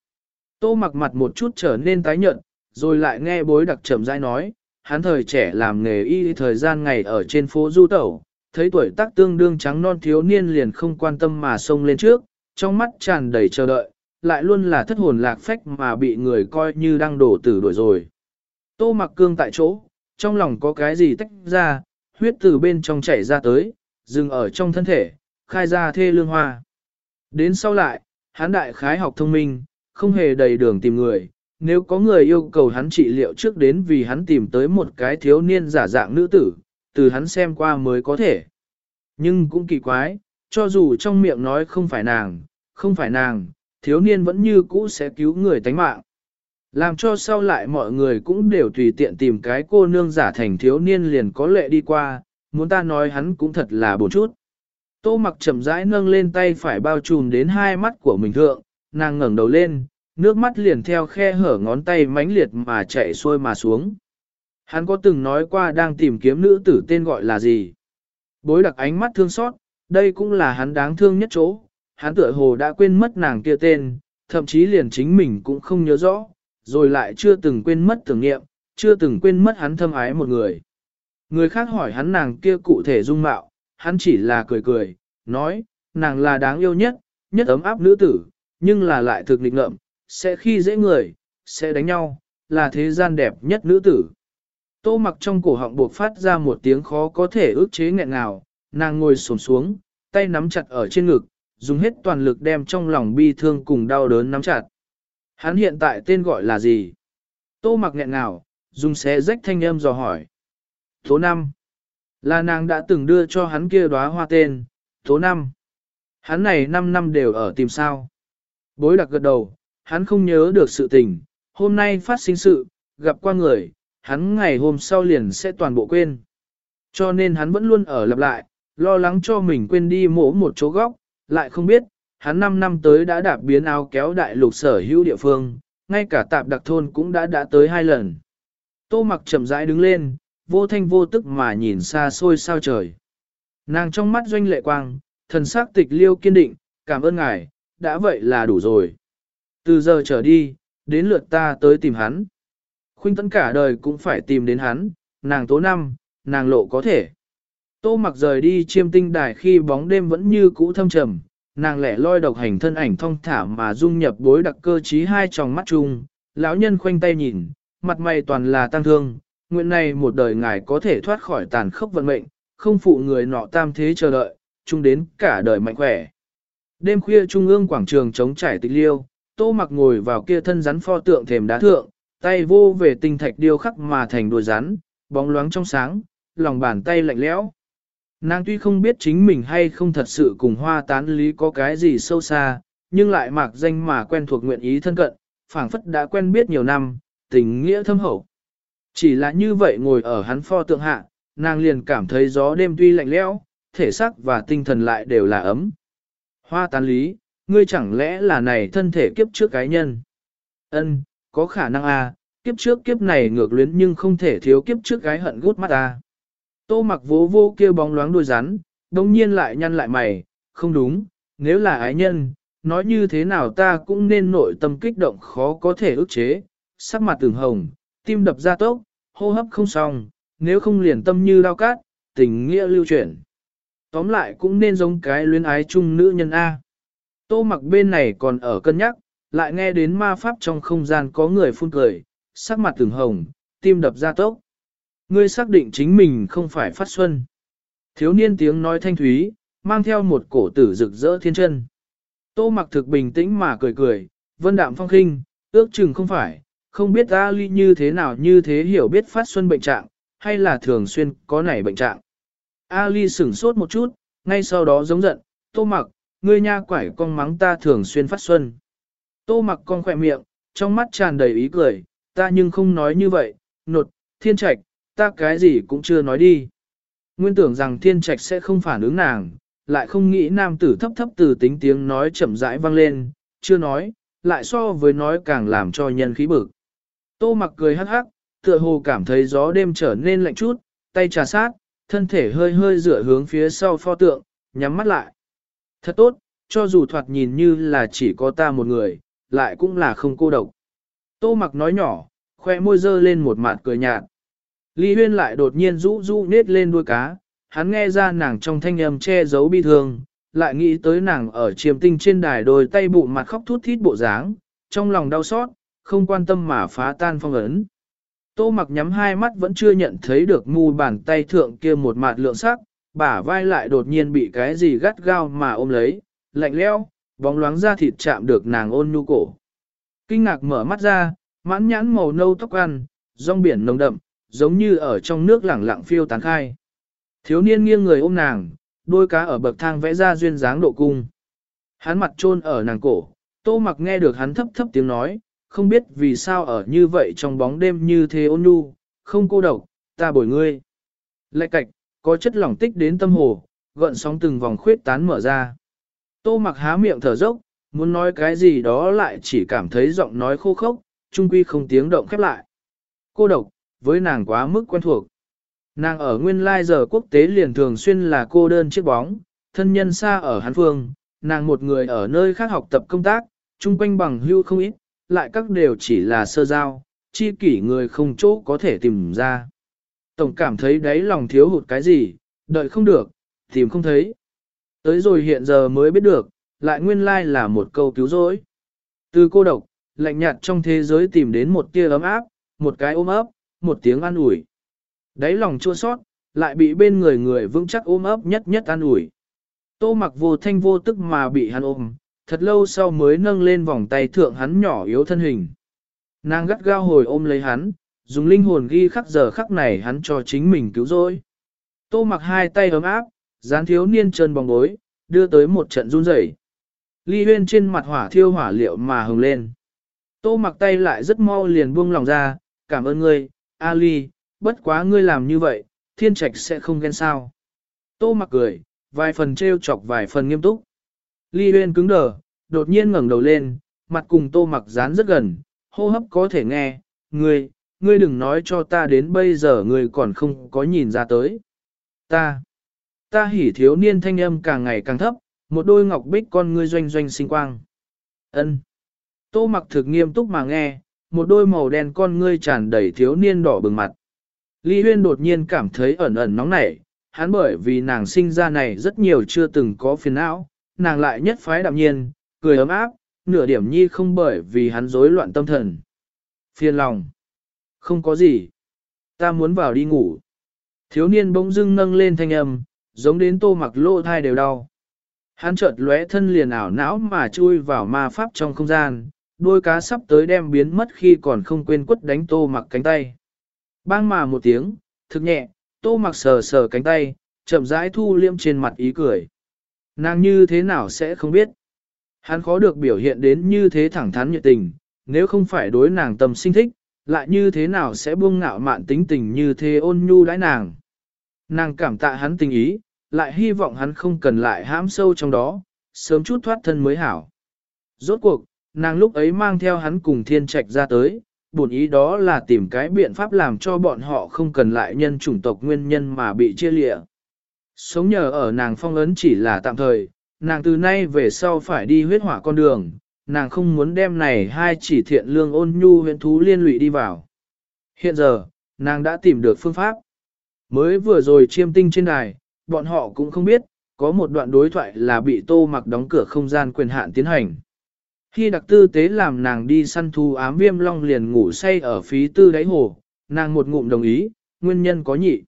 Tô mặc mặt một chút trở nên tái nhợt, rồi lại nghe bối đặc trầm dai nói, hắn thời trẻ làm nghề y thời gian ngày ở trên phố du tẩu, thấy tuổi tác tương đương trắng non thiếu niên liền không quan tâm mà xông lên trước, trong mắt tràn đầy chờ đợi, lại luôn là thất hồn lạc phách mà bị người coi như đang đổ tử đuổi rồi. Tô mặc cương tại chỗ, trong lòng có cái gì tách ra, huyết từ bên trong chảy ra tới, dừng ở trong thân thể, khai ra thê lương hoa. Đến sau lại, hắn đại khái học thông minh, không hề đầy đường tìm người, nếu có người yêu cầu hắn trị liệu trước đến vì hắn tìm tới một cái thiếu niên giả dạng nữ tử, từ hắn xem qua mới có thể. Nhưng cũng kỳ quái, cho dù trong miệng nói không phải nàng, không phải nàng, thiếu niên vẫn như cũ sẽ cứu người tánh mạng. Làm cho sau lại mọi người cũng đều tùy tiện tìm cái cô nương giả thành thiếu niên liền có lệ đi qua, muốn ta nói hắn cũng thật là buồn chút. Tô mặc chậm rãi nâng lên tay phải bao trùm đến hai mắt của mình thượng, nàng ngẩng đầu lên, nước mắt liền theo khe hở ngón tay mãnh liệt mà chạy xuôi mà xuống. Hắn có từng nói qua đang tìm kiếm nữ tử tên gọi là gì? Bối đặc ánh mắt thương xót, đây cũng là hắn đáng thương nhất chỗ, hắn tựa hồ đã quên mất nàng kia tên, thậm chí liền chính mình cũng không nhớ rõ, rồi lại chưa từng quên mất tưởng niệm, chưa từng quên mất hắn thâm ái một người. Người khác hỏi hắn nàng kia cụ thể dung mạo, hắn chỉ là cười cười, nói, nàng là đáng yêu nhất, nhất ấm áp nữ tử, nhưng là lại thực lịch ngợm, sẽ khi dễ người, sẽ đánh nhau, là thế gian đẹp nhất nữ tử. Tô mặc trong cổ họng buộc phát ra một tiếng khó có thể ước chế nghẹn ngào, nàng ngồi xổm xuống, tay nắm chặt ở trên ngực, dùng hết toàn lực đem trong lòng bi thương cùng đau đớn nắm chặt. Hắn hiện tại tên gọi là gì? Tô mặc nghẹn ngào, dùng xé rách thanh âm dò hỏi. Tố năm Là nàng đã từng đưa cho hắn kia đóa hoa tên, Tố năm Hắn này 5 năm đều ở tìm sao. Bối đặc gật đầu, hắn không nhớ được sự tình, hôm nay phát sinh sự, gặp qua người, hắn ngày hôm sau liền sẽ toàn bộ quên. Cho nên hắn vẫn luôn ở lặp lại, lo lắng cho mình quên đi mổ một chỗ góc, lại không biết, hắn 5 năm tới đã đạp biến áo kéo đại lục sở hữu địa phương, ngay cả tạp đặc thôn cũng đã đã tới hai lần. Tô mặc chậm rãi đứng lên, vô thanh vô tức mà nhìn xa xôi sao trời. Nàng trong mắt doanh lệ quang, thần sắc tịch liêu kiên định, cảm ơn ngài, đã vậy là đủ rồi. Từ giờ trở đi, đến lượt ta tới tìm hắn. Khuynh tấn cả đời cũng phải tìm đến hắn, nàng tố năm, nàng lộ có thể. Tô mặc rời đi chiêm tinh đài khi bóng đêm vẫn như cũ thâm trầm, nàng lẻ loi độc hành thân ảnh thong thả mà dung nhập bối đặc cơ trí hai tròng mắt chung, lão nhân khoanh tay nhìn, mặt mày toàn là tăng thương, nguyện này một đời ngài có thể thoát khỏi tàn khốc vận mệnh, không phụ người nọ tam thế chờ đợi, chung đến cả đời mạnh khỏe. Đêm khuya trung ương quảng trường chống trải tịch liêu, tô mặc ngồi vào kia thân rắn pho tượng thềm đá thượng, tay vô về tinh thạch điêu khắc mà thành đùi rắn, bóng loáng trong sáng, lòng bàn tay lạnh lẽo. Nàng tuy không biết chính mình hay không thật sự cùng hoa tán lý có cái gì sâu xa, nhưng lại mạc danh mà quen thuộc nguyện ý thân cận, phảng phất đã quen biết nhiều năm, tình nghĩa thâm hậu. Chỉ là như vậy ngồi ở hắn pho tượng hạ, nàng liền cảm thấy gió đêm tuy lạnh lẽo, thể xác và tinh thần lại đều là ấm. Hoa tán lý, ngươi chẳng lẽ là này thân thể kiếp trước cái nhân? Ân, có khả năng a, à, kiếp trước kiếp này ngược luyến nhưng không thể thiếu kiếp trước gái hận gút mắt a. Tô mặc Vô vô kia bóng loáng đôi rắn, đồng nhiên lại nhăn lại mày, không đúng, nếu là ái nhân, nói như thế nào ta cũng nên nội tâm kích động khó có thể ức chế, sắc mặt từng hồng, tim đập ra tốc, hô hấp không xong, nếu không liền tâm như lao cát, tình nghĩa lưu chuyển. Tóm lại cũng nên giống cái luyến ái chung nữ nhân A. Tô mặc bên này còn ở cân nhắc, lại nghe đến ma pháp trong không gian có người phun cười, sắc mặt từng hồng, tim đập ra tốc. Ngươi xác định chính mình không phải phát xuân. Thiếu niên tiếng nói thanh thúy, mang theo một cổ tử rực rỡ thiên chân. Tô mặc thực bình tĩnh mà cười cười, vân đạm phong khinh, ước chừng không phải, không biết ta ly như thế nào như thế hiểu biết phát xuân bệnh trạng, hay là thường xuyên có nảy bệnh trạng. Ali sửng sốt một chút, ngay sau đó giống giận, tô mặc, ngươi nha quải con mắng ta thường xuyên phát xuân. Tô mặc con khỏe miệng, trong mắt tràn đầy ý cười, ta nhưng không nói như vậy, nột, thiên trạch, ta cái gì cũng chưa nói đi. Nguyên tưởng rằng thiên trạch sẽ không phản ứng nàng, lại không nghĩ nam tử thấp thấp từ tính tiếng nói chậm rãi vang lên, chưa nói, lại so với nói càng làm cho nhân khí bực. Tô mặc cười hắc hắc, tựa hồ cảm thấy gió đêm trở nên lạnh chút, tay trà sát, thân thể hơi hơi dựa hướng phía sau pho tượng, nhắm mắt lại. Thật tốt, cho dù thoạt nhìn như là chỉ có ta một người, lại cũng là không cô độc. Tô mặc nói nhỏ, khoe môi dơ lên một mặt cười nhạt. Lý huyên lại đột nhiên rũ rũ nết lên đuôi cá, hắn nghe ra nàng trong thanh âm che giấu bi thương, lại nghĩ tới nàng ở chiêm tinh trên đài đôi tay bụng mặt khóc thút thít bộ dáng, trong lòng đau xót, không quan tâm mà phá tan phong ấn. Tô mặc nhắm hai mắt vẫn chưa nhận thấy được mu bàn tay thượng kia một mặt lượng sắc, bả vai lại đột nhiên bị cái gì gắt gao mà ôm lấy, lạnh leo, bóng loáng da thịt chạm được nàng ôn nhu cổ. Kinh ngạc mở mắt ra, mãn nhãn màu nâu tóc ăn, rong biển nồng đậm, giống như ở trong nước lẳng lặng phiêu tán khai. Thiếu niên nghiêng người ôm nàng, đôi cá ở bậc thang vẽ ra duyên dáng độ cung. Hắn mặt trôn ở nàng cổ, tô mặc nghe được hắn thấp thấp tiếng nói, không biết vì sao ở như vậy trong bóng đêm như thế ôn nhu, không cô độc, ta bồi ngươi. Lệ cạch, có chất lỏng tích đến tâm hồ, gợn sóng từng vòng khuyết tán mở ra. Tô mặc há miệng thở dốc, muốn nói cái gì đó lại chỉ cảm thấy giọng nói khô khốc, trung quy không tiếng động khép lại. Cô độc, với nàng quá mức quen thuộc. Nàng ở nguyên lai giờ quốc tế liền thường xuyên là cô đơn chiếc bóng, thân nhân xa ở Hán Phương, nàng một người ở nơi khác học tập công tác, chung quanh bằng hưu không ít, lại các đều chỉ là sơ giao, chi kỷ người không chỗ có thể tìm ra. Tổng cảm thấy đáy lòng thiếu hụt cái gì, đợi không được, tìm không thấy. Tới rồi hiện giờ mới biết được, lại nguyên lai là một câu cứu rỗi. Từ cô độc, lạnh nhạt trong thế giới tìm đến một tia ấm áp, một cái ôm ấp, một tiếng an ủi. Đáy lòng chua sót, lại bị bên người người vững chắc ôm ấp nhất nhất an ủi. Tô mặc vô thanh vô tức mà bị hắn ôm, thật lâu sau mới nâng lên vòng tay thượng hắn nhỏ yếu thân hình. Nàng gắt gao hồi ôm lấy hắn, dùng linh hồn ghi khắc giờ khắc này hắn cho chính mình cứu rỗi. Tô mặc hai tay ấm áp, dán thiếu niên chân bóng bối, đưa tới một trận run rẩy. Ly huyên trên mặt hỏa thiêu hỏa liệu mà hừng lên. Tô mặc tay lại rất mau liền buông lòng ra, cảm ơn ngươi, A Ly, bất quá ngươi làm như vậy, thiên trạch sẽ không ghen sao. Tô mặc cười, vài phần trêu chọc vài phần nghiêm túc. Ly huyên cứng đờ, đột nhiên ngẩng đầu lên, mặt cùng tô mặc dán rất gần, hô hấp có thể nghe, ngươi, ngươi đừng nói cho ta đến bây giờ ngươi còn không có nhìn ra tới. Ta, ta hỉ thiếu niên thanh âm càng ngày càng thấp, một đôi ngọc bích con ngươi doanh doanh sinh quang. Ân. Tô mặc thực nghiêm túc mà nghe, một đôi màu đen con ngươi tràn đầy thiếu niên đỏ bừng mặt. Lý Huyên đột nhiên cảm thấy ẩn ẩn nóng nảy, hắn bởi vì nàng sinh ra này rất nhiều chưa từng có phiền não, nàng lại nhất phái đạm nhiên, cười ấm áp, nửa điểm nhi không bởi vì hắn rối loạn tâm thần. Phiền lòng. Không có gì. Ta muốn vào đi ngủ. Thiếu niên bỗng dưng nâng lên thanh âm, giống đến tô mặc lô thai đều đau. Hắn chợt lóe thân liền ảo não mà chui vào ma pháp trong không gian, đôi cá sắp tới đem biến mất khi còn không quên quất đánh tô mặc cánh tay. Bang mà một tiếng, thực nhẹ, tô mặc sờ sờ cánh tay, chậm rãi thu liêm trên mặt ý cười. Nàng như thế nào sẽ không biết. Hắn khó được biểu hiện đến như thế thẳng thắn nhiệt tình, nếu không phải đối nàng tâm sinh thích, lại như thế nào sẽ buông ngạo mạn tính tình như thế ôn nhu đãi nàng. Nàng cảm tạ hắn tình ý, lại hy vọng hắn không cần lại hãm sâu trong đó, sớm chút thoát thân mới hảo. Rốt cuộc, nàng lúc ấy mang theo hắn cùng thiên trạch ra tới, buồn ý đó là tìm cái biện pháp làm cho bọn họ không cần lại nhân chủng tộc nguyên nhân mà bị chia lịa. Sống nhờ ở nàng phong ấn chỉ là tạm thời, nàng từ nay về sau phải đi huyết hỏa con đường, nàng không muốn đem này hai chỉ thiện lương ôn nhu huyện thú liên lụy đi vào. Hiện giờ, nàng đã tìm được phương pháp. Mới vừa rồi chiêm tinh trên đài, bọn họ cũng không biết, có một đoạn đối thoại là bị tô mặc đóng cửa không gian quyền hạn tiến hành. Khi đặc tư tế làm nàng đi săn thu ám viêm long liền ngủ say ở phí tư đáy hồ, nàng một ngụm đồng ý, nguyên nhân có nhị.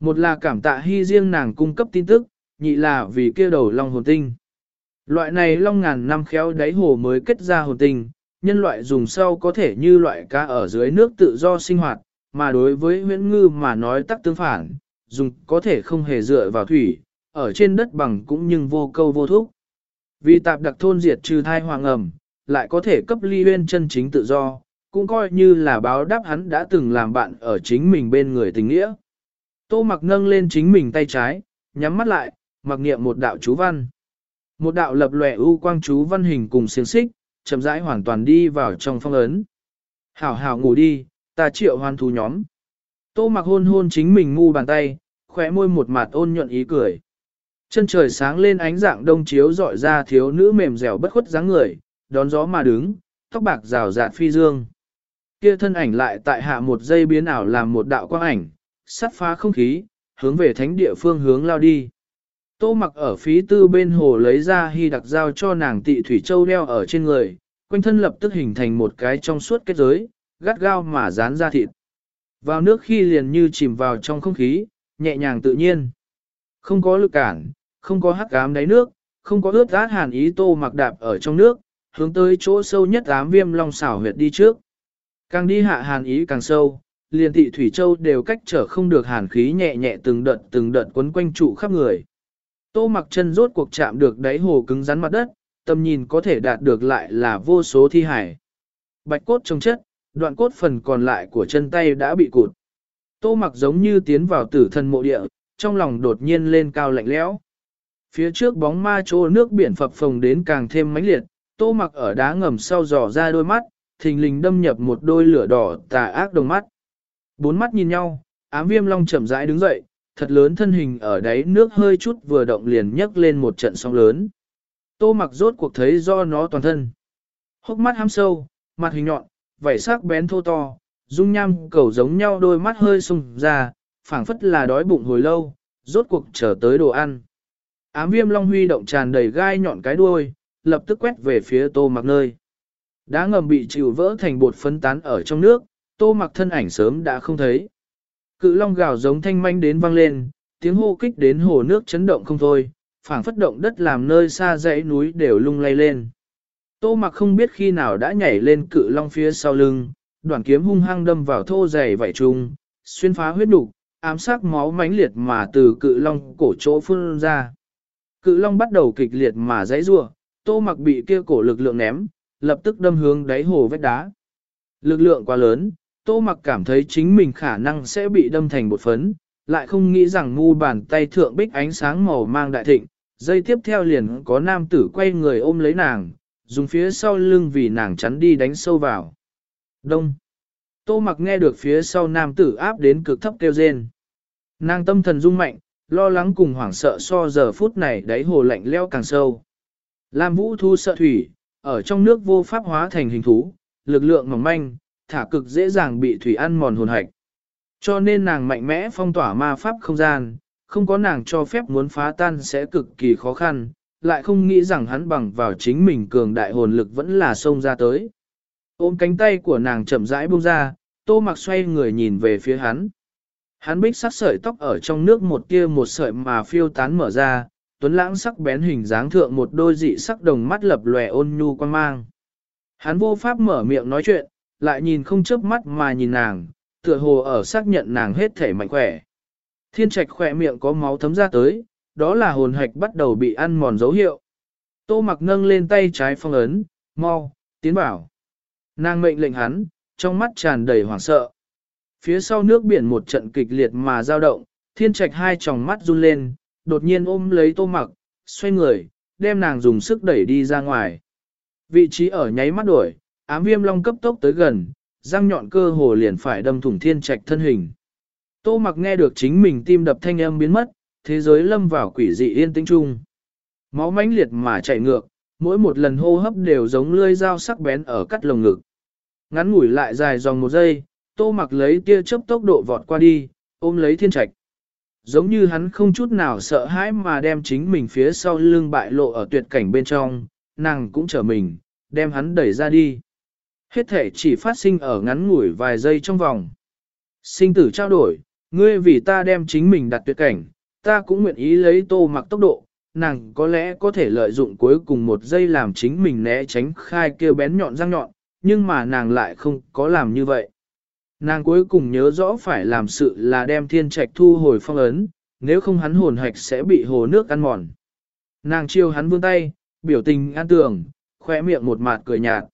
Một là cảm tạ hy riêng nàng cung cấp tin tức, nhị là vì kia đầu long hồn tinh. Loại này long ngàn năm khéo đáy hồ mới kết ra hồn tinh, nhân loại dùng sau có thể như loại cá ở dưới nước tự do sinh hoạt, mà đối với huyễn ngư mà nói tắc tương phản, dùng có thể không hề dựa vào thủy, ở trên đất bằng cũng nhưng vô câu vô thúc. Vì tạp đặc thôn diệt trừ thai hoàng ẩm, lại có thể cấp ly huyên chân chính tự do, cũng coi như là báo đáp hắn đã từng làm bạn ở chính mình bên người tình nghĩa. Tô mặc nâng lên chính mình tay trái, nhắm mắt lại, mặc niệm một đạo chú văn. Một đạo lập lòe ưu quang chú văn hình cùng xiềng xích, chậm rãi hoàn toàn đi vào trong phong ấn. Hảo hảo ngủ đi, ta triệu hoan thú nhóm. Tô mặc hôn hôn chính mình ngu bàn tay, khỏe môi một mặt ôn nhuận ý cười. Chân trời sáng lên ánh dạng đông chiếu dọi ra thiếu nữ mềm dẻo bất khuất dáng người, đón gió mà đứng, tóc bạc rào rạt phi dương. Kia thân ảnh lại tại hạ một giây biến ảo làm một đạo quang ảnh, sắt phá không khí, hướng về thánh địa phương hướng lao đi. Tô mặc ở phí tư bên hồ lấy ra hy đặc giao cho nàng tị thủy châu đeo ở trên người, quanh thân lập tức hình thành một cái trong suốt kết giới, gắt gao mà dán ra thịt. Vào nước khi liền như chìm vào trong không khí, nhẹ nhàng tự nhiên. Không có lực cản, không có hắc ám đáy nước, không có ướt át hàn ý tô mặc đạp ở trong nước, hướng tới chỗ sâu nhất ám viêm long xảo huyệt đi trước. Càng đi hạ hàn ý càng sâu, liền thị thủy châu đều cách trở không được hàn khí nhẹ nhẹ từng đợt từng đợt quấn quanh trụ khắp người. Tô mặc chân rốt cuộc chạm được đáy hồ cứng rắn mặt đất, tầm nhìn có thể đạt được lại là vô số thi hải. Bạch cốt trong chất, đoạn cốt phần còn lại của chân tay đã bị cụt. Tô mặc giống như tiến vào tử thần mộ địa, trong lòng đột nhiên lên cao lạnh lẽo. Phía trước bóng ma chỗ nước biển phập phồng đến càng thêm mãnh liệt, tô mặc ở đá ngầm sau dò ra đôi mắt, thình lình đâm nhập một đôi lửa đỏ tà ác đồng mắt. Bốn mắt nhìn nhau, ám viêm long chậm rãi đứng dậy, thật lớn thân hình ở đáy nước hơi chút vừa động liền nhấc lên một trận sóng lớn. Tô mặc rốt cuộc thấy do nó toàn thân. Hốc mắt ham sâu, mặt hình nhọn, vảy sắc bén thô to, dung nham cầu giống nhau đôi mắt hơi sung ra, phảng phất là đói bụng hồi lâu, rốt cuộc chờ tới đồ ăn. Ám viêm long huy động tràn đầy gai nhọn cái đuôi, lập tức quét về phía tô mặc nơi. Đá ngầm bị chịu vỡ thành bột phấn tán ở trong nước, tô mặc thân ảnh sớm đã không thấy. Cự long gào giống thanh manh đến vang lên, tiếng hô kích đến hồ nước chấn động không thôi, phảng phất động đất làm nơi xa dãy núi đều lung lay lên. Tô mặc không biết khi nào đã nhảy lên cự long phía sau lưng, đoạn kiếm hung hăng đâm vào thô dày vảy trùng, xuyên phá huyết đục, ám sát máu mãnh liệt mà từ cự long cổ chỗ phun ra. Cự long bắt đầu kịch liệt mà dãy rua, tô mặc bị kia cổ lực lượng ném, lập tức đâm hướng đáy hồ vách đá. Lực lượng quá lớn, tô mặc cảm thấy chính mình khả năng sẽ bị đâm thành bột phấn, lại không nghĩ rằng ngu bàn tay thượng bích ánh sáng màu mang đại thịnh, dây tiếp theo liền có nam tử quay người ôm lấy nàng, dùng phía sau lưng vì nàng chắn đi đánh sâu vào. Đông. Tô mặc nghe được phía sau nam tử áp đến cực thấp kêu rên. Nàng tâm thần rung mạnh, lo lắng cùng hoảng sợ so giờ phút này đáy hồ lạnh leo càng sâu. Lam vũ thu sợ thủy, ở trong nước vô pháp hóa thành hình thú, lực lượng mỏng manh, thả cực dễ dàng bị thủy ăn mòn hồn hạch. Cho nên nàng mạnh mẽ phong tỏa ma pháp không gian, không có nàng cho phép muốn phá tan sẽ cực kỳ khó khăn, lại không nghĩ rằng hắn bằng vào chính mình cường đại hồn lực vẫn là xông ra tới. Ôm cánh tay của nàng chậm rãi buông ra, tô mặc xoay người nhìn về phía hắn. Hắn bích sắc sợi tóc ở trong nước một kia một sợi mà phiêu tán mở ra, tuấn lãng sắc bén hình dáng thượng một đôi dị sắc đồng mắt lập lòe ôn nhu quan mang. Hắn vô pháp mở miệng nói chuyện, lại nhìn không chớp mắt mà nhìn nàng, tựa hồ ở xác nhận nàng hết thể mạnh khỏe. Thiên trạch khỏe miệng có máu thấm ra tới, đó là hồn hạch bắt đầu bị ăn mòn dấu hiệu. Tô mặc nâng lên tay trái phong ấn, mau, tiến bảo. Nàng mệnh lệnh hắn, trong mắt tràn đầy hoảng sợ. Phía sau nước biển một trận kịch liệt mà dao động, thiên trạch hai tròng mắt run lên, đột nhiên ôm lấy tô mặc, xoay người, đem nàng dùng sức đẩy đi ra ngoài. Vị trí ở nháy mắt đổi, ám viêm long cấp tốc tới gần, răng nhọn cơ hồ liền phải đâm thủng thiên trạch thân hình. Tô mặc nghe được chính mình tim đập thanh âm biến mất, thế giới lâm vào quỷ dị yên tĩnh chung. Máu mãnh liệt mà chạy ngược, mỗi một lần hô hấp đều giống lưỡi dao sắc bén ở cắt lồng ngực. Ngắn ngủi lại dài dòng một giây, tô mặc lấy tia chớp tốc độ vọt qua đi, ôm lấy thiên trạch. Giống như hắn không chút nào sợ hãi mà đem chính mình phía sau lưng bại lộ ở tuyệt cảnh bên trong, nàng cũng trở mình, đem hắn đẩy ra đi. Hết thể chỉ phát sinh ở ngắn ngủi vài giây trong vòng. Sinh tử trao đổi, ngươi vì ta đem chính mình đặt tuyệt cảnh, ta cũng nguyện ý lấy tô mặc tốc độ, nàng có lẽ có thể lợi dụng cuối cùng một giây làm chính mình né tránh khai kêu bén nhọn răng nhọn, nhưng mà nàng lại không có làm như vậy. Nàng cuối cùng nhớ rõ phải làm sự là đem thiên trạch thu hồi phong ấn, nếu không hắn hồn hạch sẽ bị hồ nước ăn mòn. Nàng chiêu hắn vươn tay, biểu tình an tường, khoe miệng một mạt cười nhạt.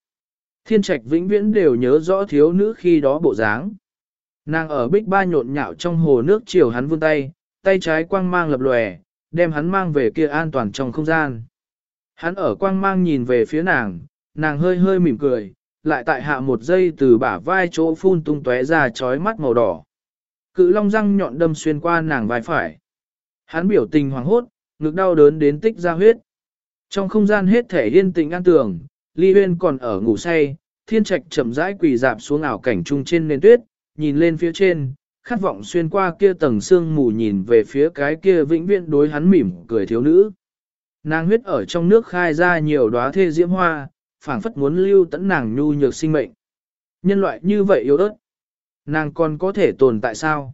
Thiên trạch vĩnh viễn đều nhớ rõ thiếu nữ khi đó bộ dáng. Nàng ở bích ba nhộn nhạo trong hồ nước chiều hắn vươn tay, tay trái quang mang lập lòe, đem hắn mang về kia an toàn trong không gian. Hắn ở quang mang nhìn về phía nàng, nàng hơi hơi mỉm cười, lại tại hạ một giây từ bả vai chỗ phun tung tóe ra chói mắt màu đỏ. Cự long răng nhọn đâm xuyên qua nàng vai phải. Hắn biểu tình hoảng hốt, ngực đau đớn đến tích ra huyết. Trong không gian hết thể yên tĩnh an tường, Ly Huyên còn ở ngủ say, thiên trạch chậm rãi quỳ dạp xuống ảo cảnh trung trên nền tuyết, nhìn lên phía trên, khát vọng xuyên qua kia tầng sương mù nhìn về phía cái kia vĩnh viễn đối hắn mỉm cười thiếu nữ. Nàng huyết ở trong nước khai ra nhiều đóa thê diễm hoa, phảng phất muốn lưu tẫn nàng nhu nhược sinh mệnh. Nhân loại như vậy yếu ớt. Nàng còn có thể tồn tại sao?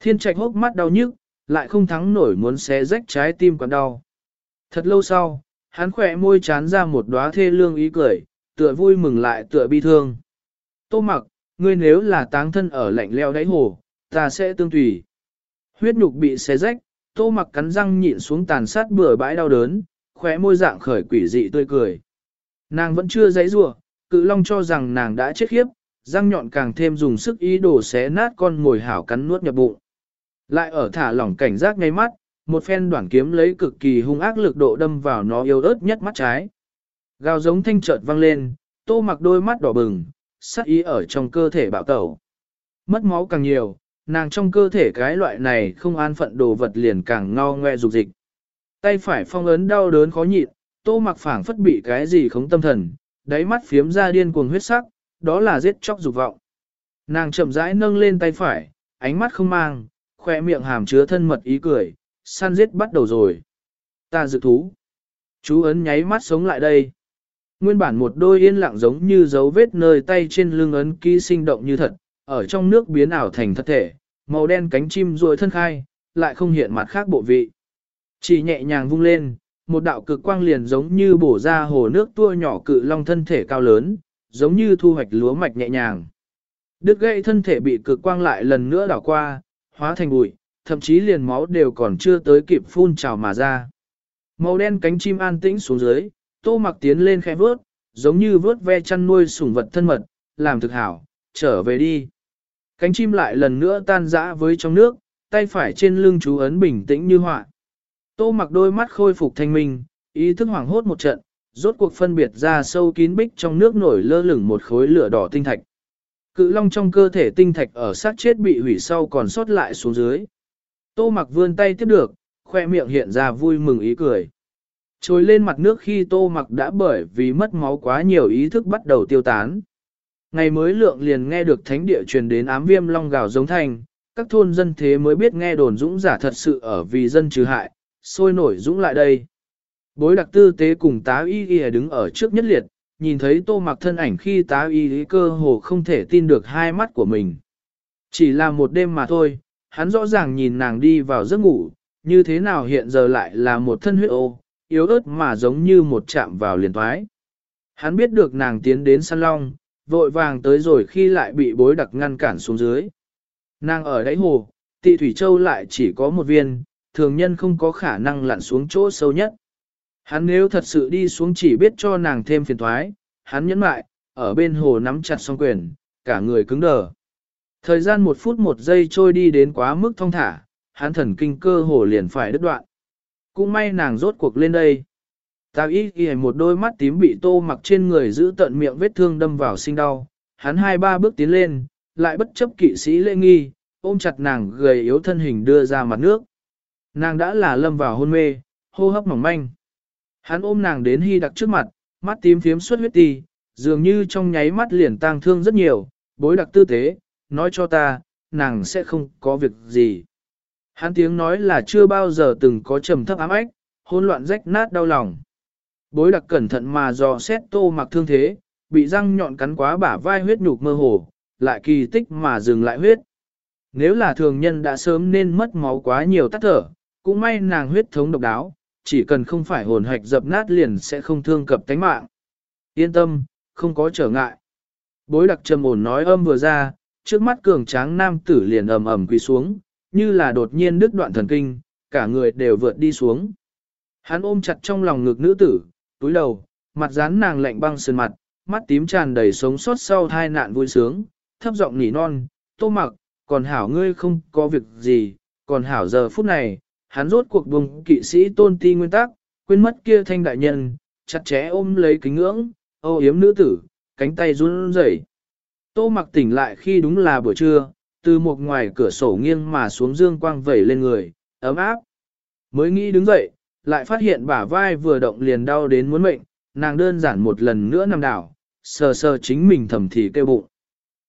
Thiên trạch hốc mắt đau nhức, lại không thắng nổi muốn xé rách trái tim còn đau. Thật lâu sau, hắn khỏe môi chán ra một đóa thê lương ý cười, tựa vui mừng lại tựa bi thương. Tô mặc, ngươi nếu là táng thân ở lạnh leo đáy hồ, ta sẽ tương tùy. Huyết nhục bị xé rách, tô mặc cắn răng nhịn xuống tàn sát bừa bãi đau đớn, khóe môi dạng khởi quỷ dị tươi cười. Nàng vẫn chưa dãy rủa, cự long cho rằng nàng đã chết khiếp, răng nhọn càng thêm dùng sức ý đồ xé nát con ngồi hảo cắn nuốt nhập bụng. Lại ở thả lỏng cảnh giác ngay mắt, một phen đoạn kiếm lấy cực kỳ hung ác lực độ đâm vào nó yếu ớt nhất mắt trái. Gào giống thanh chợt vang lên, tô mặc đôi mắt đỏ bừng, sắc ý ở trong cơ thể bạo tẩu. Mất máu càng nhiều, nàng trong cơ thể cái loại này không an phận đồ vật liền càng ngao ngoe dục dịch. Tay phải phong ấn đau đớn khó nhịn, tô mặc phảng phất bị cái gì không tâm thần, đáy mắt phiếm ra điên cuồng huyết sắc, đó là giết chóc dục vọng. Nàng chậm rãi nâng lên tay phải, ánh mắt không mang, khoe miệng hàm chứa thân mật ý cười, săn giết bắt đầu rồi. Ta dự thú. Chú ấn nháy mắt sống lại đây. Nguyên bản một đôi yên lặng giống như dấu vết nơi tay trên lưng ấn ký sinh động như thật, ở trong nước biến ảo thành thật thể, màu đen cánh chim ruồi thân khai, lại không hiện mặt khác bộ vị. Chỉ nhẹ nhàng vung lên, một đạo cực quang liền giống như bổ ra hồ nước tua nhỏ cự long thân thể cao lớn, giống như thu hoạch lúa mạch nhẹ nhàng. Đứt gãy thân thể bị cực quang lại lần nữa đảo qua, hóa thành bụi, thậm chí liền máu đều còn chưa tới kịp phun trào mà ra. Màu đen cánh chim an tĩnh xuống dưới, tô mặc tiến lên khẽ vớt, giống như vớt ve chăn nuôi sủng vật thân mật, làm thực hảo, trở về đi. Cánh chim lại lần nữa tan rã với trong nước, tay phải trên lưng chú ấn bình tĩnh như họa. Tô mặc đôi mắt khôi phục thanh minh, ý thức hoảng hốt một trận, rốt cuộc phân biệt ra sâu kín bích trong nước nổi lơ lửng một khối lửa đỏ tinh thạch. Cự long trong cơ thể tinh thạch ở sát chết bị hủy sau còn sót lại xuống dưới. Tô mặc vươn tay tiếp được, khoe miệng hiện ra vui mừng ý cười. Trồi lên mặt nước khi tô mặc đã bởi vì mất máu quá nhiều ý thức bắt đầu tiêu tán. Ngày mới lượng liền nghe được thánh địa truyền đến ám viêm long gào giống thành, các thôn dân thế mới biết nghe đồn dũng giả thật sự ở vì dân trừ hại, sôi nổi dũng lại đây. Bối đặc tư tế cùng tá y y đứng ở trước nhất liệt, nhìn thấy tô mặc thân ảnh khi tá y y cơ hồ không thể tin được hai mắt của mình. Chỉ là một đêm mà thôi, hắn rõ ràng nhìn nàng đi vào giấc ngủ, như thế nào hiện giờ lại là một thân huyết ô, yếu ớt mà giống như một chạm vào liền thoái. Hắn biết được nàng tiến đến săn long, vội vàng tới rồi khi lại bị bối đặc ngăn cản xuống dưới. Nàng ở đáy hồ, tị thủy châu lại chỉ có một viên, thường nhân không có khả năng lặn xuống chỗ sâu nhất. Hắn nếu thật sự đi xuống chỉ biết cho nàng thêm phiền thoái, hắn nhẫn mại, ở bên hồ nắm chặt song quyền, cả người cứng đờ. Thời gian một phút một giây trôi đi đến quá mức thong thả, hắn thần kinh cơ hồ liền phải đứt đoạn. Cũng may nàng rốt cuộc lên đây. Tào y ghi một đôi mắt tím bị tô mặc trên người giữ tận miệng vết thương đâm vào sinh đau. Hắn hai ba bước tiến lên, lại bất chấp kỵ sĩ lễ nghi, ôm chặt nàng gầy yếu thân hình đưa ra mặt nước. Nàng đã là lâm vào hôn mê, hô hấp mỏng manh. Hắn ôm nàng đến hy đặc trước mặt, mắt tím phiếm suốt huyết ti, dường như trong nháy mắt liền tang thương rất nhiều, bối đặc tư thế, nói cho ta, nàng sẽ không có việc gì. Hắn tiếng nói là chưa bao giờ từng có trầm thấp ám ách, hỗn loạn rách nát đau lòng. Bối đặc cẩn thận mà dò xét tô mặc thương thế, bị răng nhọn cắn quá bả vai huyết nhục mơ hồ, lại kỳ tích mà dừng lại huyết. Nếu là thường nhân đã sớm nên mất máu quá nhiều tắt thở, cũng may nàng huyết thống độc đáo, chỉ cần không phải hồn hạch dập nát liền sẽ không thương cập tánh mạng. Yên tâm, không có trở ngại. Bối đặc trầm ổn nói âm vừa ra, trước mắt cường tráng nam tử liền ầm ầm quỳ xuống, như là đột nhiên đứt đoạn thần kinh, cả người đều vượt đi xuống. Hắn ôm chặt trong lòng ngực nữ tử, túi đầu, mặt dán nàng lạnh băng sơn mặt, mắt tím tràn đầy sống sót sau thai nạn vui sướng, thấp giọng nỉ non, tô mặc, còn hảo ngươi không có việc gì, còn hảo giờ phút này, hắn rốt cuộc bùng kỵ sĩ tôn ti nguyên tắc, quên mất kia thanh đại nhân, chặt chẽ ôm lấy kính ngưỡng, ô yếm nữ tử, cánh tay run rẩy. Tô mặc tỉnh lại khi đúng là buổi trưa, từ một ngoài cửa sổ nghiêng mà xuống dương quang vẩy lên người, ấm áp. Mới nghĩ đứng dậy, lại phát hiện bả vai vừa động liền đau đến muốn mệnh, nàng đơn giản một lần nữa nằm đảo, sờ sờ chính mình thầm thì kêu bụng.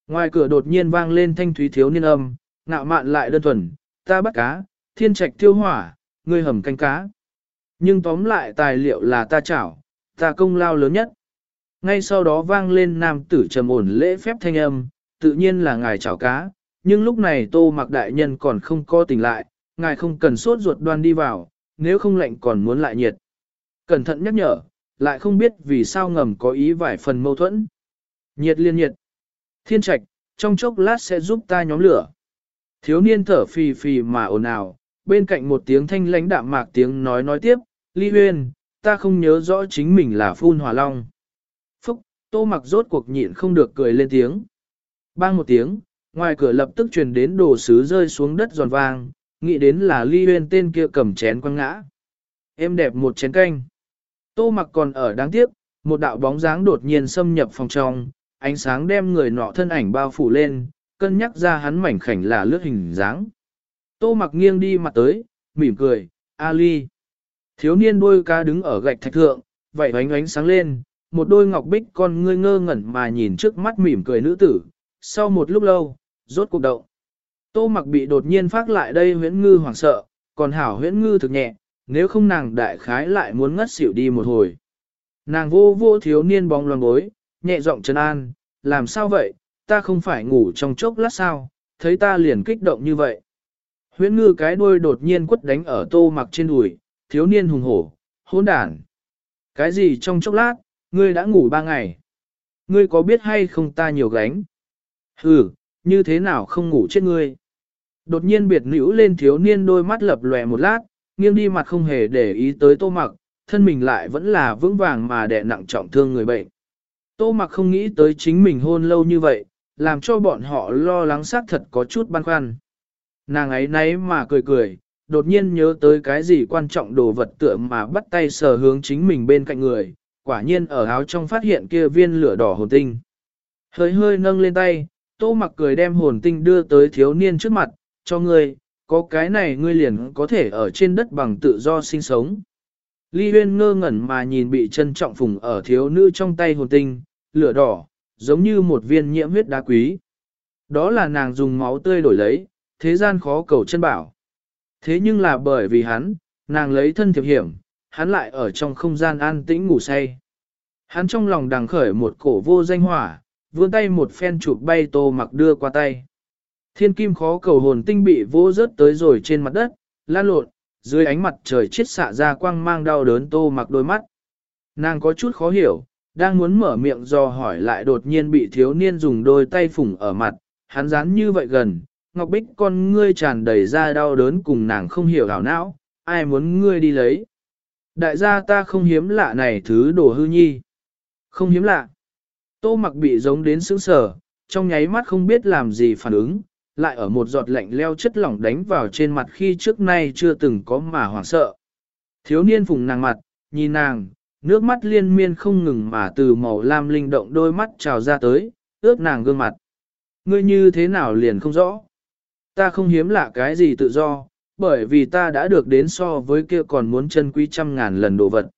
Ngoài cửa đột nhiên vang lên thanh thúy thiếu niên âm, ngạo mạn lại đơn thuần, ta bắt cá, thiên trạch tiêu hỏa, ngươi hầm canh cá. Nhưng tóm lại tài liệu là ta chảo, ta công lao lớn nhất. Ngay sau đó vang lên nam tử trầm ổn lễ phép thanh âm, tự nhiên là ngài chảo cá, nhưng lúc này tô mặc đại nhân còn không co tỉnh lại, ngài không cần sốt ruột đoan đi vào, nếu không lạnh còn muốn lại nhiệt. Cẩn thận nhắc nhở, lại không biết vì sao ngầm có ý vài phần mâu thuẫn. Nhiệt liên nhiệt. Thiên trạch, trong chốc lát sẽ giúp ta nhóm lửa. Thiếu niên thở phì phì mà ồn ào, bên cạnh một tiếng thanh lãnh đạm mạc tiếng nói nói tiếp, Ly Huyên, ta không nhớ rõ chính mình là phun hỏa long. Phúc, tô mặc rốt cuộc nhịn không được cười lên tiếng. Bang một tiếng, ngoài cửa lập tức truyền đến đồ sứ rơi xuống đất giòn vang, nghĩ đến là Ly Huyên tên kia cầm chén quăng ngã. Em đẹp một chén canh. Tô mặc còn ở đáng tiếc, một đạo bóng dáng đột nhiên xâm nhập phòng trong, ánh sáng đem người nọ thân ảnh bao phủ lên, cân nhắc ra hắn mảnh khảnh là lướt hình dáng. Tô mặc nghiêng đi mặt tới, mỉm cười, Ali. Thiếu niên đôi ca đứng ở gạch thạch thượng, vậy ánh ánh sáng lên, một đôi ngọc bích con ngươi ngơ ngẩn mà nhìn trước mắt mỉm cười nữ tử. Sau một lúc lâu, rốt cuộc động. Tô mặc bị đột nhiên phát lại đây huyễn ngư hoảng sợ, còn hảo huyễn ngư thực nhẹ, nếu không nàng đại khái lại muốn ngất xỉu đi một hồi. Nàng vô vô thiếu niên bóng loàn bối, nhẹ giọng trấn an, làm sao vậy, ta không phải ngủ trong chốc lát sao, thấy ta liền kích động như vậy. Huyễn ngư cái đuôi đột nhiên quất đánh ở tô mặc trên đùi, thiếu niên hùng hổ, hỗn đản. Cái gì trong chốc lát, ngươi đã ngủ ba ngày. Ngươi có biết hay không ta nhiều gánh? Ừ, như thế nào không ngủ chết ngươi? Đột nhiên biệt nữ lên thiếu niên đôi mắt lập lòe một lát, nghiêng đi mặt không hề để ý tới tô mặc, thân mình lại vẫn là vững vàng mà đè nặng trọng thương người bệnh. Tô mặc không nghĩ tới chính mình hôn lâu như vậy, làm cho bọn họ lo lắng xác thật có chút băn khoăn. Nàng ấy nấy mà cười cười, đột nhiên nhớ tới cái gì quan trọng đồ vật tựa mà bắt tay sờ hướng chính mình bên cạnh người, quả nhiên ở áo trong phát hiện kia viên lửa đỏ hồn tinh. Hơi hơi nâng lên tay, tô mặc cười đem hồn tinh đưa tới thiếu niên trước mặt, cho ngươi, có cái này ngươi liền có thể ở trên đất bằng tự do sinh sống. Ly huyên ngơ ngẩn mà nhìn bị trân trọng phùng ở thiếu nữ trong tay hồn tinh, lửa đỏ, giống như một viên nhiễm huyết đá quý. Đó là nàng dùng máu tươi đổi lấy, thế gian khó cầu chân bảo. Thế nhưng là bởi vì hắn, nàng lấy thân thiệp hiểm, hắn lại ở trong không gian an tĩnh ngủ say. Hắn trong lòng đằng khởi một cổ vô danh hỏa, vươn tay một phen chụp bay tô mặc đưa qua tay. Thiên kim khó cầu hồn tinh bị vô rớt tới rồi trên mặt đất, lan lộn, dưới ánh mặt trời chết xạ ra quang mang đau đớn tô mặc đôi mắt. Nàng có chút khó hiểu, đang muốn mở miệng do hỏi lại đột nhiên bị thiếu niên dùng đôi tay phủng ở mặt, hắn dán như vậy gần, Ngọc Bích con ngươi tràn đầy ra đau đớn cùng nàng không hiểu hảo não, ai muốn ngươi đi lấy. Đại gia ta không hiếm lạ này thứ đồ hư nhi. Không hiếm lạ. Tô mặc bị giống đến sững sờ, trong nháy mắt không biết làm gì phản ứng, lại ở một giọt lạnh leo chất lỏng đánh vào trên mặt khi trước nay chưa từng có mà hoảng sợ. Thiếu niên phùng nàng mặt, nhìn nàng, nước mắt liên miên không ngừng mà từ màu lam linh động đôi mắt trào ra tới, ướt nàng gương mặt. Ngươi như thế nào liền không rõ. Ta không hiếm lạ cái gì tự do, bởi vì ta đã được đến so với kia còn muốn chân quý trăm ngàn lần đồ vật.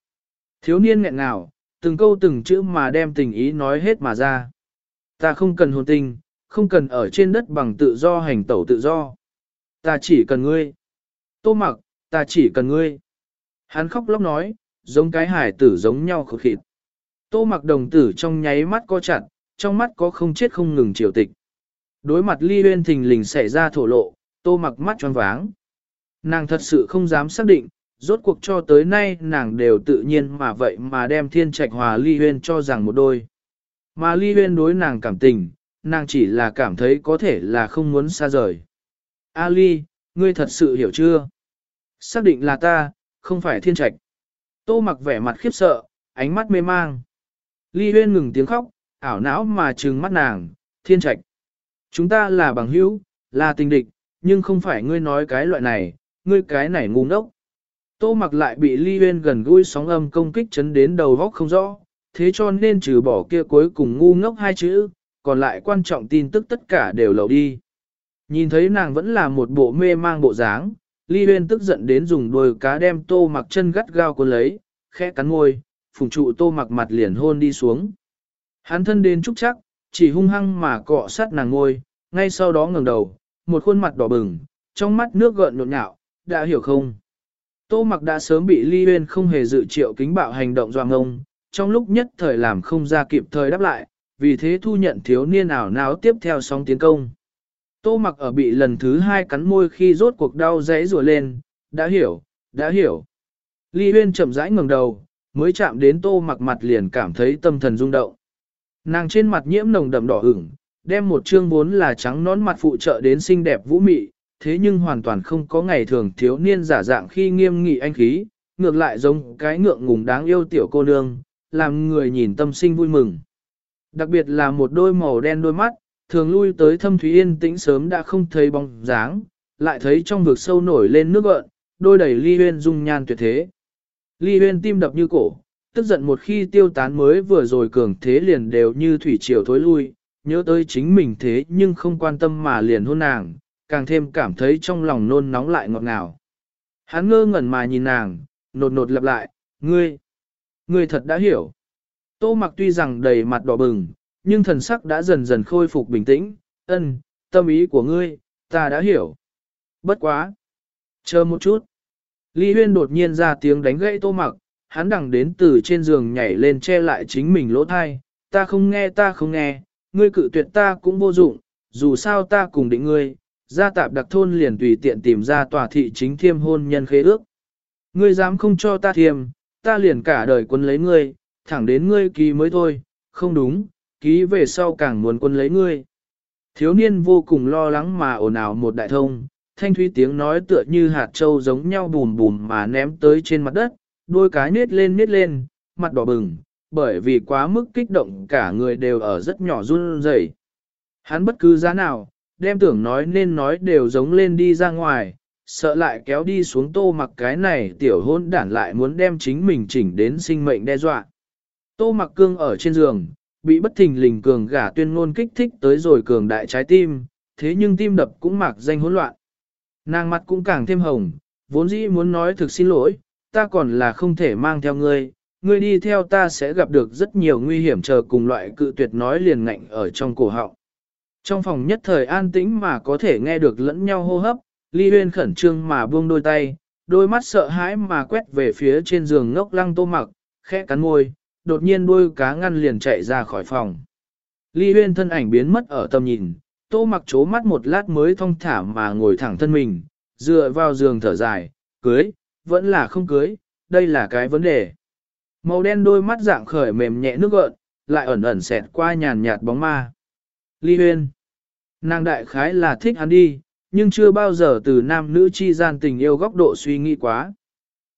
Thiếu niên nghẹn ngào, từng câu từng chữ mà đem tình ý nói hết mà ra. Ta không cần hồn tình, không cần ở trên đất bằng tự do hành tẩu tự do. Ta chỉ cần ngươi. Tô mặc, ta chỉ cần ngươi. Hắn khóc lóc nói, giống cái hải tử giống nhau khổ khịt. Tô mặc đồng tử trong nháy mắt co chặt, trong mắt có không chết không ngừng triều tịch. Đối mặt ly huyên thình lình xảy ra thổ lộ, tô mặc mắt tròn váng. Nàng thật sự không dám xác định, rốt cuộc cho tới nay nàng đều tự nhiên mà vậy mà đem thiên trạch hòa ly huyên cho rằng một đôi. Mà ly huyên đối nàng cảm tình, nàng chỉ là cảm thấy có thể là không muốn xa rời. A ly, ngươi thật sự hiểu chưa? Xác định là ta, không phải thiên trạch. Tô mặc vẻ mặt khiếp sợ, ánh mắt mê mang. Ly huyên ngừng tiếng khóc, ảo não mà trừng mắt nàng, thiên trạch. Chúng ta là bằng hữu, là tình địch, nhưng không phải ngươi nói cái loại này, ngươi cái này ngu ngốc. Tô mặc lại bị ly huyên gần gũi sóng âm công kích chấn đến đầu vóc không rõ, thế cho nên trừ bỏ kia cuối cùng ngu ngốc hai chữ, còn lại quan trọng tin tức tất cả đều lậu đi. Nhìn thấy nàng vẫn là một bộ mê mang bộ dáng, ly huyên tức giận đến dùng đôi cá đem tô mặc chân gắt gao cuốn lấy, khẽ cắn môi, phùng trụ tô mặc mặt liền hôn đi xuống. Hắn thân đến trúc chắc, chỉ hung hăng mà cọ sát nàng ngôi, ngay sau đó ngẩng đầu, một khuôn mặt đỏ bừng, trong mắt nước gợn nhộn nhạo, đã hiểu không? Tô mặc đã sớm bị ly huyên không hề dự triệu kính bạo hành động doang ngông, trong lúc nhất thời làm không ra kịp thời đáp lại, vì thế thu nhận thiếu niên ảo náo tiếp theo sóng tiến công. Tô mặc ở bị lần thứ hai cắn môi khi rốt cuộc đau rẽ rùa lên, đã hiểu, đã hiểu. Ly huyên chậm rãi ngẩng đầu, mới chạm đến tô mặc mặt liền cảm thấy tâm thần rung động. Nàng trên mặt nhiễm nồng đậm đỏ ửng, đem một trương vốn là trắng nón mặt phụ trợ đến xinh đẹp vũ mị, thế nhưng hoàn toàn không có ngày thường thiếu niên giả dạng khi nghiêm nghị anh khí, ngược lại giống cái ngượng ngùng đáng yêu tiểu cô nương, làm người nhìn tâm sinh vui mừng. Đặc biệt là một đôi màu đen đôi mắt, thường lui tới thâm thúy yên tĩnh sớm đã không thấy bóng dáng, lại thấy trong vực sâu nổi lên nước gợn, đôi đầy ly huyên dung nhan tuyệt thế. Ly huyên tim đập như cổ, tức giận một khi tiêu tán mới vừa rồi cường thế liền đều như thủy triều thối lui, nhớ tới chính mình thế nhưng không quan tâm mà liền hôn nàng, càng thêm cảm thấy trong lòng nôn nóng lại ngọt ngào. Hắn ngơ ngẩn mà nhìn nàng, nột nột lặp lại, ngươi, ngươi thật đã hiểu. Tô mặc tuy rằng đầy mặt đỏ bừng, nhưng thần sắc đã dần dần khôi phục bình tĩnh, ân, tâm ý của ngươi, ta đã hiểu. Bất quá. Chờ một chút. Lý Huyên đột nhiên ra tiếng đánh gãy tô mặc, hắn đằng đến từ trên giường nhảy lên che lại chính mình lỗ thai, ta không nghe ta không nghe, ngươi cự tuyệt ta cũng vô dụng, dù sao ta cùng định ngươi, gia tạp đặc thôn liền tùy tiện tìm ra tòa thị chính thiêm hôn nhân khế ước. Ngươi dám không cho ta thiêm, ta liền cả đời quân lấy ngươi, thẳng đến ngươi ký mới thôi, không đúng, ký về sau càng muốn quân lấy ngươi. Thiếu niên vô cùng lo lắng mà ồn ào một đại thông, thanh thúy tiếng nói tựa như hạt trâu giống nhau bùm bùm mà ném tới trên mặt đất, đôi cái nết lên nết lên, mặt đỏ bừng, bởi vì quá mức kích động cả người đều ở rất nhỏ run rẩy. Hắn bất cứ giá nào, đem tưởng nói nên nói đều giống lên đi ra ngoài, sợ lại kéo đi xuống tô mặc cái này tiểu hôn đản lại muốn đem chính mình chỉnh đến sinh mệnh đe dọa. Tô mặc cương ở trên giường, bị bất thình lình cường gả tuyên ngôn kích thích tới rồi cường đại trái tim, thế nhưng tim đập cũng mặc danh hỗn loạn. Nàng mặt cũng càng thêm hồng, vốn dĩ muốn nói thực xin lỗi, ta còn là không thể mang theo ngươi, ngươi đi theo ta sẽ gặp được rất nhiều nguy hiểm chờ cùng loại cự tuyệt nói liền ngạnh ở trong cổ họng. Trong phòng nhất thời an tĩnh mà có thể nghe được lẫn nhau hô hấp, Ly Huyên khẩn trương mà buông đôi tay, đôi mắt sợ hãi mà quét về phía trên giường ngốc lăng tô mặc, khẽ cắn môi, đột nhiên đôi cá ngăn liền chạy ra khỏi phòng. Ly Huyên thân ảnh biến mất ở tầm nhìn, tô mặc chố mắt một lát mới thong thả mà ngồi thẳng thân mình, dựa vào giường thở dài, cưới, vẫn là không cưới, đây là cái vấn đề. Màu đen đôi mắt dạng khởi mềm nhẹ nước gợn, lại ẩn ẩn xẹt qua nhàn nhạt bóng ma. Ly Huyên. Nàng đại khái là thích hắn đi, nhưng chưa bao giờ từ nam nữ chi gian tình yêu góc độ suy nghĩ quá.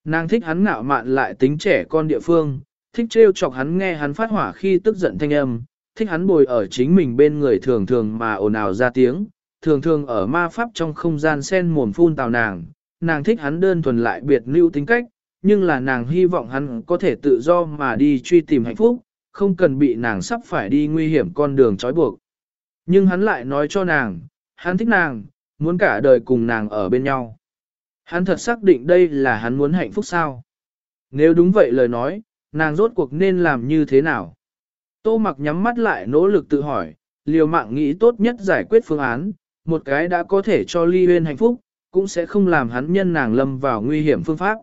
Nàng thích hắn ngạo mạn lại tính trẻ con địa phương, thích trêu chọc hắn nghe hắn phát hỏa khi tức giận thanh âm, thích hắn bồi ở chính mình bên người thường thường mà ồn ào ra tiếng, thường thường ở ma pháp trong không gian sen mồm phun tào nàng, nàng thích hắn đơn thuần lại biệt lưu tính cách, nhưng là nàng hy vọng hắn có thể tự do mà đi truy tìm hạnh phúc, không cần bị nàng sắp phải đi nguy hiểm con đường trói buộc. Nhưng hắn lại nói cho nàng, hắn thích nàng, muốn cả đời cùng nàng ở bên nhau. Hắn thật xác định đây là hắn muốn hạnh phúc sao? Nếu đúng vậy lời nói, nàng rốt cuộc nên làm như thế nào? Tô mặc nhắm mắt lại nỗ lực tự hỏi, liều mạng nghĩ tốt nhất giải quyết phương án, một cái đã có thể cho ly huyên hạnh phúc, cũng sẽ không làm hắn nhân nàng lâm vào nguy hiểm phương pháp.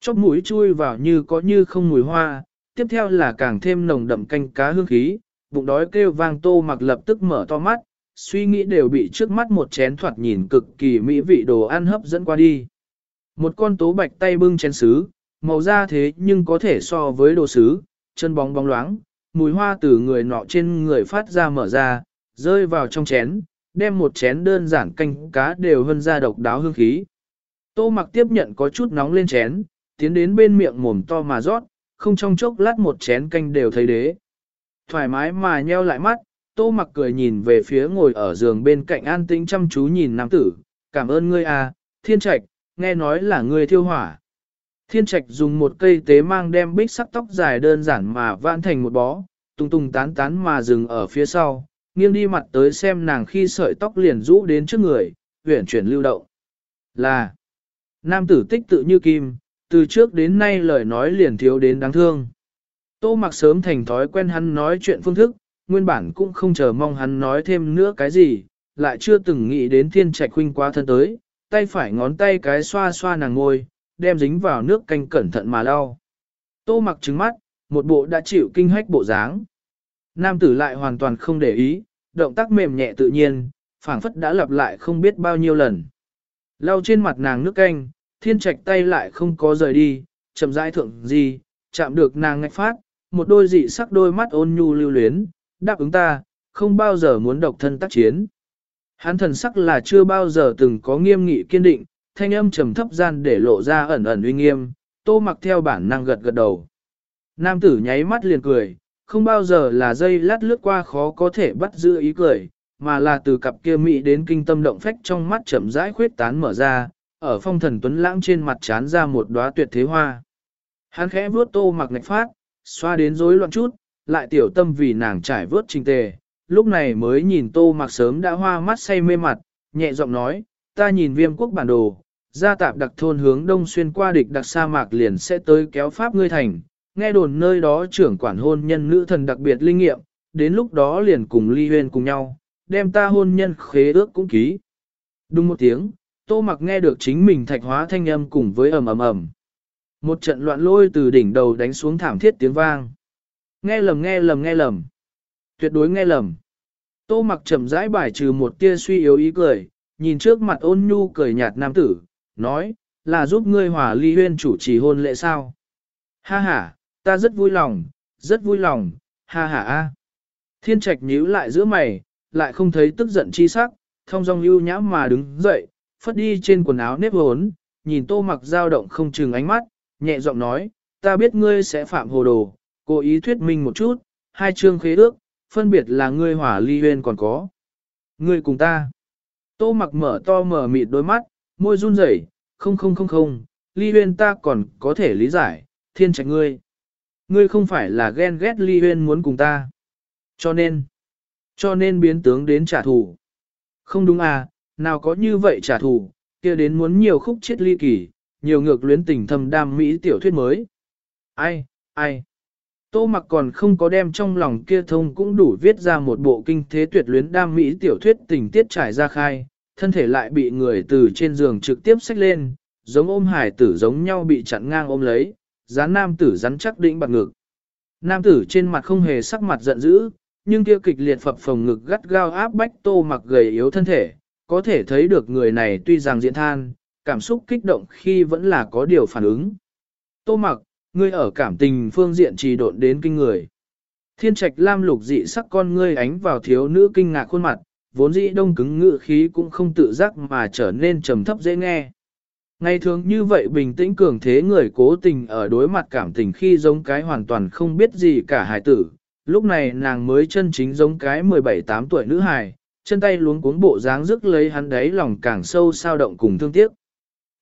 Chóp mũi chui vào như có như không mùi hoa, tiếp theo là càng thêm nồng đậm canh cá hương khí, bụng đói kêu vang tô mặc lập tức mở to mắt, suy nghĩ đều bị trước mắt một chén thoạt nhìn cực kỳ mỹ vị đồ ăn hấp dẫn qua đi. Một con tố bạch tay bưng chén sứ, màu da thế nhưng có thể so với đồ sứ, chân bóng bóng loáng, mùi hoa từ người nọ trên người phát ra mở ra, rơi vào trong chén, đem một chén đơn giản canh cá đều hơn ra độc đáo hương khí. Tô mặc tiếp nhận có chút nóng lên chén, tiến đến bên miệng mồm to mà rót, không trong chốc lát một chén canh đều thấy đế. Thoải mái mà nheo lại mắt, tô mặc cười nhìn về phía ngồi ở giường bên cạnh an tĩnh chăm chú nhìn nam tử, cảm ơn ngươi à, thiên trạch, nghe nói là ngươi thiêu hỏa. Thiên trạch dùng một cây tế mang đem bích sắc tóc dài đơn giản mà vãn thành một bó, tung tung tán tán mà dừng ở phía sau, nghiêng đi mặt tới xem nàng khi sợi tóc liền rũ đến trước người, huyển chuyển lưu động. Là, nam tử tích tự như kim, từ trước đến nay lời nói liền thiếu đến đáng thương. Tô mặc sớm thành thói quen hắn nói chuyện phương thức, nguyên bản cũng không chờ mong hắn nói thêm nữa cái gì, lại chưa từng nghĩ đến thiên trạch huynh quá thân tới, tay phải ngón tay cái xoa xoa nàng ngôi, đem dính vào nước canh cẩn thận mà lau. Tô mặc trứng mắt, một bộ đã chịu kinh hách bộ dáng. Nam tử lại hoàn toàn không để ý, động tác mềm nhẹ tự nhiên, phảng phất đã lặp lại không biết bao nhiêu lần. Lau trên mặt nàng nước canh, thiên trạch tay lại không có rời đi, chậm rãi thượng gì, chạm được nàng ngạch phát, một đôi dị sắc đôi mắt ôn nhu lưu luyến, đáp ứng ta, không bao giờ muốn độc thân tác chiến. Hắn thần sắc là chưa bao giờ từng có nghiêm nghị kiên định, thanh âm trầm thấp gian để lộ ra ẩn ẩn uy nghiêm, tô mặc theo bản năng gật gật đầu. Nam tử nháy mắt liền cười, không bao giờ là dây lát lướt qua khó có thể bắt giữ ý cười, mà là từ cặp kia mỹ đến kinh tâm động phách trong mắt chậm rãi khuyết tán mở ra, ở phong thần tuấn lãng trên mặt chán ra một đóa tuyệt thế hoa. Hắn khẽ vuốt tô mặc ngạch phát, xoa đến rối loạn chút, lại tiểu tâm vì nàng trải vớt trình tề, lúc này mới nhìn tô mặc sớm đã hoa mắt say mê mặt, nhẹ giọng nói, ta nhìn viêm quốc bản đồ, gia tạp đặc thôn hướng đông xuyên qua địch đặc sa mạc liền sẽ tới kéo pháp ngươi thành, nghe đồn nơi đó trưởng quản hôn nhân nữ thần đặc biệt linh nghiệm, đến lúc đó liền cùng ly huyên cùng nhau, đem ta hôn nhân khế ước cũng ký. Đúng một tiếng, tô mặc nghe được chính mình thạch hóa thanh âm cùng với ầm ầm ầm. Một trận loạn lôi từ đỉnh đầu đánh xuống thảm thiết tiếng vang. Nghe lầm nghe lầm nghe lầm. Tuyệt đối nghe lầm. Tô mặc chậm rãi bài trừ một tia suy yếu ý cười, nhìn trước mặt ôn nhu cười nhạt nam tử, nói, là giúp ngươi hòa ly huyên chủ trì hôn lễ sao? Ha ha, ta rất vui lòng, rất vui lòng, ha ha a. Thiên trạch nhíu lại giữa mày, lại không thấy tức giận chi sắc, thông dong ưu nhã mà đứng dậy, phất đi trên quần áo nếp hốn, nhìn tô mặc dao động không chừng ánh mắt, nhẹ giọng nói, ta biết ngươi sẽ phạm hồ đồ, cố ý thuyết minh một chút, hai chương khế ước, phân biệt là ngươi hỏa ly huyên còn có. Ngươi cùng ta. Tô mặc mở to mở mịt đôi mắt, môi run rẩy, không không không không, ly huyên ta còn có thể lý giải, thiên trạch ngươi. Ngươi không phải là ghen ghét ly huyên muốn cùng ta. Cho nên, cho nên biến tướng đến trả thù. Không đúng à, nào có như vậy trả thù, kia đến muốn nhiều khúc chết ly kỳ, nhiều ngược luyến tình thâm đam mỹ tiểu thuyết mới. Ai, ai. Tô mặc còn không có đem trong lòng kia thông cũng đủ viết ra một bộ kinh thế tuyệt luyến đam mỹ tiểu thuyết tình tiết trải ra khai, thân thể lại bị người từ trên giường trực tiếp xách lên, giống ôm hải tử giống nhau bị chặn ngang ôm lấy, dán nam tử rắn chắc đĩnh bạc ngực. Nam tử trên mặt không hề sắc mặt giận dữ, nhưng kia kịch liệt phập phồng ngực gắt gao áp bách tô mặc gầy yếu thân thể, có thể thấy được người này tuy rằng diễn than, cảm xúc kích động khi vẫn là có điều phản ứng. Tô mặc, ngươi ở cảm tình phương diện trì độn đến kinh người. Thiên trạch lam lục dị sắc con ngươi ánh vào thiếu nữ kinh ngạc khuôn mặt, vốn dĩ đông cứng ngự khí cũng không tự giác mà trở nên trầm thấp dễ nghe. Ngày thường như vậy bình tĩnh cường thế người cố tình ở đối mặt cảm tình khi giống cái hoàn toàn không biết gì cả hài tử, lúc này nàng mới chân chính giống cái 17-8 tuổi nữ hài, chân tay luống cuống bộ dáng rước lấy hắn đấy lòng càng sâu sao động cùng thương tiếc.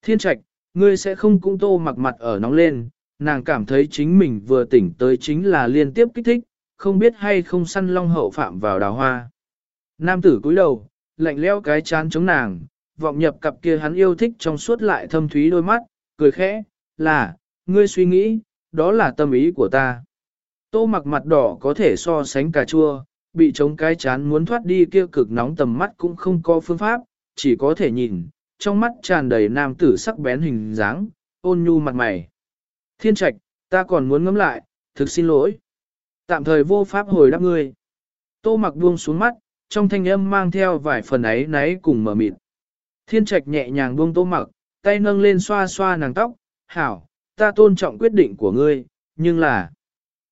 Thiên trạch, ngươi sẽ không cũng tô mặc mặt ở nóng lên, nàng cảm thấy chính mình vừa tỉnh tới chính là liên tiếp kích thích, không biết hay không săn long hậu phạm vào đào hoa. Nam tử cúi đầu, lạnh leo cái chán chống nàng, vọng nhập cặp kia hắn yêu thích trong suốt lại thâm thúy đôi mắt, cười khẽ, là, ngươi suy nghĩ, đó là tâm ý của ta. Tô mặc mặt đỏ có thể so sánh cà chua, bị chống cái chán muốn thoát đi kia cực nóng tầm mắt cũng không có phương pháp, chỉ có thể nhìn, trong mắt tràn đầy nam tử sắc bén hình dáng, ôn nhu mặt mày. Thiên trạch, ta còn muốn ngắm lại, thực xin lỗi. Tạm thời vô pháp hồi đáp ngươi. Tô mặc buông xuống mắt, trong thanh âm mang theo vài phần ấy náy cùng mở mịt. Thiên trạch nhẹ nhàng buông tô mặc, tay nâng lên xoa xoa nàng tóc, hảo, ta tôn trọng quyết định của ngươi, nhưng là,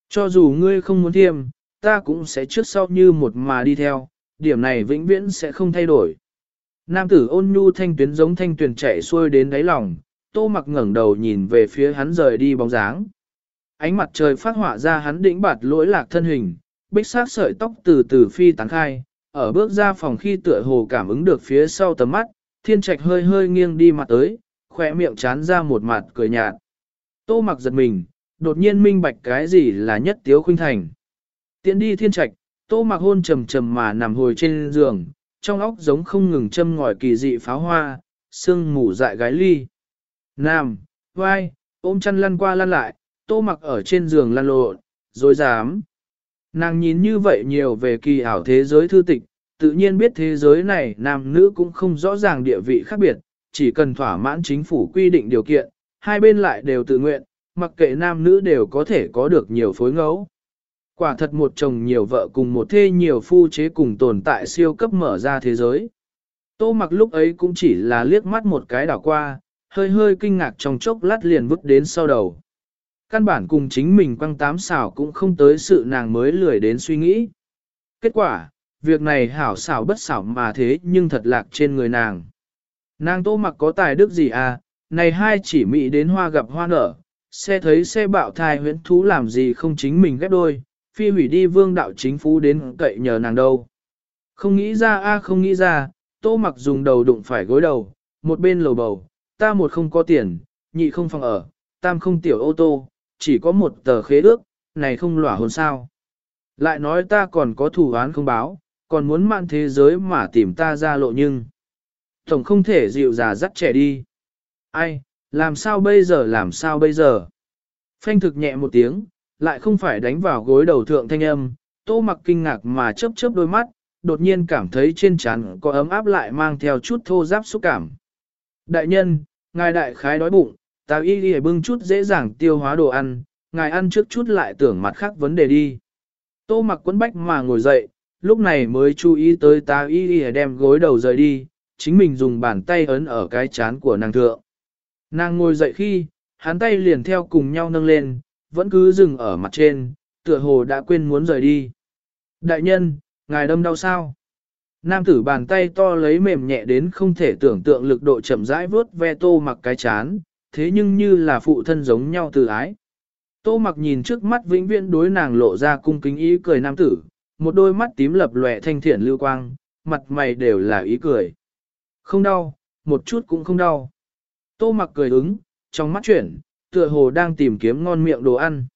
cho dù ngươi không muốn thiêm, ta cũng sẽ trước sau như một mà đi theo, điểm này vĩnh viễn sẽ không thay đổi. Nam tử ôn nhu thanh tuyến giống thanh tuyển chạy xuôi đến đáy lòng, tô mặc ngẩng đầu nhìn về phía hắn rời đi bóng dáng. Ánh mặt trời phát họa ra hắn đỉnh bạt lỗi lạc thân hình, bích sát sợi tóc từ từ phi tán khai, ở bước ra phòng khi tựa hồ cảm ứng được phía sau tầm mắt, thiên trạch hơi hơi nghiêng đi mặt tới, khỏe miệng chán ra một mặt cười nhạt. Tô mặc giật mình, đột nhiên minh bạch cái gì là nhất tiếu khuynh thành. Tiện đi thiên trạch, tô mặc hôn trầm trầm mà nằm hồi trên giường, trong óc giống không ngừng châm ngòi kỳ dị pháo hoa, sương mù dại gái ly. Nam, vai, ôm chăn lăn qua lăn lại, tô mặc ở trên giường lăn lộn, rồi dám. Nàng nhìn như vậy nhiều về kỳ ảo thế giới thư tịch, tự nhiên biết thế giới này nam nữ cũng không rõ ràng địa vị khác biệt, chỉ cần thỏa mãn chính phủ quy định điều kiện, hai bên lại đều tự nguyện, mặc kệ nam nữ đều có thể có được nhiều phối ngẫu. Quả thật một chồng nhiều vợ cùng một thê nhiều phu chế cùng tồn tại siêu cấp mở ra thế giới. Tô mặc lúc ấy cũng chỉ là liếc mắt một cái đảo qua, hơi hơi kinh ngạc trong chốc lát liền vứt đến sau đầu. Căn bản cùng chính mình quăng tám xảo cũng không tới sự nàng mới lười đến suy nghĩ. Kết quả, việc này hảo xảo bất xảo mà thế nhưng thật lạc trên người nàng. Nàng tô mặc có tài đức gì à, này hai chỉ mỹ đến hoa gặp hoa nở, xe thấy xe bạo thai huyễn thú làm gì không chính mình ghép đôi, phi hủy đi vương đạo chính phú đến cậy nhờ nàng đâu. Không nghĩ ra a không nghĩ ra, tô mặc dùng đầu đụng phải gối đầu, một bên lầu bầu, ta một không có tiền, nhị không phòng ở, tam không tiểu ô tô, chỉ có một tờ khế ước, này không lỏa hồn sao. Lại nói ta còn có thủ án không báo, còn muốn mạng thế giới mà tìm ta ra lộ nhưng. Tổng không thể dịu già dắt trẻ đi. Ai, làm sao bây giờ làm sao bây giờ? Phanh thực nhẹ một tiếng, lại không phải đánh vào gối đầu thượng thanh âm, tô mặc kinh ngạc mà chớp chớp đôi mắt, đột nhiên cảm thấy trên trán có ấm áp lại mang theo chút thô giáp xúc cảm. Đại nhân, ngài đại khái đói bụng, ta y đi bưng chút dễ dàng tiêu hóa đồ ăn, ngài ăn trước chút lại tưởng mặt khác vấn đề đi. Tô mặc quấn bách mà ngồi dậy, lúc này mới chú ý tới ta y đi đem gối đầu rời đi, chính mình dùng bàn tay ấn ở cái chán của nàng thượng. Nàng ngồi dậy khi, hắn tay liền theo cùng nhau nâng lên, vẫn cứ dừng ở mặt trên, tựa hồ đã quên muốn rời đi. Đại nhân, ngài đâm đau sao? Nam tử bàn tay to lấy mềm nhẹ đến không thể tưởng tượng lực độ chậm rãi vớt ve tô mặc cái chán, thế nhưng như là phụ thân giống nhau từ ái. Tô mặc nhìn trước mắt vĩnh viễn đối nàng lộ ra cung kính ý cười nam tử, một đôi mắt tím lập lòe thanh thiện lưu quang, mặt mày đều là ý cười. Không đau, một chút cũng không đau. Tô mặc cười ứng, trong mắt chuyển, tựa hồ đang tìm kiếm ngon miệng đồ ăn.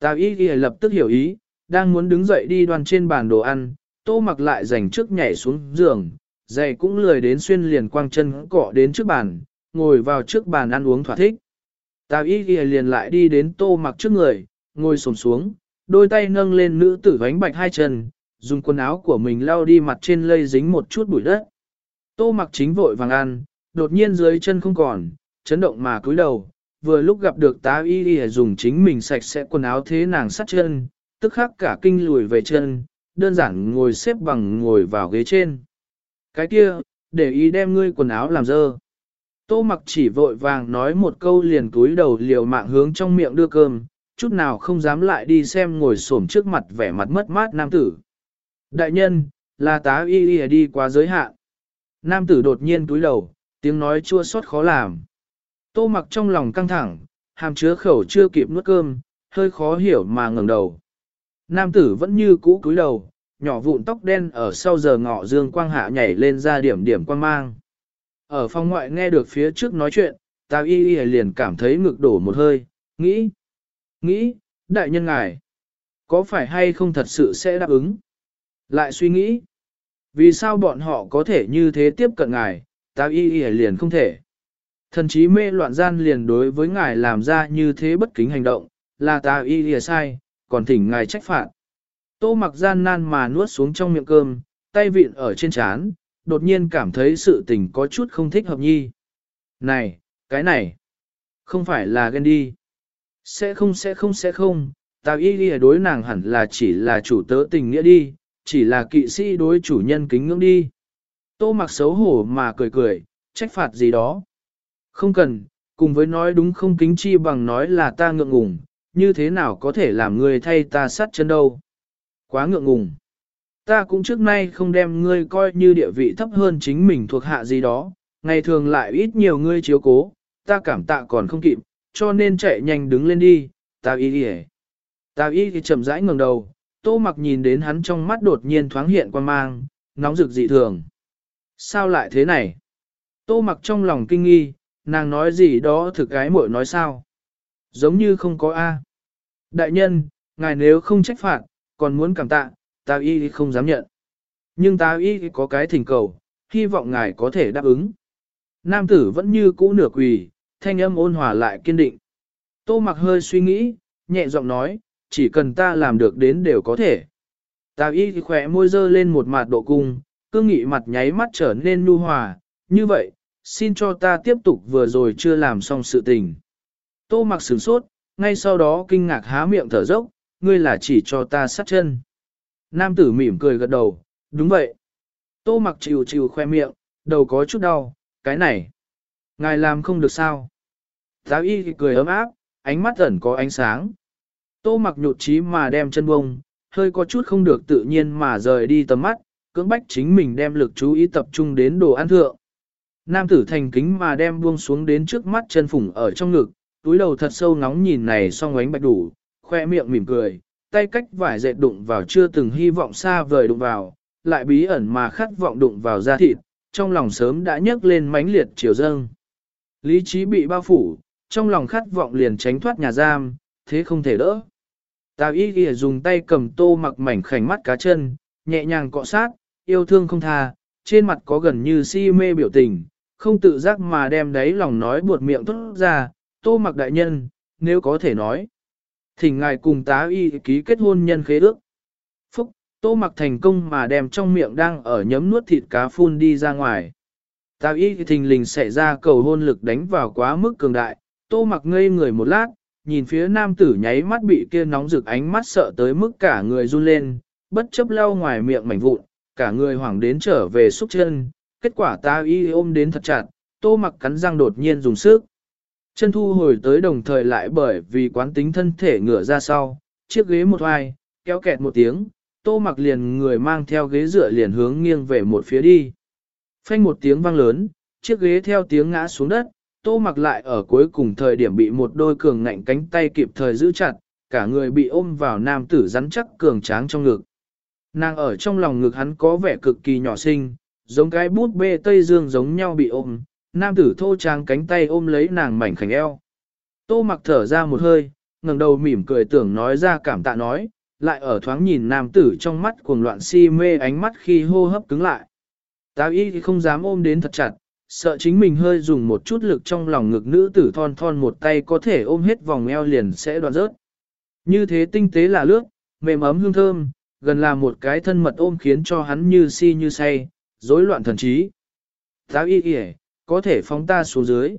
Tào y ghi lập tức hiểu ý, đang muốn đứng dậy đi đoàn trên bàn đồ ăn, tô mặc lại dành trước nhảy xuống giường, giày cũng lười đến xuyên liền quang chân cọ đến trước bàn, ngồi vào trước bàn ăn uống thỏa thích. Tào y ghi liền lại đi đến tô mặc trước người, ngồi sồm xuống, đôi tay nâng lên nữ tử vánh bạch hai chân, dùng quần áo của mình lau đi mặt trên lây dính một chút bụi đất. Tô mặc chính vội vàng ăn, đột nhiên dưới chân không còn, chấn động mà cúi đầu, vừa lúc gặp được tá y y dùng chính mình sạch sẽ quần áo thế nàng sắt chân, tức khắc cả kinh lùi về chân, đơn giản ngồi xếp bằng ngồi vào ghế trên. Cái kia, để ý đem ngươi quần áo làm dơ. Tô mặc chỉ vội vàng nói một câu liền túi đầu liều mạng hướng trong miệng đưa cơm, chút nào không dám lại đi xem ngồi xổm trước mặt vẻ mặt mất mát nam tử. Đại nhân, là tá y y đi quá giới hạn. Nam tử đột nhiên túi đầu, tiếng nói chua xót khó làm. Tô mặc trong lòng căng thẳng, hàm chứa khẩu chưa kịp nuốt cơm, hơi khó hiểu mà ngẩng đầu. Nam tử vẫn như cũ cúi đầu, nhỏ vụn tóc đen ở sau giờ ngọ dương quang hạ nhảy lên ra điểm điểm quang mang. Ở phòng ngoại nghe được phía trước nói chuyện, Tào y y liền cảm thấy ngực đổ một hơi, nghĩ, nghĩ, đại nhân ngài, có phải hay không thật sự sẽ đáp ứng? Lại suy nghĩ, vì sao bọn họ có thể như thế tiếp cận ngài, Tào y y liền không thể. Thần chí mê loạn gian liền đối với ngài làm ra như thế bất kính hành động, là ta y lìa sai, còn thỉnh ngài trách phạt. Tô mặc gian nan mà nuốt xuống trong miệng cơm, tay vịn ở trên chán, đột nhiên cảm thấy sự tình có chút không thích hợp nhi. Này, cái này, không phải là ghen đi. Sẽ không sẽ không sẽ không, ta y lìa đối nàng hẳn là chỉ là chủ tớ tình nghĩa đi, chỉ là kỵ sĩ đối chủ nhân kính ngưỡng đi. Tô mặc xấu hổ mà cười cười, trách phạt gì đó. Không cần, cùng với nói đúng không kính chi bằng nói là ta ngượng ngùng, như thế nào có thể làm người thay ta sát chân đâu. Quá ngượng ngùng. Ta cũng trước nay không đem ngươi coi như địa vị thấp hơn chính mình thuộc hạ gì đó, ngày thường lại ít nhiều ngươi chiếu cố, ta cảm tạ còn không kịp, cho nên chạy nhanh đứng lên đi, ta y đi Ta y thì chậm rãi ngẩng đầu, tô mặc nhìn đến hắn trong mắt đột nhiên thoáng hiện quan mang, nóng rực dị thường. Sao lại thế này? Tô mặc trong lòng kinh nghi, nàng nói gì đó thực cái muội nói sao? Giống như không có A. Đại nhân, ngài nếu không trách phạt, còn muốn cảm tạ, ta y không dám nhận. Nhưng ta y có cái thỉnh cầu, hy vọng ngài có thể đáp ứng. Nam tử vẫn như cũ nửa quỳ, thanh âm ôn hòa lại kiên định. Tô mặc hơi suy nghĩ, nhẹ giọng nói, chỉ cần ta làm được đến đều có thể. Tào y khỏe môi dơ lên một mặt độ cung, cương nghị mặt nháy mắt trở nên nu hòa, như vậy, xin cho ta tiếp tục vừa rồi chưa làm xong sự tình. Tô mặc sửng sốt, ngay sau đó kinh ngạc há miệng thở dốc, ngươi là chỉ cho ta sát chân. Nam tử mỉm cười gật đầu, đúng vậy. Tô mặc chịu chịu khoe miệng, đầu có chút đau, cái này. Ngài làm không được sao. Giáo y cười ấm áp, ánh mắt ẩn có ánh sáng. Tô mặc nhụt chí mà đem chân bông, hơi có chút không được tự nhiên mà rời đi tầm mắt, cưỡng bách chính mình đem lực chú ý tập trung đến đồ ăn thượng. Nam tử thành kính mà đem buông xuống đến trước mắt chân phủng ở trong ngực, túi đầu thật sâu ngóng nhìn này song ánh bạch đủ, khoe miệng mỉm cười, tay cách vải dệt đụng vào chưa từng hy vọng xa vời đụng vào, lại bí ẩn mà khát vọng đụng vào da thịt, trong lòng sớm đã nhấc lên mãnh liệt chiều dâng. Lý trí bị bao phủ, trong lòng khát vọng liền tránh thoát nhà giam, thế không thể đỡ. Tào y ghi dùng tay cầm tô mặc mảnh khảnh mắt cá chân, nhẹ nhàng cọ sát, yêu thương không tha, trên mặt có gần như si mê biểu tình, không tự giác mà đem đấy lòng nói buột miệng thốt ra, tô mặc đại nhân, nếu có thể nói. Thỉnh ngài cùng tá y ký kết hôn nhân khế ước. Phúc, tô mặc thành công mà đem trong miệng đang ở nhấm nuốt thịt cá phun đi ra ngoài. Tá y thình lình xảy ra cầu hôn lực đánh vào quá mức cường đại, tô mặc ngây người một lát, nhìn phía nam tử nháy mắt bị kia nóng rực ánh mắt sợ tới mức cả người run lên, bất chấp lau ngoài miệng mảnh vụn, cả người hoảng đến trở về xúc chân, kết quả ta y ôm đến thật chặt, tô mặc cắn răng đột nhiên dùng sức. Chân thu hồi tới đồng thời lại bởi vì quán tính thân thể ngửa ra sau, chiếc ghế một hoài, kéo kẹt một tiếng, tô mặc liền người mang theo ghế dựa liền hướng nghiêng về một phía đi. Phanh một tiếng vang lớn, chiếc ghế theo tiếng ngã xuống đất, tô mặc lại ở cuối cùng thời điểm bị một đôi cường ngạnh cánh tay kịp thời giữ chặt, cả người bị ôm vào nam tử rắn chắc cường tráng trong ngực. Nàng ở trong lòng ngực hắn có vẻ cực kỳ nhỏ xinh, giống cái bút bê Tây Dương giống nhau bị ôm, nam tử thô trang cánh tay ôm lấy nàng mảnh khảnh eo. Tô mặc thở ra một hơi, ngẩng đầu mỉm cười tưởng nói ra cảm tạ nói, lại ở thoáng nhìn nam tử trong mắt cuồng loạn si mê ánh mắt khi hô hấp cứng lại. Tào y thì không dám ôm đến thật chặt, sợ chính mình hơi dùng một chút lực trong lòng ngực nữ tử thon thon một tay có thể ôm hết vòng eo liền sẽ đoạn rớt. Như thế tinh tế là lướt, mềm ấm hương thơm, gần là một cái thân mật ôm khiến cho hắn như si như say, rối loạn thần trí. tá y kìa, có thể phóng ta xuống dưới.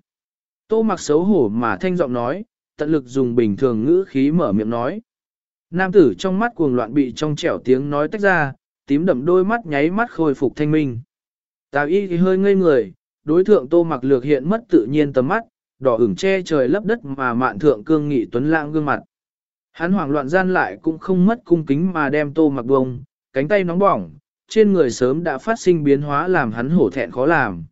Tô mặc xấu hổ mà thanh giọng nói, tận lực dùng bình thường ngữ khí mở miệng nói. Nam tử trong mắt cuồng loạn bị trong trẻo tiếng nói tách ra, tím đậm đôi mắt nháy mắt khôi phục thanh minh. Tào y thì hơi ngây người, đối thượng tô mặc lược hiện mất tự nhiên tầm mắt, đỏ ửng che trời lấp đất mà mạn thượng cương nghị tuấn lãng gương mặt. Hắn hoảng loạn gian lại cũng không mất cung kính mà đem tô mặc bông, cánh tay nóng bỏng, trên người sớm đã phát sinh biến hóa làm hắn hổ thẹn khó làm.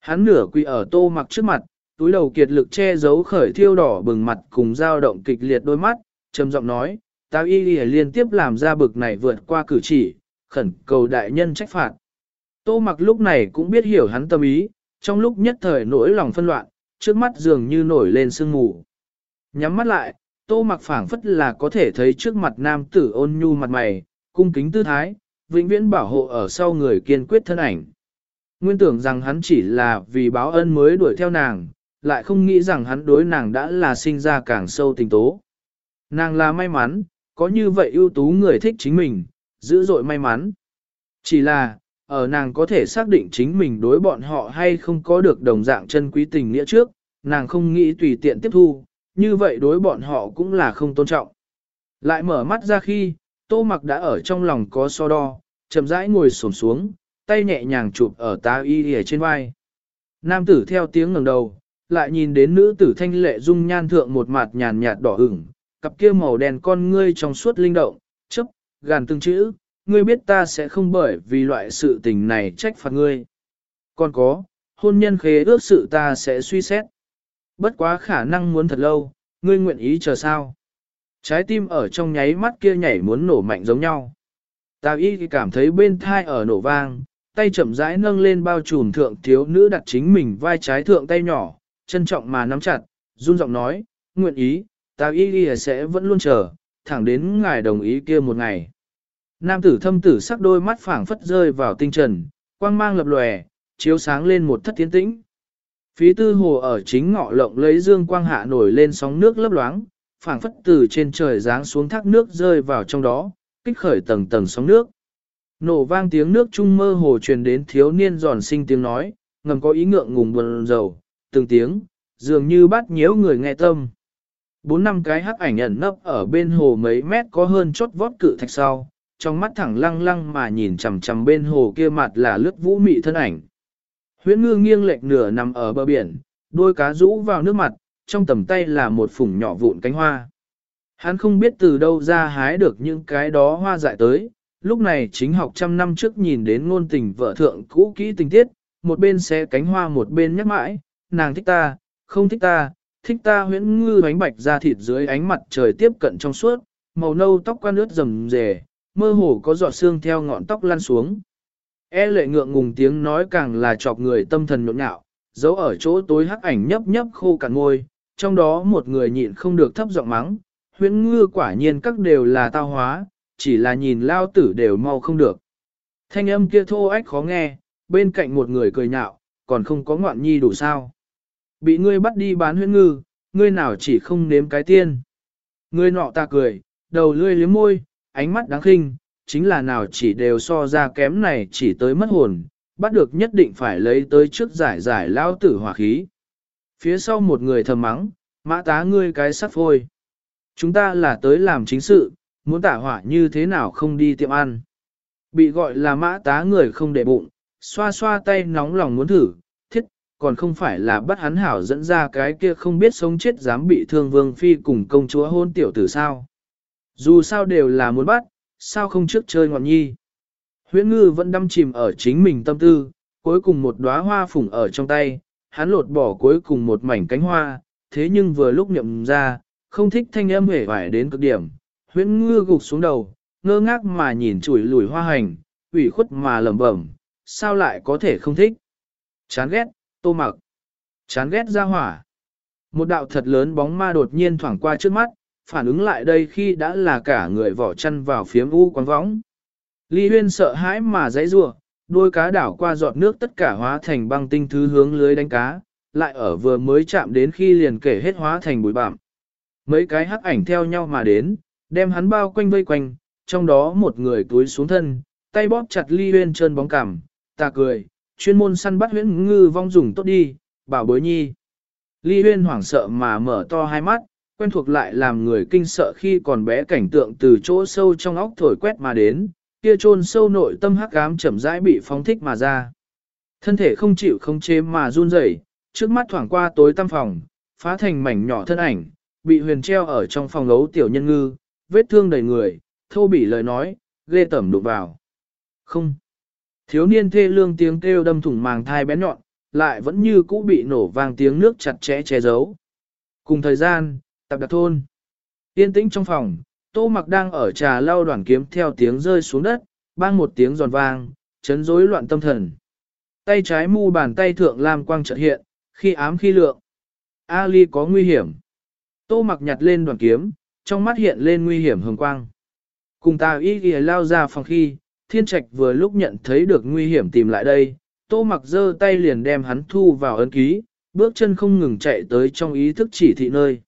Hắn nửa quỳ ở tô mặc trước mặt, túi đầu kiệt lực che giấu khởi thiêu đỏ bừng mặt cùng dao động kịch liệt đôi mắt, trầm giọng nói, tao y liên tiếp làm ra bực này vượt qua cử chỉ, khẩn cầu đại nhân trách phạt. Tô mặc lúc này cũng biết hiểu hắn tâm ý, trong lúc nhất thời nỗi lòng phân loạn, trước mắt dường như nổi lên sương mù. Nhắm mắt lại, tô mặc phảng phất là có thể thấy trước mặt nam tử ôn nhu mặt mày, cung kính tư thái, vĩnh viễn bảo hộ ở sau người kiên quyết thân ảnh. Nguyên tưởng rằng hắn chỉ là vì báo ân mới đuổi theo nàng, lại không nghĩ rằng hắn đối nàng đã là sinh ra càng sâu tình tố. Nàng là may mắn, có như vậy ưu tú người thích chính mình, dữ dội may mắn. Chỉ là, ở nàng có thể xác định chính mình đối bọn họ hay không có được đồng dạng chân quý tình nghĩa trước, nàng không nghĩ tùy tiện tiếp thu, như vậy đối bọn họ cũng là không tôn trọng. Lại mở mắt ra khi, tô mặc đã ở trong lòng có so đo, chậm rãi ngồi xổm xuống, tay nhẹ nhàng chụp ở tá y ở trên vai. Nam tử theo tiếng ngẩng đầu, lại nhìn đến nữ tử thanh lệ dung nhan thượng một mặt nhàn nhạt đỏ ửng, cặp kia màu đen con ngươi trong suốt linh động, chấp, gàn từng chữ, ngươi biết ta sẽ không bởi vì loại sự tình này trách phạt ngươi. Còn có, hôn nhân khế ước sự ta sẽ suy xét. Bất quá khả năng muốn thật lâu, ngươi nguyện ý chờ sao. Trái tim ở trong nháy mắt kia nhảy muốn nổ mạnh giống nhau. Tào y cảm thấy bên thai ở nổ vang, tay chậm rãi nâng lên bao trùm thượng thiếu nữ đặt chính mình vai trái thượng tay nhỏ, trân trọng mà nắm chặt, run giọng nói, nguyện ý, Tào y sẽ vẫn luôn chờ, thẳng đến ngài đồng ý kia một ngày. Nam tử thâm tử sắc đôi mắt phảng phất rơi vào tinh trần, quang mang lập lòe, chiếu sáng lên một thất tiến tĩnh. Phí tư hồ ở chính ngọ lộng lấy dương quang hạ nổi lên sóng nước lấp loáng, phảng phất từ trên trời giáng xuống thác nước rơi vào trong đó, kích khởi tầng tầng sóng nước. Nổ vang tiếng nước trung mơ hồ truyền đến thiếu niên giòn sinh tiếng nói, ngầm có ý ngượng ngùng buồn rầu, từng tiếng, dường như bắt nhiễu người nghe tâm. Bốn năm cái hắc ảnh ẩn nấp ở bên hồ mấy mét có hơn chót vót cự thạch sau, trong mắt thẳng lăng lăng mà nhìn chằm chằm bên hồ kia mặt là lướt vũ mị thân ảnh. Huyễn ngư nghiêng lệch nửa nằm ở bờ biển, đôi cá rũ vào nước mặt, trong tầm tay là một phủng nhỏ vụn cánh hoa. Hắn không biết từ đâu ra hái được những cái đó hoa dại tới, lúc này chính học trăm năm trước nhìn đến ngôn tình vợ thượng cũ kỹ tình tiết, một bên xé cánh hoa một bên nhắc mãi, nàng thích ta, không thích ta, thích ta huyễn ngư bánh bạch ra thịt dưới ánh mặt trời tiếp cận trong suốt, màu nâu tóc quan nước rầm rề, mơ hồ có giọt xương theo ngọn tóc lăn xuống. E lệ ngượng ngùng tiếng nói càng là chọc người tâm thần nhộn nhạo, giấu ở chỗ tối hắc ảnh nhấp nhấp khô cạn ngôi, trong đó một người nhịn không được thấp giọng mắng, huyễn ngư quả nhiên các đều là tao hóa, chỉ là nhìn lao tử đều mau không được. Thanh âm kia thô ách khó nghe, bên cạnh một người cười nhạo, còn không có ngoạn nhi đủ sao. Bị ngươi bắt đi bán huyễn ngư, ngươi nào chỉ không nếm cái tiên. Ngươi nọ ta cười, đầu lươi liếm môi, ánh mắt đáng khinh, chính là nào chỉ đều so ra kém này chỉ tới mất hồn, bắt được nhất định phải lấy tới trước giải giải lao tử hỏa khí. Phía sau một người thầm mắng, mã tá ngươi cái sắt phôi. Chúng ta là tới làm chính sự, muốn tả hỏa như thế nào không đi tiệm ăn. Bị gọi là mã tá người không để bụng, xoa xoa tay nóng lòng muốn thử, thiết, còn không phải là bắt hắn hảo dẫn ra cái kia không biết sống chết dám bị thương vương phi cùng công chúa hôn tiểu tử sao. Dù sao đều là muốn bắt, sao không trước chơi ngọn nhi. Huyễn ngư vẫn đâm chìm ở chính mình tâm tư, cuối cùng một đóa hoa phủng ở trong tay, hắn lột bỏ cuối cùng một mảnh cánh hoa, thế nhưng vừa lúc nhậm ra, không thích thanh âm hề vải đến cực điểm. Huyễn ngư gục xuống đầu, ngơ ngác mà nhìn chùi lùi hoa hành, ủy khuất mà lẩm bẩm, sao lại có thể không thích. Chán ghét, tô mặc. Chán ghét ra hỏa. Một đạo thật lớn bóng ma đột nhiên thoảng qua trước mắt, phản ứng lại đây khi đã là cả người vỏ chăn vào phiếm u quán võng. Ly huyên sợ hãi mà dãy rủa đôi cá đảo qua giọt nước tất cả hóa thành băng tinh thứ hướng lưới đánh cá, lại ở vừa mới chạm đến khi liền kể hết hóa thành bụi bạm. Mấy cái hắc ảnh theo nhau mà đến, đem hắn bao quanh vây quanh, trong đó một người túi xuống thân, tay bóp chặt ly huyên trơn bóng cằm, ta cười, chuyên môn săn bắt huyễn ngư vong dùng tốt đi, bảo bối nhi. Ly huyên hoảng sợ mà mở to hai mắt, quen thuộc lại làm người kinh sợ khi còn bé cảnh tượng từ chỗ sâu trong óc thổi quét mà đến, kia chôn sâu nội tâm hắc ám chậm rãi bị phóng thích mà ra. Thân thể không chịu không chế mà run rẩy, trước mắt thoảng qua tối tăm phòng, phá thành mảnh nhỏ thân ảnh, bị huyền treo ở trong phòng lấu tiểu nhân ngư, vết thương đầy người, thô bỉ lời nói, ghê tẩm đụng vào. Không. Thiếu niên thê lương tiếng kêu đâm thủng màng thai bé nhọn, lại vẫn như cũ bị nổ vang tiếng nước chặt chẽ che giấu. Cùng thời gian, tập đặc thôn. Yên tĩnh trong phòng, tô mặc đang ở trà lau đoàn kiếm theo tiếng rơi xuống đất, bang một tiếng giòn vang, chấn rối loạn tâm thần. Tay trái mu bàn tay thượng lam quang chợt hiện, khi ám khi lượng. Ali có nguy hiểm. Tô mặc nhặt lên đoàn kiếm, trong mắt hiện lên nguy hiểm hồng quang. Cùng ta y ghi lao ra phòng khi, thiên trạch vừa lúc nhận thấy được nguy hiểm tìm lại đây, tô mặc giơ tay liền đem hắn thu vào ấn ký, bước chân không ngừng chạy tới trong ý thức chỉ thị nơi.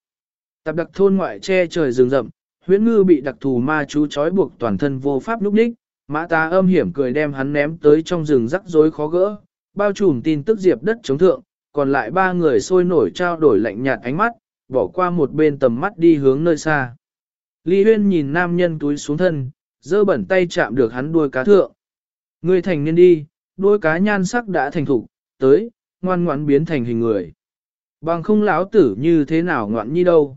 Tập đặc thôn ngoại che trời rừng rậm, huyễn ngư bị đặc thù ma chú trói buộc toàn thân vô pháp lúc ních, mã ta âm hiểm cười đem hắn ném tới trong rừng rắc rối khó gỡ, bao trùm tin tức diệp đất chống thượng, còn lại ba người sôi nổi trao đổi lạnh nhạt ánh mắt, bỏ qua một bên tầm mắt đi hướng nơi xa. Lý Huyên nhìn nam nhân túi xuống thân, dơ bẩn tay chạm được hắn đuôi cá thượng. Người thành niên đi, đuôi cá nhan sắc đã thành thục, tới, ngoan ngoãn biến thành hình người. Bằng không lão tử như thế nào ngoạn nhi đâu.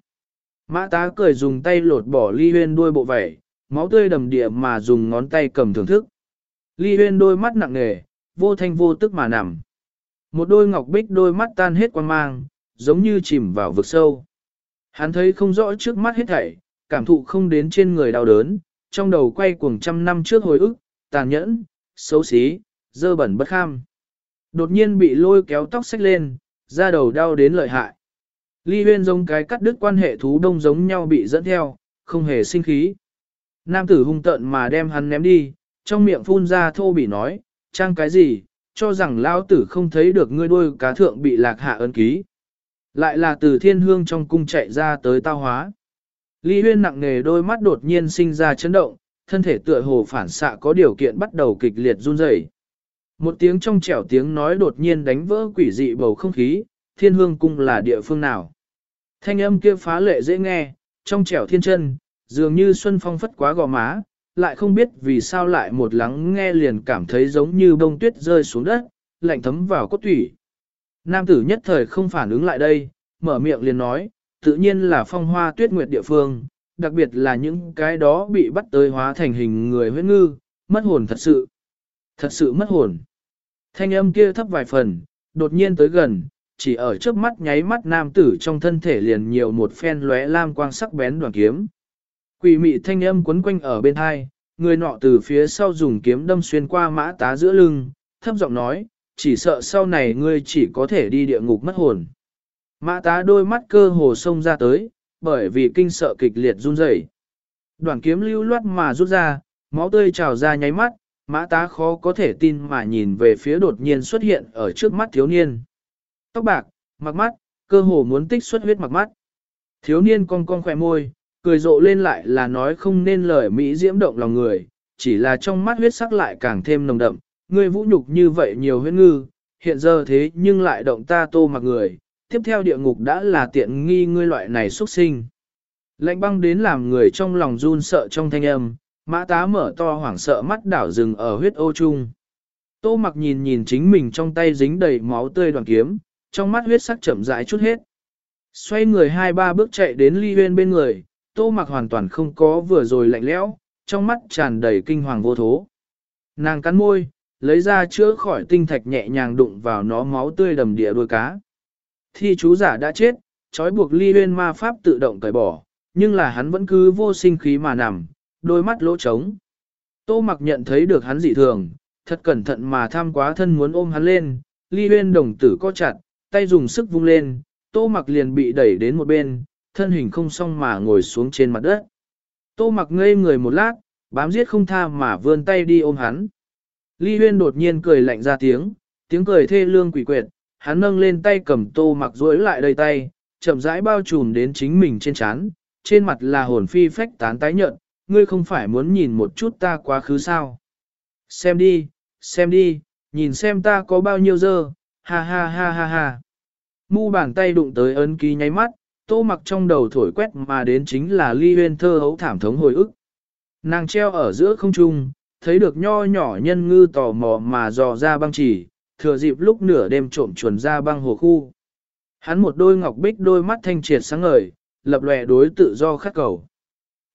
Mã tá cười dùng tay lột bỏ ly huyên đuôi bộ vẩy, máu tươi đầm địa mà dùng ngón tay cầm thưởng thức. Ly huyên đôi mắt nặng nề, vô thanh vô tức mà nằm. Một đôi ngọc bích đôi mắt tan hết quan mang, giống như chìm vào vực sâu. Hắn thấy không rõ trước mắt hết thảy, cảm thụ không đến trên người đau đớn, trong đầu quay cuồng trăm năm trước hồi ức, tàn nhẫn, xấu xí, dơ bẩn bất kham. Đột nhiên bị lôi kéo tóc xách lên, da đầu đau đến lợi hại. Ly huyên giống cái cắt đứt quan hệ thú đông giống nhau bị dẫn theo, không hề sinh khí. Nam tử hung tợn mà đem hắn ném đi, trong miệng phun ra thô bỉ nói, trang cái gì, cho rằng lao tử không thấy được ngươi đôi cá thượng bị lạc hạ ấn ký. Lại là từ thiên hương trong cung chạy ra tới tao hóa. Ly huyên nặng nề đôi mắt đột nhiên sinh ra chấn động, thân thể tựa hồ phản xạ có điều kiện bắt đầu kịch liệt run rẩy. Một tiếng trong trẻo tiếng nói đột nhiên đánh vỡ quỷ dị bầu không khí, thiên hương cung là địa phương nào. Thanh âm kia phá lệ dễ nghe, trong trẻo thiên chân, dường như xuân phong phất quá gò má, lại không biết vì sao lại một lắng nghe liền cảm thấy giống như bông tuyết rơi xuống đất, lạnh thấm vào cốt thủy. Nam tử nhất thời không phản ứng lại đây, mở miệng liền nói, tự nhiên là phong hoa tuyết nguyệt địa phương, đặc biệt là những cái đó bị bắt tới hóa thành hình người huyết ngư, mất hồn thật sự. Thật sự mất hồn. Thanh âm kia thấp vài phần, đột nhiên tới gần, chỉ ở trước mắt nháy mắt nam tử trong thân thể liền nhiều một phen lóe lam quang sắc bén đoàn kiếm. Quỷ mị thanh âm quấn quanh ở bên hai, người nọ từ phía sau dùng kiếm đâm xuyên qua mã tá giữa lưng, thấp giọng nói, chỉ sợ sau này ngươi chỉ có thể đi địa ngục mất hồn. Mã tá đôi mắt cơ hồ sông ra tới, bởi vì kinh sợ kịch liệt run rẩy. Đoàn kiếm lưu loát mà rút ra, máu tươi trào ra nháy mắt, mã tá khó có thể tin mà nhìn về phía đột nhiên xuất hiện ở trước mắt thiếu niên. Tóc bạc, mặc mắt, cơ hồ muốn tích xuất huyết mặc mắt. Thiếu niên cong cong khỏe môi, cười rộ lên lại là nói không nên lời Mỹ diễm động lòng người, chỉ là trong mắt huyết sắc lại càng thêm nồng đậm, ngươi vũ nhục như vậy nhiều huyết ngư, hiện giờ thế nhưng lại động ta tô mặc người, tiếp theo địa ngục đã là tiện nghi ngươi loại này xuất sinh. Lạnh băng đến làm người trong lòng run sợ trong thanh âm, mã tá mở to hoảng sợ mắt đảo rừng ở huyết ô chung. Tô mặc nhìn nhìn chính mình trong tay dính đầy máu tươi đoàn kiếm, trong mắt huyết sắc chậm rãi chút hết. Xoay người hai ba bước chạy đến ly huyên bên người, tô mặc hoàn toàn không có vừa rồi lạnh lẽo, trong mắt tràn đầy kinh hoàng vô thố. Nàng cắn môi, lấy ra chữa khỏi tinh thạch nhẹ nhàng đụng vào nó máu tươi đầm địa đuôi cá. Thi chú giả đã chết, trói buộc ly huyên ma pháp tự động cởi bỏ, nhưng là hắn vẫn cứ vô sinh khí mà nằm, đôi mắt lỗ trống. Tô mặc nhận thấy được hắn dị thường, thật cẩn thận mà tham quá thân muốn ôm hắn lên, ly huyên đồng tử co chặt, tay dùng sức vung lên, tô mặc liền bị đẩy đến một bên, thân hình không xong mà ngồi xuống trên mặt đất. Tô mặc ngây người một lát, bám giết không tha mà vươn tay đi ôm hắn. Ly huyên đột nhiên cười lạnh ra tiếng, tiếng cười thê lương quỷ quyệt, hắn nâng lên tay cầm tô mặc rối lại đầy tay, chậm rãi bao trùm đến chính mình trên chán. trên mặt là hồn phi phách tán tái nhợt, ngươi không phải muốn nhìn một chút ta quá khứ sao. Xem đi, xem đi, nhìn xem ta có bao nhiêu dơ, ha ha ha ha ha. Mu bàn tay đụng tới ấn ký nháy mắt, tô mặc trong đầu thổi quét mà đến chính là ly huyên thơ hấu thảm thống hồi ức. Nàng treo ở giữa không trung, thấy được nho nhỏ nhân ngư tò mò mà dò ra băng chỉ, thừa dịp lúc nửa đêm trộm chuồn ra băng hồ khu. Hắn một đôi ngọc bích đôi mắt thanh triệt sáng ngời, lập lòe đối tự do khát cầu.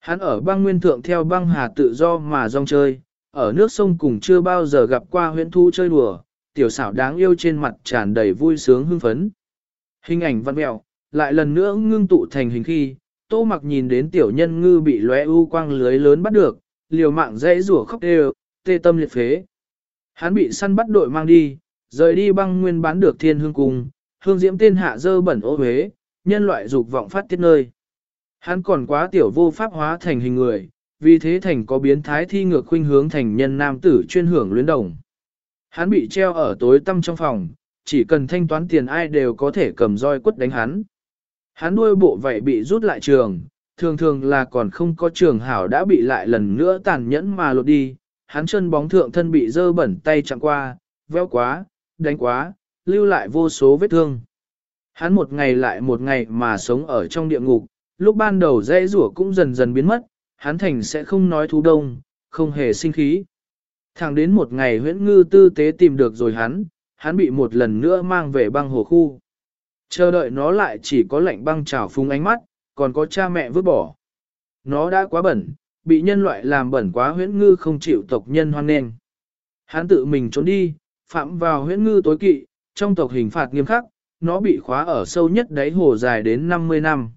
Hắn ở băng nguyên thượng theo băng hà tự do mà rong chơi, ở nước sông cùng chưa bao giờ gặp qua huyễn thu chơi đùa, tiểu xảo đáng yêu trên mặt tràn đầy vui sướng hưng phấn. Hình ảnh văn mẹo, lại lần nữa ngưng tụ thành hình khi, tô mặc nhìn đến tiểu nhân ngư bị lóe u quang lưới lớn bắt được, liều mạng dãy rủa khóc đều, tê tâm liệt phế. Hắn bị săn bắt đội mang đi, rời đi băng nguyên bán được thiên hương cung, hương diễm tên hạ dơ bẩn ô huế, nhân loại dục vọng phát tiết nơi. Hắn còn quá tiểu vô pháp hóa thành hình người, vì thế thành có biến thái thi ngược khuynh hướng thành nhân nam tử chuyên hưởng luyến đồng. Hắn bị treo ở tối tăm trong phòng, chỉ cần thanh toán tiền ai đều có thể cầm roi quất đánh hắn. Hắn đuôi bộ vậy bị rút lại trường, thường thường là còn không có trường hảo đã bị lại lần nữa tàn nhẫn mà lột đi, hắn chân bóng thượng thân bị dơ bẩn tay chạm qua, veo quá, đánh quá, lưu lại vô số vết thương. Hắn một ngày lại một ngày mà sống ở trong địa ngục, lúc ban đầu dễ rủa cũng dần dần biến mất, hắn thành sẽ không nói thú đông, không hề sinh khí. Thẳng đến một ngày huyễn ngư tư tế tìm được rồi hắn, hắn bị một lần nữa mang về băng hồ khu. Chờ đợi nó lại chỉ có lạnh băng trào phúng ánh mắt, còn có cha mẹ vứt bỏ. Nó đã quá bẩn, bị nhân loại làm bẩn quá huyễn ngư không chịu tộc nhân hoan nghênh. Hắn tự mình trốn đi, phạm vào huyễn ngư tối kỵ, trong tộc hình phạt nghiêm khắc, nó bị khóa ở sâu nhất đáy hồ dài đến 50 năm.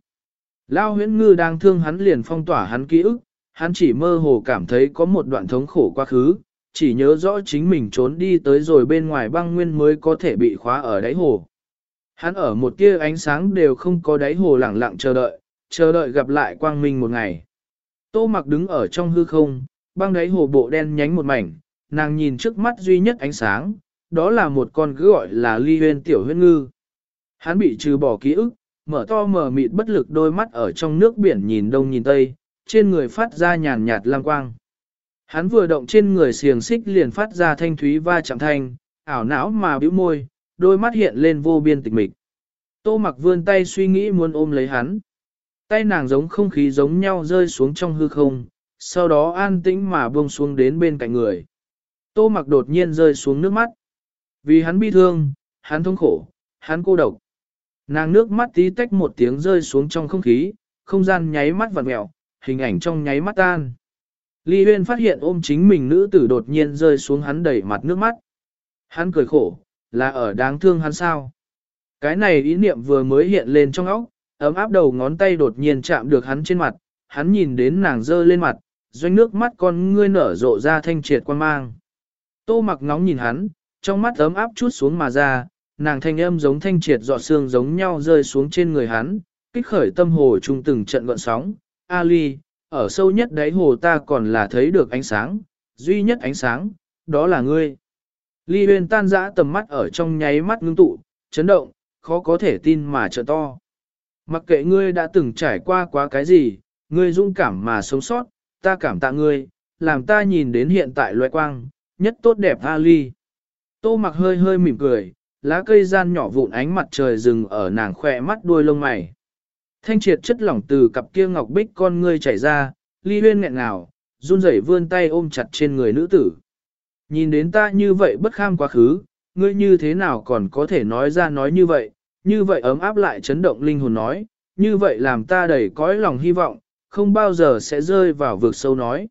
Lao huyễn ngư đang thương hắn liền phong tỏa hắn ký ức, hắn chỉ mơ hồ cảm thấy có một đoạn thống khổ quá khứ, chỉ nhớ rõ chính mình trốn đi tới rồi bên ngoài băng nguyên mới có thể bị khóa ở đáy hồ. Hắn ở một tia ánh sáng đều không có đáy hồ lẳng lặng chờ đợi, chờ đợi gặp lại quang minh một ngày. Tô mặc đứng ở trong hư không, băng đáy hồ bộ đen nhánh một mảnh, nàng nhìn trước mắt duy nhất ánh sáng, đó là một con cứ gọi là ly huyên tiểu huyên ngư. Hắn bị trừ bỏ ký ức, mở to mở mịt bất lực đôi mắt ở trong nước biển nhìn đông nhìn tây, trên người phát ra nhàn nhạt lang quang. Hắn vừa động trên người xiềng xích liền phát ra thanh thúy va chạm thanh, ảo não mà bĩu môi, đôi mắt hiện lên vô biên tịch mịch. Tô mặc vươn tay suy nghĩ muốn ôm lấy hắn. Tay nàng giống không khí giống nhau rơi xuống trong hư không, sau đó an tĩnh mà buông xuống đến bên cạnh người. Tô mặc đột nhiên rơi xuống nước mắt. Vì hắn bi thương, hắn thống khổ, hắn cô độc. Nàng nước mắt tí tách một tiếng rơi xuống trong không khí, không gian nháy mắt vặn mẹo, hình ảnh trong nháy mắt tan. Ly Huyên phát hiện ôm chính mình nữ tử đột nhiên rơi xuống hắn đẩy mặt nước mắt. Hắn cười khổ, là ở đáng thương hắn sao. Cái này ý niệm vừa mới hiện lên trong óc, ấm áp đầu ngón tay đột nhiên chạm được hắn trên mặt, hắn nhìn đến nàng dơ lên mặt, doanh nước mắt con ngươi nở rộ ra thanh triệt quan mang. Tô mặc ngóng nhìn hắn, trong mắt ấm áp chút xuống mà ra, nàng thanh âm giống thanh triệt giọt xương giống nhau rơi xuống trên người hắn, kích khởi tâm hồ trung từng trận gọn sóng. Ali, ở sâu nhất đáy hồ ta còn là thấy được ánh sáng, duy nhất ánh sáng, đó là ngươi. Ly huyền tan dã tầm mắt ở trong nháy mắt ngưng tụ, chấn động, khó có thể tin mà trợ to. Mặc kệ ngươi đã từng trải qua quá cái gì, ngươi dũng cảm mà sống sót, ta cảm tạ ngươi, làm ta nhìn đến hiện tại loại quang, nhất tốt đẹp Ali. Tô mặc hơi hơi mỉm cười, lá cây gian nhỏ vụn ánh mặt trời rừng ở nàng khỏe mắt đuôi lông mày. Thanh triệt chất lỏng từ cặp kia ngọc bích con ngươi chảy ra, ly huyên nghẹn ngào, run rẩy vươn tay ôm chặt trên người nữ tử. Nhìn đến ta như vậy bất kham quá khứ, ngươi như thế nào còn có thể nói ra nói như vậy, như vậy ấm áp lại chấn động linh hồn nói, như vậy làm ta đầy cõi lòng hy vọng, không bao giờ sẽ rơi vào vực sâu nói.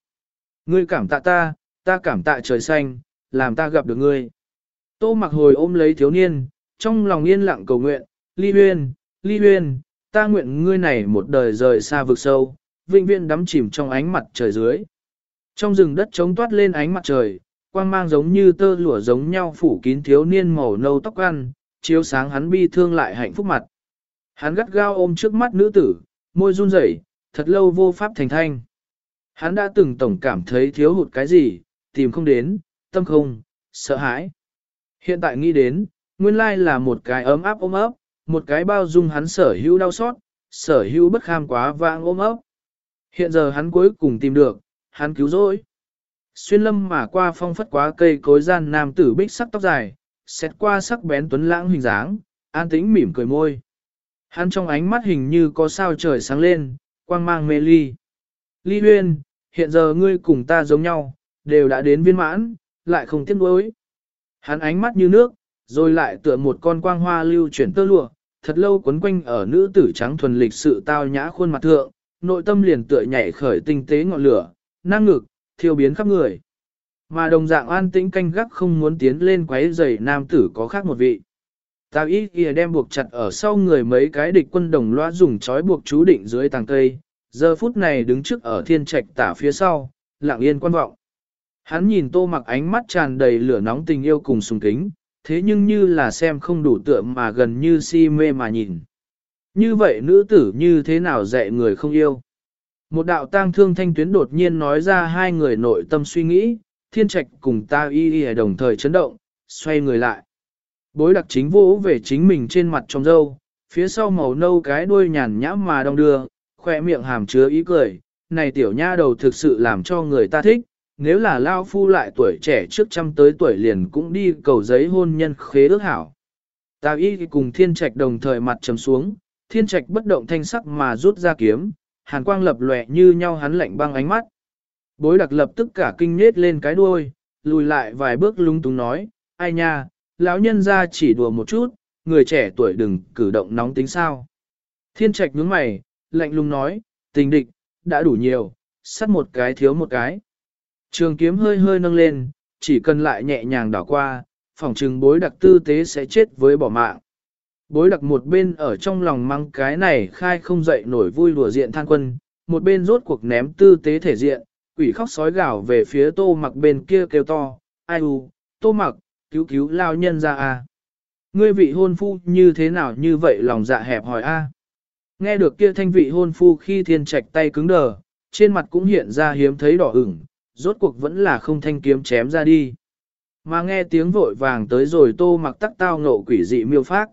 Ngươi cảm tạ ta, ta cảm tạ trời xanh, làm ta gặp được ngươi. Tô mặc hồi ôm lấy thiếu niên, trong lòng yên lặng cầu nguyện, ly huyên, ly huyên, ta nguyện ngươi này một đời rời xa vực sâu, vĩnh viễn đắm chìm trong ánh mặt trời dưới. Trong rừng đất trống toát lên ánh mặt trời, quang mang giống như tơ lụa giống nhau phủ kín thiếu niên màu nâu tóc ăn, chiếu sáng hắn bi thương lại hạnh phúc mặt. Hắn gắt gao ôm trước mắt nữ tử, môi run rẩy, thật lâu vô pháp thành thanh. Hắn đã từng tổng cảm thấy thiếu hụt cái gì, tìm không đến, tâm không, sợ hãi. Hiện tại nghĩ đến, nguyên lai là một cái ấm áp ôm ấp, một cái bao dung hắn sở hữu đau xót, sở hữu bất kham quá vãng ôm ấp. Hiện giờ hắn cuối cùng tìm được, hắn cứu rỗi. Xuyên lâm mà qua phong phất quá cây cối gian nam tử bích sắc tóc dài, xét qua sắc bén tuấn lãng hình dáng, an tĩnh mỉm cười môi. Hắn trong ánh mắt hình như có sao trời sáng lên, quang mang mê ly. Ly huyên, hiện giờ ngươi cùng ta giống nhau, đều đã đến viên mãn, lại không tiếc nuối. Hắn ánh mắt như nước, rồi lại tựa một con quang hoa lưu chuyển tơ lụa, thật lâu quấn quanh ở nữ tử trắng thuần lịch sự tao nhã khuôn mặt thượng, nội tâm liền tựa nhảy khởi tinh tế ngọn lửa, năng ngực, thiêu biến khắp người. Mà đồng dạng an tĩnh canh gác không muốn tiến lên quấy rầy nam tử có khác một vị. Tào ý kìa đem buộc chặt ở sau người mấy cái địch quân đồng loa dùng chói buộc chú định dưới tàng cây, giờ phút này đứng trước ở thiên trạch tả phía sau, lặng yên quan vọng. Hắn nhìn tô mặc ánh mắt tràn đầy lửa nóng tình yêu cùng sùng kính, thế nhưng như là xem không đủ tượng mà gần như si mê mà nhìn. Như vậy nữ tử như thế nào dạy người không yêu? Một đạo tang thương thanh tuyến đột nhiên nói ra hai người nội tâm suy nghĩ, thiên trạch cùng ta y y đồng thời chấn động, xoay người lại. Bối đặc chính vũ về chính mình trên mặt trong dâu, phía sau màu nâu cái đuôi nhàn nhã mà đong đưa, khoe miệng hàm chứa ý cười, này tiểu nha đầu thực sự làm cho người ta thích, nếu là lao phu lại tuổi trẻ trước trăm tới tuổi liền cũng đi cầu giấy hôn nhân khế ước hảo. Tào y cùng thiên trạch đồng thời mặt trầm xuống, thiên trạch bất động thanh sắc mà rút ra kiếm, hàn quang lập lòe như nhau hắn lạnh băng ánh mắt. Bối đặc lập tức cả kinh nết lên cái đuôi, lùi lại vài bước lung túng nói, ai nha, lão nhân ra chỉ đùa một chút, người trẻ tuổi đừng cử động nóng tính sao. Thiên trạch nhướng mày, lạnh lùng nói, tình địch, đã đủ nhiều, sắt một cái thiếu một cái. Trường kiếm hơi hơi nâng lên, chỉ cần lại nhẹ nhàng đảo qua, phòng trừng bối đặc tư tế sẽ chết với bỏ mạng. Bối đặc một bên ở trong lòng mang cái này khai không dậy nổi vui lùa diện than quân, một bên rốt cuộc ném tư tế thể diện, quỷ khóc sói gào về phía tô mặc bên kia kêu to, ai u, tô mặc, cứu cứu lao nhân ra à? Ngươi vị hôn phu như thế nào như vậy lòng dạ hẹp hỏi a Nghe được kia thanh vị hôn phu khi thiên trạch tay cứng đờ, trên mặt cũng hiện ra hiếm thấy đỏ ửng, rốt cuộc vẫn là không thanh kiếm chém ra đi. Mà nghe tiếng vội vàng tới rồi tô mặc tắc tao ngộ quỷ dị miêu phát.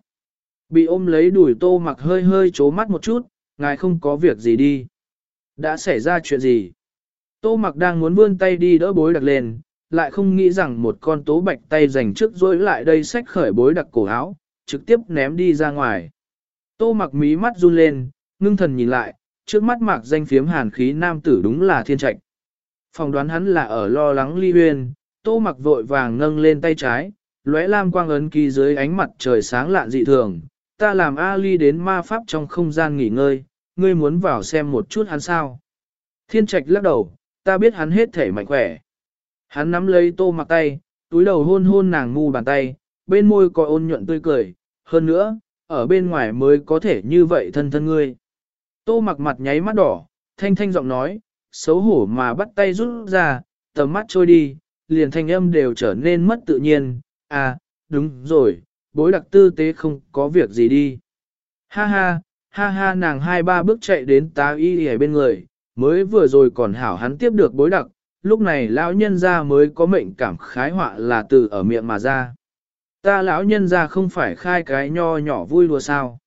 Bị ôm lấy đuổi tô mặc hơi hơi chố mắt một chút, ngài không có việc gì đi. Đã xảy ra chuyện gì? Tô mặc đang muốn vươn tay đi đỡ bối đặc lên, lại không nghĩ rằng một con tố bạch tay dành trước dối lại đây xách khởi bối đặc cổ áo, trực tiếp ném đi ra ngoài. Tô mặc mí mắt run lên, ngưng thần nhìn lại, trước mắt mạc danh phiếm hàn khí nam tử đúng là thiên trạch. Phòng đoán hắn là ở lo lắng ly huyên, tô mặc vội vàng nâng lên tay trái, lóe lam quang ấn ký dưới ánh mặt trời sáng lạn dị thường. Ta làm a ly đến ma pháp trong không gian nghỉ ngơi, ngươi muốn vào xem một chút hắn sao. Thiên trạch lắc đầu, ta biết hắn hết thể mạnh khỏe. Hắn nắm lấy tô mặc tay, túi đầu hôn hôn nàng ngu bàn tay, bên môi có ôn nhuận tươi cười, hơn nữa, ở bên ngoài mới có thể như vậy thân thân ngươi. Tô mặc mặt nháy mắt đỏ, thanh thanh giọng nói, xấu hổ mà bắt tay rút ra, tầm mắt trôi đi, liền thanh âm đều trở nên mất tự nhiên, à, đúng rồi, bối đặc tư tế không có việc gì đi. Ha ha, ha ha nàng hai ba bước chạy đến tá y ở bên người, mới vừa rồi còn hảo hắn tiếp được bối đặc, lúc này lão nhân ra mới có mệnh cảm khái họa là từ ở miệng mà ra. Ta lão nhân ra không phải khai cái nho nhỏ vui đùa sao.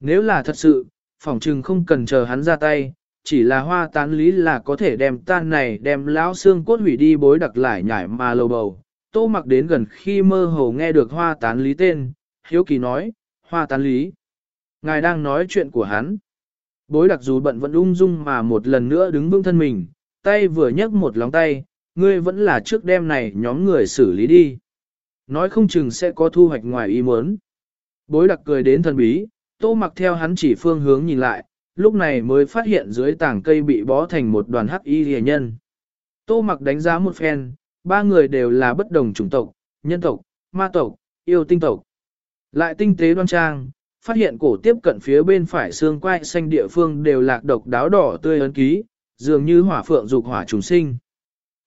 Nếu là thật sự, phỏng chừng không cần chờ hắn ra tay, chỉ là hoa tán lý là có thể đem tan này đem lão xương cốt hủy đi bối đặc lại nhảy mà lầu bầu. Tô mặc đến gần khi mơ hồ nghe được hoa tán lý tên, hiếu kỳ nói, hoa tán lý. Ngài đang nói chuyện của hắn. Bối đặc dù bận vẫn ung dung mà một lần nữa đứng vững thân mình, tay vừa nhấc một lóng tay, ngươi vẫn là trước đêm này nhóm người xử lý đi. Nói không chừng sẽ có thu hoạch ngoài ý muốn. Bối đặc cười đến thần bí, tô mặc theo hắn chỉ phương hướng nhìn lại, lúc này mới phát hiện dưới tảng cây bị bó thành một đoàn hắc y rìa nhân. Tô mặc đánh giá một phen, ba người đều là bất đồng chủng tộc, nhân tộc, ma tộc, yêu tinh tộc. Lại tinh tế đoan trang, phát hiện cổ tiếp cận phía bên phải xương quai xanh địa phương đều lạc độc đáo đỏ tươi ấn ký, dường như hỏa phượng dục hỏa trùng sinh.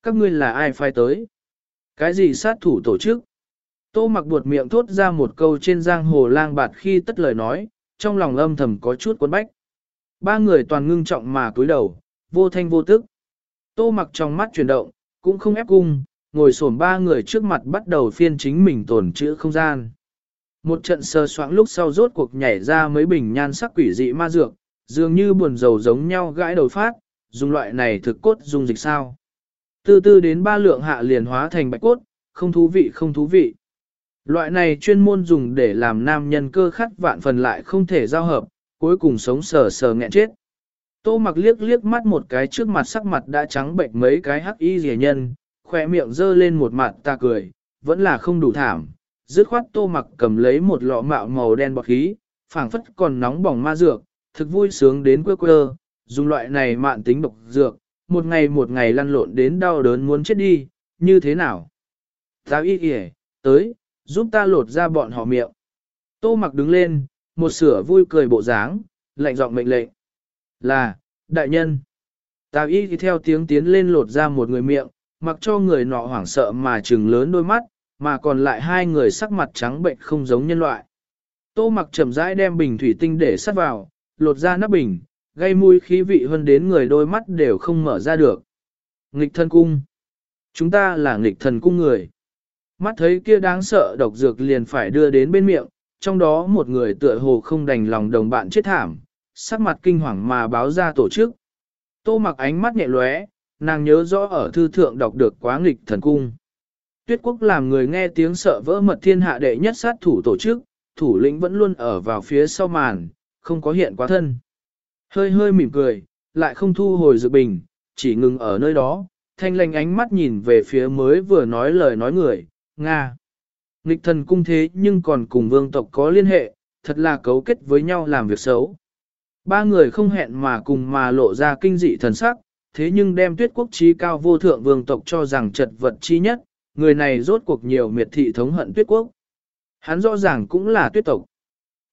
Các ngươi là ai phai tới? Cái gì sát thủ tổ chức? Tô mặc buột miệng thốt ra một câu trên giang hồ lang bạt khi tất lời nói, trong lòng âm thầm có chút cuốn bách. Ba người toàn ngưng trọng mà cúi đầu, vô thanh vô tức. Tô mặc trong mắt chuyển động, cũng không ép cung, ngồi xổm ba người trước mặt bắt đầu phiên chính mình tổn chữ không gian. Một trận sơ soãng lúc sau rốt cuộc nhảy ra mấy bình nhan sắc quỷ dị ma dược, dường như buồn dầu giống nhau gãi đầu phát, dùng loại này thực cốt dùng dịch sao. Từ từ đến ba lượng hạ liền hóa thành bạch cốt, không thú vị không thú vị. Loại này chuyên môn dùng để làm nam nhân cơ khát vạn phần lại không thể giao hợp, cuối cùng sống sờ sờ nghẹn chết. Tô mặc liếc liếc mắt một cái trước mặt sắc mặt đã trắng bệnh mấy cái hắc y rẻ nhân, khỏe miệng dơ lên một mặt ta cười, vẫn là không đủ thảm. Dứt khoát tô mặc cầm lấy một lọ mạo màu đen bọt khí, phảng phất còn nóng bỏng ma dược, thực vui sướng đến quơ quơ, dùng loại này mạn tính độc dược, một ngày một ngày lăn lộn đến đau đớn muốn chết đi, như thế nào? Tao y kìa, tới, giúp ta lột ra bọn họ miệng. Tô mặc đứng lên, một sửa vui cười bộ dáng, lạnh giọng mệnh lệnh. Là, đại nhân. Tào y thì theo tiếng tiến lên lột ra một người miệng, mặc cho người nọ hoảng sợ mà trừng lớn đôi mắt, mà còn lại hai người sắc mặt trắng bệnh không giống nhân loại. Tô mặc chậm rãi đem bình thủy tinh để sắt vào, lột ra nắp bình, gây mùi khí vị hơn đến người đôi mắt đều không mở ra được. Nghịch thân cung. Chúng ta là nghịch thần cung người. Mắt thấy kia đáng sợ độc dược liền phải đưa đến bên miệng, trong đó một người tựa hồ không đành lòng đồng bạn chết thảm, sắc mặt kinh hoàng mà báo ra tổ chức. Tô mặc ánh mắt nhẹ lóe, nàng nhớ rõ ở thư thượng đọc được quá nghịch thần cung. Tuyết quốc làm người nghe tiếng sợ vỡ mật thiên hạ đệ nhất sát thủ tổ chức, thủ lĩnh vẫn luôn ở vào phía sau màn, không có hiện quá thân. Hơi hơi mỉm cười, lại không thu hồi dự bình, chỉ ngừng ở nơi đó, thanh lành ánh mắt nhìn về phía mới vừa nói lời nói người, Nga. Nghịch thần cung thế nhưng còn cùng vương tộc có liên hệ, thật là cấu kết với nhau làm việc xấu. Ba người không hẹn mà cùng mà lộ ra kinh dị thần sắc, thế nhưng đem tuyết quốc trí cao vô thượng vương tộc cho rằng trật vật chi nhất, người này rốt cuộc nhiều miệt thị thống hận tuyết quốc. Hắn rõ ràng cũng là tuyết tộc.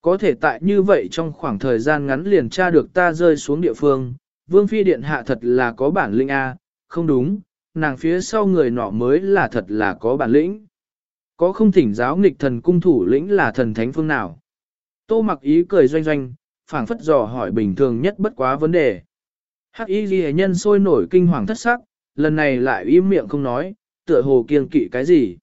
Có thể tại như vậy trong khoảng thời gian ngắn liền tra được ta rơi xuống địa phương, vương phi điện hạ thật là có bản lĩnh A, không đúng, nàng phía sau người nọ mới là thật là có bản lĩnh. Có không thỉnh giáo nghịch thần cung thủ lĩnh là thần thánh phương nào? Tô mặc ý cười doanh doanh, phảng phất dò hỏi bình thường nhất bất quá vấn đề. Hắc y ghi nhân sôi nổi kinh hoàng thất sắc, lần này lại im miệng không nói, tựa hồ kiêng kỵ cái gì.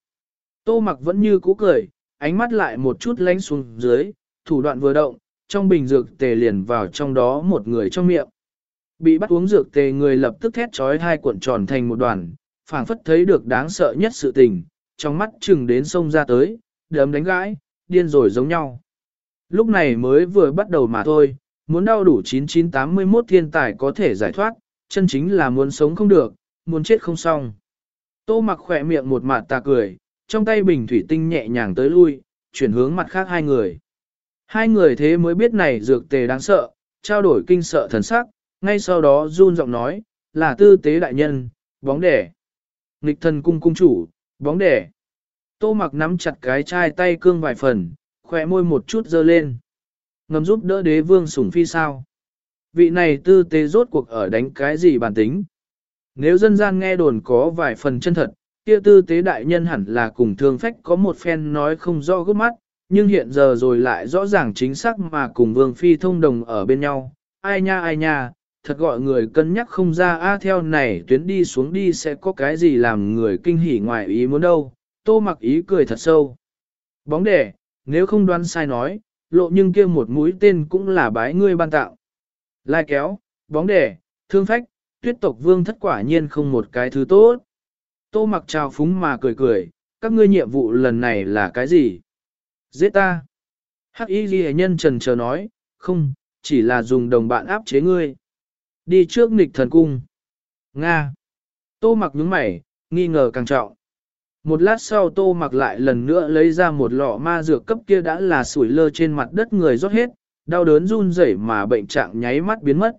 Tô mặc vẫn như cũ cười, ánh mắt lại một chút lánh xuống dưới, thủ đoạn vừa động, trong bình dược tề liền vào trong đó một người trong miệng. Bị bắt uống dược tề người lập tức thét trói hai cuộn tròn thành một đoàn, phảng phất thấy được đáng sợ nhất sự tình, trong mắt chừng đến sông ra tới, đấm đánh gãi, điên rồi giống nhau. Lúc này mới vừa bắt đầu mà thôi, muốn đau đủ 9981 thiên tài có thể giải thoát, chân chính là muốn sống không được, muốn chết không xong. Tô mặc khỏe miệng một mặt tà cười, trong tay bình thủy tinh nhẹ nhàng tới lui, chuyển hướng mặt khác hai người. Hai người thế mới biết này dược tề đáng sợ, trao đổi kinh sợ thần sắc, ngay sau đó run giọng nói, là tư tế đại nhân, bóng đẻ. Nịch thần cung cung chủ, bóng đẻ. Tô mặc nắm chặt cái chai tay cương vài phần, khỏe môi một chút dơ lên. Ngầm giúp đỡ đế vương sủng phi sao. Vị này tư tế rốt cuộc ở đánh cái gì bản tính. Nếu dân gian nghe đồn có vài phần chân thật, kia tư tế đại nhân hẳn là cùng thương phách có một phen nói không rõ gốc mắt, nhưng hiện giờ rồi lại rõ ràng chính xác mà cùng vương phi thông đồng ở bên nhau. Ai nha ai nha, thật gọi người cân nhắc không ra a theo này tuyến đi xuống đi sẽ có cái gì làm người kinh hỉ ngoài ý muốn đâu, tô mặc ý cười thật sâu. Bóng đẻ, nếu không đoán sai nói, lộ nhưng kia một mũi tên cũng là bái ngươi ban tạo. Lai kéo, bóng đẻ, thương phách, tuyết tộc vương thất quả nhiên không một cái thứ tốt. Tô mặc trào phúng mà cười cười, các ngươi nhiệm vụ lần này là cái gì? Giết ta. Hắc y ghi nhân trần chờ nói, không, chỉ là dùng đồng bạn áp chế ngươi. Đi trước nghịch thần cung. Nga. Tô mặc nhướng mày, nghi ngờ càng trọng. Một lát sau tô mặc lại lần nữa lấy ra một lọ ma dược cấp kia đã là sủi lơ trên mặt đất người rót hết, đau đớn run rẩy mà bệnh trạng nháy mắt biến mất.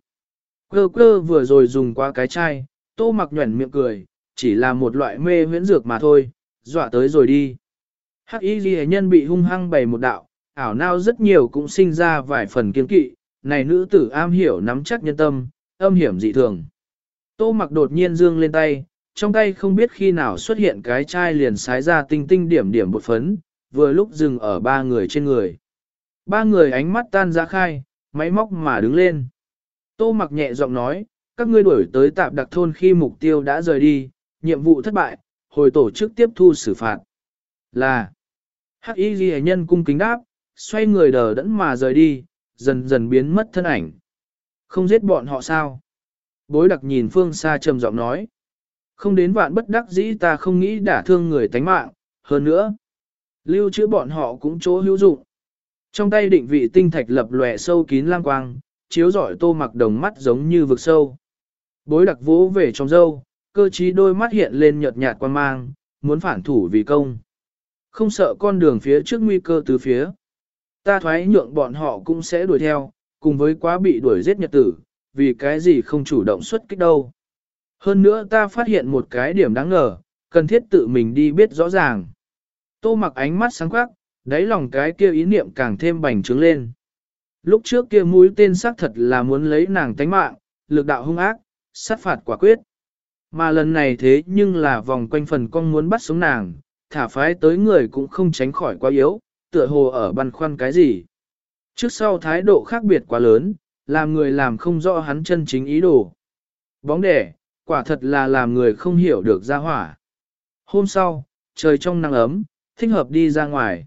Cơ cơ vừa rồi dùng qua cái chai, tô mặc nhuẩn miệng cười, chỉ là một loại mê huyễn dược mà thôi, dọa tới rồi đi. Hắc y ghi nhân bị hung hăng bày một đạo, ảo nao rất nhiều cũng sinh ra vài phần kiên kỵ, này nữ tử am hiểu nắm chắc nhân tâm, âm hiểm dị thường. Tô mặc đột nhiên dương lên tay, trong tay không biết khi nào xuất hiện cái chai liền sái ra tinh tinh điểm điểm bột phấn, vừa lúc dừng ở ba người trên người. Ba người ánh mắt tan ra khai, máy móc mà đứng lên. Tô mặc nhẹ giọng nói, các ngươi đuổi tới tạp đặc thôn khi mục tiêu đã rời đi, nhiệm vụ thất bại, hồi tổ chức tiếp thu xử phạt. Là, hắc y ghi nhân cung kính đáp, xoay người đờ đẫn mà rời đi, dần dần biến mất thân ảnh. Không giết bọn họ sao? Bối đặc nhìn phương xa trầm giọng nói. Không đến vạn bất đắc dĩ ta không nghĩ đả thương người tánh mạng, hơn nữa. Lưu trữ bọn họ cũng chỗ hữu dụng. Trong tay định vị tinh thạch lập lòe sâu kín lang quang, chiếu rọi tô mặc đồng mắt giống như vực sâu. Bối đặc vỗ về trong dâu, cơ trí đôi mắt hiện lên nhợt nhạt quan mang, muốn phản thủ vì công. Không sợ con đường phía trước nguy cơ từ phía. Ta thoái nhượng bọn họ cũng sẽ đuổi theo, cùng với quá bị đuổi giết nhật tử, vì cái gì không chủ động xuất kích đâu. Hơn nữa ta phát hiện một cái điểm đáng ngờ, cần thiết tự mình đi biết rõ ràng. Tô mặc ánh mắt sáng quắc, đáy lòng cái kia ý niệm càng thêm bành trướng lên. Lúc trước kia mũi tên xác thật là muốn lấy nàng tánh mạng, lực đạo hung ác, sát phạt quả quyết. Mà lần này thế nhưng là vòng quanh phần con muốn bắt sống nàng, thả phái tới người cũng không tránh khỏi quá yếu, tựa hồ ở băn khoăn cái gì. Trước sau thái độ khác biệt quá lớn, làm người làm không rõ hắn chân chính ý đồ. Bóng đẻ, quả thật là làm người không hiểu được ra hỏa. Hôm sau, trời trong nắng ấm, thích hợp đi ra ngoài.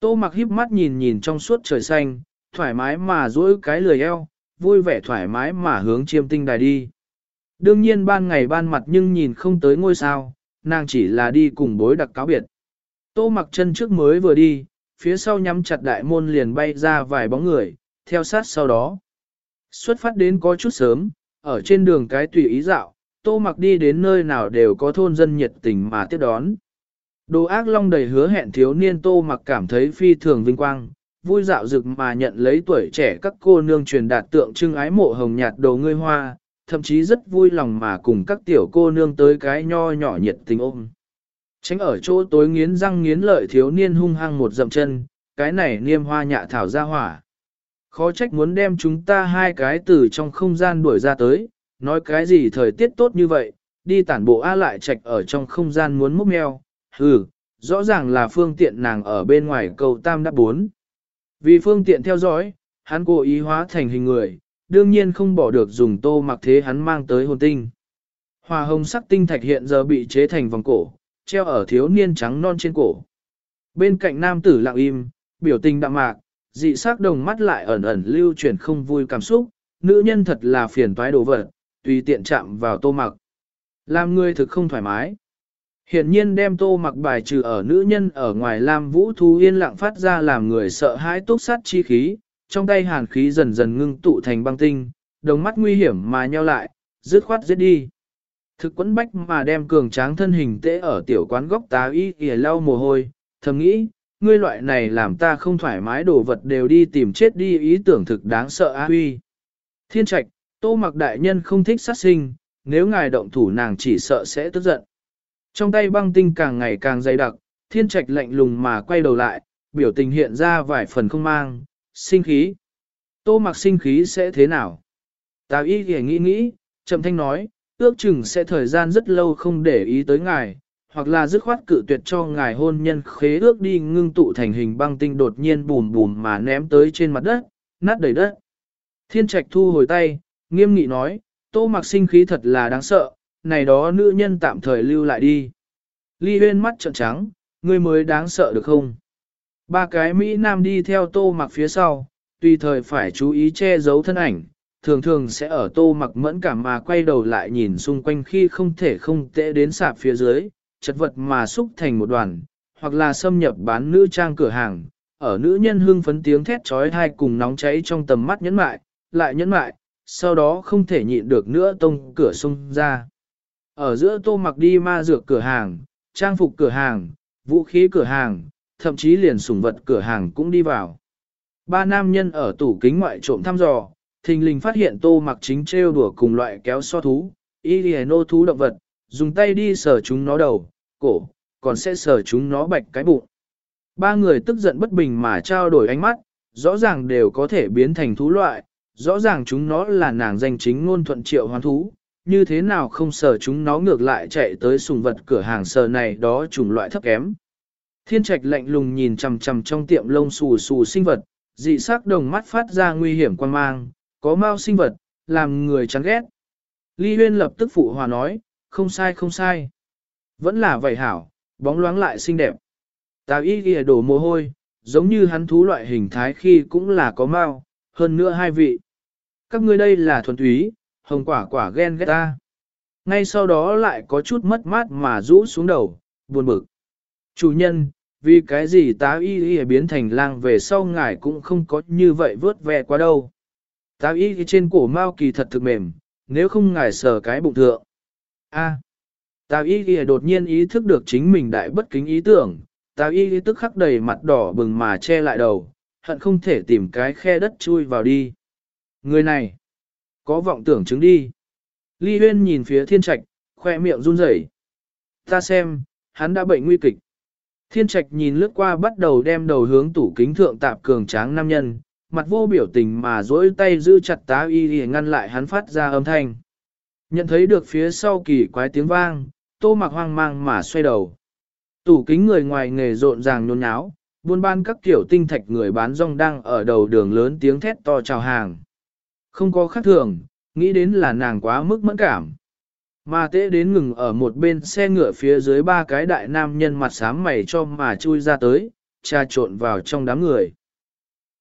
Tô mặc híp mắt nhìn nhìn trong suốt trời xanh, thoải mái mà duỗi cái lười eo, vui vẻ thoải mái mà hướng chiêm tinh đài đi. Đương nhiên ban ngày ban mặt nhưng nhìn không tới ngôi sao, nàng chỉ là đi cùng bối đặc cáo biệt. Tô mặc chân trước mới vừa đi, phía sau nhắm chặt đại môn liền bay ra vài bóng người, theo sát sau đó. Xuất phát đến có chút sớm, ở trên đường cái tùy ý dạo, tô mặc đi đến nơi nào đều có thôn dân nhiệt tình mà tiếp đón. Đồ ác long đầy hứa hẹn thiếu niên tô mặc cảm thấy phi thường vinh quang, vui dạo dực mà nhận lấy tuổi trẻ các cô nương truyền đạt tượng trưng ái mộ hồng nhạt đồ ngươi hoa, thậm chí rất vui lòng mà cùng các tiểu cô nương tới cái nho nhỏ nhiệt tình ôm. Tránh ở chỗ tối nghiến răng nghiến lợi thiếu niên hung hăng một dậm chân, cái này niêm hoa nhạ thảo ra hỏa. Khó trách muốn đem chúng ta hai cái từ trong không gian đuổi ra tới, nói cái gì thời tiết tốt như vậy, đi tản bộ A lại trạch ở trong không gian muốn múc mèo, hừ, rõ ràng là phương tiện nàng ở bên ngoài cầu tam đáp bốn. Vì phương tiện theo dõi, hắn cố ý hóa thành hình người, đương nhiên không bỏ được dùng tô mặc thế hắn mang tới hồn tinh. Hòa hồng sắc tinh thạch hiện giờ bị chế thành vòng cổ, treo ở thiếu niên trắng non trên cổ. Bên cạnh nam tử lặng im, biểu tình đạm mạc, dị sắc đồng mắt lại ẩn ẩn lưu chuyển không vui cảm xúc, nữ nhân thật là phiền toái đồ vật, tùy tiện chạm vào tô mặc. Làm người thực không thoải mái. Hiển nhiên đem tô mặc bài trừ ở nữ nhân ở ngoài Lam Vũ Thú yên lặng phát ra làm người sợ hãi túc sát chi khí, trong tay hàn khí dần dần ngưng tụ thành băng tinh, đồng mắt nguy hiểm mà nheo lại, dứt khoát giết đi. Thực quấn bách mà đem cường tráng thân hình tễ ở tiểu quán góc tá y kìa lau mồ hôi, thầm nghĩ, ngươi loại này làm ta không thoải mái đồ vật đều đi tìm chết đi ý tưởng thực đáng sợ á huy. Thiên trạch, tô mặc đại nhân không thích sát sinh, nếu ngài động thủ nàng chỉ sợ sẽ tức giận. Trong tay băng tinh càng ngày càng dày đặc, thiên trạch lạnh lùng mà quay đầu lại, biểu tình hiện ra vài phần không mang, sinh khí. Tô mặc sinh khí sẽ thế nào? Tào y kìa nghĩ nghĩ, trầm thanh nói, ước chừng sẽ thời gian rất lâu không để ý tới ngài, hoặc là dứt khoát cự tuyệt cho ngài hôn nhân khế ước đi ngưng tụ thành hình băng tinh đột nhiên bùm bùm mà ném tới trên mặt đất, nát đầy đất. Thiên trạch thu hồi tay, nghiêm nghị nói, tô mặc sinh khí thật là đáng sợ, này đó nữ nhân tạm thời lưu lại đi. Ly huyên mắt trợn trắng, ngươi mới đáng sợ được không? Ba cái Mỹ Nam đi theo tô mặc phía sau, tùy thời phải chú ý che giấu thân ảnh, thường thường sẽ ở tô mặc mẫn cảm mà quay đầu lại nhìn xung quanh khi không thể không tệ đến sạp phía dưới, chật vật mà xúc thành một đoàn, hoặc là xâm nhập bán nữ trang cửa hàng, ở nữ nhân hương phấn tiếng thét trói thai cùng nóng cháy trong tầm mắt nhẫn mại, lại nhẫn mại, sau đó không thể nhịn được nữa tông cửa xung ra. Ở giữa tô mặc đi ma dược cửa hàng, trang phục cửa hàng, vũ khí cửa hàng, thậm chí liền sủng vật cửa hàng cũng đi vào. Ba nam nhân ở tủ kính ngoại trộm thăm dò, thình lình phát hiện tô mặc chính trêu đùa cùng loại kéo so thú, y nô thú động vật, dùng tay đi sờ chúng nó đầu, cổ, còn sẽ sờ chúng nó bạch cái bụng. Ba người tức giận bất bình mà trao đổi ánh mắt, rõ ràng đều có thể biến thành thú loại, rõ ràng chúng nó là nàng danh chính ngôn thuận triệu hoán thú, như thế nào không sờ chúng nó ngược lại chạy tới sùng vật cửa hàng sờ này đó chủng loại thấp kém. Thiên trạch lạnh lùng nhìn chằm chằm trong tiệm lông xù xù sinh vật, dị sắc đồng mắt phát ra nguy hiểm quan mang, có mau sinh vật, làm người chán ghét. Ly Huyên lập tức phụ hòa nói, không sai không sai. Vẫn là vậy hảo, bóng loáng lại xinh đẹp. Tào y ghi đổ mồ hôi, giống như hắn thú loại hình thái khi cũng là có mau, hơn nữa hai vị. Các ngươi đây là thuần túy, hồng quả quả ghen ghét ta. Ngay sau đó lại có chút mất mát mà rũ xuống đầu, buồn bực. Chủ nhân, vì cái gì tá y y biến thành lang về sau ngài cũng không có như vậy vớt ve quá đâu. Tá y trên cổ mao kỳ thật thực mềm, nếu không ngài sờ cái bụng thượng. A. Tào y y đột nhiên ý thức được chính mình đại bất kính ý tưởng, tào y tức khắc đầy mặt đỏ bừng mà che lại đầu, hận không thể tìm cái khe đất chui vào đi. Người này, có vọng tưởng chứng đi. Ly huyên nhìn phía thiên trạch, khoe miệng run rẩy. Ta xem, hắn đã bệnh nguy kịch. Thiên trạch nhìn lướt qua bắt đầu đem đầu hướng tủ kính thượng tạp cường tráng nam nhân, mặt vô biểu tình mà dỗi tay giữ chặt tá y để ngăn lại hắn phát ra âm thanh. Nhận thấy được phía sau kỳ quái tiếng vang, tô mặc hoang mang mà xoay đầu. Tủ kính người ngoài nghề rộn ràng nhôn nháo, buôn ban các kiểu tinh thạch người bán rong đang ở đầu đường lớn tiếng thét to chào hàng. Không có khác thường, nghĩ đến là nàng quá mức mẫn cảm. Mà tế đến ngừng ở một bên xe ngựa phía dưới ba cái đại nam nhân mặt sám mày cho mà chui ra tới, trà trộn vào trong đám người.